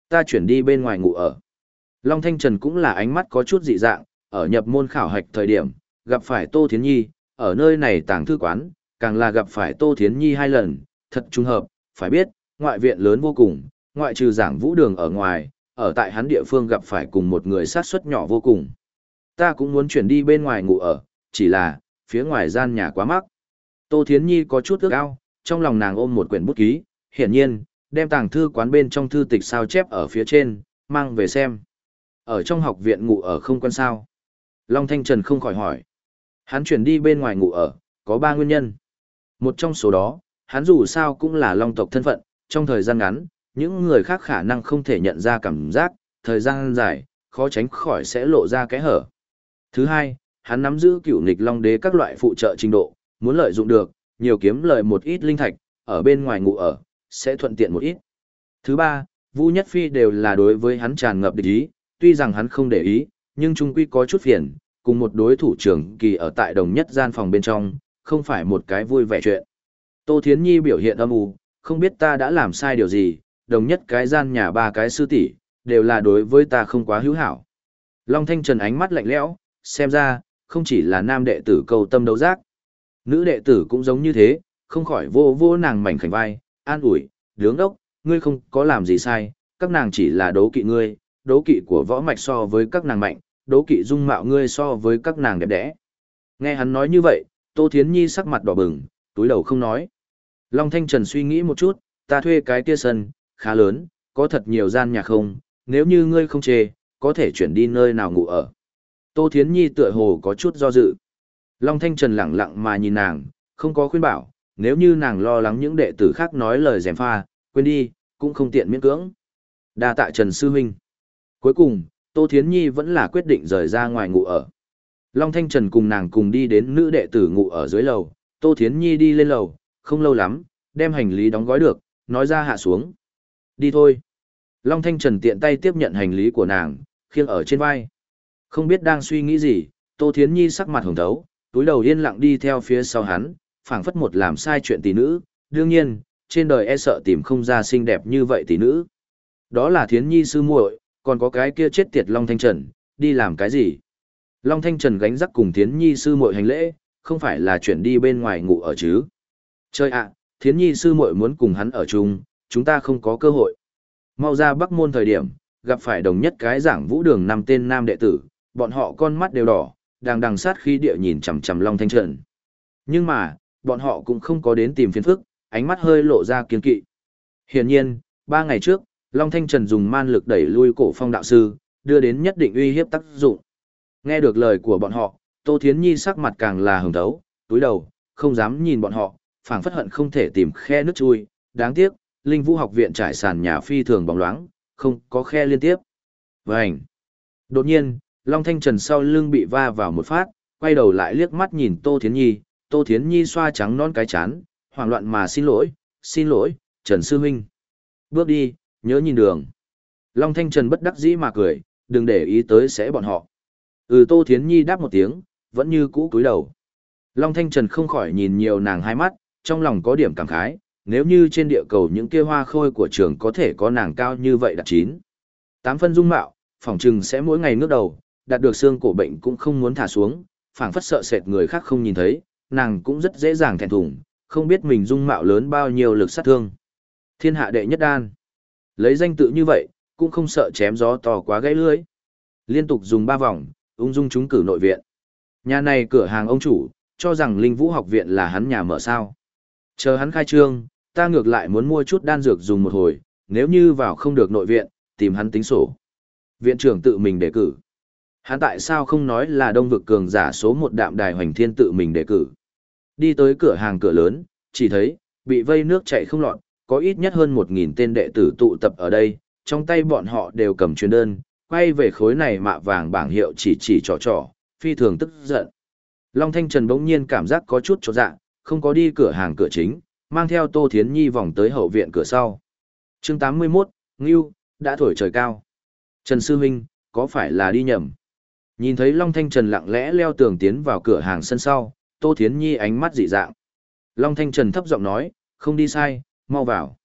Ta chuyển đi bên ngoài ngủ ở. Long Thanh Trần cũng là ánh mắt có chút dị dạng, ở nhập môn khảo hạch thời điểm, gặp phải Tô Thiến Nhi, ở nơi này tàng thư quán, càng là gặp phải Tô Thiến Nhi hai lần, thật trùng hợp, phải biết, ngoại viện lớn vô cùng, ngoại trừ giảng vũ đường ở ngoài, ở tại hắn địa phương gặp phải cùng một người sát suất nhỏ vô cùng. Ta cũng muốn chuyển đi bên ngoài ngủ ở, chỉ là, phía ngoài gian nhà quá mắc. Tô Thiến Nhi có chút ước ao, trong lòng nàng ôm một quyển bút ký, hiển nhiên, đem tàng thư quán bên trong thư tịch sao chép ở phía trên, mang về xem. Ở trong học viện ngủ ở không quan sao. Long Thanh Trần không khỏi hỏi. Hắn chuyển đi bên ngoài ngủ ở, có ba nguyên nhân. Một trong số đó, hắn dù sao cũng là long tộc thân phận, trong thời gian ngắn, những người khác khả năng không thể nhận ra cảm giác, thời gian dài, khó tránh khỏi sẽ lộ ra cái hở. Thứ hai, hắn nắm giữ cửu nghịch long đế các loại phụ trợ trình độ, muốn lợi dụng được, nhiều kiếm lợi một ít linh thạch, ở bên ngoài ngủ ở, sẽ thuận tiện một ít. Thứ ba, Vu Nhất Phi đều là đối với hắn tràn ngập địch ý, tuy rằng hắn không để ý, nhưng trung quy có chút phiền, cùng một đối thủ trưởng kỳ ở tại đồng nhất gian phòng bên trong, không phải một cái vui vẻ chuyện. Tô Thiến Nhi biểu hiện âm u, không biết ta đã làm sai điều gì, đồng nhất cái gian nhà ba cái sư tỷ đều là đối với ta không quá hữu hảo. Long Thanh Trần ánh mắt lạnh lẽo, xem ra, không chỉ là nam đệ tử cầu tâm đấu giác. Nữ đệ tử cũng giống như thế, không khỏi vô vô nàng mảnh khảnh vai, an ủi, đứng đốc, ngươi không có làm gì sai, các nàng chỉ là đấu kỵ ngươi, đấu kỵ của võ mạch so với các nàng mạnh, đấu kỵ dung mạo ngươi so với các nàng đẹp đẽ. Nghe hắn nói như vậy, Tô Thiến Nhi sắc mặt đỏ bừng, túi đầu không nói. Long Thanh Trần suy nghĩ một chút, ta thuê cái kia sân, khá lớn, có thật nhiều gian nhà không, nếu như ngươi không chê, có thể chuyển đi nơi nào ngủ ở. Tô Thiến Nhi tựa hồ có chút do dự. Long Thanh Trần lặng lặng mà nhìn nàng, không có khuyên bảo, nếu như nàng lo lắng những đệ tử khác nói lời dèm pha, quên đi, cũng không tiện miễn cưỡng. Đa tạ Trần Sư Huynh. Cuối cùng, Tô Thiến Nhi vẫn là quyết định rời ra ngoài ngủ ở. Long Thanh Trần cùng nàng cùng đi đến nữ đệ tử ngủ ở dưới lầu, Tô Thiến Nhi đi lên lầu, không lâu lắm, đem hành lý đóng gói được, nói ra hạ xuống. Đi thôi. Long Thanh Trần tiện tay tiếp nhận hành lý của nàng, khiêng ở trên vai. Không biết đang suy nghĩ gì, Tô Thiến Nhi sắc mặt hồng thấu, túi đầu yên lặng đi theo phía sau hắn, phảng phất một làm sai chuyện tỷ nữ, đương nhiên, trên đời e sợ tìm không ra xinh đẹp như vậy tỷ nữ. Đó là Thiến Nhi sư muội, còn có cái kia chết tiệt Long Thanh Trần, đi làm cái gì? Long Thanh Trần gánh rắc cùng Thiến Nhi sư muội hành lễ, không phải là chuyển đi bên ngoài ngủ ở chứ. Chơi ạ, Thiến Nhi sư muội muốn cùng hắn ở chung, chúng ta không có cơ hội. Mau ra Bắc Môn thời điểm, gặp phải đồng nhất cái giảng vũ đường năm tên nam đệ tử, bọn họ con mắt đều đỏ, đang đằng sát khi địa nhìn chằm chằm Long Thanh Trần. Nhưng mà, bọn họ cũng không có đến tìm phiền phức, ánh mắt hơi lộ ra kiên kỵ. Hiển nhiên, ba ngày trước, Long Thanh Trần dùng man lực đẩy lui cổ phong đạo sư, đưa đến nhất định uy hiếp tác dụng. Nghe được lời của bọn họ, Tô Thiến Nhi sắc mặt càng là hồng thấu, túi đầu, không dám nhìn bọn họ, phảng phất hận không thể tìm khe nước chui, đáng tiếc, Linh Vũ học viện trải sàn nhà phi thường bóng loáng, không có khe liên tiếp. Vành. Đột nhiên, Long Thanh Trần sau lưng bị va vào một phát, quay đầu lại liếc mắt nhìn Tô Thiến Nhi, Tô Thiến Nhi xoa trắng non cái chán, hoảng loạn mà xin lỗi, xin lỗi, Trần Sư Minh. Bước đi, nhớ nhìn đường. Long Thanh Trần bất đắc dĩ mà cười, đừng để ý tới sẽ bọn họ. Ừ Tô Thiến Nhi đáp một tiếng, vẫn như cũ cúi đầu. Long Thanh Trần không khỏi nhìn nhiều nàng hai mắt, trong lòng có điểm cảm khái, nếu như trên địa cầu những kia hoa khôi của trường có thể có nàng cao như vậy đạt chín. Tám phân dung mạo, phỏng trừng sẽ mỗi ngày ngước đầu, đạt được xương cổ bệnh cũng không muốn thả xuống, phảng phất sợ sệt người khác không nhìn thấy, nàng cũng rất dễ dàng thẹn thùng, không biết mình dung mạo lớn bao nhiêu lực sát thương. Thiên hạ đệ nhất đan. Lấy danh tự như vậy, cũng không sợ chém gió to quá gãy lưới. Liên tục dùng ba vòng, ung dung chúng cử nội viện. Nhà này cửa hàng ông chủ, cho rằng Linh Vũ học viện là hắn nhà mở sao. Chờ hắn khai trương, ta ngược lại muốn mua chút đan dược dùng một hồi, nếu như vào không được nội viện, tìm hắn tính sổ. Viện trưởng tự mình đề cử. Hắn tại sao không nói là đông vực cường giả số một đạm đài hoành thiên tự mình đề cử. Đi tới cửa hàng cửa lớn, chỉ thấy, bị vây nước chảy không lọt, có ít nhất hơn một nghìn tên đệ tử tụ tập ở đây, trong tay bọn họ đều cầm truyền đơn, quay về khối này mạ vàng bảng hiệu chỉ chỉ trò trò, phi thường tức giận. Long Thanh Trần bỗng nhiên cảm giác có chút chột dạ, không có đi cửa hàng cửa chính, mang theo Tô Thiến Nhi vòng tới hậu viện cửa sau. chương 81, Ngưu, đã thổi trời cao. Trần Sư Huynh, có phải là đi nhầm? Nhìn thấy Long Thanh Trần lặng lẽ leo tường tiến vào cửa hàng sân sau, Tô Thiến Nhi ánh mắt dị dạng. Long Thanh Trần thấp giọng nói, không đi sai, mau vào.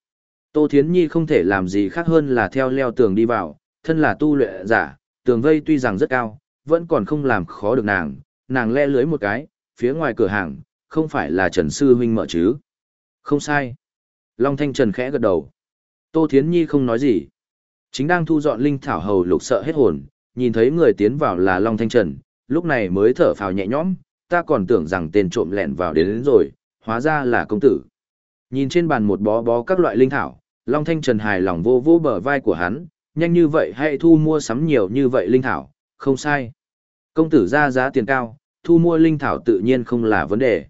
Tô Thiến Nhi không thể làm gì khác hơn là theo leo tường đi vào, thân là tu luyện giả, tường vây tuy rằng rất cao, vẫn còn không làm khó được nàng, nàng le lưới một cái, phía ngoài cửa hàng, không phải là Trần Sư Huynh mở chứ. Không sai. Long Thanh Trần khẽ gật đầu. Tô Thiến Nhi không nói gì. Chính đang thu dọn linh thảo hầu lục sợ hết hồn, nhìn thấy người tiến vào là Long Thanh Trần, lúc này mới thở phào nhẹ nhõm, ta còn tưởng rằng tên trộm lẹn vào đến, đến rồi, hóa ra là công tử. Nhìn trên bàn một bó bó các loại linh thảo, Long Thanh Trần hài lòng vô vô bờ vai của hắn, nhanh như vậy hãy thu mua sắm nhiều như vậy linh thảo, không sai. Công tử ra giá tiền cao, thu mua linh thảo tự nhiên không là vấn đề.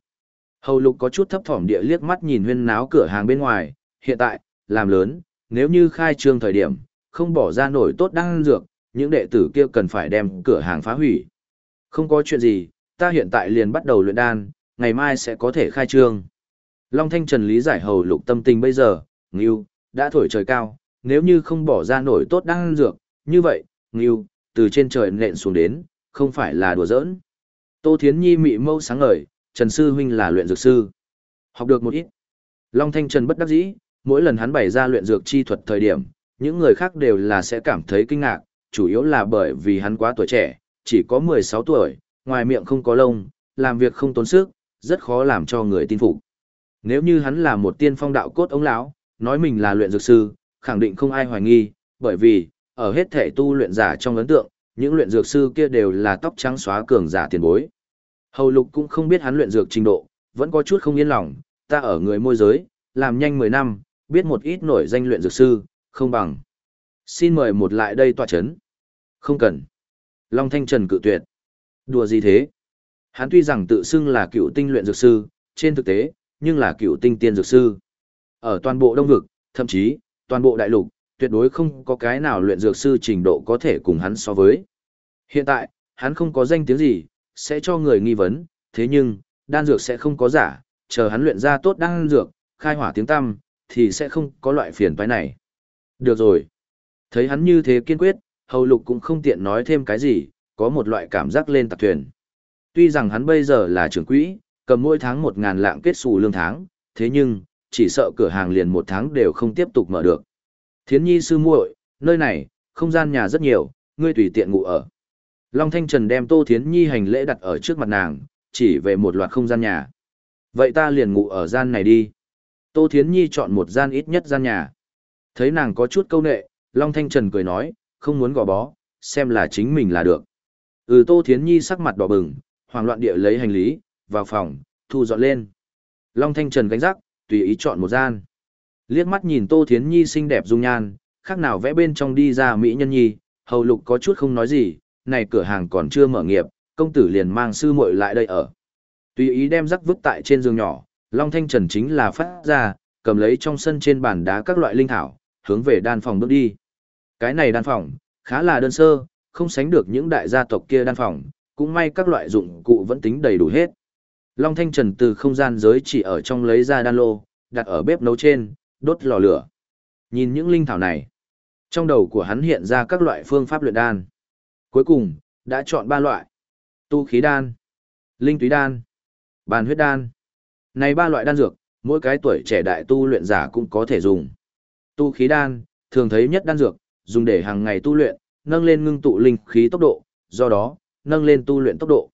Hầu lục có chút thấp thỏm địa liếc mắt nhìn huyên náo cửa hàng bên ngoài, hiện tại, làm lớn, nếu như khai trương thời điểm, không bỏ ra nổi tốt đăng dược, những đệ tử kia cần phải đem cửa hàng phá hủy. Không có chuyện gì, ta hiện tại liền bắt đầu luyện đan, ngày mai sẽ có thể khai trương. Long Thanh Trần lý giải hầu lục tâm tình bây giờ, Ngưu, đã thổi trời cao, nếu như không bỏ ra nổi tốt đan dược, như vậy, Ngưu, từ trên trời nện xuống đến, không phải là đùa giỡn. Tô Thiến Nhi mị mâu sáng ngời, Trần Sư Huynh là luyện dược sư. Học được một ít. Long Thanh Trần bất đắc dĩ, mỗi lần hắn bày ra luyện dược chi thuật thời điểm, những người khác đều là sẽ cảm thấy kinh ngạc, chủ yếu là bởi vì hắn quá tuổi trẻ, chỉ có 16 tuổi, ngoài miệng không có lông, làm việc không tốn sức, rất khó làm cho người tin phục. Nếu như hắn là một tiên phong đạo cốt ống lão, nói mình là luyện dược sư, khẳng định không ai hoài nghi, bởi vì, ở hết thể tu luyện giả trong ấn tượng, những luyện dược sư kia đều là tóc trắng xóa cường giả tiền bối. Hầu lục cũng không biết hắn luyện dược trình độ, vẫn có chút không yên lòng, ta ở người môi giới, làm nhanh 10 năm, biết một ít nổi danh luyện dược sư, không bằng. Xin mời một lại đây tòa chấn. Không cần. Long Thanh Trần cự tuyệt. Đùa gì thế? Hắn tuy rằng tự xưng là cựu tinh luyện dược sư, trên thực tế, nhưng là cựu tinh tiên dược sư. Ở toàn bộ đông vực, thậm chí, toàn bộ đại lục, tuyệt đối không có cái nào luyện dược sư trình độ có thể cùng hắn so với. Hiện tại, hắn không có danh tiếng gì, sẽ cho người nghi vấn, thế nhưng, đan dược sẽ không có giả, chờ hắn luyện ra tốt đan dược, khai hỏa tiếng tăm, thì sẽ không có loại phiền toái này. Được rồi. Thấy hắn như thế kiên quyết, hầu lục cũng không tiện nói thêm cái gì, có một loại cảm giác lên tạc thuyền. Tuy rằng hắn bây giờ là trưởng quỹ, cầm mỗi tháng một ngàn lạng kết xù lương tháng, thế nhưng, chỉ sợ cửa hàng liền một tháng đều không tiếp tục mở được. Thiến nhi sư muội, nơi này, không gian nhà rất nhiều, ngươi tùy tiện ngủ ở. Long Thanh Trần đem Tô Thiến Nhi hành lễ đặt ở trước mặt nàng, chỉ về một loạt không gian nhà. Vậy ta liền ngủ ở gian này đi. Tô Thiến Nhi chọn một gian ít nhất gian nhà. Thấy nàng có chút câu nệ, Long Thanh Trần cười nói, không muốn gò bó, xem là chính mình là được. Ừ Tô Thiến Nhi sắc mặt đỏ bừng, hoảng loạn địa lấy hành lý, vào phòng, thu dọn lên. Long Thanh Trần gánh rắc, tùy ý chọn một gian. Liếc mắt nhìn Tô Thiến Nhi xinh đẹp dung nhan, khác nào vẽ bên trong đi ra Mỹ Nhân Nhi, hầu lục có chút không nói gì, này cửa hàng còn chưa mở nghiệp, công tử liền mang sư muội lại đây ở. Tùy ý đem rắc vứt tại trên giường nhỏ, Long Thanh Trần chính là phát ra, cầm lấy trong sân trên bàn đá các loại linh thảo, hướng về đan phòng bước đi. Cái này đan phòng, khá là đơn sơ, không sánh được những đại gia tộc kia đan phòng, cũng may các loại dụng cụ vẫn tính đầy đủ hết. Long Thanh Trần từ không gian giới chỉ ở trong lấy ra đan lô, đặt ở bếp nấu trên, đốt lò lửa. Nhìn những linh thảo này, trong đầu của hắn hiện ra các loại phương pháp luyện đan. Cuối cùng, đã chọn ba loại. Tu khí đan, linh túy đan, bàn huyết đan. Này ba loại đan dược, mỗi cái tuổi trẻ đại tu luyện giả cũng có thể dùng. Tu khí đan, thường thấy nhất đan dược, dùng để hàng ngày tu luyện, nâng lên ngưng tụ linh khí tốc độ, do đó, nâng lên tu luyện tốc độ.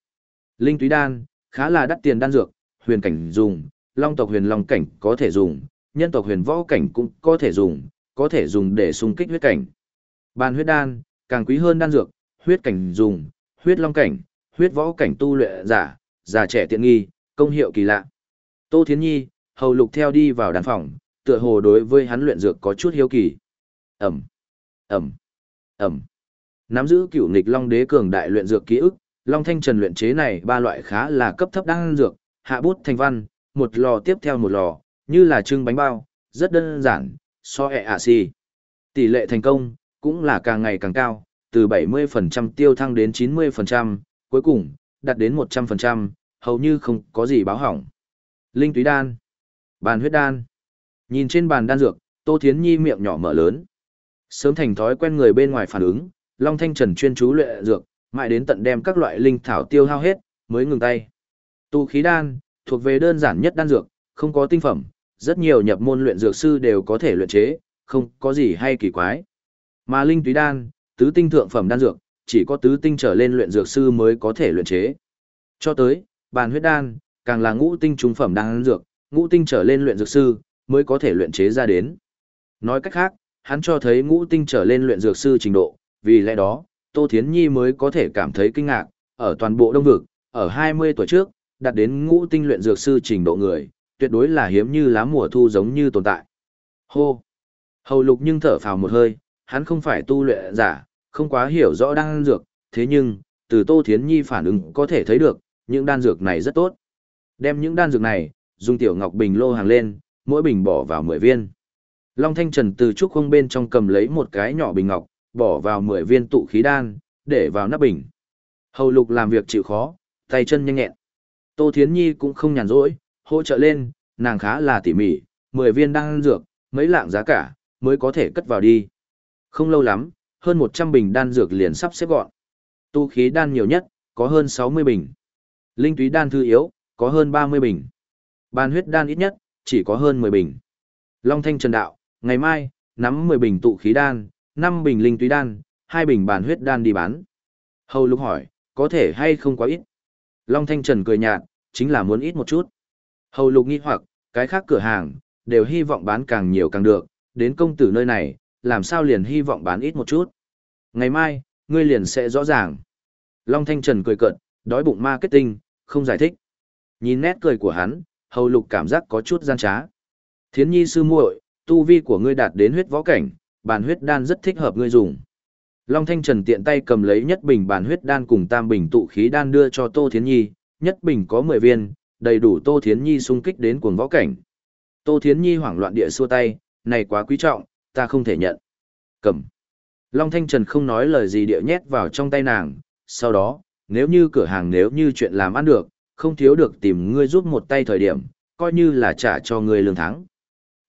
Linh túy đan, khá là đắt tiền đan dược, huyền cảnh dùng, long tộc huyền long cảnh có thể dùng, nhân tộc huyền võ cảnh cũng có thể dùng, có thể dùng để xung kích huyết cảnh. Bàn huyết đan, càng quý hơn đan dược, huyết cảnh dùng, huyết long cảnh, huyết võ cảnh tu luyện giả, già trẻ tiện nghi, công hiệu kỳ lạ. Tô Thiến Nhi, hầu lục theo đi vào đàn phòng, tựa hồ đối với hắn luyện dược có chút hiếu kỳ. Ẩm, Ẩm, Ẩm. Nắm giữ cựu nghịch long đế cường đại luyện dược ký ức, long thanh trần luyện chế này ba loại khá là cấp thấp đan dược, hạ bút thành văn, một lò tiếp theo một lò, như là trưng bánh bao, rất đơn giản, so ẹ ạ si. Tỷ lệ thành công, cũng là càng ngày càng cao, từ 70% tiêu thăng đến 90%, cuối cùng, đạt đến 100%, hầu như không có gì báo hỏng. Linh túy đan, bàn huyết đan. Nhìn trên bàn đan dược, Tô Thiến Nhi miệng nhỏ mở lớn. Sớm thành thói quen người bên ngoài phản ứng, Long Thanh Trần chuyên chú luyện dược, mãi đến tận đem các loại linh thảo tiêu hao hết, mới ngừng tay. Tu khí đan, thuộc về đơn giản nhất đan dược, không có tinh phẩm, rất nhiều nhập môn luyện dược sư đều có thể luyện chế, không có gì hay kỳ quái. Mà linh túy đan, tứ tinh thượng phẩm đan dược, chỉ có tứ tinh trở lên luyện dược sư mới có thể luyện chế. Cho tới, bàn huyết đan, càng là ngũ tinh trung phẩm đan dược, ngũ tinh trở lên luyện dược sư mới có thể luyện chế ra đến. Nói cách khác, hắn cho thấy ngũ tinh trở lên luyện dược sư trình độ, vì lẽ đó, Tô Thiến Nhi mới có thể cảm thấy kinh ngạc, ở toàn bộ đông vực, ở 20 tuổi trước, đạt đến ngũ tinh luyện dược sư trình độ người, tuyệt đối là hiếm như lá mùa thu giống như tồn tại. Hô! Hầu lục nhưng thở phào một hơi, hắn không phải tu luyện giả, không quá hiểu rõ đan dược, thế nhưng, từ Tô Thiến Nhi phản ứng có thể thấy được, những đan dược này rất tốt. Đem những đan dược này, dùng tiểu ngọc bình lô hàng lên, mỗi bình bỏ vào 10 viên. Long Thanh Trần từ trúc không bên trong cầm lấy một cái nhỏ bình ngọc, bỏ vào 10 viên tụ khí đan, để vào nắp bình. Hầu lục làm việc chịu khó, tay chân nhanh nhẹn. Tô Thiến Nhi cũng không nhàn rỗi, hỗ trợ lên, nàng khá là tỉ mỉ, 10 viên đan dược, mấy lạng giá cả, mới có thể cất vào đi. Không lâu lắm, hơn 100 bình đan dược liền sắp xếp gọn. Tu khí đan nhiều nhất, có hơn 60 bình. Linh túy đan thư yếu, có hơn 30 bình. Ban huyết đan ít nhất, chỉ có hơn 10 bình. Long Thanh Trần Đạo, ngày mai, nắm 10 bình tụ khí đan, 5 bình linh túy đan, 2 bình bàn huyết đan đi bán. Hầu lục hỏi, có thể hay không quá ít? Long Thanh Trần cười nhạt, chính là muốn ít một chút. Hầu lục nghi hoặc, cái khác cửa hàng, đều hy vọng bán càng nhiều càng được, đến công tử nơi này, làm sao liền hy vọng bán ít một chút. Ngày mai, ngươi liền sẽ rõ ràng. Long Thanh Trần cười cợt, đói bụng marketing, không giải thích. Nhìn nét cười của hắn, hầu lục cảm giác có chút gian trá. Thiến nhi sư muội, tu vi của ngươi đạt đến huyết võ cảnh, bàn huyết đan rất thích hợp ngươi dùng. Long Thanh Trần tiện tay cầm lấy nhất bình bàn huyết đan cùng tam bình tụ khí đan đưa cho Tô Thiến Nhi, nhất bình có 10 viên, đầy đủ Tô Thiến Nhi xung kích đến cuồng võ cảnh. Tô Thiến Nhi hoảng loạn địa xua tay, này quá quý trọng, ta không thể nhận. Cầm. Long Thanh Trần không nói lời gì địa nhét vào trong tay nàng, sau đó, nếu như cửa hàng nếu như chuyện làm ăn được, không thiếu được tìm ngươi giúp một tay thời điểm, coi như là trả cho ngươi lương tháng.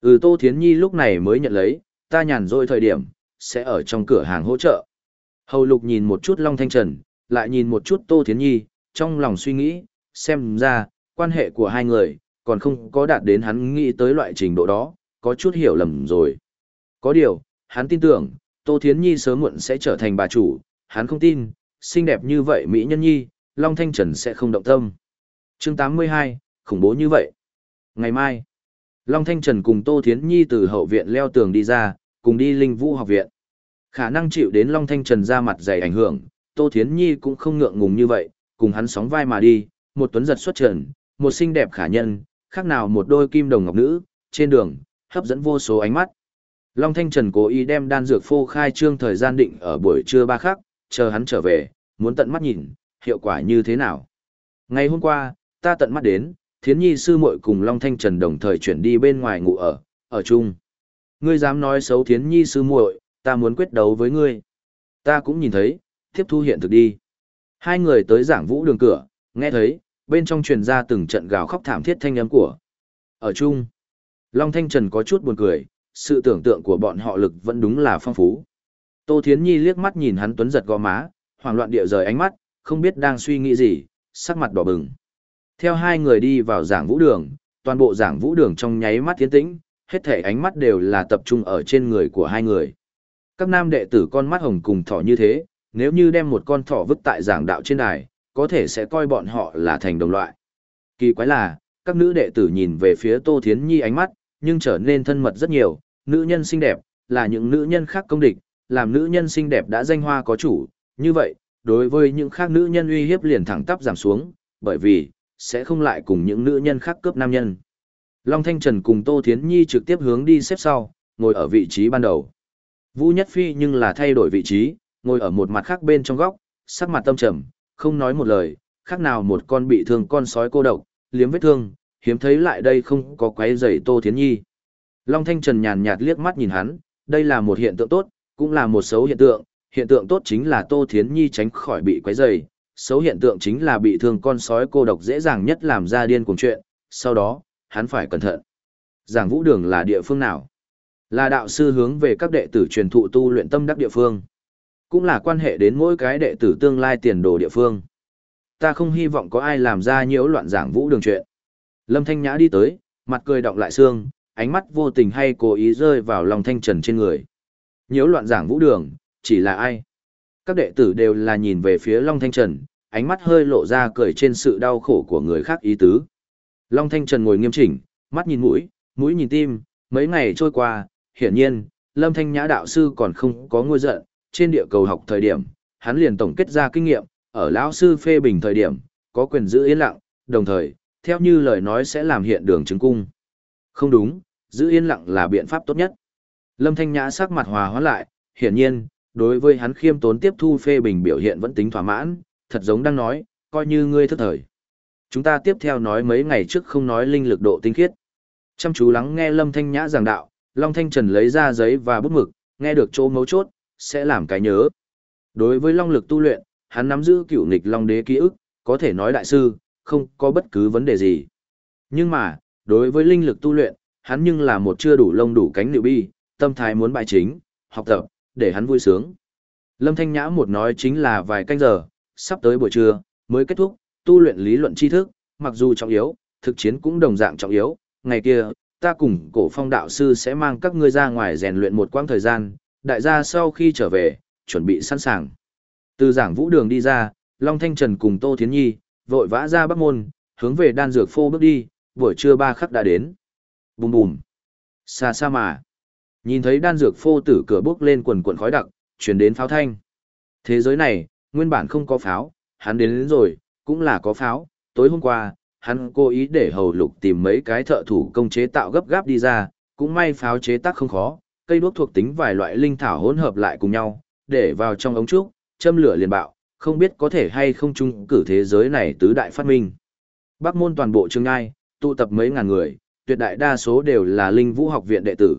Ừ Tô Thiến Nhi lúc này mới nhận lấy, ta nhàn rỗi thời điểm, sẽ ở trong cửa hàng hỗ trợ. Hầu Lục nhìn một chút Long Thanh Trần, lại nhìn một chút Tô Thiến Nhi, trong lòng suy nghĩ, xem ra, quan hệ của hai người, còn không có đạt đến hắn nghĩ tới loại trình độ đó, có chút hiểu lầm rồi. Có điều, hắn tin tưởng, Tô Thiến Nhi sớm muộn sẽ trở thành bà chủ, hắn không tin, xinh đẹp như vậy Mỹ Nhân Nhi, Long Thanh Trần sẽ không động tâm. chương 82, khủng bố như vậy. Ngày mai, Long Thanh Trần cùng Tô Thiến Nhi từ hậu viện leo tường đi ra, cùng đi linh vũ học viện. Khả năng chịu đến Long Thanh Trần ra mặt dày ảnh hưởng, Tô Thiến Nhi cũng không ngượng ngùng như vậy, cùng hắn sóng vai mà đi, một tuấn giật xuất trần, một xinh đẹp khả nhân, khác nào một đôi kim đồng ngọc nữ, trên đường, hấp dẫn vô số ánh mắt. Long Thanh Trần cố ý đem đan dược phô khai trương thời gian định ở buổi trưa ba khắc, chờ hắn trở về, muốn tận mắt nhìn, hiệu quả như thế nào. Ngày hôm qua, ta tận mắt đến, thiến nhi sư muội cùng Long Thanh Trần đồng thời chuyển đi bên ngoài ngủ ở, ở chung. Ngươi dám nói xấu thiến nhi sư muội, ta muốn quyết đấu với ngươi. Ta cũng nhìn thấy, tiếp thu hiện thực đi. Hai người tới giảng vũ đường cửa, nghe thấy, bên trong truyền ra từng trận gào khóc thảm thiết thanh âm của. Ở chung, Long Thanh Trần có chút buồn cười, sự tưởng tượng của bọn họ lực vẫn đúng là phong phú. Tô Thiến Nhi liếc mắt nhìn hắn tuấn giật gò má, hoảng loạn địa rời ánh mắt, không biết đang suy nghĩ gì, sắc mặt đỏ bừng. Theo hai người đi vào giảng vũ đường, toàn bộ giảng vũ đường trong nháy mắt tiến tĩnh, hết thể ánh mắt đều là tập trung ở trên người của hai người. Các nam đệ tử con mắt hồng cùng thỏ như thế, nếu như đem một con thỏ vứt tại giảng đạo trên đài, có thể sẽ coi bọn họ là thành đồng loại. Kỳ quái là, các nữ đệ tử nhìn về phía Tô Thiến Nhi ánh mắt, nhưng trở nên thân mật rất nhiều, nữ nhân xinh đẹp, là những nữ nhân khác công địch, làm nữ nhân xinh đẹp đã danh hoa có chủ, như vậy, đối với những khác nữ nhân uy hiếp liền thẳng tắp giảm xuống, bởi vì, sẽ không lại cùng những nữ nhân khác cướp nam nhân. Long Thanh Trần cùng Tô Thiến Nhi trực tiếp hướng đi xếp sau, ngồi ở vị trí ban đầu. Vũ Nhất Phi nhưng là thay đổi vị trí, ngồi ở một mặt khác bên trong góc, sắc mặt tâm trầm, không nói một lời, khác nào một con bị thương con sói cô độc, liếm vết thương, hiếm thấy lại đây không có quấy rầy Tô Thiến Nhi. Long Thanh Trần nhàn nhạt liếc mắt nhìn hắn, Đây là một hiện tượng tốt, cũng là một xấu hiện tượng, hiện tượng tốt chính là Tô Thiến Nhi tránh khỏi bị quấy rầy, xấu hiện tượng chính là bị thương con sói cô độc dễ dàng nhất làm ra điên cuồng chuyện, sau đó, hắn phải cẩn thận. Giảng vũ đường là địa phương nào? Là đạo sư hướng về các đệ tử truyền thụ tu luyện tâm đắc địa phương. Cũng là quan hệ đến mỗi cái đệ tử tương lai tiền đồ địa phương. Ta không hy vọng có ai làm ra nhiễu loạn giảng vũ đường chuyện. Lâm Thanh Nhã đi tới, mặt cười động lại xương, ánh mắt vô tình hay cố ý rơi vào lòng thanh trần trên người. Nhiễu loạn giảng vũ đường, chỉ là ai? Các đệ tử đều là nhìn về phía Long Thanh Trần, ánh mắt hơi lộ ra cười trên sự đau khổ của người khác ý tứ. Long Thanh Trần ngồi nghiêm chỉnh, mắt nhìn mũi, mũi nhìn tim, mấy ngày trôi qua, hiển nhiên, Lâm Thanh Nhã đạo sư còn không có ngôi giận, trên địa cầu học thời điểm, hắn liền tổng kết ra kinh nghiệm, ở lão sư phê bình thời điểm, có quyền giữ yên lặng, đồng thời, theo như lời nói sẽ làm hiện đường chứng cung. Không đúng, giữ yên lặng là biện pháp tốt nhất. Lâm Thanh Nhã sắc mặt hòa hóa lại, hiển nhiên, đối với hắn khiêm tốn tiếp thu phê bình biểu hiện vẫn tính thỏa mãn, thật giống đang nói, coi như ngươi thức thời. Chúng ta tiếp theo nói mấy ngày trước không nói linh lực độ tinh khiết. Chăm chú lắng nghe Lâm Thanh Nhã giảng đạo, Long Thanh Trần lấy ra giấy và bút mực, nghe được chỗ mấu chốt, sẽ làm cái nhớ. Đối với long lực tu luyện, hắn nắm giữ cựu nghịch long đế ký ức, có thể nói đại sư, không có bất cứ vấn đề gì. Nhưng mà, đối với linh lực tu luyện, hắn nhưng là một chưa đủ lông đủ cánh liệu bi, tâm thái muốn bài chính, học tập, để hắn vui sướng. Lâm Thanh Nhã một nói chính là vài canh giờ, sắp tới buổi trưa, mới kết thúc, tu luyện lý luận tri thức, mặc dù trọng yếu, thực chiến cũng đồng dạng trọng yếu, ngày kia, ta cùng cổ phong đạo sư sẽ mang các ngươi ra ngoài rèn luyện một quãng thời gian, đại gia sau khi trở về, chuẩn bị sẵn sàng. Từ giảng vũ đường đi ra, Long Thanh Trần cùng Tô Thiến Nhi, vội vã ra bắc môn, hướng về đan dược phô bước đi, buổi trưa ba khắc đã đến. Bùm bùm. Xa xa mà. Nhìn thấy đan dược phô tử cửa bước lên quần quần khói đặc, chuyển đến pháo thanh. Thế giới này, nguyên bản không có pháo, hắn đến, đến rồi, cũng là có pháo. Tối hôm qua, hắn cố ý để hầu lục tìm mấy cái thợ thủ công chế tạo gấp gáp đi ra, cũng may pháo chế tác không khó, cây đuốc thuộc tính vài loại linh thảo hỗn hợp lại cùng nhau, để vào trong ống trúc, châm lửa liền bạo, không biết có thể hay không chung cử thế giới này tứ đại phát minh. Bắc môn toàn bộ trường ai, tụ tập mấy ngàn người, tuyệt đại đa số đều là linh vũ học viện đệ tử.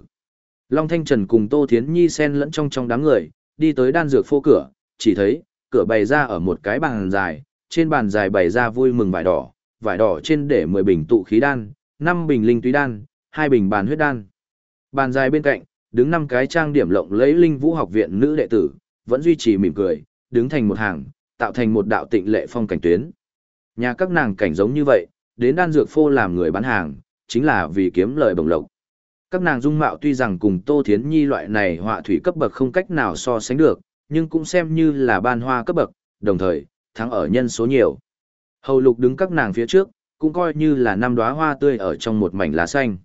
Long Thanh Trần cùng Tô Thiến Nhi xen lẫn trong trong đám người, đi tới đan dược phô cửa, chỉ thấy, cửa bày ra ở một cái bàn dài, trên bàn dài bày ra vui mừng vải đỏ, vải đỏ trên để 10 bình tụ khí đan, 5 bình linh túy đan, 2 bình bàn huyết đan. Bàn dài bên cạnh, đứng năm cái trang điểm lộng lẫy linh vũ học viện nữ đệ tử, vẫn duy trì mỉm cười, đứng thành một hàng, tạo thành một đạo tịnh lệ phong cảnh tuyến. Nhà các nàng cảnh giống như vậy, đến đan dược phô làm người bán hàng, chính là vì kiếm lời bổng lộc. Các nàng dung mạo tuy rằng cùng Tô Thiến Nhi loại này họa thủy cấp bậc không cách nào so sánh được, nhưng cũng xem như là ban hoa cấp bậc, đồng thời, thắng ở nhân số nhiều. Hầu lục đứng các nàng phía trước, cũng coi như là năm đóa hoa tươi ở trong một mảnh lá xanh.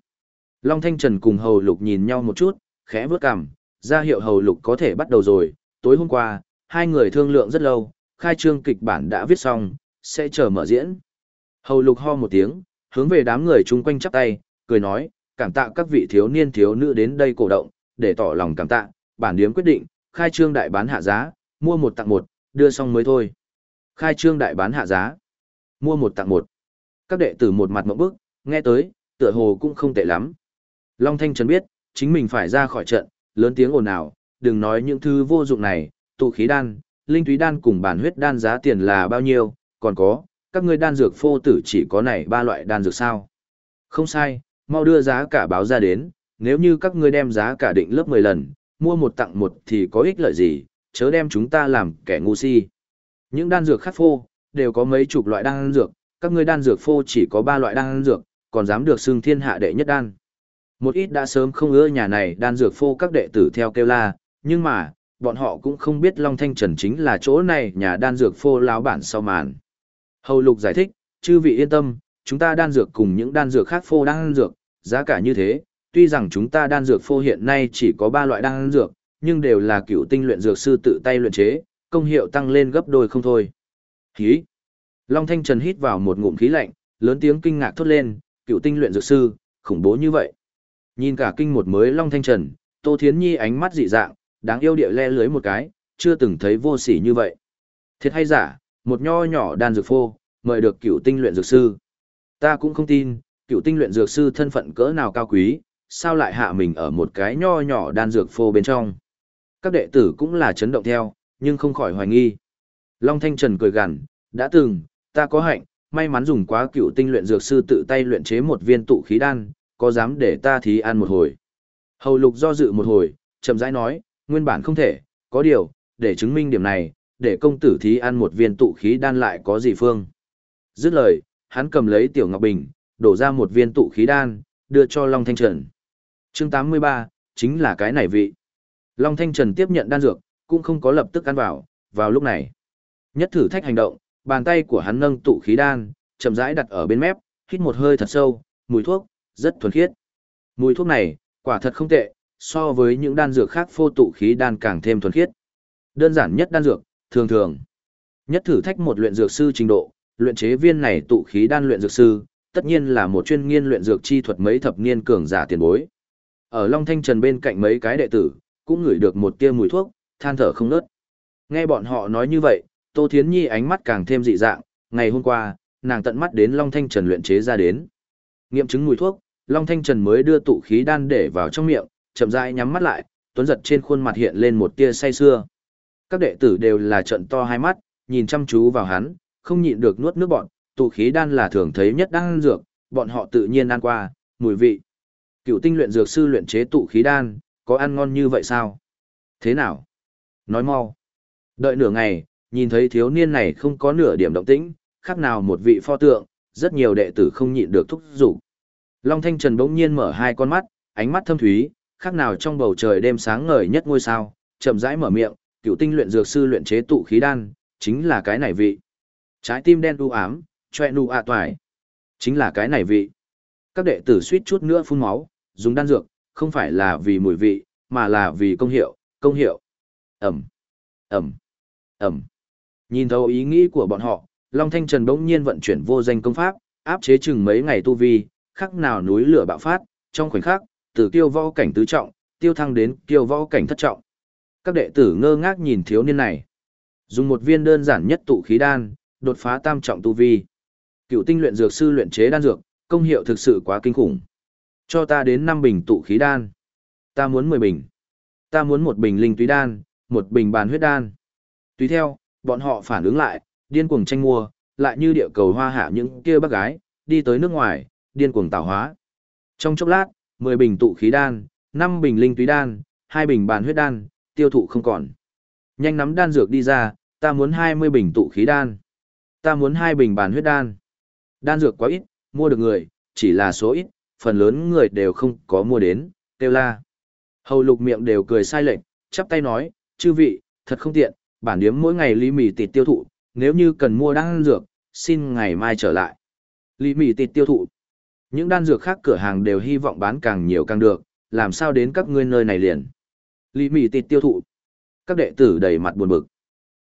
Long Thanh Trần cùng hầu lục nhìn nhau một chút, khẽ vướt cằm, ra hiệu hầu lục có thể bắt đầu rồi. Tối hôm qua, hai người thương lượng rất lâu, khai trương kịch bản đã viết xong, sẽ chờ mở diễn. Hầu lục ho một tiếng, hướng về đám người chung quanh chắp tay, cười nói, cảm tạ các vị thiếu niên thiếu nữ đến đây cổ động, để tỏ lòng cảm tạ, bản điếm quyết định, khai trương đại bán hạ giá, mua một tặng một, đưa xong mới thôi. Khai trương đại bán hạ giá, mua một tặng một. Các đệ tử một mặt mộng bức, nghe tới, tựa hồ cũng không tệ lắm. Long Thanh Trần biết, chính mình phải ra khỏi trận, lớn tiếng ồn ào, đừng nói những thứ vô dụng này, tụ khí đan, linh túy đan cùng bản huyết đan giá tiền là bao nhiêu, còn có, các ngươi đan dược phô tử chỉ có này ba loại đan dược sao. Không sai, mau đưa giá cả báo ra đến, nếu như các ngươi đem giá cả định lớp 10 lần, mua một tặng một thì có ích lợi gì, chớ đem chúng ta làm kẻ ngu si. Những đan dược khác phô, đều có mấy chục loại đan dược, các ngươi đan dược phô chỉ có ba loại đan dược, còn dám được xưng thiên hạ đệ nhất đan. Một ít đã sớm không ưa nhà này đan dược phô các đệ tử theo kêu la, nhưng mà, bọn họ cũng không biết Long Thanh Trần chính là chỗ này nhà đan dược phô láo bản sau màn. Hầu Lục giải thích, chư vị yên tâm, chúng ta đan dược cùng những đan dược khác phô đan dược, giá cả như thế, tuy rằng chúng ta đan dược phô hiện nay chỉ có 3 loại đan dược, nhưng đều là cựu tinh luyện dược sư tự tay luyện chế, công hiệu tăng lên gấp đôi không thôi. Khí. Long Thanh Trần hít vào một ngụm khí lạnh, lớn tiếng kinh ngạc thốt lên, cựu tinh luyện dược sư, khủng bố như vậy. Nhìn cả kinh một mới Long Thanh Trần, Tô Thiến Nhi ánh mắt dị dạng, đáng yêu địa le lưới một cái, chưa từng thấy vô sỉ như vậy. Thiệt hay giả, một nho nhỏ đan dược phô, mời được cựu tinh luyện dược sư. Ta cũng không tin, cựu tinh luyện dược sư thân phận cỡ nào cao quý, sao lại hạ mình ở một cái nho nhỏ đan dược phô bên trong. Các đệ tử cũng là chấn động theo, nhưng không khỏi hoài nghi. Long Thanh Trần cười gằn, đã từng, ta có hạnh, may mắn dùng quá cựu tinh luyện dược sư tự tay luyện chế một viên tụ khí đan, có dám để ta thí ăn một hồi. Hầu lục do dự một hồi, chậm rãi nói, nguyên bản không thể, có điều, để chứng minh điểm này, để công tử thí ăn một viên tụ khí đan lại có gì phương. Dứt lời, hắn cầm lấy tiểu ngọc bình, đổ ra một viên tụ khí đan, đưa cho Long Thanh Trần. chương 83, chính là cái này vị. Long Thanh Trần tiếp nhận đan dược, cũng không có lập tức ăn vào, vào lúc này. Nhất thử thách hành động, bàn tay của hắn nâng tụ khí đan, chậm rãi đặt ở bên mép, hít một hơi thật sâu, mùi thuốc, rất thuần khiết. Mùi thuốc này, quả thật không tệ, so với những đan dược khác phô tụ khí đan càng thêm thuần khiết. Đơn giản nhất đan dược, thường thường. Nhất thử thách một luyện dược sư trình độ, luyện chế viên này tụ khí đan luyện dược sư, tất nhiên là một chuyên nghiên luyện dược chi thuật mấy thập niên cường giả tiền bối. Ở Long Thanh Trần bên cạnh mấy cái đệ tử, cũng ngửi được một tia mùi thuốc, than thở không nớt. Nghe bọn họ nói như vậy, Tô Thiến Nhi ánh mắt càng thêm dị dạng, ngày hôm qua, nàng tận mắt đến Long Thanh Trần luyện chế ra đến. Nghiệm chứng mùi thuốc, Long Thanh Trần mới đưa tụ khí đan để vào trong miệng, chậm rãi nhắm mắt lại, tuấn giật trên khuôn mặt hiện lên một tia say sưa. Các đệ tử đều là trận to hai mắt, nhìn chăm chú vào hắn, không nhịn được nuốt nước bọn, tụ khí đan là thường thấy nhất đan dược, bọn họ tự nhiên ăn qua, mùi vị. Cựu tinh luyện dược sư luyện chế tụ khí đan, có ăn ngon như vậy sao? Thế nào? Nói mau. Đợi nửa ngày, nhìn thấy thiếu niên này không có nửa điểm động tĩnh, khác nào một vị pho tượng, rất nhiều đệ tử không nhịn được thúc giục. Long Thanh Trần bỗng nhiên mở hai con mắt, ánh mắt thâm thúy, khác nào trong bầu trời đêm sáng ngời nhất ngôi sao, chậm rãi mở miệng, cựu tinh luyện dược sư luyện chế tụ khí đan, chính là cái này vị. Trái tim đen u ám, choe nu ạ toài. Chính là cái này vị. Các đệ tử suýt chút nữa phun máu, dùng đan dược, không phải là vì mùi vị, mà là vì công hiệu, công hiệu. Ẩm, Ẩm, Ẩm. Nhìn thấu ý nghĩ của bọn họ, Long Thanh Trần bỗng nhiên vận chuyển vô danh công pháp, áp chế chừng mấy ngày tu vi, khắc nào núi lửa bạo phát, trong khoảnh khắc, từ kiêu võ cảnh tứ trọng, tiêu thăng đến kiêu võ cảnh thất trọng. Các đệ tử ngơ ngác nhìn thiếu niên này. Dùng một viên đơn giản nhất tụ khí đan, đột phá tam trọng tu vi. Cựu tinh luyện dược sư luyện chế đan dược, công hiệu thực sự quá kinh khủng. Cho ta đến 5 bình tụ khí đan. Ta muốn 10 bình. Ta muốn một bình linh túy đan, một bình bàn huyết đan. Tùy theo, bọn họ phản ứng lại, điên cuồng tranh mua, lại như địa cầu hoa hạ những kia bác gái, đi tới nước ngoài, điên cuồng tạo hóa. Trong chốc lát, 10 bình tụ khí đan, 5 bình linh túy đan, 2 bình bàn huyết đan, tiêu thụ không còn. Nhanh nắm đan dược đi ra, ta muốn 20 bình tụ khí đan. Ta muốn hai bình bàn huyết đan. Đan dược quá ít, mua được người, chỉ là số ít, phần lớn người đều không có mua đến, tiêu la. Hầu lục miệng đều cười sai lệch, chắp tay nói, chư vị, thật không tiện, bản điếm mỗi ngày lý mì tịt tiêu thụ, nếu như cần mua đan dược, xin ngày mai trở lại. Lý mì tịt tiêu thụ. Những đan dược khác cửa hàng đều hy vọng bán càng nhiều càng được, làm sao đến các ngươi nơi này liền. Lý mì tịt tiêu thụ. Các đệ tử đầy mặt buồn bực.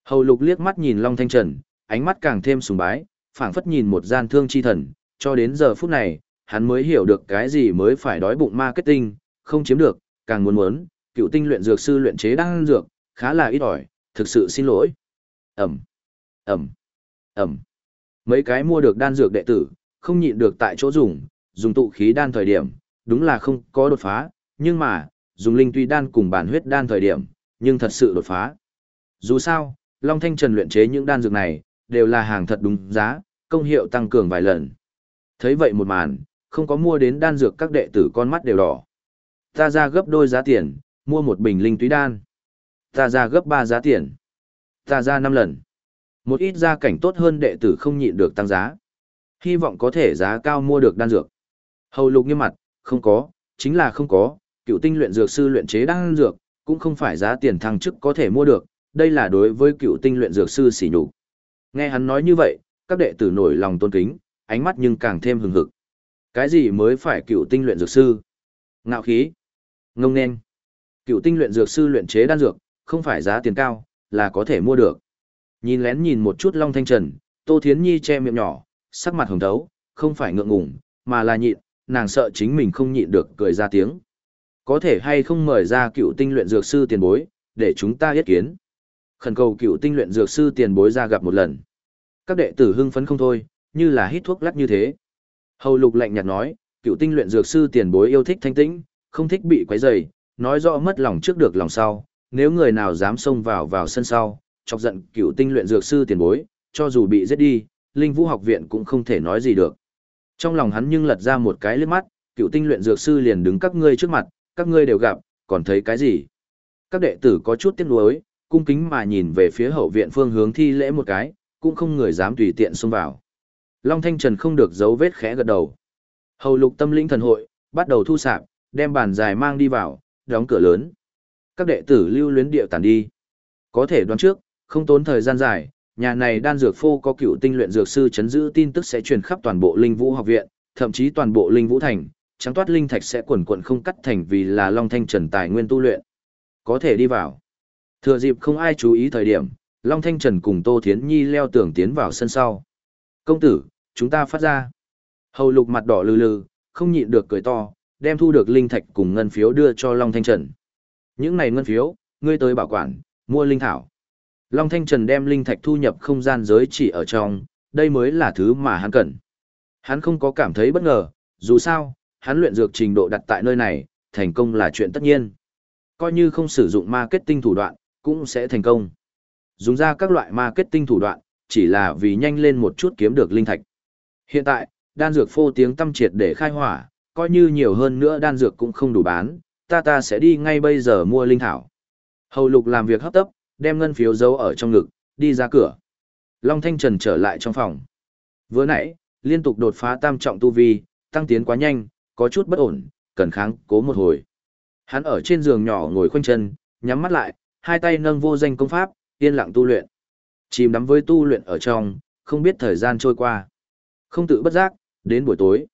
Hầu lục liếc mắt nhìn Long Thanh Trần, ánh mắt càng thêm sùng bái, phảng phất nhìn một gian thương chi thần, cho đến giờ phút này, hắn mới hiểu được cái gì mới phải đói bụng marketing, không chiếm được, càng muốn muốn, cựu tinh luyện dược sư luyện chế đan dược, khá là ít ỏi, thực sự xin lỗi. Ẩm, Ẩm, Ẩm. Mấy cái mua được đan dược đệ tử, không nhịn được tại chỗ dùng, dùng tụ khí đan thời điểm, đúng là không có đột phá, nhưng mà, dùng linh tuy đan cùng bản huyết đan thời điểm, nhưng thật sự đột phá. Dù sao, Long Thanh Trần luyện chế những đan dược này, đều là hàng thật đúng giá, công hiệu tăng cường vài lần. Thấy vậy một màn, không có mua đến đan dược các đệ tử con mắt đều đỏ. Ta ra gấp đôi giá tiền, mua một bình linh túy đan. Ta ra gấp ba giá tiền. Ta ra năm lần. Một ít gia cảnh tốt hơn đệ tử không nhịn được tăng giá. Hy vọng có thể giá cao mua được đan dược. Hầu lục nghiêm mặt, không có, chính là không có, cựu tinh luyện dược sư luyện chế đan dược, cũng không phải giá tiền thăng chức có thể mua được, đây là đối với cựu tinh luyện dược sư sỉ nhục. Nghe hắn nói như vậy, các đệ tử nổi lòng tôn kính, ánh mắt nhưng càng thêm hừng hực. Cái gì mới phải cựu tinh luyện dược sư? Ngạo khí. Ngông nên. Cựu tinh luyện dược sư luyện chế đan dược, không phải giá tiền cao, là có thể mua được. Nhìn lén nhìn một chút Long Thanh Trần, Tô Thiến Nhi che miệng nhỏ, sắc mặt hồng thấu, không phải ngượng ngùng, mà là nhịn, nàng sợ chính mình không nhịn được cười ra tiếng. Có thể hay không mời ra cựu tinh luyện dược sư tiền bối, để chúng ta yết kiến. Khẩn cầu cựu tinh luyện dược sư tiền bối ra gặp một lần. Các đệ tử hưng phấn không thôi, như là hít thuốc lắc như thế. Hầu lục lạnh nhạt nói, cựu tinh luyện dược sư tiền bối yêu thích thanh tĩnh, không thích bị quấy rầy, nói rõ mất lòng trước được lòng sau, nếu người nào dám xông vào vào sân sau, chọc giận cựu tinh luyện dược sư tiền bối, cho dù bị giết đi, Linh Vũ học viện cũng không thể nói gì được. Trong lòng hắn nhưng lật ra một cái liếc mắt, cựu tinh luyện dược sư liền đứng các ngươi trước mặt, các ngươi đều gặp, còn thấy cái gì? Các đệ tử có chút tiếc nuối, cung kính mà nhìn về phía hậu viện phương hướng thi lễ một cái, cũng không người dám tùy tiện xông vào. Long Thanh Trần không được giấu vết khẽ gật đầu. Hầu lục tâm linh thần hội, bắt đầu thu sạp, đem bàn dài mang đi vào, đóng cửa lớn. Các đệ tử lưu luyến điệu tản đi. Có thể đoán trước, không tốn thời gian dài, nhà này đan dược phô có cựu tinh luyện dược sư chấn giữ tin tức sẽ truyền khắp toàn bộ linh vũ học viện, thậm chí toàn bộ linh vũ thành, trắng toát linh thạch sẽ quần quận không cắt thành vì là long thanh trần tài nguyên tu luyện. Có thể đi vào. Thừa dịp không ai chú ý thời điểm, Long Thanh Trần cùng Tô Thiến Nhi leo tường tiến vào sân sau. Công tử, chúng ta phát ra. Hầu lục mặt đỏ lừ lừ, không nhịn được cười to, đem thu được linh thạch cùng ngân phiếu đưa cho Long Thanh Trần. Những này ngân phiếu, ngươi tới bảo quản, mua linh thảo. Long Thanh Trần đem linh thạch thu nhập không gian giới chỉ ở trong, đây mới là thứ mà hắn cần. Hắn không có cảm thấy bất ngờ, dù sao, hắn luyện dược trình độ đặt tại nơi này, thành công là chuyện tất nhiên. Coi như không sử dụng marketing thủ đoạn, cũng sẽ thành công. Dùng ra các loại marketing thủ đoạn, chỉ là vì nhanh lên một chút kiếm được linh thạch. Hiện tại, đan dược phô tiếng tâm triệt để khai hỏa, coi như nhiều hơn nữa đan dược cũng không đủ bán, ta ta sẽ đi ngay bây giờ mua linh thảo. Hầu lục làm việc hấp tấp, đem ngân phiếu giấu ở trong ngực, đi ra cửa. Long Thanh Trần trở lại trong phòng. Vừa nãy, liên tục đột phá tam trọng tu vi, tăng tiến quá nhanh, có chút bất ổn, cần kháng cố một hồi. Hắn ở trên giường nhỏ ngồi khoanh chân, nhắm mắt lại, hai tay nâng vô danh công pháp, yên lặng tu luyện. Chìm đắm với tu luyện ở trong, không biết thời gian trôi qua. Không tự bất giác, đến buổi tối.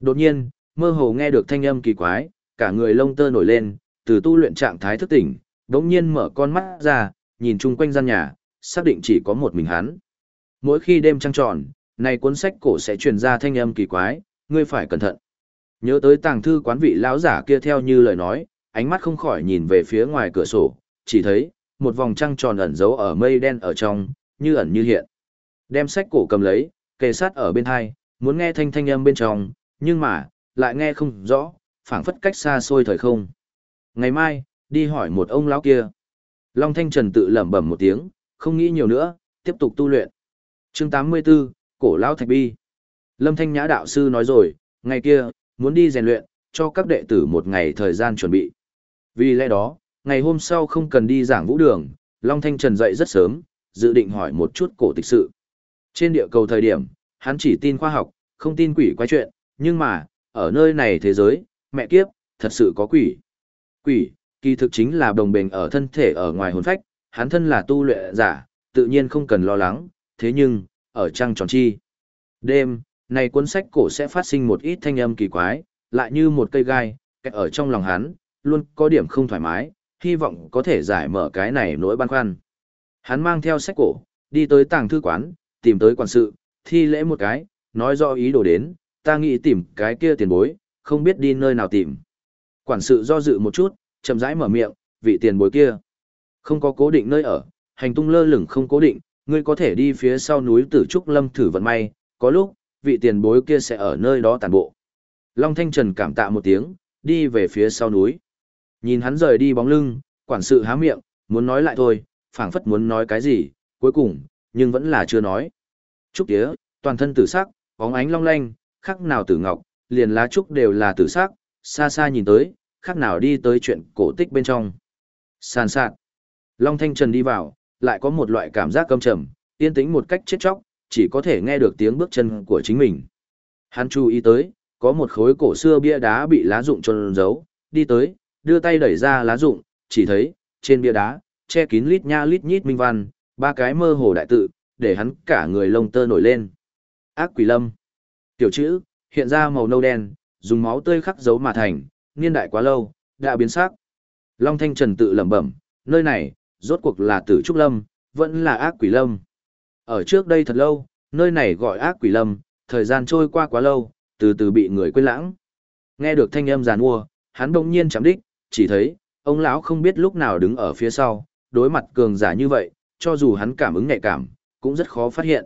Đột nhiên, mơ hồ nghe được thanh âm kỳ quái, cả người lông tơ nổi lên, từ tu luyện trạng thái thức tỉnh, đống nhiên mở con mắt ra, nhìn chung quanh gian nhà, xác định chỉ có một mình hắn. Mỗi khi đêm trăng tròn, này cuốn sách cổ sẽ truyền ra thanh âm kỳ quái, ngươi phải cẩn thận. Nhớ tới tàng thư quán vị lão giả kia theo như lời nói, ánh mắt không khỏi nhìn về phía ngoài cửa sổ, chỉ thấy, một vòng trăng tròn ẩn giấu ở mây đen ở trong, như ẩn như hiện. Đem sách cổ cầm lấy, kề sát ở bên hai, muốn nghe thanh thanh âm bên trong, nhưng mà, lại nghe không rõ, phảng phất cách xa xôi thời không. Ngày mai, đi hỏi một ông lão kia. Long Thanh Trần tự lẩm bẩm một tiếng, không nghĩ nhiều nữa, tiếp tục tu luyện. Chương 84, Cổ lão Thạch Bi. Lâm Thanh Nhã đạo sư nói rồi, ngày kia, muốn đi rèn luyện, cho các đệ tử một ngày thời gian chuẩn bị. Vì lẽ đó, ngày hôm sau không cần đi giảng vũ đường, Long Thanh Trần dậy rất sớm, dự định hỏi một chút cổ tịch sự. Trên địa cầu thời điểm, hắn chỉ tin khoa học, không tin quỷ quái chuyện, nhưng mà, ở nơi này thế giới, mẹ kiếp, thật sự có quỷ. Quỷ, kỳ thực chính là đồng bền ở thân thể ở ngoài hồn phách, hắn thân là tu luyện giả, tự nhiên không cần lo lắng, thế nhưng, ở trăng tròn chi. Đêm, này cuốn sách cổ sẽ phát sinh một ít thanh âm kỳ quái, lại như một cây gai, kẹt ở trong lòng hắn, luôn có điểm không thoải mái, hy vọng có thể giải mở cái này nỗi băn khoăn. Hắn mang theo sách cổ, đi tới tàng thư quán, tìm tới quản sự, thi lễ một cái, nói rõ ý đồ đến, ta nghĩ tìm cái kia tiền bối, không biết đi nơi nào tìm. Quản sự do dự một chút, chậm rãi mở miệng, vị tiền bối kia. Không có cố định nơi ở, hành tung lơ lửng không cố định, ngươi có thể đi phía sau núi Tử Trúc Lâm thử vận may, có lúc, vị tiền bối kia sẽ ở nơi đó tàn bộ. Long Thanh Trần cảm tạ một tiếng, đi về phía sau núi. Nhìn hắn rời đi bóng lưng, quản sự há miệng, muốn nói lại thôi, phảng phất muốn nói cái gì, cuối cùng, nhưng vẫn là chưa nói. Trúc tía, toàn thân tử sắc, bóng ánh long lanh, khắc nào tử ngọc, liền lá trúc đều là tử sắc, xa xa nhìn tới, khắc nào đi tới chuyện cổ tích bên trong. Sàn sạt. Long Thanh Trần đi vào, lại có một loại cảm giác căm trầm, yên tĩnh một cách chết chóc, chỉ có thể nghe được tiếng bước chân của chính mình. Hắn chú ý tới, có một khối cổ xưa bia đá bị lá rụng trôn giấu, đi tới, đưa tay đẩy ra lá rụng, chỉ thấy, trên bia đá, che kín lít nha lít nhít minh văn, ba cái mơ hồ đại tự, để hắn cả người lông tơ nổi lên. Ác quỷ lâm. Tiểu chữ, hiện ra màu nâu đen, dùng máu tươi khắc dấu mà thành, niên đại quá lâu, đã biến sắc. Long Thanh Trần tự lẩm bẩm, nơi này, rốt cuộc là tử trúc lâm, vẫn là ác quỷ lâm. Ở trước đây thật lâu, nơi này gọi ác quỷ lâm, thời gian trôi qua quá lâu, từ từ bị người quên lãng. Nghe được thanh âm giàn mua, hắn đồng nhiên chạm đích, chỉ thấy, ông lão không biết lúc nào đứng ở phía sau, đối mặt cường giả như vậy, cho dù hắn cảm ứng nhạy cảm, cũng rất khó phát hiện.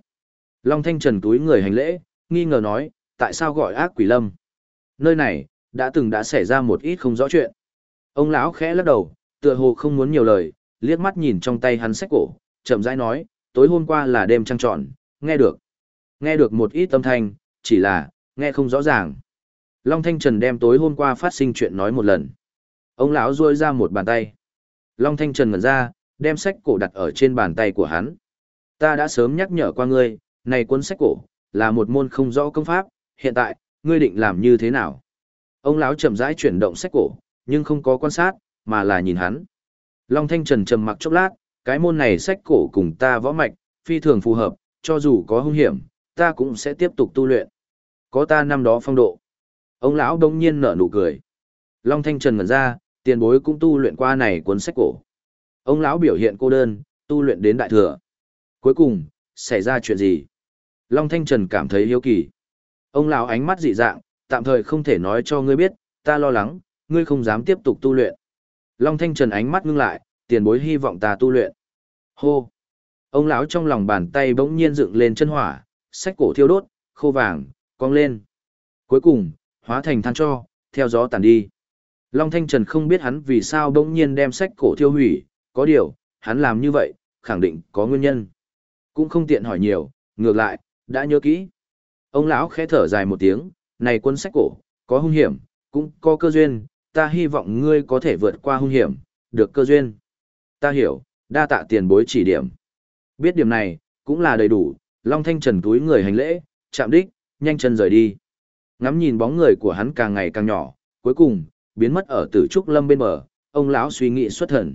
Long Thanh Trần túi người hành lễ, nghi ngờ nói, tại sao gọi ác quỷ lâm? Nơi này, đã từng đã xảy ra một ít không rõ chuyện. Ông lão khẽ lắc đầu, tựa hồ không muốn nhiều lời, liếc mắt nhìn trong tay hắn sách cổ, chậm rãi nói, tối hôm qua là đêm trăng tròn nghe được. Nghe được một ít âm thanh, chỉ là, nghe không rõ ràng. Long Thanh Trần đem tối hôm qua phát sinh chuyện nói một lần. Ông lão duỗi ra một bàn tay. Long Thanh Trần ngẩn ra, đem sách cổ đặt ở trên bàn tay của hắn. Ta đã sớm nhắc nhở qua ngươi, này cuốn sách cổ, là một môn không rõ công pháp, hiện tại, ngươi định làm như thế nào? Ông lão chậm rãi chuyển động sách cổ, nhưng không có quan sát, mà là nhìn hắn. Long Thanh Trần trầm mặc chốc lát, cái môn này sách cổ cùng ta võ mạch, phi thường phù hợp, cho dù có hung hiểm, ta cũng sẽ tiếp tục tu luyện. Có ta năm đó phong độ. Ông lão đông nhiên nở nụ cười. Long Thanh Trần ngẩn ra, tiền bối cũng tu luyện qua này cuốn sách cổ. Ông lão biểu hiện cô đơn, tu luyện đến đại thừa. Cuối cùng, xảy ra chuyện gì? Long Thanh Trần cảm thấy hiếu kỳ. Ông lão ánh mắt dị dạng, tạm thời không thể nói cho ngươi biết, ta lo lắng, ngươi không dám tiếp tục tu luyện. Long Thanh Trần ánh mắt ngưng lại, tiền bối hy vọng ta tu luyện. Hô! Ông lão trong lòng bàn tay bỗng nhiên dựng lên chân hỏa, sách cổ thiêu đốt, khô vàng, cong lên. Cuối cùng, hóa thành than cho, theo gió tàn đi. Long Thanh Trần không biết hắn vì sao bỗng nhiên đem sách cổ thiêu hủy, có điều, hắn làm như vậy, khẳng định có nguyên nhân. Cũng không tiện hỏi nhiều, ngược lại, đã nhớ kỹ. Ông lão khẽ thở dài một tiếng, này cuốn sách cổ, có hung hiểm, cũng có cơ duyên, ta hy vọng ngươi có thể vượt qua hung hiểm, được cơ duyên. Ta hiểu, đa tạ tiền bối chỉ điểm. Biết điểm này, cũng là đầy đủ, Long Thanh Trần túi người hành lễ, chạm đích, nhanh chân rời đi. Ngắm nhìn bóng người của hắn càng ngày càng nhỏ, cuối cùng, biến mất ở tử trúc lâm bên bờ, ông lão suy nghĩ xuất thần.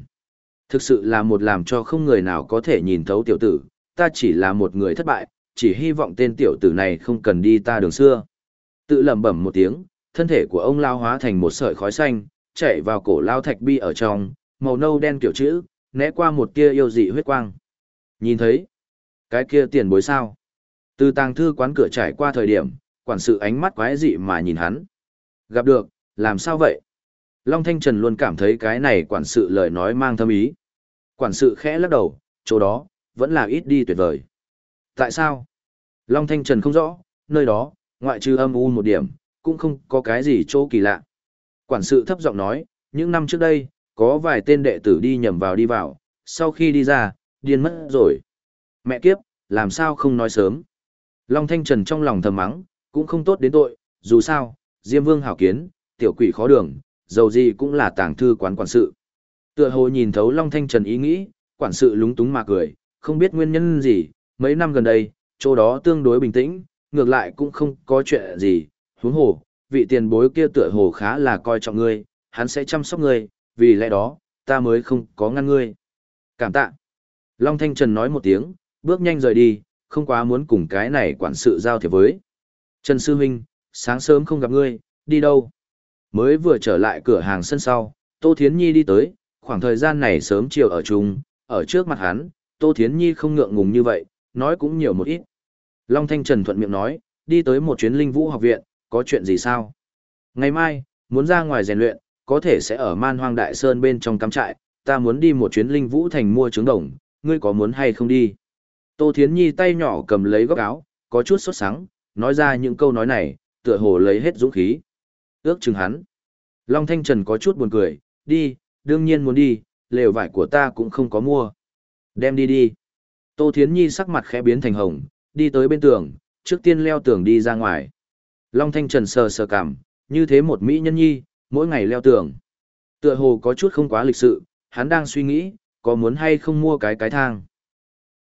Thực sự là một làm cho không người nào có thể nhìn thấu tiểu tử, ta chỉ là một người thất bại, chỉ hy vọng tên tiểu tử này không cần đi ta đường xưa. Tự lẩm bẩm một tiếng, thân thể của ông lao hóa thành một sợi khói xanh, chạy vào cổ lao thạch bi ở trong, màu nâu đen kiểu chữ, né qua một tia yêu dị huyết quang. Nhìn thấy, cái kia tiền bối sao? Từ tàng thư quán cửa trải qua thời điểm, quản sự ánh mắt quái dị mà nhìn hắn. Gặp được, làm sao vậy? Long Thanh Trần luôn cảm thấy cái này quản sự lời nói mang thâm ý. Quản sự khẽ lắc đầu, chỗ đó, vẫn là ít đi tuyệt vời. Tại sao? Long Thanh Trần không rõ, nơi đó, ngoại trừ âm u một điểm, cũng không có cái gì chỗ kỳ lạ. Quản sự thấp giọng nói, những năm trước đây, có vài tên đệ tử đi nhầm vào đi vào, sau khi đi ra, điên mất rồi. Mẹ kiếp, làm sao không nói sớm. Long Thanh Trần trong lòng thầm mắng, cũng không tốt đến tội, dù sao, Diêm Vương hảo kiến, tiểu quỷ khó đường, dầu gì cũng là tàng thư quán quản sự. Tựa hồ nhìn thấu Long Thanh Trần ý nghĩ, quản sự lúng túng mà cười, không biết nguyên nhân gì, mấy năm gần đây, chỗ đó tương đối bình tĩnh, ngược lại cũng không có chuyện gì, huống hồ, vị tiền bối kia tựa hồ khá là coi trọng ngươi, hắn sẽ chăm sóc ngươi, vì lẽ đó, ta mới không có ngăn ngươi. Cảm tạ. Long Thanh Trần nói một tiếng, bước nhanh rời đi, không quá muốn cùng cái này quản sự giao thiệp với. Trần Sư Huynh, sáng sớm không gặp ngươi, đi đâu? Mới vừa trở lại cửa hàng sân sau, Tô Thiến Nhi đi tới, khoảng thời gian này sớm chiều ở chung, ở trước mặt hắn, Tô Thiến Nhi không ngượng ngùng như vậy, nói cũng nhiều một ít. Long Thanh Trần thuận miệng nói, đi tới một chuyến linh vũ học viện, có chuyện gì sao? Ngày mai, muốn ra ngoài rèn luyện, có thể sẽ ở man hoang đại sơn bên trong cắm trại, ta muốn đi một chuyến linh vũ thành mua trứng đồng, ngươi có muốn hay không đi? Tô Thiến Nhi tay nhỏ cầm lấy góc áo, có chút sốt sắng, nói ra những câu nói này, tựa hồ lấy hết dũng khí. Ước chừng hắn. Long Thanh Trần có chút buồn cười, đi, đương nhiên muốn đi, lều vải của ta cũng không có mua. Đem đi đi. Tô Thiến Nhi sắc mặt khẽ biến thành hồng, đi tới bên tường, trước tiên leo tường đi ra ngoài. Long Thanh Trần sờ sờ cảm, như thế một mỹ nhân nhi, mỗi ngày leo tường. Tựa hồ có chút không quá lịch sự, hắn đang suy nghĩ, có muốn hay không mua cái cái thang.